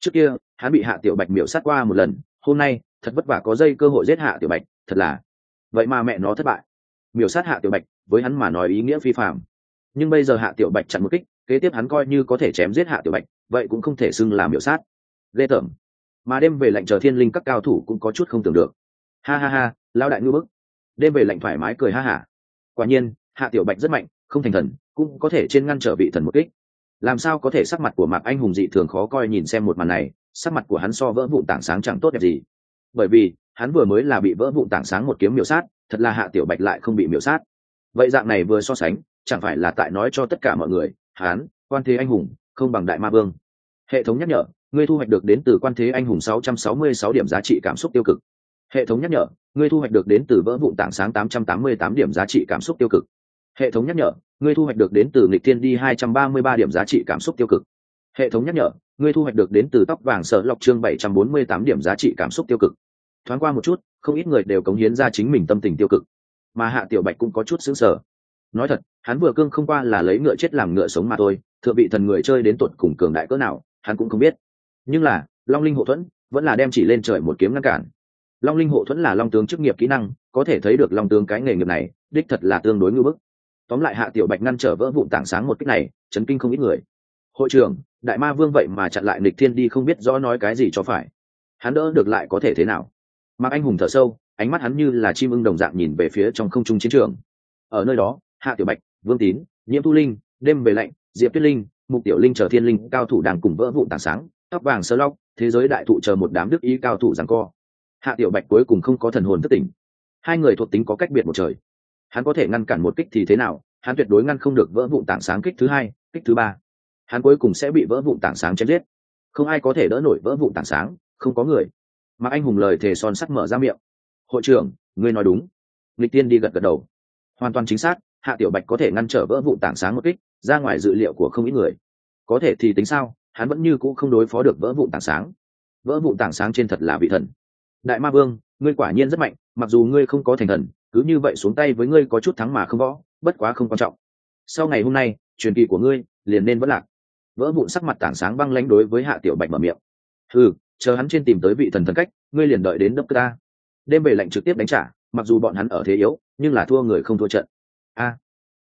Speaker 1: Trước kia, hắn bị hạ tiểu bạch miểu sát qua một lần, hôm nay, thật vất vả có dây cơ hội giết hạ tiểu bạch, thật là. Vậy mà mẹ nó thất bại. Miểu sát hạ tiểu bạch, với hắn mà nói ý nghĩa phi phạm nhưng bây giờ hạ tiểu bạch chặn một kích, kế tiếp hắn coi như có thể chém giết hạ tiểu bạch, vậy cũng không thể xưng là miểu sát. Ghê tởm. Mà đêm về lạnh chờ thiên linh các cao thủ cũng có chút không tưởng được ha ha ha lao đại ngư bức. Đêm về lạnh thoải mái cười ha hả quả nhiên, hạ tiểu bạch rất mạnh, không thành thần, cũng có thể trên ngăn trở vị thần một kích. Làm sao có thể sắc mặt của mạc anh hùng dị thường khó coi nhìn xem một màn này, sắc mặt của hắn so vỡ vụn tảng sáng chẳng tốt đẹp gì. Bởi vì, hắn vừa mới là bị vỡ vụn tảng sáng một kiếm miểu sát, thật là hạ tiểu bạch lại không bị miểu sát. Vậy dạng này vừa so sánh, chẳng phải là tại nói cho tất cả mọi người, hắn, quan thế anh hùng, không bằng đại ma vương. Hệ thống nhắc nhở, ngươi thu hoạch được đến từ quan thế anh hùng 666 điểm giá trị cảm xúc tiêu cực hệ thống nhắc nhở, ngươi thu hoạch được đến từ vỡ vụn tảng sáng 888 điểm giá trị cảm xúc tiêu cực. Hệ thống nhắc nhở, ngươi thu hoạch được đến từ nghịch thiên đi 233 điểm giá trị cảm xúc tiêu cực. Hệ thống nhắc nhở, ngươi thu hoạch được đến từ tóc vàng sợ lọc chương 748 điểm giá trị cảm xúc tiêu cực. Thoáng qua một chút, không ít người đều cống hiến ra chính mình tâm tình tiêu cực. Mà hạ tiểu bạch cũng có chút xứng sở nói thật, hắn vừa cương không qua là lấy ngựa chết làm ngựa sống mà thôi, thượng vị thần người chơi đến tuột cùng cường đại cỡ nào, hắn cũng không biết. Nhưng là, long linh hộ thuẫn vẫn là đem chỉ lên trời một kiếm ngăn cản long linh hộ thuẫn là long tướng chức nghiệp kỹ năng, có thể thấy được long tướng cái nghề nghiệp này, đích thật là tương đối ngưỡng bức. Tóm lại hạ tiểu bạch ngăn trở vỡ vụn tảng sáng một cách này, chấn kinh không ít người. Hội trưởng, đại ma vương vậy mà chặn lại nịch thiên đi không biết rõ nói cái gì cho phải. Hắn đỡ được lại có thể thế nào? Mặc anh hùng thở sâu, ánh mắt hắn như là chim ưng đồng dạng nhìn về phía trong không trung chiến trường. Ở nơi đó, hạ tiểu bạch, vương tín, nhiễm thu linh, đêm về lạnh, diệp tuyết linh, mục tiểu linh chờ thiên linh, cao thủ đang cùng vỡ vụn tảng sáng, tóc vàng sơ lóc, thế giới đại thụ chờ một đám đức ý cao thủ rằng co hạ tiểu bạch cuối cùng không có thần hồn thất tỉnh. Hai người thuộc tính có cách biệt một trời. Hắn có thể ngăn cản một kích thì thế nào? Hắn tuyệt đối ngăn không được vỡ vụn tảng sáng kích thứ hai, kích thứ ba. Hắn cuối cùng sẽ bị vỡ vụn tảng sáng chết giết. Không ai có thể đỡ nổi vỡ vụn tảng sáng, không có người. Mà anh hùng lời thề son sắt mở ra miệng. Hội trưởng, ngươi nói đúng. Lịch tiên đi gật gật đầu. Hoàn toàn chính xác, hạ tiểu bạch có thể ngăn trở vỡ vụn tảng sáng một kích, ra ngoài dự liệu của không ít người. Có thể thì tính sao, hắn vẫn như c ũ không đối phó được vỡ vụn tảng sáng. Vỡ vụn tảng sáng trên thật là vị thần đại ma vương, ngươi quả nhiên rất mạnh, mặc dù ngươi không có thành thần, cứ như vậy xuống tay với ngươi có chút thắng mà không võ, bất quá không quan trọng. Sau ngày hôm nay, truyền kỳ của ngươi liền nên vẫn lạc. Vỡ vụn sắc mặt tảng sáng băng lánh đối với hạ tiểu bạch mở miệng. Ừ chờ hắn trên tìm tới vị thần thần cách, ngươi liền đợi đến đốc ta. Đêm về lệnh trực tiếp đánh trả, mặc dù bọn hắn ở thế yếu, nhưng là thua người không thua trận. A,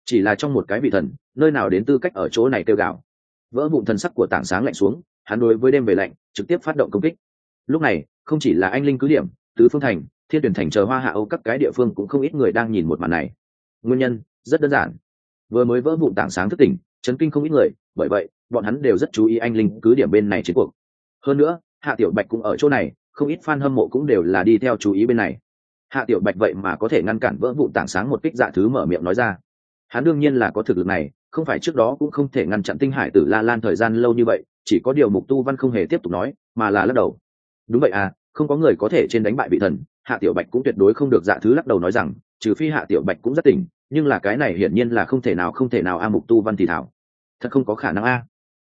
Speaker 1: chỉ là trong một cái vị thần, nơi nào đến tư cách ở chỗ này kêu gào. Vỡ vụn thần sắc của tảng sáng lạnh xuống, hắn đối với đêm về lạnh trực tiếp phát động công kích lúc này, không chỉ là anh linh cứ điểm, tứ phương thành, thiên tuyển thành chờ hoa hạ âu các cái địa phương cũng không ít người đang nhìn một màn này. Nguyên nhân, rất đơn giản. Vừa mới vỡ vụn tảng sáng thức tỉnh, chấn kinh không ít người, bởi vậy, bọn hắn đều rất chú ý anh linh cứ điểm bên này chiến cuộc. Hơn nữa, hạ tiểu bạch cũng ở chỗ này, không ít fan hâm mộ cũng đều là đi theo chú ý bên này. Hạ tiểu bạch vậy mà có thể ngăn cản vỡ vụ tảng sáng một kích dạ thứ mở miệng nói ra. Hắn đương nhiên là có thực lực này, không phải trước đó cũng không thể ngăn chặn tinh hải tử la lan thời gian lâu như vậy, chỉ có điều mục tu văn không hề tiếp tục nói, mà là lắc đầu đúng vậy à không có người có thể trên đánh bại vị thần, hạ tiểu bạch cũng tuyệt đối không được dạ thứ lắc đầu nói rằng, trừ phi hạ tiểu bạch cũng rất tỉnh, nhưng là cái này hiển nhiên là không thể nào, không thể nào a mục tu văn thì thảo. Thật không có khả năng a.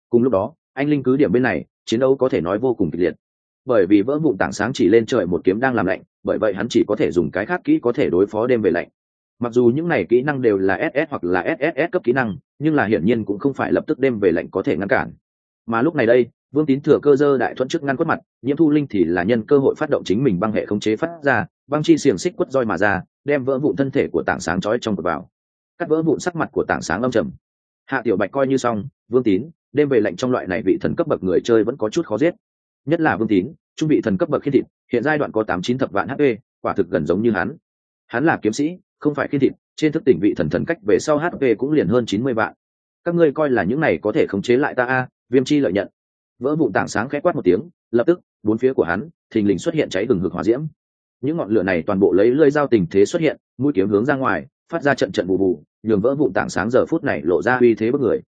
Speaker 1: Cùng lúc đó, anh linh cứ điểm bên này, chiến đấu có thể nói vô cùng kịch liệt. Bởi vì vỡ vụn tảng sáng chỉ lên trời một kiếm đang làm lạnh, bởi vậy hắn chỉ có thể dùng cái khác kỹ có thể đối phó đêm về lạnh. Mặc dù những này kỹ năng đều là ss hoặc là sss cấp kỹ năng, nhưng là hiển nhiên cũng không phải lập tức đêm về lạnh có thể ngăn cản. Mà lúc này đây vương tín thừa cơ dơ đại thuận trước ngăn quất mặt, nhiễm thu linh thì là nhân cơ hội phát động chính mình băng hệ khống chế phát ra, băng chi xiềng xích quất roi mà ra, đem vỡ vụn thân thể của tảng sáng trói trong cột vào. Cắt vỡ vụn sắc mặt của tảng sáng âm trầm. Hạ tiểu bạch coi như xong, vương tín, đêm về lệnh trong loại này vị thần cấp bậc người chơi vẫn có chút khó giết. Nhất là vương tín, trung vị thần cấp bậc khi thịt, hiện giai đoạn có tám chín thập vạn hp quả thực gần giống như hắn. Hắn là kiếm sĩ, không phải khi thịt, trên thức tỉnh vị thần thần cách về sau hp cũng liền hơn chín mươi vạn. Các ngươi coi là những này có thể khống chế lại ta a, viêm chi lợi nhận vỡ vụn tảng sáng khẽ quát một tiếng, lập tức, bốn phía của hắn, thình lình xuất hiện cháy gừng hực hỏa diễm. Những ngọn lửa này toàn bộ lấy lơi dao tình thế xuất hiện, mũi kiếm hướng ra ngoài, phát ra trận trận bù bù nhường vỡ vụn tảng sáng giờ phút này lộ ra uy thế bất người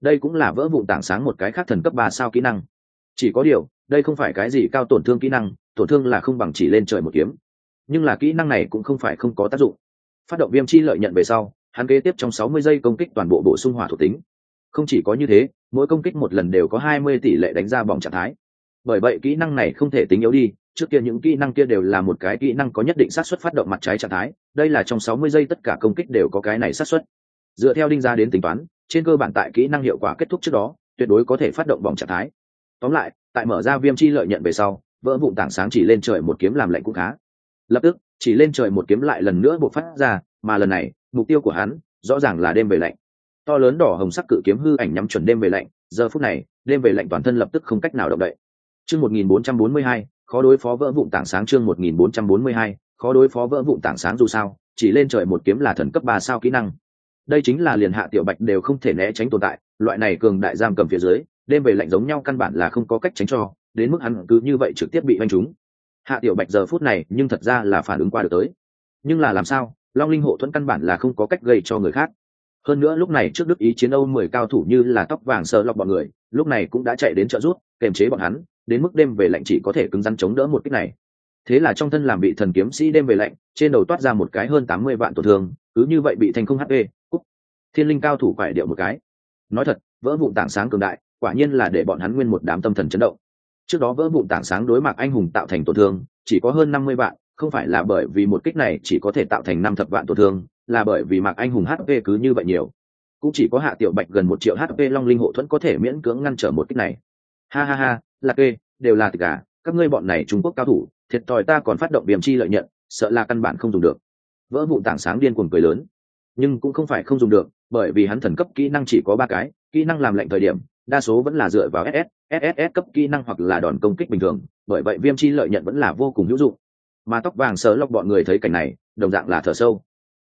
Speaker 1: đây cũng là vỡ vụn tảng sáng một cái khác thần cấp ba sao kỹ năng. Chỉ có điều, đây không phải cái gì cao tổn thương kỹ năng, tổn thương là không bằng chỉ lên trời một kiếm. Nhưng là kỹ năng này cũng không phải không có tác dụng. Phát động viêm chi lợi nhận về sau, hắn kế tiếp trong sáu mươi giây công kích toàn bộ bổ sung hỏa thuộc tính không chỉ có như thế, mỗi công kích một lần đều có hai mươi tỷ lệ đánh ra vòng trạng thái. Bởi vậy kỹ năng này không thể tính yếu đi, trước kia những kỹ năng kia đều là một cái kỹ năng có nhất định xác suất phát động mặt trái trạng thái, đây là trong sáu mươi giây tất cả công kích đều có cái này xác suất. Dựa theo đinh ra đến tính toán, trên cơ bản tại kỹ năng hiệu quả kết thúc trước đó, tuyệt đối có thể phát động vòng trạng thái. Tóm lại, tại mở ra viêm chi lợi nhận về sau, vỡ vụn tảng sáng chỉ lên trời một kiếm làm lạnh cũng khá. Lập tức, chỉ lên trời một kiếm lại lần nữa buộc phát ra, mà lần này, mục tiêu của hắn rõ ràng là đêm về lạnh to lớn đỏ hồng sắc cự kiếm hư ảnh nhắm chuẩn đêm về lạnh, giờ phút này, đêm về lạnh toàn thân lập tức không cách nào động đậy. Chương một nghìn bốn trăm bốn mươi hai, khó đối phó vỡ vụn tảng sáng chương một nghìn bốn trăm bốn mươi hai, khó đối phó vỡ vụn tảng sáng dù sao, chỉ lên trời một kiếm là thần cấp ba sao kỹ năng. Đây chính là liền hạ tiểu bạch đều không thể né tránh tồn tại, loại này cường đại giam cầm phía dưới, đêm về lạnh giống nhau căn bản là không có cách tránh cho, đến mức hắn cứ như vậy trực tiếp bị oanh trúng. Hạ tiểu bạch giờ phút này, nhưng thật ra là phản ứng qua được tới. Nhưng là làm sao, long linh hộ thuẫn căn bản là không có cách gây cho người khác hơn nữa lúc này trước đức ý chiến âu mười cao thủ như là tóc vàng sợ lọc bọn người, lúc này cũng đã chạy đến trợ rút kềm chế bọn hắn, đến mức đêm về lạnh chỉ có thể cứng rắn chống đỡ một cách này. Thế là trong thân làm bị thần kiếm sĩ đêm về lạnh, trên đầu toát ra một cái hơn tám mươi vạn tổn thương, cứ như vậy bị thành không hp cúc thiên linh cao thủ phải điệu một cái. Nói thật, vỡ vụn tảng sáng cường đại, quả nhiên là để bọn hắn nguyên một đám tâm thần chấn động. Trước đó vỡ vụn tảng sáng đối mặt anh hùng tạo thành tổn thương, chỉ có hơn năm mươi vạn, không phải là bởi vì một kích này chỉ có thể tạo thành năm thập vạn tổn thương là bởi vì mạc anh hùng hp cứ như vậy nhiều. Cũng chỉ có hạ tiểu bạch gần một triệu hp long linh hộ thuẫn có thể miễn cưỡng ngăn trở một kích này. Ha ha ha là kê, đều là tất cả các ngươi bọn này trung quốc cao thủ, thiệt thòi ta còn phát động viêm chi lợi nhận, sợ là căn bản không dùng được. Vỡ vụ tảng sáng điên cuồng cười lớn. Nhưng cũng không phải không dùng được, bởi vì hắn thần cấp kỹ năng chỉ có ba cái, kỹ năng làm lệnh thời điểm, đa số vẫn là dựa vào ss ss cấp kỹ năng hoặc là đòn công kích bình thường, bởi vậy viêm chi lợi nhận vẫn là vô cùng hữu dụng. Mà tóc vàng sờ lọc bọn người thấy cảnh này, đồng dạng là thở sâu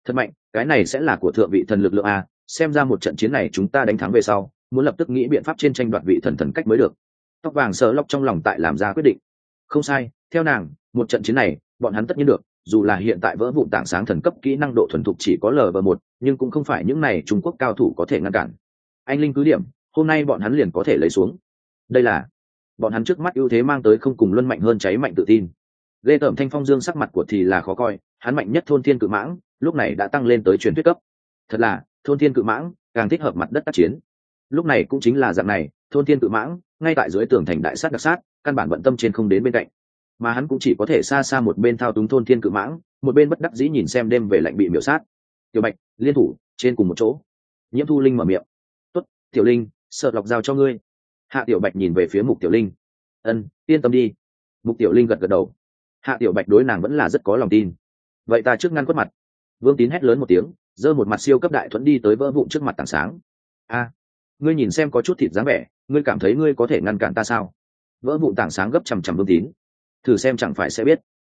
Speaker 1: thật mạnh, cái này sẽ là của thượng vị thần lực lượng a, xem ra một trận chiến này chúng ta đánh thắng về sau, muốn lập tức nghĩ biện pháp trên tranh đoạt vị thần thần cách mới được. Tóc vàng sờ lóc trong lòng tại làm ra quyết định. Không sai, theo nàng, một trận chiến này, bọn hắn tất nhiên được, dù là hiện tại vỡ vụ tảng sáng thần cấp kỹ năng độ thuần thục chỉ có lv một, nhưng cũng không phải những này trung quốc cao thủ có thể ngăn cản. Anh linh cứ điểm, hôm nay bọn hắn liền có thể lấy xuống. Đây là, bọn hắn trước mắt ưu thế mang tới không cùng luân mạnh hơn cháy mạnh tự tin lê tởm thanh phong dương sắc mặt của thì là khó coi, hắn mạnh nhất thôn thiên cự mãng, lúc này đã tăng lên tới truyền thuyết cấp. Thật là, thôn thiên cự mãng càng thích hợp mặt đất tác chiến. Lúc này cũng chính là dạng này, thôn thiên cự mãng, ngay tại dưới tường thành đại sát đặc sát, căn bản bận tâm trên không đến bên cạnh. Mà hắn cũng chỉ có thể xa xa một bên thao túng thôn thiên cự mãng, một bên bất đắc dĩ nhìn xem đêm về lạnh bị miểu sát. Tiểu bạch, liên thủ, trên cùng một chỗ. Nhiễm thu linh mở miệng. Tuất tiểu linh, sợ lọc giao cho ngươi. Hạ tiểu bạch nhìn về phía mục tiểu linh. Ân, yên tâm đi. Mục tiểu linh gật gật đầu hạ tiểu bạch đối nàng vẫn là rất có lòng tin. Vậy ta trước ngăn quất mặt. Vương tín hét lớn một tiếng, giơ một mặt siêu cấp đại thuẫn đi tới vỡ vụn trước mặt tảng sáng. A, ngươi nhìn xem có chút thịt dáng vẻ, ngươi cảm thấy ngươi có thể ngăn cản ta sao? Vỡ vụn tảng sáng gấp chằm chằm vương tín. Thử xem chẳng phải sẽ biết.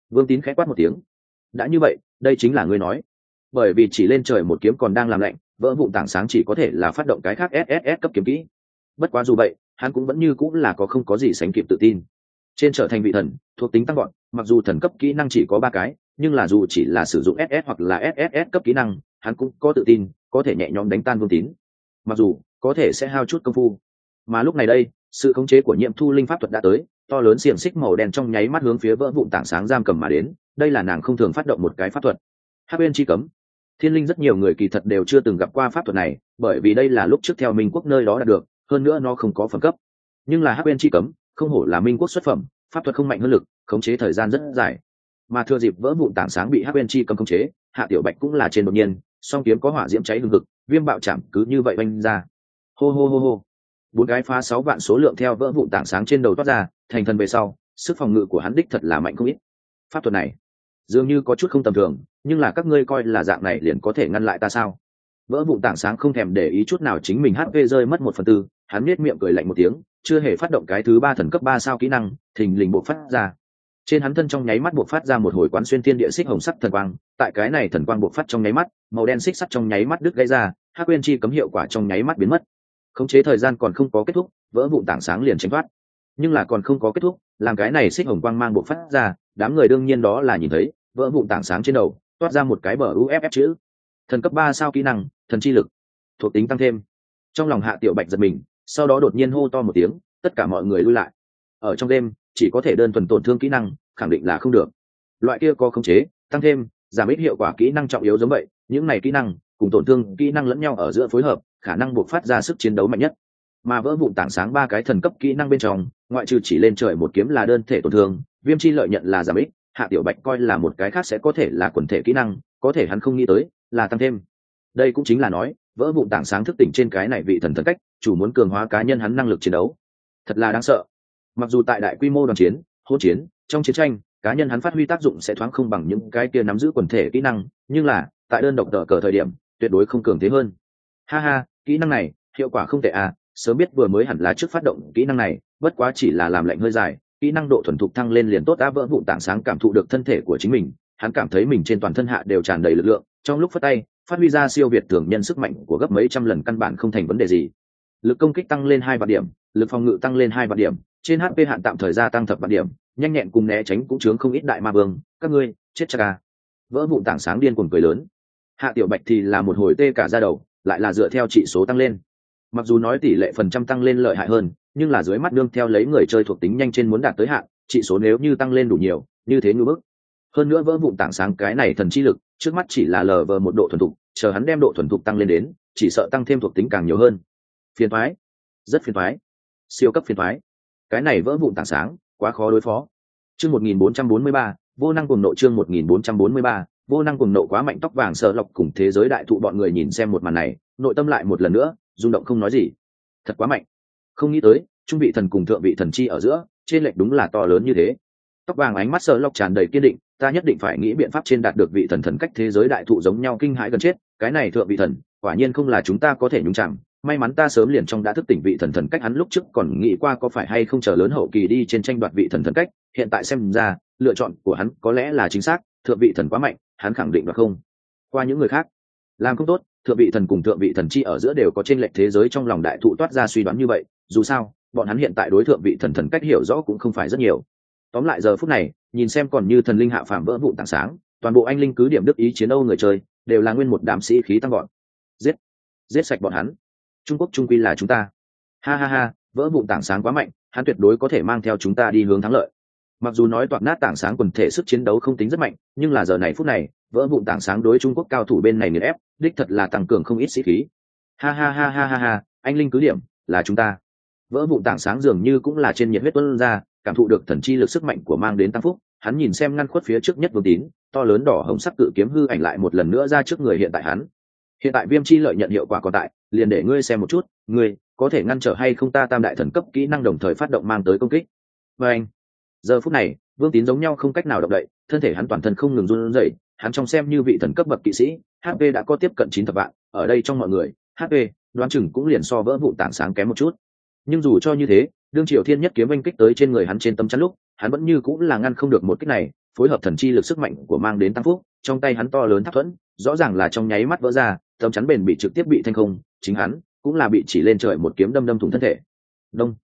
Speaker 1: Vương tín khẽ quát một tiếng. Đã như vậy, đây chính là ngươi nói. Bởi vì chỉ lên trời một kiếm còn đang làm lạnh, vỡ vụn tảng sáng chỉ có thể là phát động cái khác sss cấp kiếm kỹ. Bất quá dù vậy, hắn cũng vẫn như cũng là có không có gì sánh kịp tự tin trên trở thành vị thần, thuộc tính tăng gọn mặc dù thần cấp kỹ năng chỉ có ba cái, nhưng là dù chỉ là sử dụng ss hoặc là sss cấp kỹ năng, hắn cũng có tự tin, có thể nhẹ nhõm đánh tan vương tín. Mặc dù, có thể sẽ hao chút công phu. Mà lúc này đây, sự khống chế của nhiệm thu linh pháp thuật đã tới, to lớn xiềng xích màu đen trong nháy mắt hướng phía vỡ vụn tảng sáng giam cầm mà đến, đây là nàng không thường phát động một cái pháp thuật. Hát bên chi cấm. Thiên linh rất nhiều người kỳ thật đều chưa từng gặp qua pháp thuật này, bởi vì đây là lúc trước theo minh quốc nơi đó đạt được, hơn nữa nó không có phẩm cấp. Nhưng là hát bên chi cấm không hổ là minh quốc xuất phẩm, pháp thuật không mạnh hơn lực, khống chế thời gian rất dài. Mà thừa dịp vỡ vụn tảng sáng bị hát bên chi cầm khống chế, hạ tiểu bạch cũng là trên đột nhiên, song kiếm có hỏa diễm cháy hương thực viêm bạo chạm cứ như vậy oanh ra. Hô hô hô hô. Bốn cái phá sáu vạn số lượng theo vỡ vụn tảng sáng trên đầu toát ra, thành thần về sau, sức phòng ngự của hắn đích thật là mạnh không ít. Pháp thuật này, dường như có chút không tầm thường, nhưng là các ngươi coi là dạng này liền có thể ngăn lại ta sao? Vỡ vụn tảng sáng không thèm để ý chút nào chính mình hp rơi mất một phần tư. Hắn biết miệng cười lạnh một tiếng, chưa hề phát động cái thứ ba thần cấp ba sao kỹ năng, thình lình buộc phát ra. Trên hắn thân trong nháy mắt buộc phát ra một hồi quán xuyên thiên địa xích hồng sắc thần quang, tại cái này thần quang buộc phát trong nháy mắt, màu đen xích sắt trong nháy mắt đứt gãy ra hắc quên chi cấm hiệu quả trong nháy mắt biến mất. Khống chế thời gian còn không có kết thúc, vỡ vụn tảng sáng liền tránh thoát. Nhưng là còn không có kết thúc, làm cái này xích hồng quang mang buộc phát ra, đám người đương nhiên đó là nhìn thấy, vỡ vụn tảng sáng trên đầu, toát ra một cái bờ uff chữ thần cấp ba sao kỹ năng, thần chi lực, thuộc tính tăng thêm. Trong lòng hạ tiểu bạch giật mình, sau đó đột nhiên hô to một tiếng, tất cả mọi người lui lại. Ở trong đêm, chỉ có thể đơn thuần tổn thương kỹ năng, khẳng định là không được. Loại kia có khống chế, tăng thêm, giảm ít hiệu quả kỹ năng trọng yếu giống vậy, những này kỹ năng, cùng tổn thương kỹ năng lẫn nhau ở giữa phối hợp, khả năng buộc phát ra sức chiến đấu mạnh nhất. Mà vỡ vụn tảng sáng ba cái thần cấp kỹ năng bên trong, ngoại trừ chỉ lên trời một kiếm là đơn thể tổn thương, viêm chi lợi nhận là giảm ít, hạ tiểu bạch coi là một cái khác sẽ có thể là quần thể kỹ năng có thể hắn không nghĩ tới, là tăng thêm. Đây cũng chính là nói, vỡ vụn tảng sáng thức tỉnh trên cái này vị thần thần cách, chủ muốn cường hóa cá nhân hắn năng lực chiến đấu. Thật là đáng sợ. Mặc dù tại đại quy mô đoàn chiến, hỗn chiến, trong chiến tranh, cá nhân hắn phát huy tác dụng sẽ thoáng không bằng những cái kia nắm giữ quần thể kỹ năng, nhưng là, tại đơn độc tờ cờ thời điểm, tuyệt đối không cường thế hơn. Ha ha, kỹ năng này, hiệu quả không tệ à sớm biết vừa mới hẳn là trước phát động kỹ năng này, bất quá chỉ là làm lạnh hơi dài, kỹ năng độ thuần thục thăng lên liền tốt đã vỡ vụn tảng sáng cảm thụ được thân thể của chính mình hắn cảm thấy mình trên toàn thân hạ đều tràn đầy lực lượng, trong lúc phát tay, phát huy ra siêu việt thường nhân sức mạnh của gấp mấy trăm lần căn bản không thành vấn đề gì. Lực công kích tăng lên hai vạn điểm, lực phòng ngự tăng lên hai vạn điểm, trên hp hạn tạm thời gia tăng thập vạn điểm, nhanh nhẹn cùng né tránh cũng chướng không ít đại ma vương, các ngươi, chết chắc ca vỡ vụn tảng sáng điên cuồng cười lớn. Hạ tiểu bạch thì là một hồi tê cả ra đầu, lại là dựa theo chỉ số tăng lên. Mặc dù nói tỷ lệ phần trăm tăng lên lợi hại hơn, nhưng là dưới mắt đương theo lấy người chơi thuộc tính nhanh trên muốn đạt tới hạn, chỉ số nếu như tăng lên đủ nhiều, như thế ngưỡng bức hơn nữa vỡ vụn tảng sáng cái này thần chi lực, trước mắt chỉ là lờ vờ một độ thuần thục, chờ hắn đem độ thuần thục tăng lên đến, chỉ sợ tăng thêm thuộc tính càng nhiều hơn. Phiền thoái rất phiền thoái siêu cấp phiền thoái cái này vỡ vụn tảng sáng, quá khó đối phó. Chương một nghìn bốn trăm bốn mươi ba, vô năng cùng nộ chương một nghìn bốn trăm bốn mươi ba, vô năng cùng nộ quá mạnh tóc vàng sợ lọc cùng thế giới đại thụ bọn người nhìn xem một màn này, nội tâm lại một lần nữa, rung động không nói gì. Thật quá mạnh. Không nghĩ tới, trung vị thần cùng thượng vị thần chi ở giữa, trên lệch đúng là to lớn như thế tóc vàng ánh mắt sợ lọc tràn đầy kiên định, ta nhất định phải nghĩ biện pháp trên đạt được vị thần thần cách thế giới đại thụ giống nhau kinh hãi gần chết, cái này thượng vị thần, quả nhiên không là chúng ta có thể nhúng chẳng may mắn ta sớm liền trong đã thức tỉnh vị thần thần cách hắn lúc trước còn nghĩ qua có phải hay không chờ lớn hậu kỳ đi trên tranh đoạt vị thần thần cách, hiện tại xem ra, lựa chọn của hắn có lẽ là chính xác, thượng vị thần quá mạnh, hắn khẳng định và không. Qua những người khác, làm không tốt, thượng vị thần cùng thượng vị thần chi ở giữa đều có trên lệch thế giới trong lòng đại thụ toát ra suy đoán như vậy, dù sao, bọn hắn hiện tại đối thượng vị thần thần cách hiểu rõ cũng không phải rất nhiều tóm lại giờ phút này, nhìn xem còn như thần linh hạ phàm vỡ vụ tảng sáng, toàn bộ anh linh cứ điểm đức ý chiến âu người chơi, đều là nguyên một đám sĩ khí tăng gọn giết! Giết sạch bọn hắn! Trung quốc trung quy là chúng ta. Ha ha ha, vỡ vụ tảng sáng quá mạnh, hắn tuyệt đối có thể mang theo chúng ta đi hướng thắng lợi. Mặc dù nói toạc nát tảng sáng quần thể sức chiến đấu không tính rất mạnh, nhưng là giờ này phút này, vỡ vụ tảng sáng đối trung quốc cao thủ bên này nghiền ép, đích thật là tăng cường không ít sĩ khí. Ha ha ha ha ha ha, anh linh cứ điểm, là chúng ta. Vỡ vụ tảng sáng dường như cũng là trên nhiệt huyết tuân ra cảm thụ được thần chi lực sức mạnh của mang đến tăng phúc, hắn nhìn xem ngăn khuất phía trước nhất vương tín, to lớn đỏ hồng sắc cự kiếm hư ảnh lại một lần nữa ra trước người hiện tại hắn. Hiện tại viêm chi lợi nhận hiệu quả còn tại, liền để ngươi xem một chút, ngươi có thể ngăn trở hay không ta tam đại thần cấp kỹ năng đồng thời phát động mang tới công kích. Và anh, giờ phút này, vương tín giống nhau không cách nào động đậy, thân thể hắn toàn thân không ngừng run rẩy, hắn trong xem như vị thần cấp bậc kỵ sĩ hp đã có tiếp cận chín thập vạn, ở đây trong mọi người hp đoán chừng cũng liền so vỡ vụ tảng sáng kém một chút. Nhưng dù cho như thế đương triều thiên nhất kiếm oanh kích tới trên người hắn trên tấm chắn lúc, hắn vẫn như cũng là ngăn không được một kích này, phối hợp thần chi lực sức mạnh của mang đến tăng phúc, trong tay hắn to lớn tháp thuẫn, rõ ràng là trong nháy mắt vỡ ra, tấm chắn bền bị trực tiếp bị thanh không, chính hắn cũng là bị chỉ lên trời một kiếm đâm đâm thủng thân thể. Đông.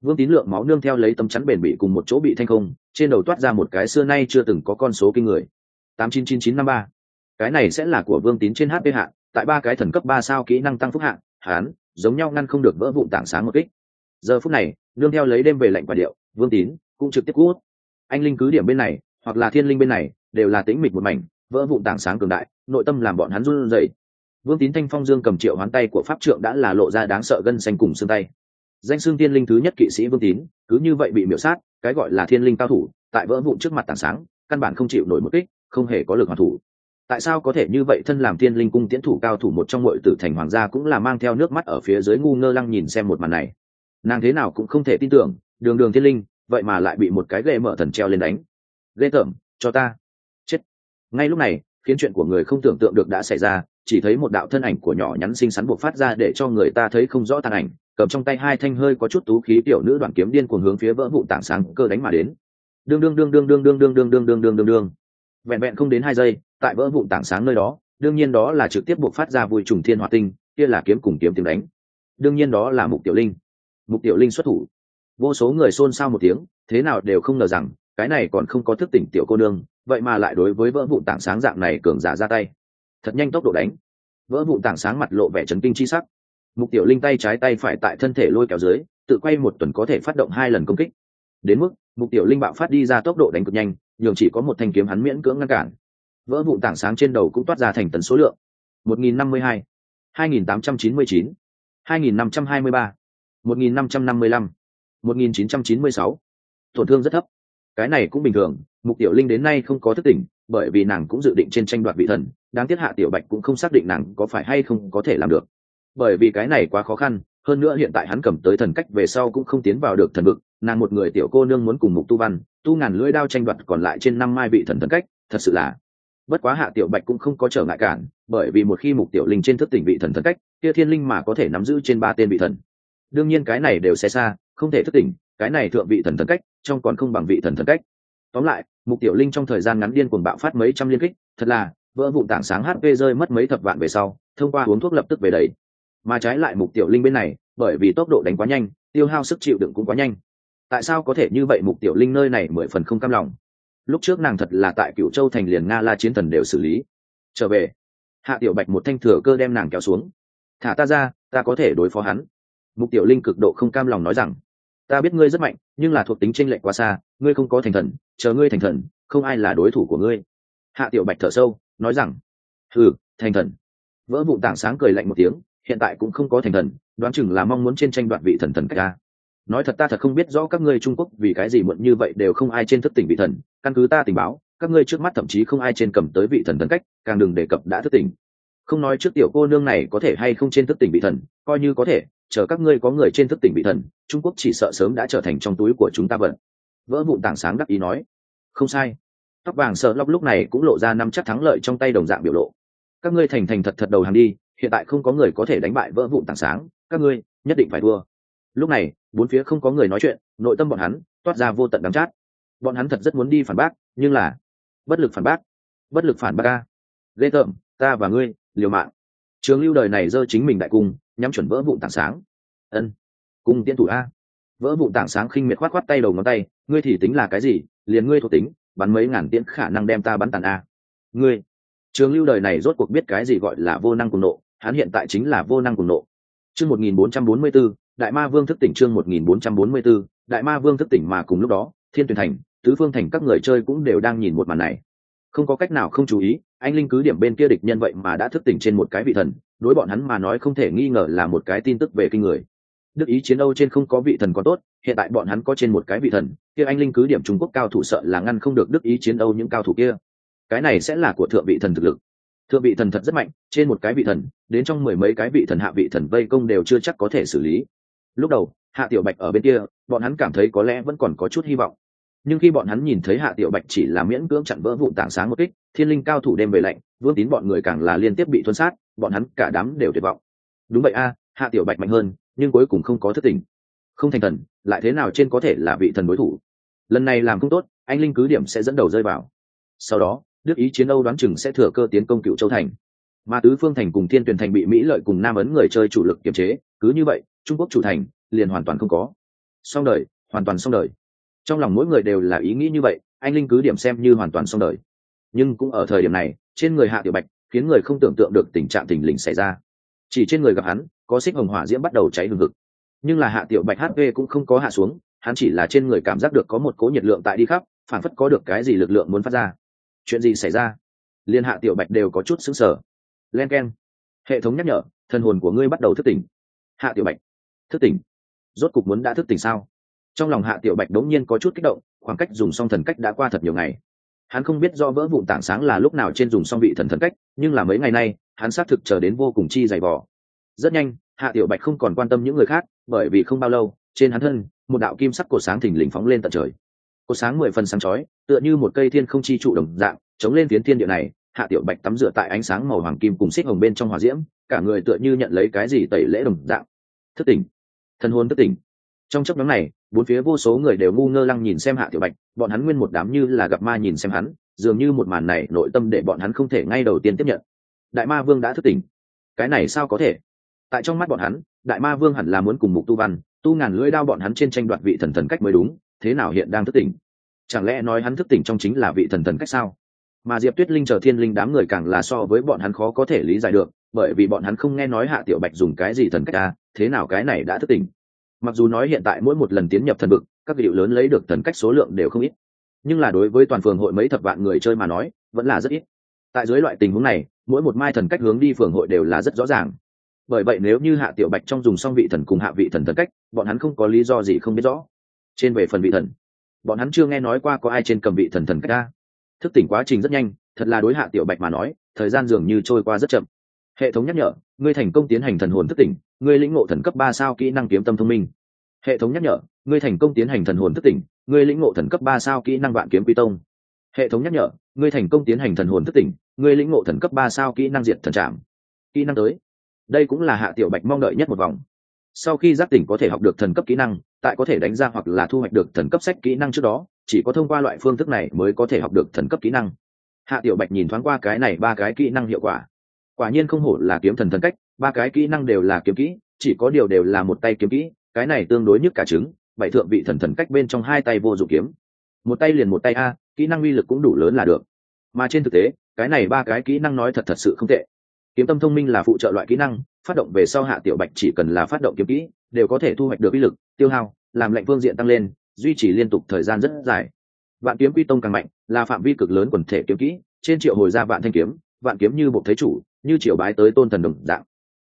Speaker 1: Vương tín lượng máu nương theo lấy tấm chắn bền bị cùng một chỗ bị thanh không, trên đầu toát ra một cái xưa nay chưa từng có con số kinh người. Tám chín chín chín năm ba. Cái này sẽ là của vương tín trên hp hạ, tại ba cái thần cấp ba sao kỹ năng tăng phúc hạng hắn giống nhau ngăn không được vỡ vụn tảng sáng một kích. Giờ phút này nương theo lấy đêm về lạnh quả điệu, vương tín cũng trực tiếp cút. Anh linh cứ điểm bên này, hoặc là thiên linh bên này, đều là tĩnh mịch một mảnh, vỡ vụn tảng sáng cường đại, nội tâm làm bọn hắn run rẩy. Vương tín thanh phong dương cầm triệu hoán tay của pháp trượng đã là lộ ra đáng sợ gân xanh cùng xương tay. Danh xương tiên linh thứ nhất kỵ sĩ vương tín, cứ như vậy bị miểu sát, cái gọi là thiên linh cao thủ, tại vỡ vụn trước mặt tảng sáng, căn bản không chịu nổi một kích, không hề có lực hoàn thủ. Tại sao có thể như vậy thân làm thiên linh cung tiễn thủ cao thủ một trong mọi tử thành hoàng gia cũng là mang theo nước mắt ở phía dưới ngu ngơ lăng nhìn xem một màn này nàng thế nào cũng không thể tin tưởng đường đường thiên linh vậy mà lại bị một cái ghê mở thần treo lên đánh ghê tởm cho ta chết ngay lúc này khiến chuyện của người không tưởng tượng được đã xảy ra chỉ thấy một đạo thân ảnh của nhỏ nhắn xinh xắn buộc phát ra để cho người ta thấy không rõ tàn ảnh cầm trong tay hai thanh hơi có chút tú khí tiểu nữ đoàn kiếm điên cuồng hướng phía vỡ vụ tảng sáng cơ đánh mà đến đương đương đương đương đương đương đương đương đương đương đương đương đương vẹn vẹn không đến hai giây tại vỡ vụ tảng sáng nơi đó đương nhiên đó là trực tiếp buộc phát ra vui trùng thiên hỏa tinh kia là kiếm cùng kiếm tiếng đánh đương nhiên đó là mục tiểu linh mục tiểu linh xuất thủ. Vô số người xôn xao một tiếng, thế nào đều không ngờ rằng, cái này còn không có thức tỉnh tiểu cô nương, vậy mà lại đối với vỡ vụ tảng sáng dạng này cường giả ra tay. Thật nhanh tốc độ đánh. Vỡ vụ tảng sáng mặt lộ vẻ trấn kinh chi sắc. Mục tiểu linh tay trái tay phải tại thân thể lôi kéo dưới, tự quay một tuần có thể phát động hai lần công kích. Đến mức, mục tiểu linh bạo phát đi ra tốc độ đánh cực nhanh, nhường chỉ có một thanh kiếm hắn miễn cưỡng ngăn cản. Vỡ vụ tảng sáng trên đầu cũng toát ra thành tấn số lượng. một nghìn năm mươi hai hai nghìn tám trăm chín mươi chín, hai nghìn năm trăm hai mươi ba một nghìn năm trăm năm mươi lăm, một nghìn chín trăm chín mươi sáu. Tổn thương rất thấp. Cái này cũng bình thường, mục tiểu linh đến nay không có thức tỉnh, bởi vì nàng cũng dự định trên tranh đoạt vị thần, đáng tiếc hạ tiểu bạch cũng không xác định nàng có phải hay không có thể làm được. Bởi vì cái này quá khó khăn, hơn nữa hiện tại hắn cầm tới thần cách về sau cũng không tiến vào được thần vực, nàng một người tiểu cô nương muốn cùng mục tu văn, tu ngàn lưỡi đao tranh đoạt còn lại trên năm mai vị thần thần cách, thật sự là. Bất quá hạ tiểu bạch cũng không có trở ngại cản, bởi vì một khi mục tiểu linh trên thức tỉnh vị thần thần cách, kia thiên linh mà có thể nắm giữ trên ba tên vị thần đương nhiên cái này đều xe xa, không thể thức tỉnh, cái này thượng vị thần thần cách, trong còn không bằng vị thần thần cách. Tóm lại, mục tiểu linh trong thời gian ngắn điên cuồng bạo phát mấy trăm liên kích, thật là, vỡ vụ tảng sáng hp rơi mất mấy thập vạn về sau, thông qua uống thuốc lập tức về đấy mà trái lại mục tiểu linh bên này, bởi vì tốc độ đánh quá nhanh, tiêu hao sức chịu đựng cũng quá nhanh. Tại sao có thể như vậy mục tiểu linh nơi này mười phần không cam lòng? Lúc trước nàng thật là tại cựu châu thành liền nga la chiến thần đều xử lý. Trở về, hạ tiểu bạch một thanh thừa cơ đem nàng kéo xuống. Thả ta ra, ta có thể đối phó hắn mục tiểu linh cực độ không cam lòng nói rằng, ta biết ngươi rất mạnh, nhưng là thuộc tính tranh lệch quá xa, ngươi không có thành thần, chờ ngươi thành thần, không ai là đối thủ của ngươi. Hạ tiểu bạch thở sâu, nói rằng ừ thành thần. Vỡ vụ tảng sáng cười lạnh một tiếng, hiện tại cũng không có thành thần, đoán chừng là mong muốn trên tranh đoạt vị thần thần cách ta nói thật ta thật không biết rõ các ngươi trung quốc vì cái gì muộn như vậy đều không ai trên thức tỉnh vị thần, căn cứ ta tình báo, các ngươi trước mắt thậm chí không ai trên cầm tới vị thần thần cách, càng đừng đề cập đã thức tỉnh không nói trước tiểu cô nương này có thể hay không trên thức tỉnh bị thần, coi như có thể, chờ các ngươi có người trên thức tỉnh bị thần, trung quốc chỉ sợ sớm đã trở thành trong túi của chúng ta vận vỡ vụn tảng sáng đắc ý nói. Không sai. Tóc vàng sợ lóc lúc này cũng lộ ra năm chắc thắng lợi trong tay đồng dạng biểu lộ. Các ngươi thành thành thật thật đầu hàng đi, hiện tại không có người có thể đánh bại vỡ vụn tảng sáng, các ngươi nhất định phải thua. Lúc này, bốn phía không có người nói chuyện, nội tâm bọn hắn toát ra vô tận đắng chát. Bọn hắn thật rất muốn đi phản bác, nhưng là bất lực phản bác, bất lực phản bác ca ghê tởm, ta và ngươi liều mạng. Trường lưu đời này giơ chính mình đại cung, nhắm chuẩn vỡ vụn tảng sáng. Ân, cung tiên thủ a. Vỡ vụn tảng sáng khinh miệt khoát khoát tay đầu ngón tay, ngươi thì tính là cái gì, liền ngươi thuộc tính, bắn mấy ngàn tiễn khả năng đem ta bắn tàn a. Ngươi, trường lưu đời này rốt cuộc biết cái gì gọi là vô năng cùng nộ, hắn hiện tại chính là vô năng cùng nộ. Chương một nghìn bốn trăm bốn mươi b ố đại ma vương thức tỉnh chương một nghìn bốn trăm bốn mươi b ố đại ma vương thức tỉnh mà cùng lúc đó, thiên tuyển thành, tứ phương thành các người chơi cũng đều đang nhìn một màn này. Không có cách nào không chú ý anh linh cứ điểm bên kia địch nhân vậy mà đã thức tỉnh trên một cái vị thần, đối bọn hắn mà nói không thể nghi ngờ là một cái tin tức về kinh người. Đức ý chiến âu trên không có vị thần có tốt, hiện tại bọn hắn có trên một cái vị thần, kia anh linh cứ điểm trung quốc cao thủ sợ là ngăn không được đức ý chiến âu những cao thủ kia. Cái này sẽ là của thượng vị thần thực lực. Thượng vị thần thật rất mạnh, trên một cái vị thần, đến trong mười mấy cái vị thần hạ vị thần vây công đều chưa chắc có thể xử lý. Lúc đầu, hạ tiểu bạch ở bên kia, bọn hắn cảm thấy có lẽ vẫn còn có chút hy vọng nhưng khi bọn hắn nhìn thấy hạ tiểu bạch chỉ là miễn cưỡng chặn vỡ vụ tảng sáng một kích, thiên linh cao thủ đêm về lạnh, vương tín bọn người càng là liên tiếp bị thuân sát, bọn hắn cả đám đều tuyệt vọng. Đúng vậy a, hạ tiểu bạch mạnh hơn, nhưng cuối cùng không có thất tình. Không thành thần, lại thế nào trên có thể là vị thần đối thủ? Lần này làm không tốt, anh linh cứ điểm sẽ dẫn đầu rơi vào. Sau đó, đức ý chiến âu đoán chừng sẽ thừa cơ tiến công cựu châu thành. Mà tứ phương thành cùng thiên tuyển thành bị mỹ lợi cùng nam ấn người chơi chủ lực kiềm chế, cứ như vậy, trung quốc chủ thành liền hoàn toàn không có. Xong đời, hoàn toàn xong đời trong lòng mỗi người đều là ý nghĩ như vậy, anh linh cứ điểm xem như hoàn toàn xong đời. Nhưng cũng ở thời điểm này, trên người hạ tiểu bạch khiến người không tưởng tượng được tình trạng tình lình xảy ra. Chỉ trên người gặp hắn, có xích hồng hỏa diễm bắt đầu cháy hừng hực. Nhưng là hạ tiểu bạch hp cũng không có hạ xuống, hắn chỉ là trên người cảm giác được có một cố nhiệt lượng tại đi khắp, phản phất có được cái gì lực lượng muốn phát ra. Chuyện gì xảy ra? Liên hạ tiểu bạch đều có chút xứng sở len k e n hệ thống nhắc nhở thân hồn của ngươi bắt đầu thức tỉnh. Hạ tiểu bạch, thức tỉnh? Rốt cục muốn đã thức tỉnh sao? Trong lòng hạ tiểu bạch đống nhiên có chút kích động, khoảng cách dùng xong thần cách đã qua thật nhiều ngày. Hắn không biết do vỡ vụn tảng sáng là lúc nào trên dùng xong vị thần thần cách, nhưng là mấy ngày nay, hắn xác thực chờ đến vô cùng chi dày vò. Rất nhanh, hạ tiểu bạch không còn quan tâm những người khác, bởi vì không bao lâu, trên hắn thân, một đạo kim sắc cổ sáng thình lình phóng lên tận trời. Cổ sáng mười phần sáng chói, tựa như một cây thiên không chi trụ đồng dạng, chống lên phiến thiên địa này, hạ tiểu bạch tắm rửa tại ánh sáng màu hoàng kim cùng xích hồng bên trong hòa diễm, cả người tựa như nhận lấy cái gì tẩy lễ đồng dạng. Thức tỉnh. Thân hôn thức tỉnh. Trong chấp nhóm này bốn phía vô số người đều ngu ngơ lăng nhìn xem hạ tiểu bạch bọn hắn nguyên một đám như là gặp ma nhìn xem hắn dường như một màn này nội tâm để bọn hắn không thể ngay đầu tiên tiếp nhận. Đại ma vương đã thức tỉnh. Cái này sao có thể? Tại trong mắt bọn hắn đại ma vương hẳn là muốn cùng mục tu văn tu ngàn lưỡi đao bọn hắn trên tranh đoạt vị thần thần cách mới đúng thế nào hiện đang thức tỉnh? Chẳng lẽ nói hắn thức tỉnh trong chính là vị thần thần cách sao? Mà diệp tuyết linh chờ thiên linh đám người càng là so với bọn hắn khó có thể lý giải được bởi vì bọn hắn không nghe nói hạ tiểu bạch dùng cái gì thần cách ta, thế nào cái này đã thức tỉnh? Mặc dù nói hiện tại mỗi một lần tiến nhập thần vực, các vị lớn lấy được thần cách số lượng đều không ít. Nhưng là đối với toàn phường hội mấy thập vạn người chơi mà nói, vẫn là rất ít. Tại dưới loại tình huống này, mỗi một mai thần cách hướng đi phường hội đều là rất rõ ràng. Bởi vậy nếu như hạ tiểu bạch trong dùng xong vị thần cùng hạ vị thần thần cách, bọn hắn không có lý do gì không biết rõ. Trên về phần vị thần, bọn hắn chưa nghe nói qua có ai trên cầm vị thần thần cách ta thức tỉnh quá trình rất nhanh, thật là đối hạ tiểu bạch mà nói, thời gian dường như trôi qua rất chậm. Hệ thống nhắc nhở, ngươi thành công tiến hành thần hồn thức tỉnh ngươi lĩnh ngộ thần cấp ba sao kỹ năng kiếm tâm thông minh. Hệ thống nhắc nhở, ngươi thành công tiến hành thần hồn thức tỉnh, ngươi lĩnh ngộ thần cấp ba sao kỹ năng vạn kiếm quy tông. Hệ thống nhắc nhở, ngươi thành công tiến hành thần hồn thức tỉnh, ngươi lĩnh ngộ thần cấp ba sao kỹ năng diệt thần trạm kỹ năng tới. Đây cũng là hạ tiểu bạch mong đợi nhất một vòng. Sau khi giác tỉnh có thể học được thần cấp kỹ năng, tại có thể đánh ra hoặc là thu hoạch được thần cấp sách kỹ năng trước đó, chỉ có thông qua loại phương thức này mới có thể học được thần cấp kỹ năng. Hạ tiểu bạch nhìn thoáng qua cái này ba cái kỹ năng hiệu quả. Quả nhiên không hổ là kiếm thần thần cách ba cái kỹ năng đều là kiếm kỹ, chỉ có điều đều là một tay kiếm kỹ, cái này tương đối nhất cả trứng, bảy thượng vị thần thần cách bên trong hai tay vô dụng kiếm. Một tay liền một tay a, kỹ năng uy lực cũng đủ lớn là được. Mà trên thực tế, cái này ba cái kỹ năng nói thật thật sự không tệ. Kiếm tâm thông minh là phụ trợ loại kỹ năng, phát động về sau hạ tiểu bạch chỉ cần là phát động kiếm kỹ, đều có thể thu hoạch được uy lực, tiêu hao, làm lệnh phương diện tăng lên, duy trì liên tục thời gian rất dài. Vạn kiếm quy tông càng mạnh, là phạm vi cực lớn quần thể kiếm kỹ, trên triệu hồi ra vạn thanh kiếm, vạn kiếm như một thế chủ, như triều bái tới tôn thần đồng dạng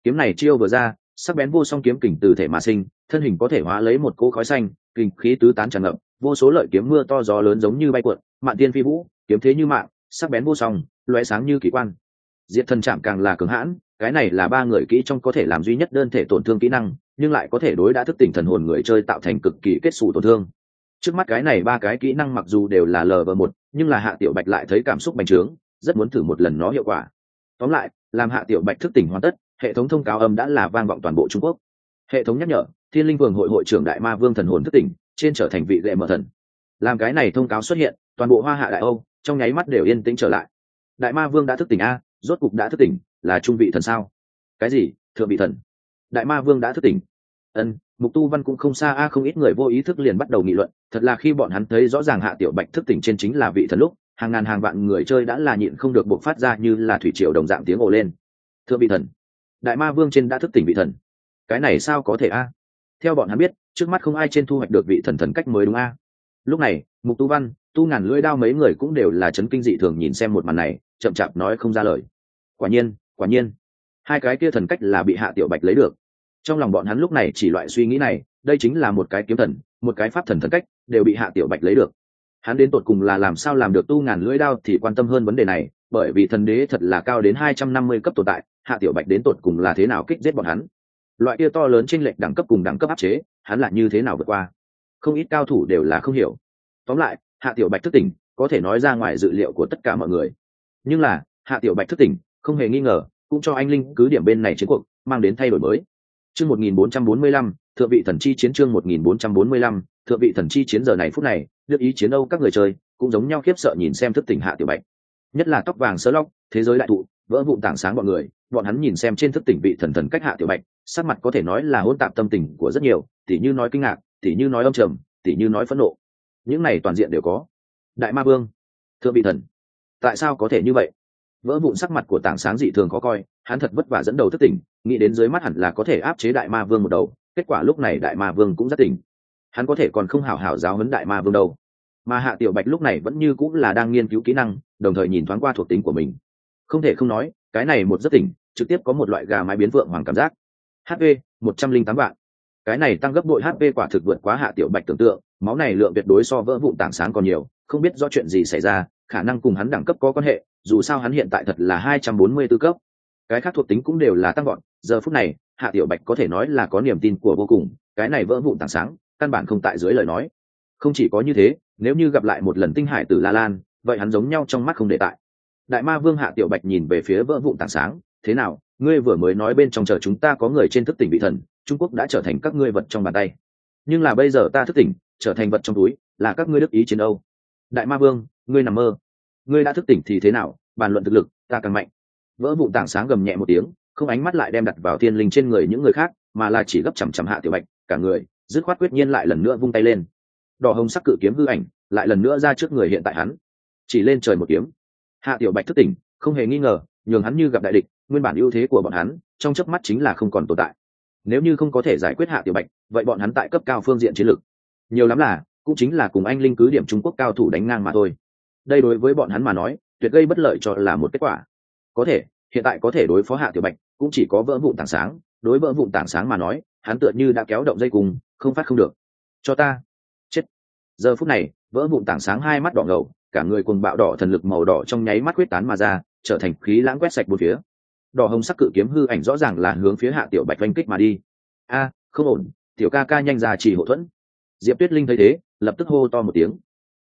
Speaker 1: kiếm này chiêu vừa ra, sắc bén vô song kiếm kình từ thể mà sinh, thân hình có thể hóa lấy một cỗ khói xanh, kình khí tứ tán tràn ngập, vô số lợi kiếm mưa to gió lớn giống như bay cuộn, mạn tiên phi vũ, kiếm thế như mạng, sắc bén vô song loé sáng như kỳ quan. Diệt thần chạm càng là cường hãn, cái này là ba người kỹ trong có thể làm duy nhất đơn thể tổn thương kỹ năng, nhưng lại có thể đối đã thức tỉnh thần hồn người chơi tạo thành cực kỳ kết xù tổn thương. Trước mắt cái này ba cái kỹ năng mặc dù đều là lv một, nhưng là hạ tiểu bạch lại thấy cảm xúc bành trướng, rất muốn thử một lần nó hiệu quả. Tóm lại, làm hạ tiểu bạch thức tỉnh hoàn tất hệ thống thông cáo âm đã là vang vọng toàn bộ trung quốc. Hệ thống nhắc nhở, thiên linh vương hội hội trưởng đại ma vương thần hồn thức tỉnh, trên trở thành vị lệ mở thần. Làm cái này thông cáo xuất hiện, toàn bộ hoa hạ đại âu, trong nháy mắt đều yên tĩnh trở lại. Đại ma vương đã thức tỉnh a, rốt cục đã thức tỉnh, là trung vị thần sao? Cái gì? Thượng vị thần? Đại ma vương đã thức tỉnh. Ân, mục tu văn cũng không xa a, không ít người vô ý thức liền bắt đầu nghị luận, thật là khi bọn hắn thấy rõ ràng hạ tiểu bạch thức tỉnh trên chính là vị thần lúc, hàng ngàn hàng vạn người chơi đã là nhịn không được buộc phát ra như là thủy triều đồng dạng tiếng ồ lên. Thượng vị thần đại ma vương trên đã thức tỉnh vị thần. Cái này sao có thể a? Theo bọn hắn biết, trước mắt không ai trên thu hoạch được vị thần thần cách mới đúng a. Lúc này, mục tu văn, tu ngàn lưỡi đao mấy người cũng đều là chấn kinh dị thường nhìn xem một màn này, chậm chạp nói không ra lời. Quả nhiên quả nhiên. Hai cái kia thần cách là bị hạ tiểu bạch lấy được. Trong lòng bọn hắn lúc này chỉ loại suy nghĩ này, đây chính là một cái kiếm thần, một cái pháp thần thần cách, đều bị hạ tiểu bạch lấy được. Hắn đến tột cùng là làm sao làm được tu ngàn lưỡi đao thì quan tâm hơn vấn đề này, bởi vì thần đế thật là cao đến hai trăm năm mươi cấp tồn tại hạ tiểu bạch đến tột cùng là thế nào kích giết bọn hắn? Loại kia to lớn chênh lệch đẳng cấp cùng đẳng cấp áp chế hắn là như thế nào vượt qua? Không ít cao thủ đều là không hiểu. Tóm lại hạ tiểu bạch thức tỉnh có thể nói ra ngoài dự liệu của tất cả mọi người. Nhưng là hạ tiểu bạch thức tỉnh không hề nghi ngờ cũng cho anh linh cứ điểm bên này chiến cuộc mang đến thay đổi mới. Chương 1445, thượng vị thần chi chiến chương 1445, thượng vị thần chi chiến giờ này phút này được ý chiến âu các người chơi cũng giống nhau khiếp sợ nhìn xem thức tỉnh hạ tiểu bạch. Nhất là tóc vàng sơ lóc thế giới đại thụ vỡ vụn tảng sáng bọn người bọn hắn nhìn xem trên thức tỉnh vị thần thần cách hạ tiểu bạch, sắc mặt có thể nói là hỗn tạp tâm tình của rất nhiều, tỉ như nói kinh ngạc, tỉ như nói âm trầm, tỉ như nói phẫn nộ. Những này toàn diện đều có. Đại ma vương, thượng vị thần, tại sao có thể như vậy? Vỡ vụn sắc mặt của tảng sáng dị thường khó coi, hắn thật vất vả dẫn đầu thất tỉnh, nghĩ đến dưới mắt hẳn là có thể áp chế đại ma vương một đầu, kết quả lúc này đại ma vương cũng rất tỉnh. Hắn có thể còn không hào hảo giáo huấn đại ma vương đâu. Mà hạ tiểu bạch lúc này vẫn như cũng là đang nghiên cứu kỹ năng, đồng thời nhìn thoáng qua thuộc tính của mình. Không thể không nói cái này một rất tỉnh, trực tiếp có một loại gà mái biến vượng hoàng cảm giác. Hp một trăm linh tám vạn. Cái này tăng gấp bội hp quả thực vượt quá hạ tiểu bạch tưởng tượng, máu này lượng tuyệt đối so vỡ vụn tảng sáng còn nhiều, không biết do chuyện gì xảy ra, khả năng cùng hắn đẳng cấp có quan hệ, dù sao hắn hiện tại thật là hai trăm bốn mươi tư cấp. Cái khác thuộc tính cũng đều là tăng gọn giờ phút này, hạ tiểu bạch có thể nói là có niềm tin của vô cùng, cái này vỡ vụn tảng sáng, căn bản không tại dưới lời nói. Không chỉ có như thế, nếu như gặp lại một lần tinh hải tử la lan, vậy hắn giống nhau trong mắt không để tại đại ma vương hạ tiểu bạch nhìn về phía vỡ vụn tảng sáng, thế nào, ngươi vừa mới nói bên trong chờ chúng ta có người trên thức tỉnh vị thần, trung quốc đã trở thành các ngươi vật trong bàn tay. Nhưng là bây giờ ta thức tỉnh, trở thành vật trong túi, là các ngươi đức ý chiến âu đại ma vương, ngươi nằm mơ. Ngươi đã thức tỉnh thì thế nào? Bàn luận thực lực, ta càng mạnh. Vỡ vụ tảng sáng gầm nhẹ một tiếng, không ánh mắt lại đem đặt vào thiên linh trên người những người khác, mà là chỉ gấp chằm chằm hạ tiểu bạch, cả người, dứt khoát quyết nhiên lại lần nữa vung tay lên. Đỏ hồng sắc cự kiếm hư ảnh, lại lần nữa ra trước người hiện tại hắn. Chỉ lên trời một kiếm hạ tiểu bạch thức tỉnh, không hề nghi ngờ, nhường hắn như gặp đại địch, nguyên bản ưu thế của bọn hắn, trong chớp mắt chính là không còn tồn tại. Nếu như không có thể giải quyết hạ tiểu bạch, vậy bọn hắn tại cấp cao phương diện chiến lược. Nhiều lắm là, cũng chính là cùng anh linh cứ điểm trung quốc cao thủ đánh ngang mà thôi. Đây đối với bọn hắn mà nói, tuyệt gây bất lợi cho là một kết quả. Có thể, hiện tại có thể đối phó hạ tiểu bạch, cũng chỉ có vỡ vụn tảng sáng. Đối vỡ vụn tảng sáng mà nói, hắn tựa như đã kéo động dây cùng, không phát không được. Cho ta. Chết. Giờ phút này, vỡ vụn tảng sáng hai mắt đỏ ngầu cả người cuồng bạo đỏ thần lực màu đỏ trong nháy mắt quyết tán mà ra, trở thành khí lãng quét sạch bốn phía. Đỏ hồng sắc cự kiếm hư ảnh rõ ràng là hướng phía hạ tiểu bạch oanh kích mà đi. A, không ổn, tiểu ca ca nhanh ra chỉ hậu thuẫn. Diệp tuyết linh thấy thế, lập tức hô to một tiếng.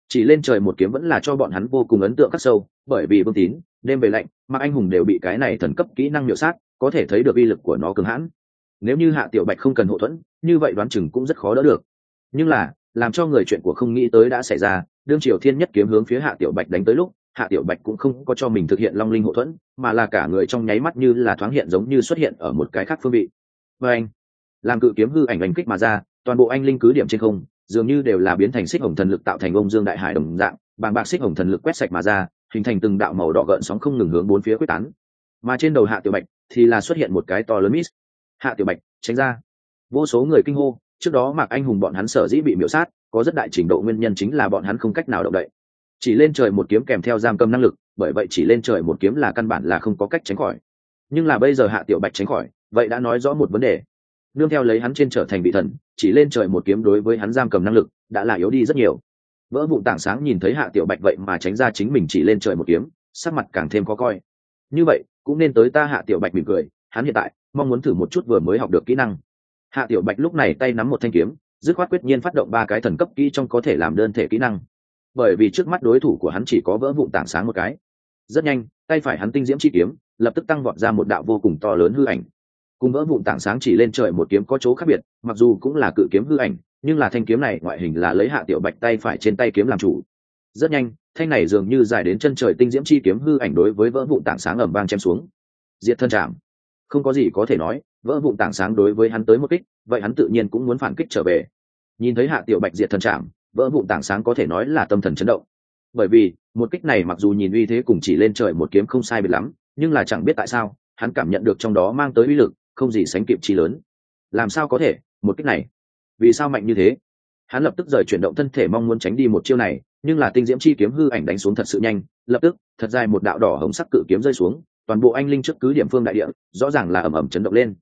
Speaker 1: Chỉ lên trời một kiếm vẫn là cho bọn hắn vô cùng ấn tượng khắc sâu, bởi vì vương tín, đêm về lạnh, mà anh hùng đều bị cái này thần cấp kỹ năng miểu sát, có thể thấy được uy lực của nó cường hãn. Nếu như hạ tiểu bạch không cần hậu thuẫn, như vậy đoán chừng cũng rất khó đỡ được. Nhưng là làm cho người chuyện của không nghĩ tới đã xảy ra, đương triều thiên nhất kiếm hướng phía hạ tiểu bạch đánh tới lúc, hạ tiểu bạch cũng không có cho mình thực hiện long linh hậu thuẫn, mà là cả người trong nháy mắt như là thoáng hiện giống như xuất hiện ở một cái khác phương vị. Và anh, làm cự kiếm hư ảnh đánh kích mà ra, toàn bộ anh linh cứ điểm trên không, dường như đều là biến thành xích hồng thần lực tạo thành ông dương đại hải đồng dạng, bàng bạc xích hồng thần lực quét sạch mà ra, hình thành từng đạo màu đỏ gợn sóng không ngừng hướng bốn phía quyết tán. Mà trên đầu hạ tiểu bạch thì là xuất hiện một cái to lớn miss hạ tiểu bạch, tránh ra. Vô số người kinh hô trước đó mạc anh hùng bọn hắn sở dĩ bị miễu sát, có rất đại trình độ nguyên nhân chính là bọn hắn không cách nào động đậy. Chỉ lên trời một kiếm kèm theo giam cầm năng lực, bởi vậy chỉ lên trời một kiếm là căn bản là không có cách tránh khỏi. Nhưng là bây giờ hạ tiểu bạch tránh khỏi, vậy đã nói rõ một vấn đề. Nương theo lấy hắn trên trở thành vị thần, chỉ lên trời một kiếm đối với hắn giam cầm năng lực đã là yếu đi rất nhiều. Vỡ vụ tảng sáng nhìn thấy hạ tiểu bạch vậy mà tránh ra chính mình chỉ lên trời một kiếm, sắc mặt càng thêm khó coi. Như vậy, cũng nên tới ta hạ tiểu bạch mỉm cười, hắn hiện tại mong muốn thử một chút vừa mới học được kỹ năng hạ tiểu bạch lúc này tay nắm một thanh kiếm, dứt khoát quyết nhiên phát động ba cái thần cấp kỹ trong có thể làm đơn thể kỹ năng. Bởi vì trước mắt đối thủ của hắn chỉ có vỡ vụn tảng sáng một cái. Rất nhanh, tay phải hắn tinh diễm chi kiếm, lập tức tăng vọt ra một đạo vô cùng to lớn hư ảnh. Cùng vỡ vụn tảng sáng chỉ lên trời một kiếm có chỗ khác biệt, mặc dù cũng là cự kiếm hư ảnh, nhưng là thanh kiếm này ngoại hình là lấy hạ tiểu bạch tay phải trên tay kiếm làm chủ. Rất nhanh, thanh này dường như dài đến chân trời tinh diễm chi kiếm hư ảnh đối với vỡ vụn tảng sáng ẩm vang chém xuống. Diệt thân chạm không có gì có thể nói vỡ vụn tảng sáng đối với hắn tới một kích, vậy hắn tự nhiên cũng muốn phản kích trở về. Nhìn thấy hạ tiểu bạch diệt thần trạm vỡ vụn tảng sáng có thể nói là tâm thần chấn động. Bởi vì, một kích này mặc dù nhìn uy thế cùng chỉ lên trời một kiếm không sai biệt lắm, nhưng là chẳng biết tại sao, hắn cảm nhận được trong đó mang tới uy lực, không gì sánh kịp chi lớn. Làm sao có thể, một kích này? Vì sao mạnh như thế? Hắn lập tức rời chuyển động thân thể mong muốn tránh đi một chiêu này, nhưng là tinh diễm chi kiếm hư ảnh đánh xuống thật sự nhanh, lập tức, thật dài một đạo đỏ hồng sắc cự kiếm rơi xuống, toàn bộ anh linh trước cứ điểm phương đại địa, rõ ràng là ẩm ẩm chấn động lên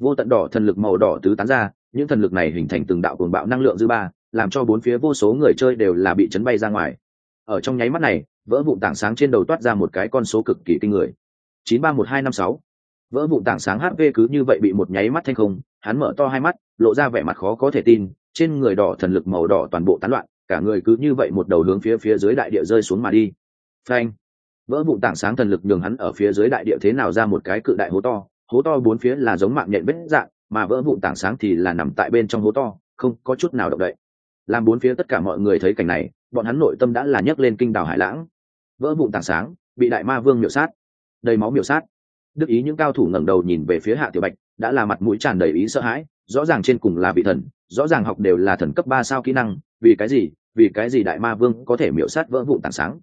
Speaker 1: vô tận đỏ thần lực màu đỏ tứ tán ra, những thần lực này hình thành từng đạo cuồng bạo năng lượng dư ba, làm cho bốn phía vô số người chơi đều là bị chấn bay ra ngoài. Ở trong nháy mắt này, vỡ vụ tảng sáng trên đầu toát ra một cái con số cực kỳ kinh người. Chín ba một hai năm sáu. Vỡ vụ tảng sáng hp cứ như vậy bị một nháy mắt thanh không, hắn mở to hai mắt, lộ ra vẻ mặt khó có thể tin, trên người đỏ thần lực màu đỏ toàn bộ tán loạn, cả người cứ như vậy một đầu hướng phía phía dưới đại địa rơi xuống mà đi. Phanh. Vỡ vụ tảng sáng thần lực nhường hắn ở phía dưới đại địa thế nào ra một cái cự đại hố to hố to bốn phía là giống mạng nhện vết dạng, mà vỡ vụn tảng sáng thì là nằm tại bên trong hố to, không có chút nào động đậy. Làm bốn phía tất cả mọi người thấy cảnh này, bọn hắn nội tâm đã là nhấc lên kinh đảo hải lãng. Vỡ vụn tảng sáng, bị đại ma vương miểu sát. Đầy máu miểu sát. Đức ý những cao thủ ngẩng đầu nhìn về phía hạ tiểu bạch, đã là mặt mũi tràn đầy ý sợ hãi, rõ ràng trên cùng là vị thần, rõ ràng học đều là thần cấp ba sao kỹ năng, vì cái gì, vì cái gì đại ma vương có thể miểu sát vỡ vụn tảng sáng?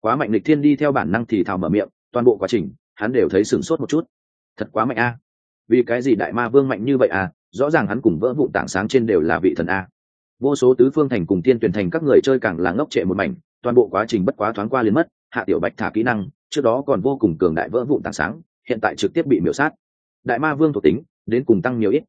Speaker 1: Quá mạnh lịch thiên đi theo bản năng thì thào mở miệng, toàn bộ quá trình, hắn đều thấy sửng sốt một chút thật quá mạnh a. Vì cái gì đại ma vương mạnh như vậy à? Rõ ràng hắn cùng vỡ vụn tảng sáng trên đều là vị thần a. Vô số tứ phương thành cùng tiên tuyển thành các người chơi càng là ngốc trệ một mảnh, toàn bộ quá trình bất quá thoáng qua liền mất, hạ tiểu bạch thả kỹ năng, trước đó còn vô cùng cường đại vỡ vụn tảng sáng, hiện tại trực tiếp bị miểu sát. Đại ma vương thuộc tính, đến cùng tăng nhiều ít.